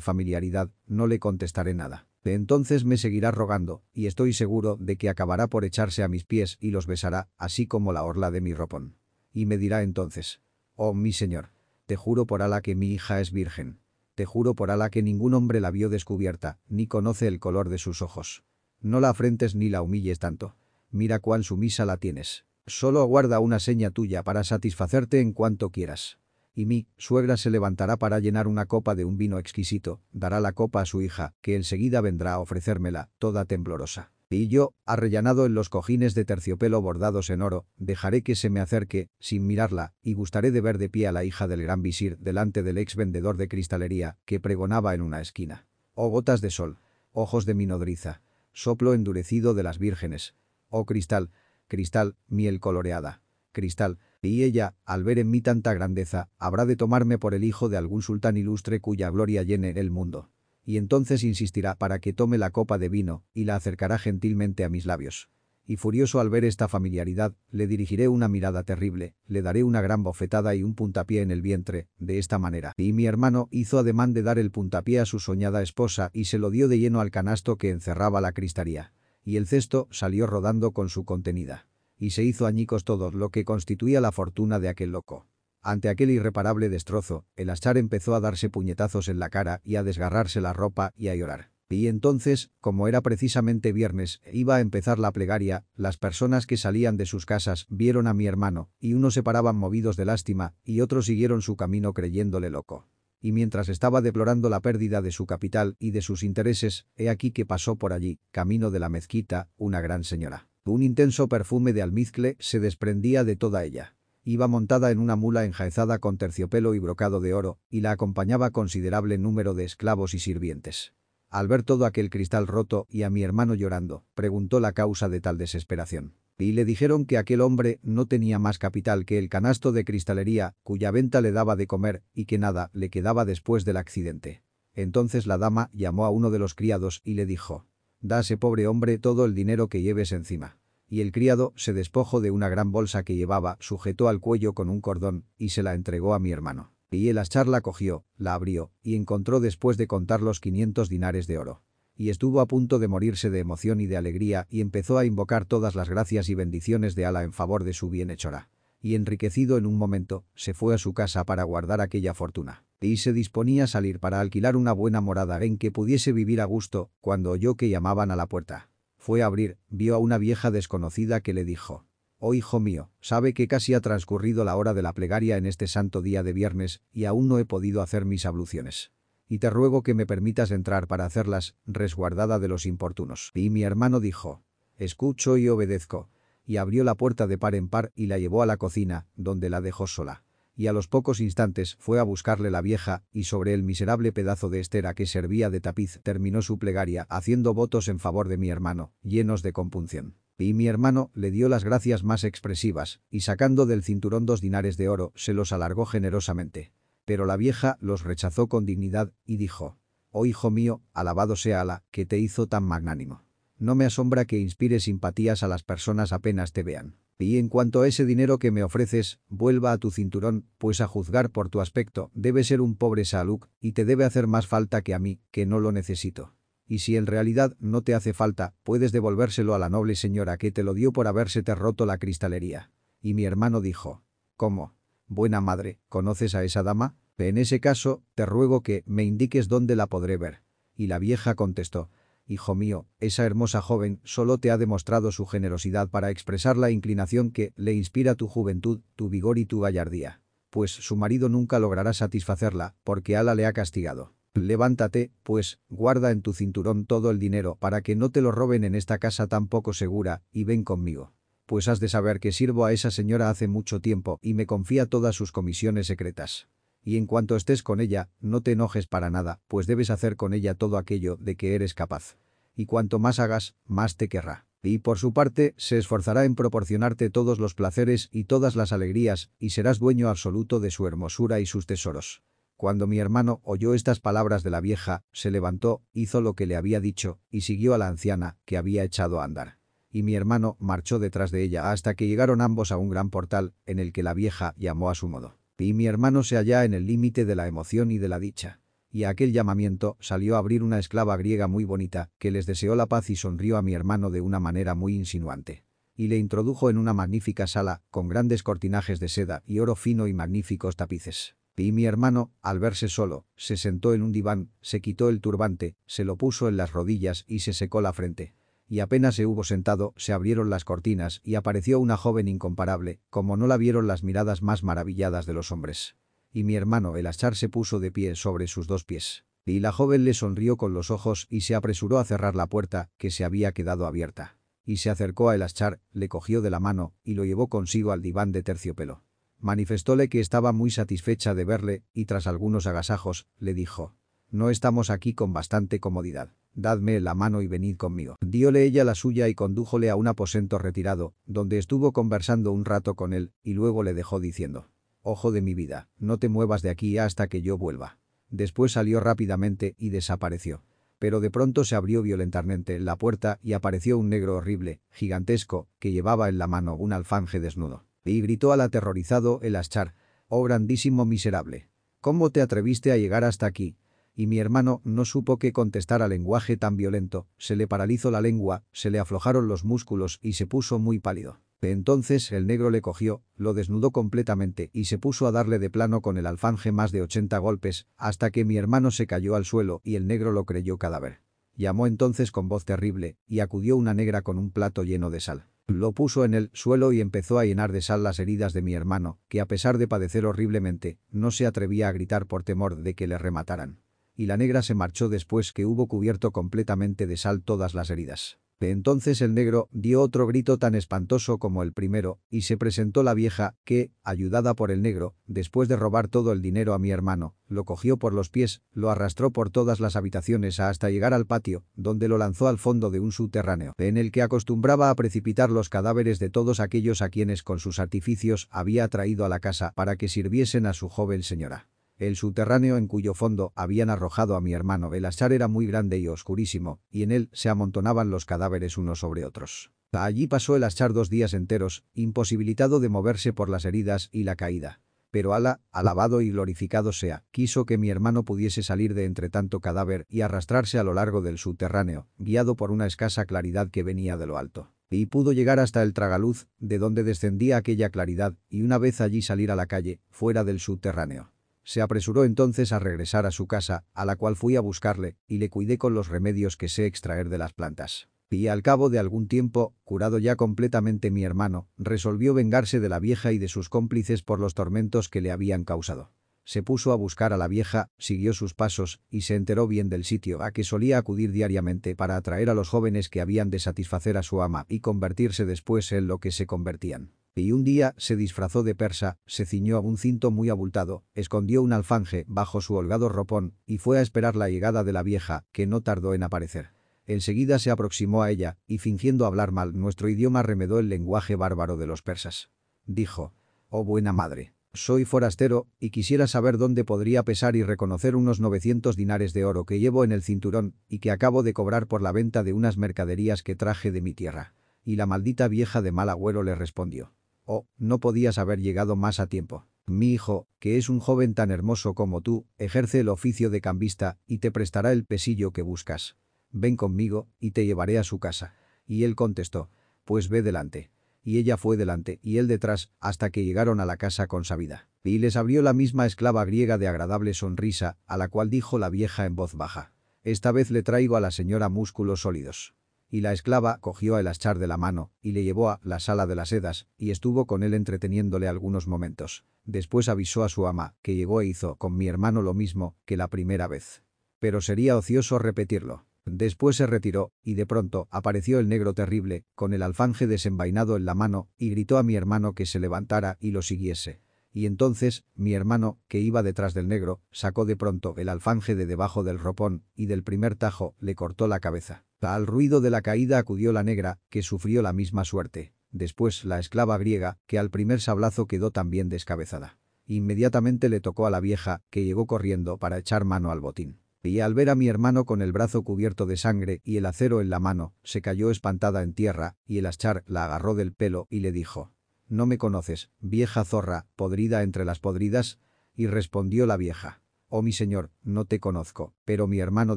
familiaridad, no le contestaré nada. De entonces me seguirá rogando, y estoy seguro de que acabará por echarse a mis pies y los besará, así como la orla de mi ropón. Y me dirá entonces, oh mi señor, te juro por ala que mi hija es virgen. Te juro por Alá que ningún hombre la vio descubierta, ni conoce el color de sus ojos. No la afrentes ni la humilles tanto. Mira cuán sumisa la tienes. Solo aguarda una seña tuya para satisfacerte en cuanto quieras. Y mi suegra se levantará para llenar una copa de un vino exquisito, dará la copa a su hija, que enseguida vendrá a ofrecérmela, toda temblorosa. Y yo, arrellanado en los cojines de terciopelo bordados en oro, dejaré que se me acerque, sin mirarla, y gustaré de ver de pie a la hija del gran visir delante del ex vendedor de cristalería, que pregonaba en una esquina. Oh gotas de sol, ojos de mi nodriza, soplo endurecido de las vírgenes. Oh cristal, cristal, miel coloreada. Cristal, y ella, al ver en mí tanta grandeza, habrá de tomarme por el hijo de algún sultán ilustre cuya gloria llene el mundo y entonces insistirá para que tome la copa de vino y la acercará gentilmente a mis labios. Y furioso al ver esta familiaridad, le dirigiré una mirada terrible, le daré una gran bofetada y un puntapié en el vientre, de esta manera. Y mi hermano hizo ademán de dar el puntapié a su soñada esposa y se lo dio de lleno al canasto que encerraba la cristaría y el cesto salió rodando con su contenida. Y se hizo añicos todo lo que constituía la fortuna de aquel loco. Ante aquel irreparable destrozo, el Aschar empezó a darse puñetazos en la cara y a desgarrarse la ropa y a llorar. Y entonces, como era precisamente viernes, iba a empezar la plegaria, las personas que salían de sus casas vieron a mi hermano, y unos se paraban movidos de lástima, y otros siguieron su camino creyéndole loco. Y mientras estaba deplorando la pérdida de su capital y de sus intereses, he aquí que pasó por allí, camino de la mezquita, una gran señora. Un intenso perfume de almizcle se desprendía de toda ella. Iba montada en una mula enjaezada con terciopelo y brocado de oro, y la acompañaba considerable número de esclavos y sirvientes. Al ver todo aquel cristal roto y a mi hermano llorando, preguntó la causa de tal desesperación. Y le dijeron que aquel hombre no tenía más capital que el canasto de cristalería, cuya venta le daba de comer, y que nada le quedaba después del accidente. Entonces la dama llamó a uno de los criados y le dijo, «Dase pobre hombre todo el dinero que lleves encima». Y el criado se despojó de una gran bolsa que llevaba, sujetó al cuello con un cordón, y se la entregó a mi hermano. Y el Aschar la cogió, la abrió, y encontró después de contar los 500 dinares de oro. Y estuvo a punto de morirse de emoción y de alegría y empezó a invocar todas las gracias y bendiciones de Ala en favor de su bienhechora. Y enriquecido en un momento, se fue a su casa para guardar aquella fortuna. Y se disponía a salir para alquilar una buena morada en que pudiese vivir a gusto, cuando oyó que llamaban a la puerta. Fue a abrir, vio a una vieja desconocida que le dijo, Oh hijo mío, sabe que casi ha transcurrido la hora de la plegaria en este santo día de viernes y aún no he podido hacer mis abluciones. Y te ruego que me permitas entrar para hacerlas, resguardada de los importunos. Y mi hermano dijo, escucho y obedezco. Y abrió la puerta de par en par y la llevó a la cocina, donde la dejó sola. Y a los pocos instantes fue a buscarle la vieja y sobre el miserable pedazo de estera que servía de tapiz terminó su plegaria haciendo votos en favor de mi hermano, llenos de compunción. Y mi hermano le dio las gracias más expresivas, y sacando del cinturón dos dinares de oro, se los alargó generosamente. Pero la vieja los rechazó con dignidad y dijo, «Oh hijo mío, alabado sea Alá, que te hizo tan magnánimo. No me asombra que inspire simpatías a las personas apenas te vean. Y en cuanto a ese dinero que me ofreces, vuelva a tu cinturón, pues a juzgar por tu aspecto, debe ser un pobre saluk, y te debe hacer más falta que a mí, que no lo necesito y si en realidad no te hace falta, puedes devolvérselo a la noble señora que te lo dio por habérsete roto la cristalería. Y mi hermano dijo, ¿cómo? Buena madre, ¿conoces a esa dama? En ese caso, te ruego que me indiques dónde la podré ver. Y la vieja contestó, Hijo mío, esa hermosa joven solo te ha demostrado su generosidad para expresar la inclinación que le inspira tu juventud, tu vigor y tu gallardía. Pues su marido nunca logrará satisfacerla, porque Ala le ha castigado. Levántate, pues, guarda en tu cinturón todo el dinero para que no te lo roben en esta casa tan poco segura, y ven conmigo. Pues has de saber que sirvo a esa señora hace mucho tiempo y me confía todas sus comisiones secretas. Y en cuanto estés con ella, no te enojes para nada, pues debes hacer con ella todo aquello de que eres capaz. Y cuanto más hagas, más te querrá. Y por su parte, se esforzará en proporcionarte todos los placeres y todas las alegrías, y serás dueño absoluto de su hermosura y sus tesoros. Cuando mi hermano oyó estas palabras de la vieja, se levantó, hizo lo que le había dicho, y siguió a la anciana, que había echado a andar. Y mi hermano marchó detrás de ella hasta que llegaron ambos a un gran portal, en el que la vieja llamó a su modo. Y mi hermano se hallaba en el límite de la emoción y de la dicha. Y a aquel llamamiento salió a abrir una esclava griega muy bonita, que les deseó la paz y sonrió a mi hermano de una manera muy insinuante y le introdujo en una magnífica sala, con grandes cortinajes de seda y oro fino y magníficos tapices. Y mi hermano, al verse solo, se sentó en un diván, se quitó el turbante, se lo puso en las rodillas y se secó la frente. Y apenas se hubo sentado, se abrieron las cortinas y apareció una joven incomparable, como no la vieron las miradas más maravilladas de los hombres. Y mi hermano el achar se puso de pie sobre sus dos pies. Y la joven le sonrió con los ojos y se apresuró a cerrar la puerta, que se había quedado abierta. Y se acercó a el achar, le cogió de la mano y lo llevó consigo al diván de terciopelo. Manifestóle que estaba muy satisfecha de verle y tras algunos agasajos, le dijo, «No estamos aquí con bastante comodidad. Dadme la mano y venid conmigo». Diole ella la suya y condújole a un aposento retirado, donde estuvo conversando un rato con él y luego le dejó diciendo, «Ojo de mi vida, no te muevas de aquí hasta que yo vuelva». Después salió rápidamente y desapareció. Pero de pronto se abrió violentamente la puerta y apareció un negro horrible, gigantesco, que llevaba en la mano un alfanje desnudo. Y gritó al aterrorizado el Aschar, «Oh grandísimo miserable, ¿cómo te atreviste a llegar hasta aquí?» Y mi hermano no supo qué contestar al lenguaje tan violento, se le paralizó la lengua, se le aflojaron los músculos y se puso muy pálido. Entonces el negro le cogió, lo desnudó completamente y se puso a darle de plano con el alfanje más de 80 golpes, hasta que mi hermano se cayó al suelo y el negro lo creyó cadáver. Llamó entonces con voz terrible, y acudió una negra con un plato lleno de sal. Lo puso en el suelo y empezó a llenar de sal las heridas de mi hermano, que a pesar de padecer horriblemente, no se atrevía a gritar por temor de que le remataran y la negra se marchó después que hubo cubierto completamente de sal todas las heridas. entonces el negro dio otro grito tan espantoso como el primero, y se presentó la vieja, que, ayudada por el negro, después de robar todo el dinero a mi hermano, lo cogió por los pies, lo arrastró por todas las habitaciones hasta llegar al patio, donde lo lanzó al fondo de un subterráneo, en el que acostumbraba a precipitar los cadáveres de todos aquellos a quienes con sus artificios había traído a la casa para que sirviesen a su joven señora. El subterráneo en cuyo fondo habían arrojado a mi hermano el achar era muy grande y oscurísimo, y en él se amontonaban los cadáveres unos sobre otros. Allí pasó el achar dos días enteros, imposibilitado de moverse por las heridas y la caída. Pero Ala, alabado y glorificado sea, quiso que mi hermano pudiese salir de entre tanto cadáver y arrastrarse a lo largo del subterráneo, guiado por una escasa claridad que venía de lo alto. Y pudo llegar hasta el tragaluz, de donde descendía aquella claridad, y una vez allí salir a la calle, fuera del subterráneo. Se apresuró entonces a regresar a su casa, a la cual fui a buscarle, y le cuidé con los remedios que sé extraer de las plantas. Y al cabo de algún tiempo, curado ya completamente mi hermano, resolvió vengarse de la vieja y de sus cómplices por los tormentos que le habían causado. Se puso a buscar a la vieja, siguió sus pasos, y se enteró bien del sitio a que solía acudir diariamente para atraer a los jóvenes que habían de satisfacer a su ama y convertirse después en lo que se convertían y un día se disfrazó de persa, se ciñó a un cinto muy abultado, escondió un alfanje bajo su holgado ropón y fue a esperar la llegada de la vieja, que no tardó en aparecer. Enseguida se aproximó a ella y fingiendo hablar mal nuestro idioma remedó el lenguaje bárbaro de los persas. Dijo, «Oh buena madre, soy forastero y quisiera saber dónde podría pesar y reconocer unos 900 dinares de oro que llevo en el cinturón y que acabo de cobrar por la venta de unas mercaderías que traje de mi tierra». Y la maldita vieja de mal agüero le respondió, Oh, no podías haber llegado más a tiempo. Mi hijo, que es un joven tan hermoso como tú, ejerce el oficio de cambista y te prestará el pesillo que buscas. Ven conmigo y te llevaré a su casa. Y él contestó, pues ve delante. Y ella fue delante y él detrás hasta que llegaron a la casa con sabida. Y les abrió la misma esclava griega de agradable sonrisa, a la cual dijo la vieja en voz baja. Esta vez le traigo a la señora músculos sólidos y la esclava cogió a Elashar de la mano y le llevó a la sala de las sedas y estuvo con él entreteniéndole algunos momentos. Después avisó a su ama, que llegó e hizo con mi hermano lo mismo que la primera vez. Pero sería ocioso repetirlo. Después se retiró, y de pronto apareció el negro terrible, con el alfanje desenvainado en la mano, y gritó a mi hermano que se levantara y lo siguiese. Y entonces, mi hermano, que iba detrás del negro, sacó de pronto el alfanje de debajo del ropón, y del primer tajo le cortó la cabeza. Al ruido de la caída acudió la negra, que sufrió la misma suerte. Después la esclava griega, que al primer sablazo quedó también descabezada. Inmediatamente le tocó a la vieja, que llegó corriendo para echar mano al botín. Y al ver a mi hermano con el brazo cubierto de sangre y el acero en la mano, se cayó espantada en tierra, y el aschar la agarró del pelo y le dijo, «¿No me conoces, vieja zorra, podrida entre las podridas?» Y respondió la vieja, «Oh mi señor, no te conozco». Pero mi hermano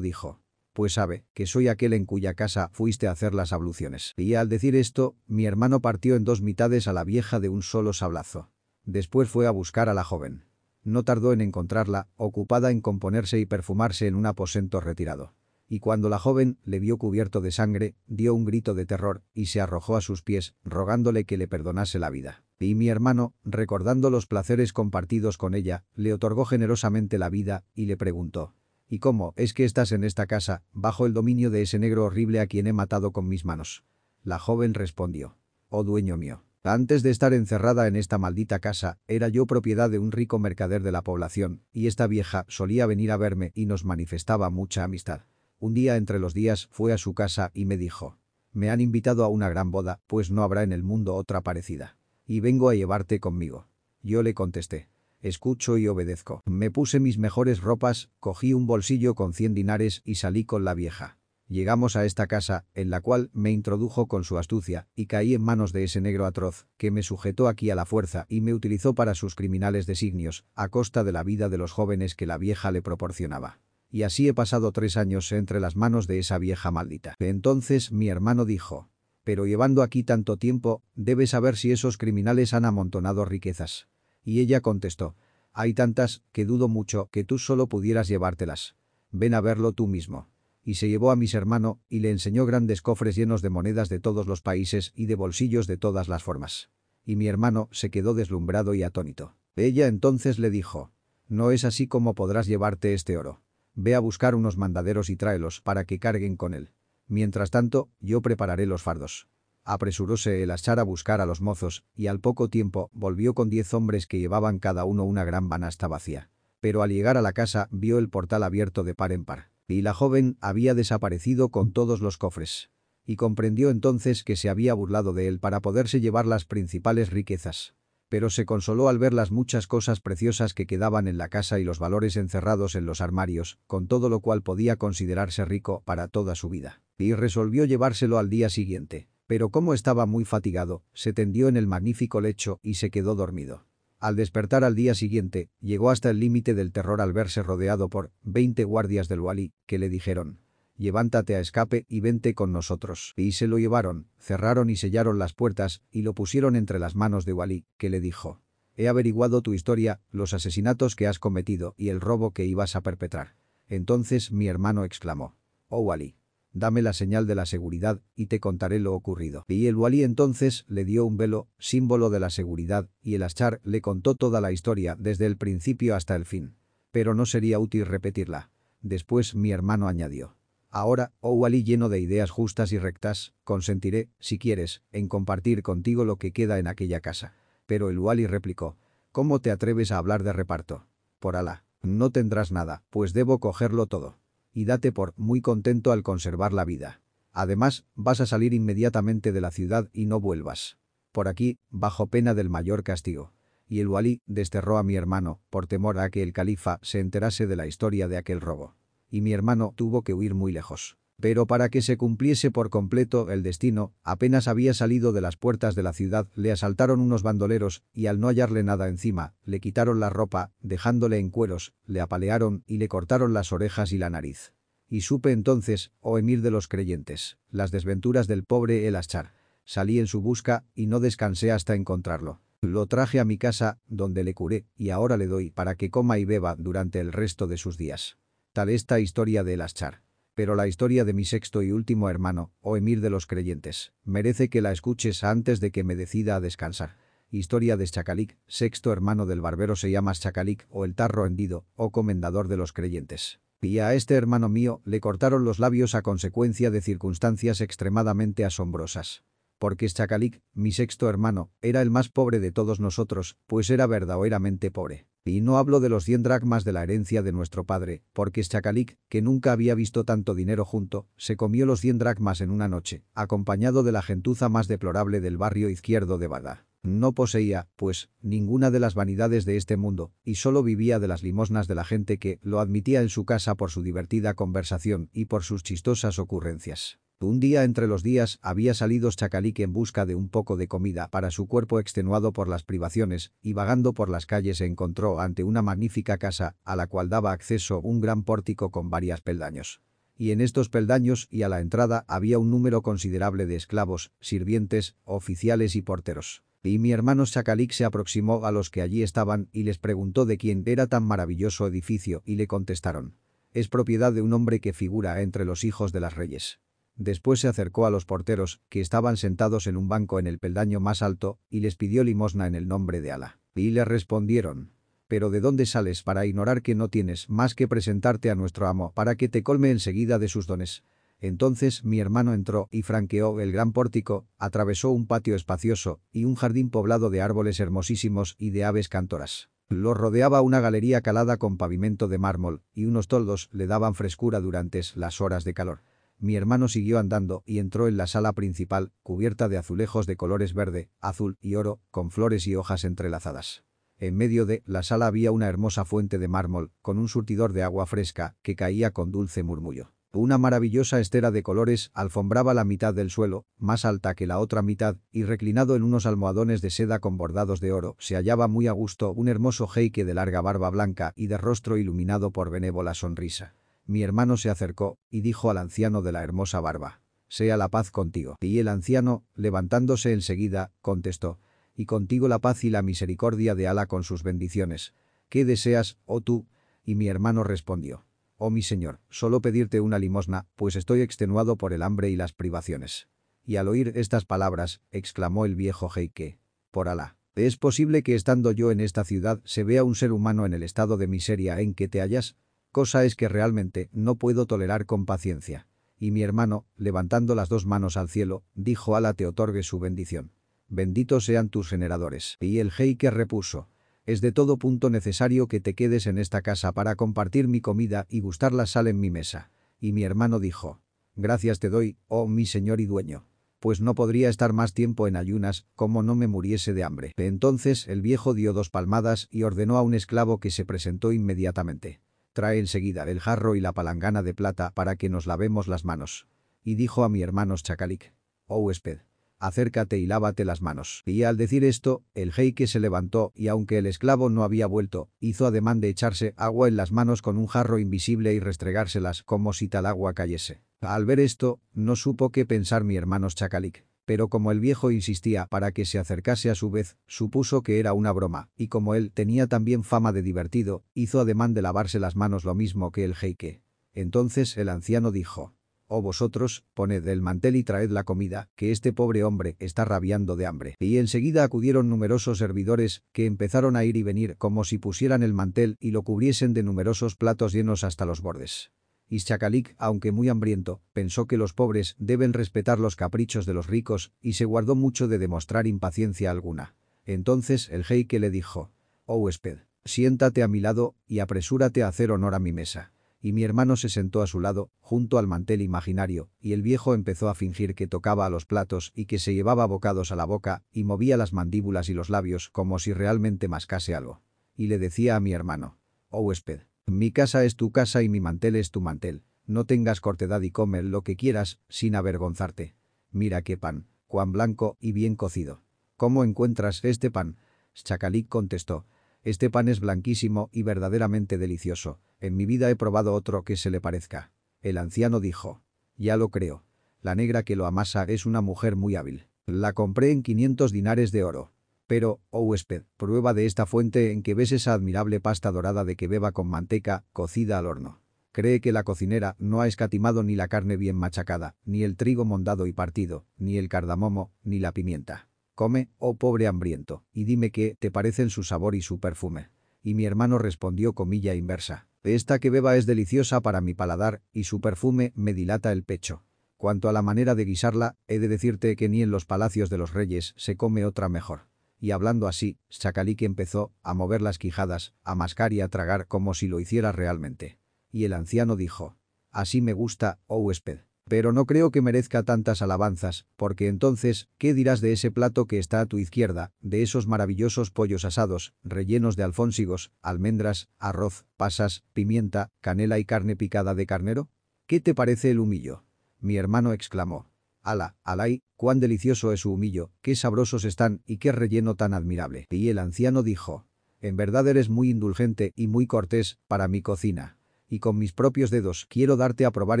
dijo, pues sabe que soy aquel en cuya casa fuiste a hacer las abluciones. Y al decir esto, mi hermano partió en dos mitades a la vieja de un solo sablazo. Después fue a buscar a la joven. No tardó en encontrarla, ocupada en componerse y perfumarse en un aposento retirado. Y cuando la joven le vio cubierto de sangre, dio un grito de terror y se arrojó a sus pies, rogándole que le perdonase la vida. Y mi hermano, recordando los placeres compartidos con ella, le otorgó generosamente la vida y le preguntó, ¿Y cómo es que estás en esta casa, bajo el dominio de ese negro horrible a quien he matado con mis manos? La joven respondió. Oh dueño mío. Antes de estar encerrada en esta maldita casa, era yo propiedad de un rico mercader de la población, y esta vieja solía venir a verme y nos manifestaba mucha amistad. Un día entre los días fue a su casa y me dijo, me han invitado a una gran boda, pues no habrá en el mundo otra parecida. Y vengo a llevarte conmigo. Yo le contesté, Escucho y obedezco. Me puse mis mejores ropas, cogí un bolsillo con cien dinares y salí con la vieja. Llegamos a esta casa, en la cual me introdujo con su astucia, y caí en manos de ese negro atroz, que me sujetó aquí a la fuerza y me utilizó para sus criminales designios, a costa de la vida de los jóvenes que la vieja le proporcionaba. Y así he pasado tres años entre las manos de esa vieja maldita. Entonces mi hermano dijo. Pero llevando aquí tanto tiempo, debes saber si esos criminales han amontonado riquezas. Y ella contestó. Hay tantas, que dudo mucho que tú solo pudieras llevártelas. Ven a verlo tú mismo. Y se llevó a mis hermano, y le enseñó grandes cofres llenos de monedas de todos los países y de bolsillos de todas las formas. Y mi hermano se quedó deslumbrado y atónito. Ella entonces le dijo. No es así como podrás llevarte este oro. Ve a buscar unos mandaderos y tráelos para que carguen con él. Mientras tanto, yo prepararé los fardos. Apresuróse el achar a buscar a los mozos, y al poco tiempo volvió con diez hombres que llevaban cada uno una gran banasta vacía. Pero al llegar a la casa vio el portal abierto de par en par, y la joven había desaparecido con todos los cofres. Y comprendió entonces que se había burlado de él para poderse llevar las principales riquezas. Pero se consoló al ver las muchas cosas preciosas que quedaban en la casa y los valores encerrados en los armarios, con todo lo cual podía considerarse rico para toda su vida. Y resolvió llevárselo al día siguiente. Pero como estaba muy fatigado, se tendió en el magnífico lecho y se quedó dormido. Al despertar al día siguiente, llegó hasta el límite del terror al verse rodeado por veinte guardias del Walí, que le dijeron «Levántate a escape y vente con nosotros». Y se lo llevaron, cerraron y sellaron las puertas y lo pusieron entre las manos de Walí, que le dijo «He averiguado tu historia, los asesinatos que has cometido y el robo que ibas a perpetrar». Entonces mi hermano exclamó «Oh Walí, Dame la señal de la seguridad y te contaré lo ocurrido. Y el walí entonces le dio un velo, símbolo de la seguridad, y el Ashar le contó toda la historia desde el principio hasta el fin. Pero no sería útil repetirla. Después mi hermano añadió. Ahora, oh Wali lleno de ideas justas y rectas, consentiré, si quieres, en compartir contigo lo que queda en aquella casa. Pero el Wali replicó. ¿Cómo te atreves a hablar de reparto? Por Alá. No tendrás nada, pues debo cogerlo todo y date por muy contento al conservar la vida. Además, vas a salir inmediatamente de la ciudad y no vuelvas. Por aquí, bajo pena del mayor castigo. Y el walí desterró a mi hermano, por temor a que el califa se enterase de la historia de aquel robo. Y mi hermano tuvo que huir muy lejos. Pero para que se cumpliese por completo el destino, apenas había salido de las puertas de la ciudad, le asaltaron unos bandoleros y al no hallarle nada encima, le quitaron la ropa, dejándole en cueros, le apalearon y le cortaron las orejas y la nariz. Y supe entonces, oh emir de los creyentes, las desventuras del pobre El Aschar. Salí en su busca y no descansé hasta encontrarlo. Lo traje a mi casa, donde le curé, y ahora le doy para que coma y beba durante el resto de sus días. Tal esta historia de El Aschar. Pero la historia de mi sexto y último hermano, o emir de los creyentes, merece que la escuches antes de que me decida a descansar. Historia de Chacalic, sexto hermano del barbero se llama Chacalic o el tarro hendido, o comendador de los creyentes. Y a este hermano mío le cortaron los labios a consecuencia de circunstancias extremadamente asombrosas. Porque Chacalic, mi sexto hermano, era el más pobre de todos nosotros, pues era verdaderamente pobre. Y no hablo de los cien dracmas de la herencia de nuestro padre, porque Schakalik, que nunca había visto tanto dinero junto, se comió los cien dracmas en una noche, acompañado de la gentuza más deplorable del barrio izquierdo de Bagdad. No poseía, pues, ninguna de las vanidades de este mundo, y solo vivía de las limosnas de la gente que lo admitía en su casa por su divertida conversación y por sus chistosas ocurrencias. Un día entre los días había salido Chacalic en busca de un poco de comida para su cuerpo extenuado por las privaciones y vagando por las calles se encontró ante una magnífica casa a la cual daba acceso un gran pórtico con varias peldaños. Y en estos peldaños y a la entrada había un número considerable de esclavos, sirvientes, oficiales y porteros. Y mi hermano Chacalic se aproximó a los que allí estaban y les preguntó de quién era tan maravilloso edificio y le contestaron. Es propiedad de un hombre que figura entre los hijos de las reyes. Después se acercó a los porteros, que estaban sentados en un banco en el peldaño más alto, y les pidió limosna en el nombre de Alá. Y le respondieron, «¿Pero de dónde sales para ignorar que no tienes más que presentarte a nuestro amo para que te colme enseguida de sus dones?» Entonces mi hermano entró y franqueó el gran pórtico, atravesó un patio espacioso y un jardín poblado de árboles hermosísimos y de aves cantoras. Lo rodeaba una galería calada con pavimento de mármol, y unos toldos le daban frescura durante las horas de calor. Mi hermano siguió andando y entró en la sala principal, cubierta de azulejos de colores verde, azul y oro, con flores y hojas entrelazadas. En medio de la sala había una hermosa fuente de mármol, con un surtidor de agua fresca, que caía con dulce murmullo. Una maravillosa estera de colores alfombraba la mitad del suelo, más alta que la otra mitad, y reclinado en unos almohadones de seda con bordados de oro, se hallaba muy a gusto un hermoso jeique de larga barba blanca y de rostro iluminado por benévola sonrisa. Mi hermano se acercó y dijo al anciano de la hermosa barba. Sea la paz contigo. Y el anciano, levantándose enseguida, contestó. Y contigo la paz y la misericordia de Alá con sus bendiciones. ¿Qué deseas, oh tú? Y mi hermano respondió. Oh mi señor, solo pedirte una limosna, pues estoy extenuado por el hambre y las privaciones. Y al oír estas palabras, exclamó el viejo Heike. Por Alá. ¿Es posible que estando yo en esta ciudad se vea un ser humano en el estado de miseria en que te hallas? Cosa es que realmente no puedo tolerar con paciencia. Y mi hermano, levantando las dos manos al cielo, dijo Ala te otorgue su bendición. Benditos sean tus generadores. Y el Heike repuso. Es de todo punto necesario que te quedes en esta casa para compartir mi comida y gustar la sal en mi mesa. Y mi hermano dijo. Gracias te doy, oh mi señor y dueño pues no podría estar más tiempo en ayunas, como no me muriese de hambre. Entonces el viejo dio dos palmadas y ordenó a un esclavo que se presentó inmediatamente. Trae enseguida el jarro y la palangana de plata para que nos lavemos las manos. Y dijo a mi hermano Chacalic. Oh huésped, acércate y lávate las manos. Y al decir esto, el jeique se levantó y aunque el esclavo no había vuelto, hizo ademán de echarse agua en las manos con un jarro invisible y restregárselas como si tal agua cayese. Al ver esto, no supo qué pensar mi hermano Chacalic. Pero como el viejo insistía para que se acercase a su vez, supuso que era una broma, y como él tenía también fama de divertido, hizo ademán de lavarse las manos lo mismo que el jeique. Entonces el anciano dijo, «Oh vosotros, poned el mantel y traed la comida, que este pobre hombre está rabiando de hambre». Y enseguida acudieron numerosos servidores, que empezaron a ir y venir como si pusieran el mantel y lo cubriesen de numerosos platos llenos hasta los bordes. Ischakalik, aunque muy hambriento, pensó que los pobres deben respetar los caprichos de los ricos y se guardó mucho de demostrar impaciencia alguna. Entonces el jeique le dijo, «Oh huésped, siéntate a mi lado y apresúrate a hacer honor a mi mesa». Y mi hermano se sentó a su lado, junto al mantel imaginario, y el viejo empezó a fingir que tocaba a los platos y que se llevaba bocados a la boca y movía las mandíbulas y los labios como si realmente mascase algo. Y le decía a mi hermano, «Oh huésped, mi casa es tu casa y mi mantel es tu mantel. No tengas cortedad y come lo que quieras, sin avergonzarte. Mira qué pan, cuán blanco y bien cocido. ¿Cómo encuentras este pan? Chacalic contestó. Este pan es blanquísimo y verdaderamente delicioso. En mi vida he probado otro que se le parezca. El anciano dijo. Ya lo creo. La negra que lo amasa es una mujer muy hábil. La compré en 500 dinares de oro. Pero, oh huésped, prueba de esta fuente en que ves esa admirable pasta dorada de que beba con manteca, cocida al horno. Cree que la cocinera no ha escatimado ni la carne bien machacada, ni el trigo mondado y partido, ni el cardamomo, ni la pimienta. Come, oh pobre hambriento, y dime qué te parecen su sabor y su perfume. Y mi hermano respondió comilla inversa. Esta que beba es deliciosa para mi paladar, y su perfume me dilata el pecho. Cuanto a la manera de guisarla, he de decirte que ni en los palacios de los reyes se come otra mejor y hablando así, Chacalique empezó a mover las quijadas, a mascar y a tragar como si lo hiciera realmente. Y el anciano dijo, «Así me gusta, oh huésped». Pero no creo que merezca tantas alabanzas, porque entonces, ¿qué dirás de ese plato que está a tu izquierda, de esos maravillosos pollos asados, rellenos de alfónsigos, almendras, arroz, pasas, pimienta, canela y carne picada de carnero? ¿Qué te parece el humillo? Mi hermano exclamó. Ala, alay, cuán delicioso es su humillo, qué sabrosos están y qué relleno tan admirable. Y el anciano dijo, en verdad eres muy indulgente y muy cortés para mi cocina. Y con mis propios dedos quiero darte a probar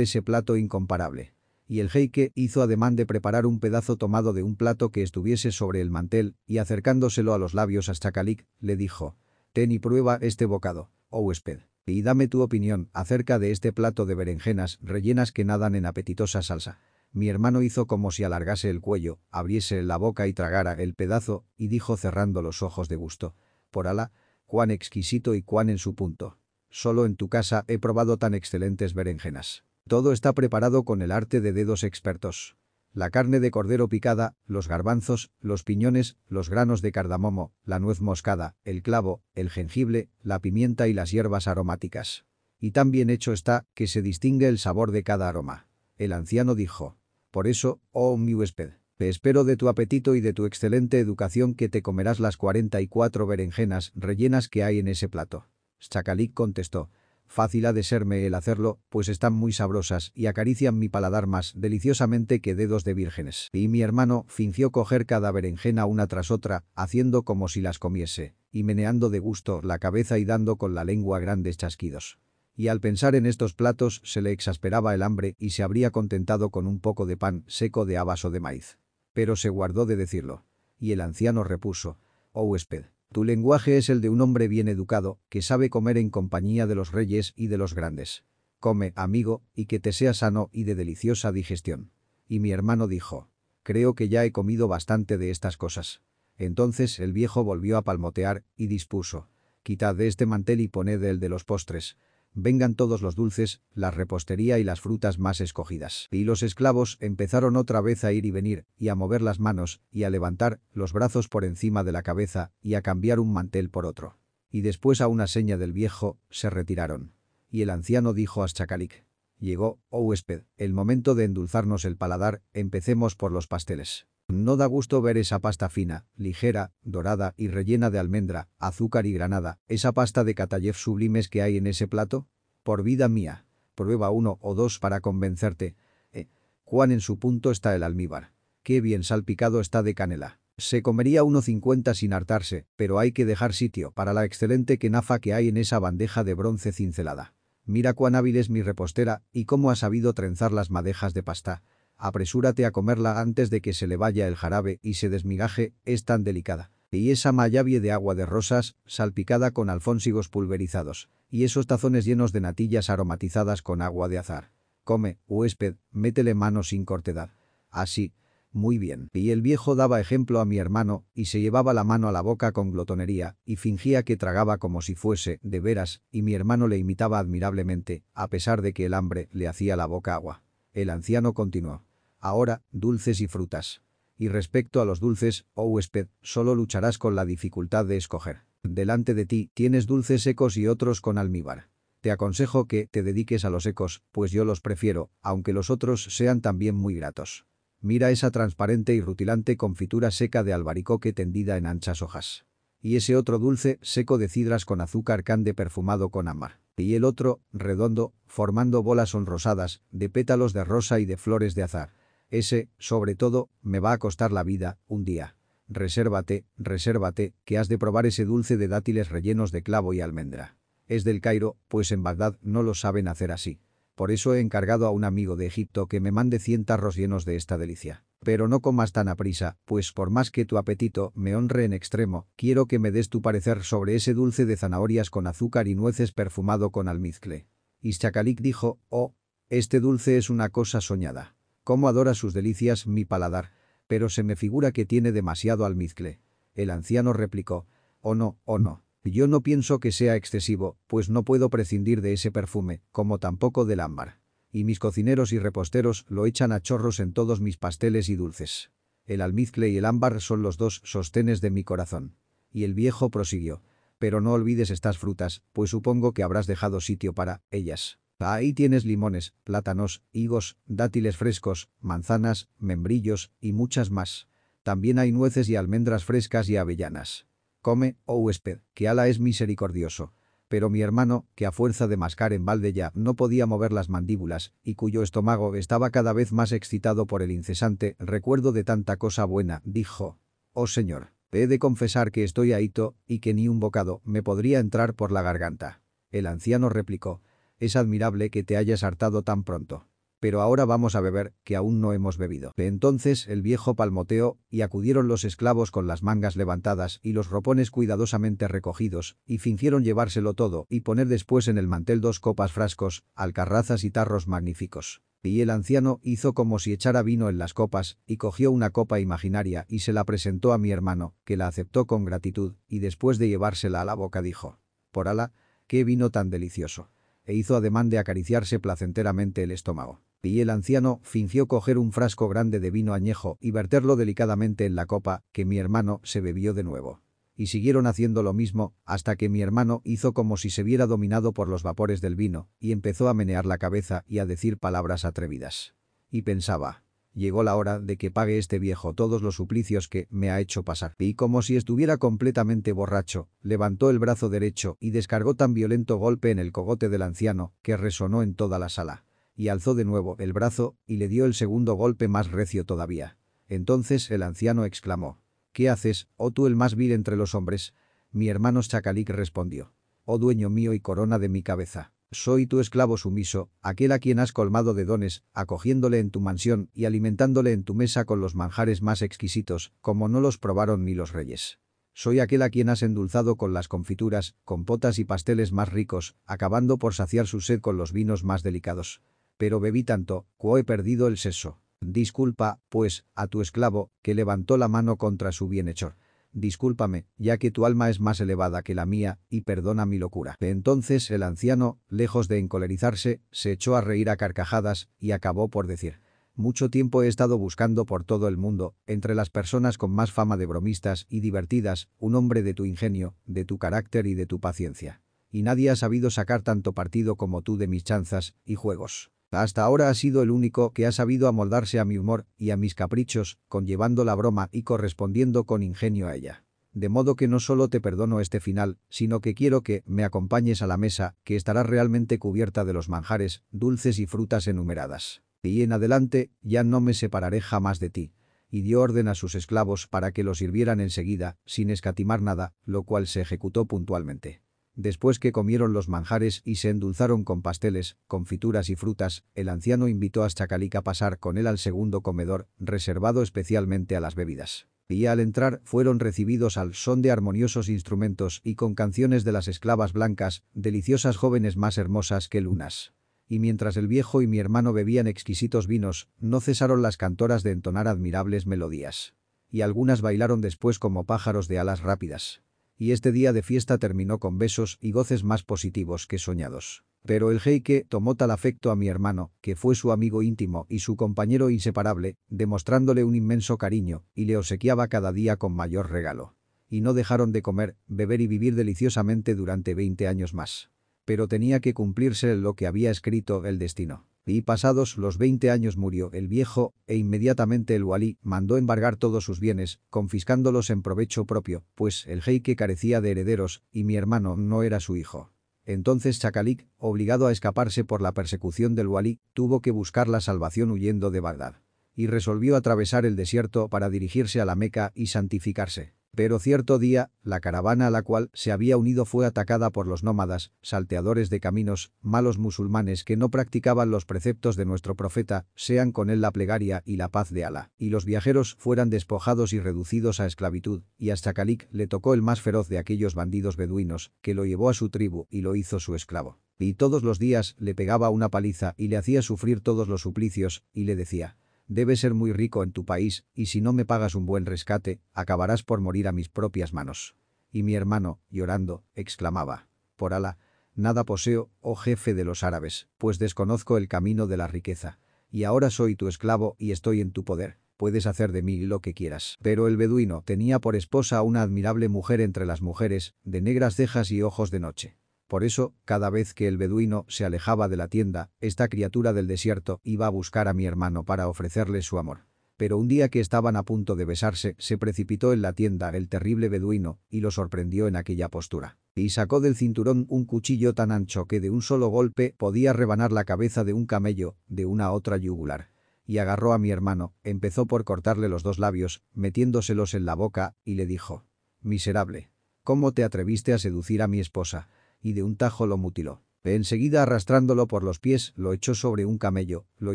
ese plato incomparable. Y el jeique hizo ademán de preparar un pedazo tomado de un plato que estuviese sobre el mantel, y acercándoselo a los labios a Chacalic, le dijo, «Ten y prueba este bocado, oh huésped, y dame tu opinión acerca de este plato de berenjenas rellenas que nadan en apetitosa salsa». Mi hermano hizo como si alargase el cuello, abriese la boca y tragara el pedazo, y dijo cerrando los ojos de gusto. Por Alá, cuán exquisito y cuán en su punto. Solo en tu casa he probado tan excelentes berenjenas. Todo está preparado con el arte de dedos expertos. La carne de cordero picada, los garbanzos, los piñones, los granos de cardamomo, la nuez moscada, el clavo, el jengibre, la pimienta y las hierbas aromáticas. Y tan bien hecho está que se distingue el sabor de cada aroma. El anciano dijo, por eso, oh mi huésped, te espero de tu apetito y de tu excelente educación que te comerás las 44 berenjenas rellenas que hay en ese plato. Chacalic contestó, fácil ha de serme el hacerlo, pues están muy sabrosas y acarician mi paladar más deliciosamente que dedos de vírgenes. Y mi hermano fingió coger cada berenjena una tras otra, haciendo como si las comiese, y meneando de gusto la cabeza y dando con la lengua grandes chasquidos. Y al pensar en estos platos se le exasperaba el hambre y se habría contentado con un poco de pan seco de habas o de maíz. Pero se guardó de decirlo. Y el anciano repuso, oh huésped, tu lenguaje es el de un hombre bien educado, que sabe comer en compañía de los reyes y de los grandes. Come, amigo, y que te sea sano y de deliciosa digestión. Y mi hermano dijo, creo que ya he comido bastante de estas cosas. Entonces el viejo volvió a palmotear y dispuso, quitad de este mantel y poned el de los postres. Vengan todos los dulces, la repostería y las frutas más escogidas. Y los esclavos empezaron otra vez a ir y venir, y a mover las manos, y a levantar los brazos por encima de la cabeza, y a cambiar un mantel por otro. Y después a una seña del viejo, se retiraron. Y el anciano dijo a Schakalik, Llegó, oh huésped, el momento de endulzarnos el paladar, empecemos por los pasteles. No da gusto ver esa pasta fina, ligera, dorada y rellena de almendra, azúcar y granada, esa pasta de catallef sublimes que hay en ese plato. Por vida mía, prueba uno o dos para convencerte. Eh, cuán en su punto está el almíbar. Qué bien salpicado está de canela. Se comería uno cincuenta sin hartarse, pero hay que dejar sitio para la excelente quenafa que hay en esa bandeja de bronce cincelada. Mira cuán hábil es mi repostera y cómo ha sabido trenzar las madejas de pasta apresúrate a comerla antes de que se le vaya el jarabe y se desmigaje, es tan delicada. Y esa mayavie de agua de rosas, salpicada con alfónsigos pulverizados, y esos tazones llenos de natillas aromatizadas con agua de azar. Come, huésped, métele mano sin cortedad. Así. Muy bien. Y el viejo daba ejemplo a mi hermano, y se llevaba la mano a la boca con glotonería, y fingía que tragaba como si fuese, de veras, y mi hermano le imitaba admirablemente, a pesar de que el hambre le hacía la boca agua. El anciano continuó. Ahora, dulces y frutas. Y respecto a los dulces, oh huésped, solo lucharás con la dificultad de escoger. Delante de ti tienes dulces secos y otros con almíbar. Te aconsejo que te dediques a los secos, pues yo los prefiero, aunque los otros sean también muy gratos. Mira esa transparente y rutilante confitura seca de albaricoque tendida en anchas hojas. Y ese otro dulce, seco de cidras con azúcar cande perfumado con amar. Y el otro, redondo, formando bolas sonrosadas, de pétalos de rosa y de flores de azar ese, sobre todo, me va a costar la vida, un día. Resérvate, resérvate, que has de probar ese dulce de dátiles rellenos de clavo y almendra. Es del Cairo, pues en Bagdad no lo saben hacer así. Por eso he encargado a un amigo de Egipto que me mande cien tarros llenos de esta delicia. Pero no comas tan aprisa, pues por más que tu apetito me honre en extremo, quiero que me des tu parecer sobre ese dulce de zanahorias con azúcar y nueces perfumado con almizcle. Ischakalik dijo, oh, este dulce es una cosa soñada. Cómo adora sus delicias mi paladar, pero se me figura que tiene demasiado almizcle. El anciano replicó, oh no, oh no. Yo no pienso que sea excesivo, pues no puedo prescindir de ese perfume, como tampoco del ámbar. Y mis cocineros y reposteros lo echan a chorros en todos mis pasteles y dulces. El almizcle y el ámbar son los dos sostenes de mi corazón. Y el viejo prosiguió. Pero no olvides estas frutas, pues supongo que habrás dejado sitio para ellas. Ahí tienes limones, plátanos, higos, dátiles frescos, manzanas, membrillos y muchas más. También hay nueces y almendras frescas y avellanas. Come, oh huésped, que Ala es misericordioso. Pero mi hermano, que a fuerza de mascar en balde ya no podía mover las mandíbulas, y cuyo estómago estaba cada vez más excitado por el incesante recuerdo de tanta cosa buena, dijo, «Oh señor, he de confesar que estoy ahito y que ni un bocado me podría entrar por la garganta». El anciano replicó, es admirable que te hayas hartado tan pronto. Pero ahora vamos a beber, que aún no hemos bebido. Entonces el viejo palmoteó, y acudieron los esclavos con las mangas levantadas y los ropones cuidadosamente recogidos, y fingieron llevárselo todo y poner después en el mantel dos copas frascos, alcarrazas y tarros magníficos. Y el anciano hizo como si echara vino en las copas, y cogió una copa imaginaria y se la presentó a mi hermano, que la aceptó con gratitud, y después de llevársela a la boca dijo, «Por ala, qué vino tan delicioso» e hizo ademán de acariciarse placenteramente el estómago. Y el anciano fingió coger un frasco grande de vino añejo y verterlo delicadamente en la copa, que mi hermano se bebió de nuevo. Y siguieron haciendo lo mismo, hasta que mi hermano hizo como si se viera dominado por los vapores del vino, y empezó a menear la cabeza y a decir palabras atrevidas. Y pensaba, Llegó la hora de que pague este viejo todos los suplicios que me ha hecho pasar. Y como si estuviera completamente borracho, levantó el brazo derecho y descargó tan violento golpe en el cogote del anciano que resonó en toda la sala. Y alzó de nuevo el brazo y le dio el segundo golpe más recio todavía. Entonces el anciano exclamó, «¿Qué haces, oh tú el más vil entre los hombres?» Mi hermano Chacalic respondió, «Oh dueño mío y corona de mi cabeza, Soy tu esclavo sumiso, aquel a quien has colmado de dones, acogiéndole en tu mansión y alimentándole en tu mesa con los manjares más exquisitos, como no los probaron ni los reyes. Soy aquel a quien has endulzado con las confituras, compotas y pasteles más ricos, acabando por saciar su sed con los vinos más delicados. Pero bebí tanto, que he perdido el seso. Disculpa, pues, a tu esclavo, que levantó la mano contra su bienhechor. Discúlpame, ya que tu alma es más elevada que la mía, y perdona mi locura. Entonces el anciano, lejos de encolerizarse, se echó a reír a carcajadas y acabó por decir. Mucho tiempo he estado buscando por todo el mundo, entre las personas con más fama de bromistas y divertidas, un hombre de tu ingenio, de tu carácter y de tu paciencia. Y nadie ha sabido sacar tanto partido como tú de mis chanzas y juegos. Hasta ahora has sido el único que ha sabido amoldarse a mi humor y a mis caprichos, conllevando la broma y correspondiendo con ingenio a ella. De modo que no solo te perdono este final, sino que quiero que me acompañes a la mesa, que estará realmente cubierta de los manjares, dulces y frutas enumeradas. Y en adelante, ya no me separaré jamás de ti. Y dio orden a sus esclavos para que lo sirvieran enseguida, sin escatimar nada, lo cual se ejecutó puntualmente. Después que comieron los manjares y se endulzaron con pasteles, confituras y frutas, el anciano invitó a Chacalic a pasar con él al segundo comedor, reservado especialmente a las bebidas. Y al entrar fueron recibidos al son de armoniosos instrumentos y con canciones de las esclavas blancas, deliciosas jóvenes más hermosas que lunas. Y mientras el viejo y mi hermano bebían exquisitos vinos, no cesaron las cantoras de entonar admirables melodías. Y algunas bailaron después como pájaros de alas rápidas y este día de fiesta terminó con besos y goces más positivos que soñados. Pero el jeique tomó tal afecto a mi hermano, que fue su amigo íntimo y su compañero inseparable, demostrándole un inmenso cariño, y le obsequiaba cada día con mayor regalo. Y no dejaron de comer, beber y vivir deliciosamente durante 20 años más. Pero tenía que cumplirse lo que había escrito el destino. Y pasados los 20 años murió el viejo, e inmediatamente el walí mandó embargar todos sus bienes, confiscándolos en provecho propio, pues el jeique carecía de herederos, y mi hermano no era su hijo. Entonces Chacalic, obligado a escaparse por la persecución del walí, tuvo que buscar la salvación huyendo de Bagdad. Y resolvió atravesar el desierto para dirigirse a la Meca y santificarse. Pero cierto día, la caravana a la cual se había unido fue atacada por los nómadas, salteadores de caminos, malos musulmanes que no practicaban los preceptos de nuestro profeta, sean con él la plegaria y la paz de Alá, y los viajeros fueran despojados y reducidos a esclavitud, y a Chacalic le tocó el más feroz de aquellos bandidos beduinos, que lo llevó a su tribu y lo hizo su esclavo. Y todos los días le pegaba una paliza y le hacía sufrir todos los suplicios, y le decía, Debes ser muy rico en tu país, y si no me pagas un buen rescate, acabarás por morir a mis propias manos. Y mi hermano, llorando, exclamaba. Por Alá, nada poseo, oh jefe de los árabes, pues desconozco el camino de la riqueza. Y ahora soy tu esclavo y estoy en tu poder. Puedes hacer de mí lo que quieras. Pero el beduino tenía por esposa una admirable mujer entre las mujeres, de negras cejas y ojos de noche. Por eso, cada vez que el beduino se alejaba de la tienda, esta criatura del desierto iba a buscar a mi hermano para ofrecerle su amor. Pero un día que estaban a punto de besarse, se precipitó en la tienda el terrible beduino y lo sorprendió en aquella postura. Y sacó del cinturón un cuchillo tan ancho que de un solo golpe podía rebanar la cabeza de un camello de una a otra yugular. Y agarró a mi hermano, empezó por cortarle los dos labios, metiéndoselos en la boca, y le dijo, «Miserable, ¿cómo te atreviste a seducir a mi esposa?» Y de un tajo lo mutiló. Enseguida arrastrándolo por los pies, lo echó sobre un camello, lo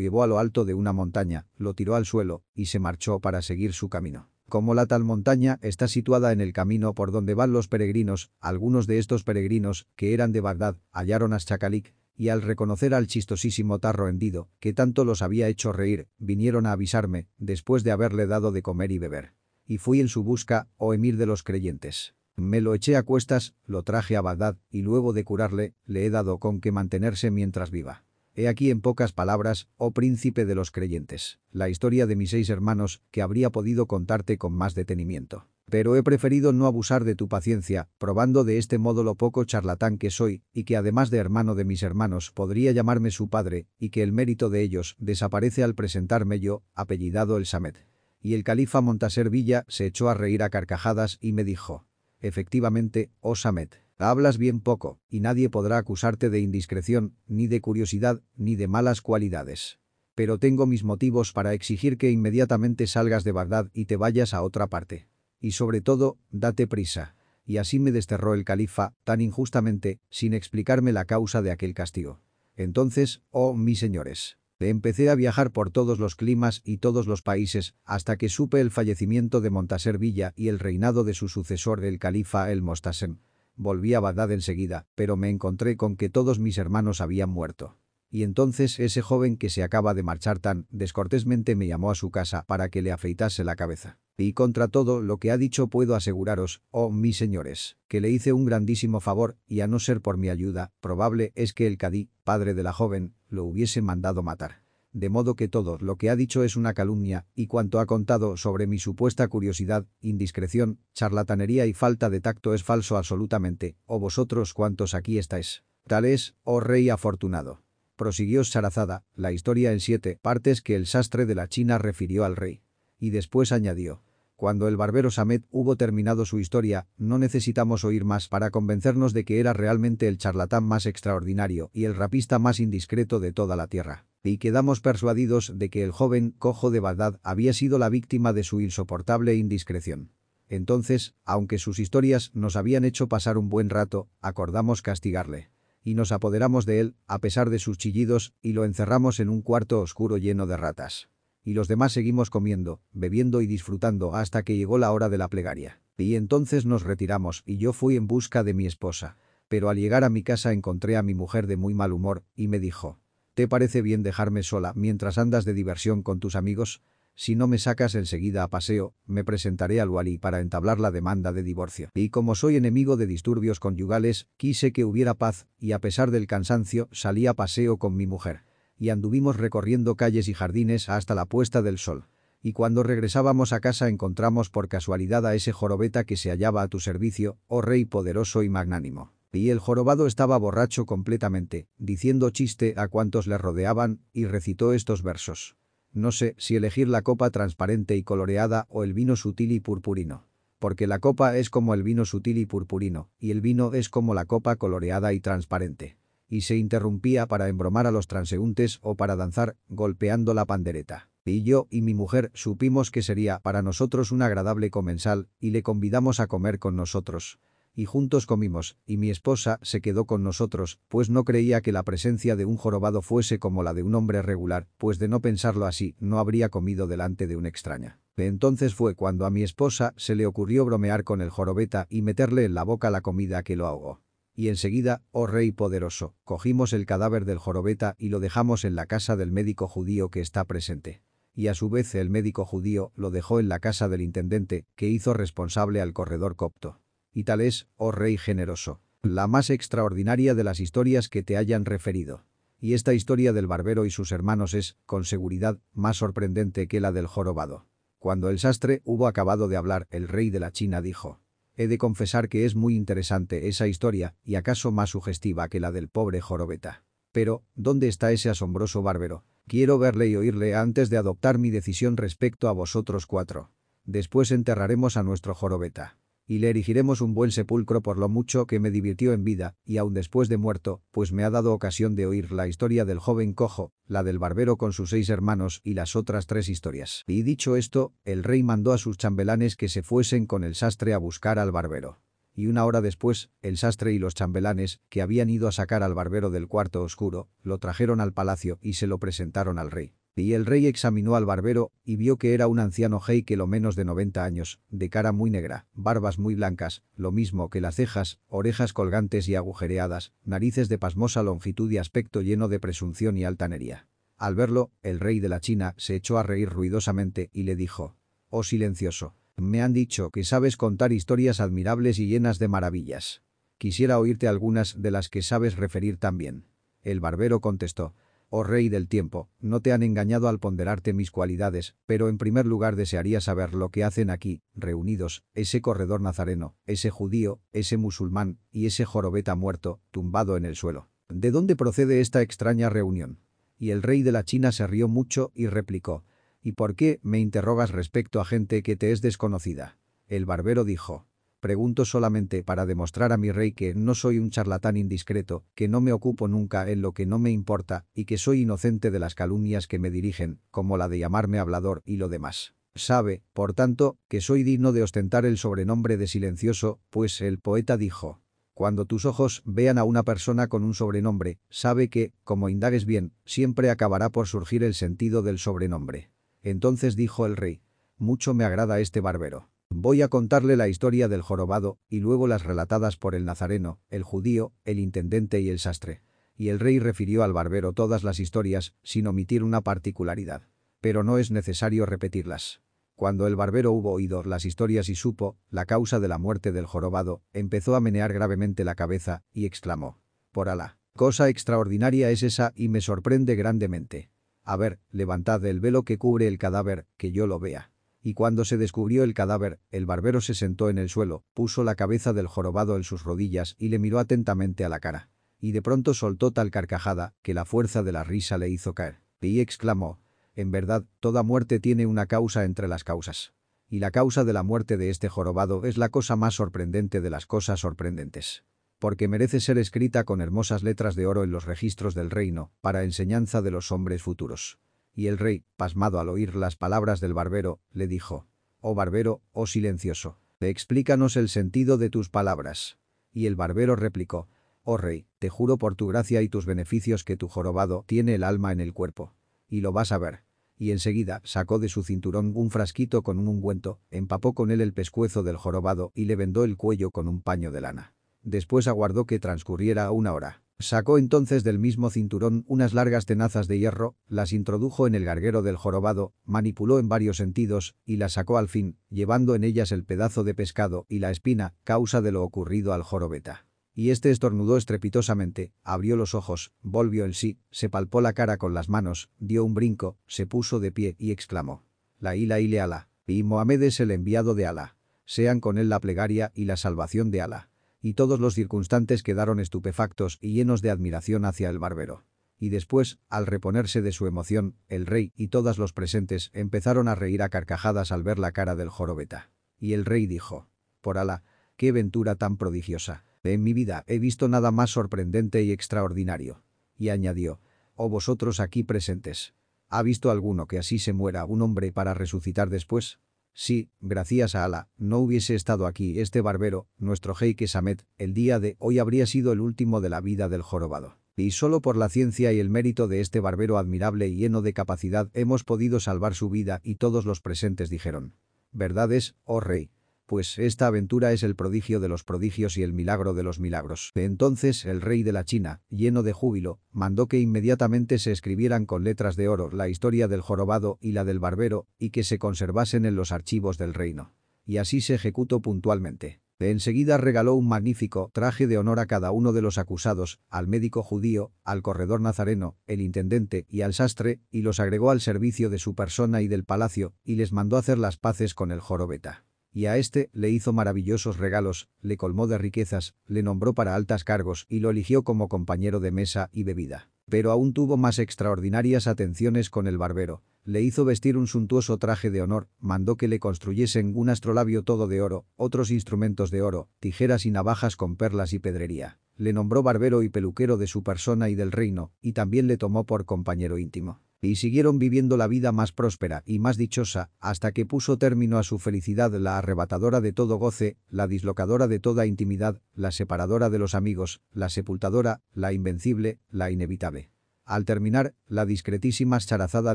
llevó a lo alto de una montaña, lo tiró al suelo y se marchó para seguir su camino. Como la tal montaña está situada en el camino por donde van los peregrinos, algunos de estos peregrinos, que eran de Bagdad, hallaron a Chacalic, y al reconocer al chistosísimo tarro hendido, que tanto los había hecho reír, vinieron a avisarme, después de haberle dado de comer y beber. Y fui en su busca, oh emir de los creyentes. Me lo eché a cuestas, lo traje a Bagdad, y luego de curarle, le he dado con que mantenerse mientras viva. He aquí en pocas palabras, oh príncipe de los creyentes, la historia de mis seis hermanos, que habría podido contarte con más detenimiento. Pero he preferido no abusar de tu paciencia, probando de este modo lo poco charlatán que soy, y que además de hermano de mis hermanos podría llamarme su padre, y que el mérito de ellos desaparece al presentarme yo, apellidado el Samet. Y el califa Montaser Villa se echó a reír a carcajadas y me dijo, Efectivamente, oh Samet, hablas bien poco, y nadie podrá acusarte de indiscreción, ni de curiosidad, ni de malas cualidades. Pero tengo mis motivos para exigir que inmediatamente salgas de Bagdad y te vayas a otra parte. Y sobre todo, date prisa. Y así me desterró el califa, tan injustamente, sin explicarme la causa de aquel castigo. Entonces, oh mis señores, empecé a viajar por todos los climas y todos los países hasta que supe el fallecimiento de Montaser Villa y el reinado de su sucesor el califa el Mostasem. Volví a Bagdad enseguida, pero me encontré con que todos mis hermanos habían muerto. Y entonces ese joven que se acaba de marchar tan descortésmente me llamó a su casa para que le afeitase la cabeza. Y contra todo lo que ha dicho puedo aseguraros, oh mis señores, que le hice un grandísimo favor y a no ser por mi ayuda, probable es que el cadí, padre de la joven, lo hubiese mandado matar. De modo que todo lo que ha dicho es una calumnia, y cuanto ha contado sobre mi supuesta curiosidad, indiscreción, charlatanería y falta de tacto es falso absolutamente, o oh vosotros cuantos aquí estáis. Tal es, oh rey afortunado. Prosiguió Sarazada, la historia en siete partes que el sastre de la China refirió al rey. Y después añadió, cuando el barbero Samet hubo terminado su historia, no necesitamos oír más para convencernos de que era realmente el charlatán más extraordinario y el rapista más indiscreto de toda la tierra. Y quedamos persuadidos de que el joven cojo de Bagdad había sido la víctima de su insoportable indiscreción. Entonces, aunque sus historias nos habían hecho pasar un buen rato, acordamos castigarle. Y nos apoderamos de él, a pesar de sus chillidos, y lo encerramos en un cuarto oscuro lleno de ratas y los demás seguimos comiendo, bebiendo y disfrutando hasta que llegó la hora de la plegaria. Y entonces nos retiramos y yo fui en busca de mi esposa. Pero al llegar a mi casa encontré a mi mujer de muy mal humor y me dijo, ¿te parece bien dejarme sola mientras andas de diversión con tus amigos? Si no me sacas enseguida a paseo, me presentaré al Wali para entablar la demanda de divorcio. Y como soy enemigo de disturbios conyugales, quise que hubiera paz, y a pesar del cansancio, salí a paseo con mi mujer y anduvimos recorriendo calles y jardines hasta la puesta del sol. Y cuando regresábamos a casa encontramos por casualidad a ese jorobeta que se hallaba a tu servicio, oh rey poderoso y magnánimo. Y el jorobado estaba borracho completamente, diciendo chiste a cuantos le rodeaban, y recitó estos versos. No sé si elegir la copa transparente y coloreada o el vino sutil y purpurino. Porque la copa es como el vino sutil y purpurino, y el vino es como la copa coloreada y transparente y se interrumpía para embromar a los transeúntes o para danzar, golpeando la pandereta. Y yo y mi mujer supimos que sería para nosotros un agradable comensal y le convidamos a comer con nosotros. Y juntos comimos, y mi esposa se quedó con nosotros, pues no creía que la presencia de un jorobado fuese como la de un hombre regular, pues de no pensarlo así, no habría comido delante de una extraña. Entonces fue cuando a mi esposa se le ocurrió bromear con el jorobeta y meterle en la boca la comida que lo ahogó y enseguida, oh rey poderoso, cogimos el cadáver del jorobeta y lo dejamos en la casa del médico judío que está presente. Y a su vez el médico judío lo dejó en la casa del intendente, que hizo responsable al corredor copto. Y tal es, oh rey generoso, la más extraordinaria de las historias que te hayan referido. Y esta historia del barbero y sus hermanos es, con seguridad, más sorprendente que la del jorobado. Cuando el sastre hubo acabado de hablar, el rey de la China dijo, He de confesar que es muy interesante esa historia y acaso más sugestiva que la del pobre jorobeta. Pero, ¿dónde está ese asombroso bárbaro? Quiero verle y oírle antes de adoptar mi decisión respecto a vosotros cuatro. Después enterraremos a nuestro jorobeta y le erigiremos un buen sepulcro por lo mucho que me divirtió en vida, y aun después de muerto, pues me ha dado ocasión de oír la historia del joven cojo, la del barbero con sus seis hermanos y las otras tres historias. Y dicho esto, el rey mandó a sus chambelanes que se fuesen con el sastre a buscar al barbero. Y una hora después, el sastre y los chambelanes, que habían ido a sacar al barbero del cuarto oscuro, lo trajeron al palacio y se lo presentaron al rey. Y el rey examinó al barbero y vio que era un anciano que lo menos de 90 años, de cara muy negra, barbas muy blancas, lo mismo que las cejas, orejas colgantes y agujereadas, narices de pasmosa longitud y aspecto lleno de presunción y altanería. Al verlo, el rey de la China se echó a reír ruidosamente y le dijo, «Oh silencioso, me han dicho que sabes contar historias admirables y llenas de maravillas. Quisiera oírte algunas de las que sabes referir también». El barbero contestó, oh rey del tiempo, no te han engañado al ponderarte mis cualidades, pero en primer lugar desearía saber lo que hacen aquí, reunidos, ese corredor nazareno, ese judío, ese musulmán y ese jorobeta muerto, tumbado en el suelo. ¿De dónde procede esta extraña reunión? Y el rey de la China se rió mucho y replicó, ¿y por qué me interrogas respecto a gente que te es desconocida? El barbero dijo, Pregunto solamente para demostrar a mi rey que no soy un charlatán indiscreto, que no me ocupo nunca en lo que no me importa y que soy inocente de las calumnias que me dirigen, como la de llamarme hablador y lo demás. Sabe, por tanto, que soy digno de ostentar el sobrenombre de silencioso, pues el poeta dijo. Cuando tus ojos vean a una persona con un sobrenombre, sabe que, como indagues bien, siempre acabará por surgir el sentido del sobrenombre. Entonces dijo el rey. Mucho me agrada este barbero. Voy a contarle la historia del jorobado, y luego las relatadas por el nazareno, el judío, el intendente y el sastre. Y el rey refirió al barbero todas las historias, sin omitir una particularidad. Pero no es necesario repetirlas. Cuando el barbero hubo oído las historias y supo la causa de la muerte del jorobado, empezó a menear gravemente la cabeza y exclamó. Por Alá, cosa extraordinaria es esa y me sorprende grandemente. A ver, levantad el velo que cubre el cadáver, que yo lo vea. Y cuando se descubrió el cadáver, el barbero se sentó en el suelo, puso la cabeza del jorobado en sus rodillas y le miró atentamente a la cara. Y de pronto soltó tal carcajada que la fuerza de la risa le hizo caer. Y exclamó, en verdad, toda muerte tiene una causa entre las causas. Y la causa de la muerte de este jorobado es la cosa más sorprendente de las cosas sorprendentes. Porque merece ser escrita con hermosas letras de oro en los registros del reino, para enseñanza de los hombres futuros. Y el rey, pasmado al oír las palabras del barbero, le dijo, «Oh barbero, oh silencioso, explícanos el sentido de tus palabras». Y el barbero replicó, «Oh rey, te juro por tu gracia y tus beneficios que tu jorobado tiene el alma en el cuerpo. Y lo vas a ver y enseguida sacó de su cinturón un frasquito con un ungüento, empapó con él el pescuezo del jorobado y le vendó el cuello con un paño de lana. Después aguardó que transcurriera una hora. Sacó entonces del mismo cinturón unas largas tenazas de hierro, las introdujo en el garguero del jorobado, manipuló en varios sentidos y las sacó al fin, llevando en ellas el pedazo de pescado y la espina, causa de lo ocurrido al jorobeta. Y este estornudó estrepitosamente, abrió los ojos, volvió en sí, se palpó la cara con las manos, dio un brinco, se puso de pie y exclamó. La ila ile Alá. Y Mohamed es el enviado de Alá. Sean con él la plegaria y la salvación de Alá. Y todos los circunstantes quedaron estupefactos y llenos de admiración hacia el barbero. Y después, al reponerse de su emoción, el rey y todos los presentes empezaron a reír a carcajadas al ver la cara del jorobeta. Y el rey dijo, por Alá, qué ventura tan prodigiosa. En mi vida he visto nada más sorprendente y extraordinario. Y añadió, oh vosotros aquí presentes. ¿Ha visto alguno que así se muera un hombre para resucitar después? Sí, gracias a Alá, no hubiese estado aquí este barbero, nuestro jeique Samet, el día de hoy habría sido el último de la vida del jorobado. Y solo por la ciencia y el mérito de este barbero admirable y lleno de capacidad hemos podido salvar su vida y todos los presentes dijeron. ¿Verdad es, oh rey? Pues esta aventura es el prodigio de los prodigios y el milagro de los milagros. Entonces el rey de la China, lleno de júbilo, mandó que inmediatamente se escribieran con letras de oro la historia del jorobado y la del barbero, y que se conservasen en los archivos del reino. Y así se ejecutó puntualmente. enseguida regaló un magnífico traje de honor a cada uno de los acusados, al médico judío, al corredor nazareno, el intendente y al sastre, y los agregó al servicio de su persona y del palacio, y les mandó hacer las paces con el jorobeta y a este le hizo maravillosos regalos, le colmó de riquezas, le nombró para altas cargos y lo eligió como compañero de mesa y bebida. Pero aún tuvo más extraordinarias atenciones con el barbero. Le hizo vestir un suntuoso traje de honor, mandó que le construyesen un astrolabio todo de oro, otros instrumentos de oro, tijeras y navajas con perlas y pedrería. Le nombró barbero y peluquero de su persona y del reino, y también le tomó por compañero íntimo y siguieron viviendo la vida más próspera y más dichosa hasta que puso término a su felicidad la arrebatadora de todo goce, la dislocadora de toda intimidad, la separadora de los amigos, la sepultadora, la invencible, la inevitable. Al terminar, la discretísima charazada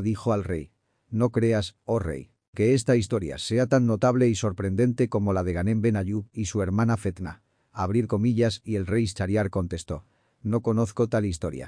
dijo al rey, «No creas, oh rey, que esta historia sea tan notable y sorprendente como la de Ganem Ben Ayub y su hermana Fetna». Abrir comillas y el rey Chariar contestó, «No conozco tal historia».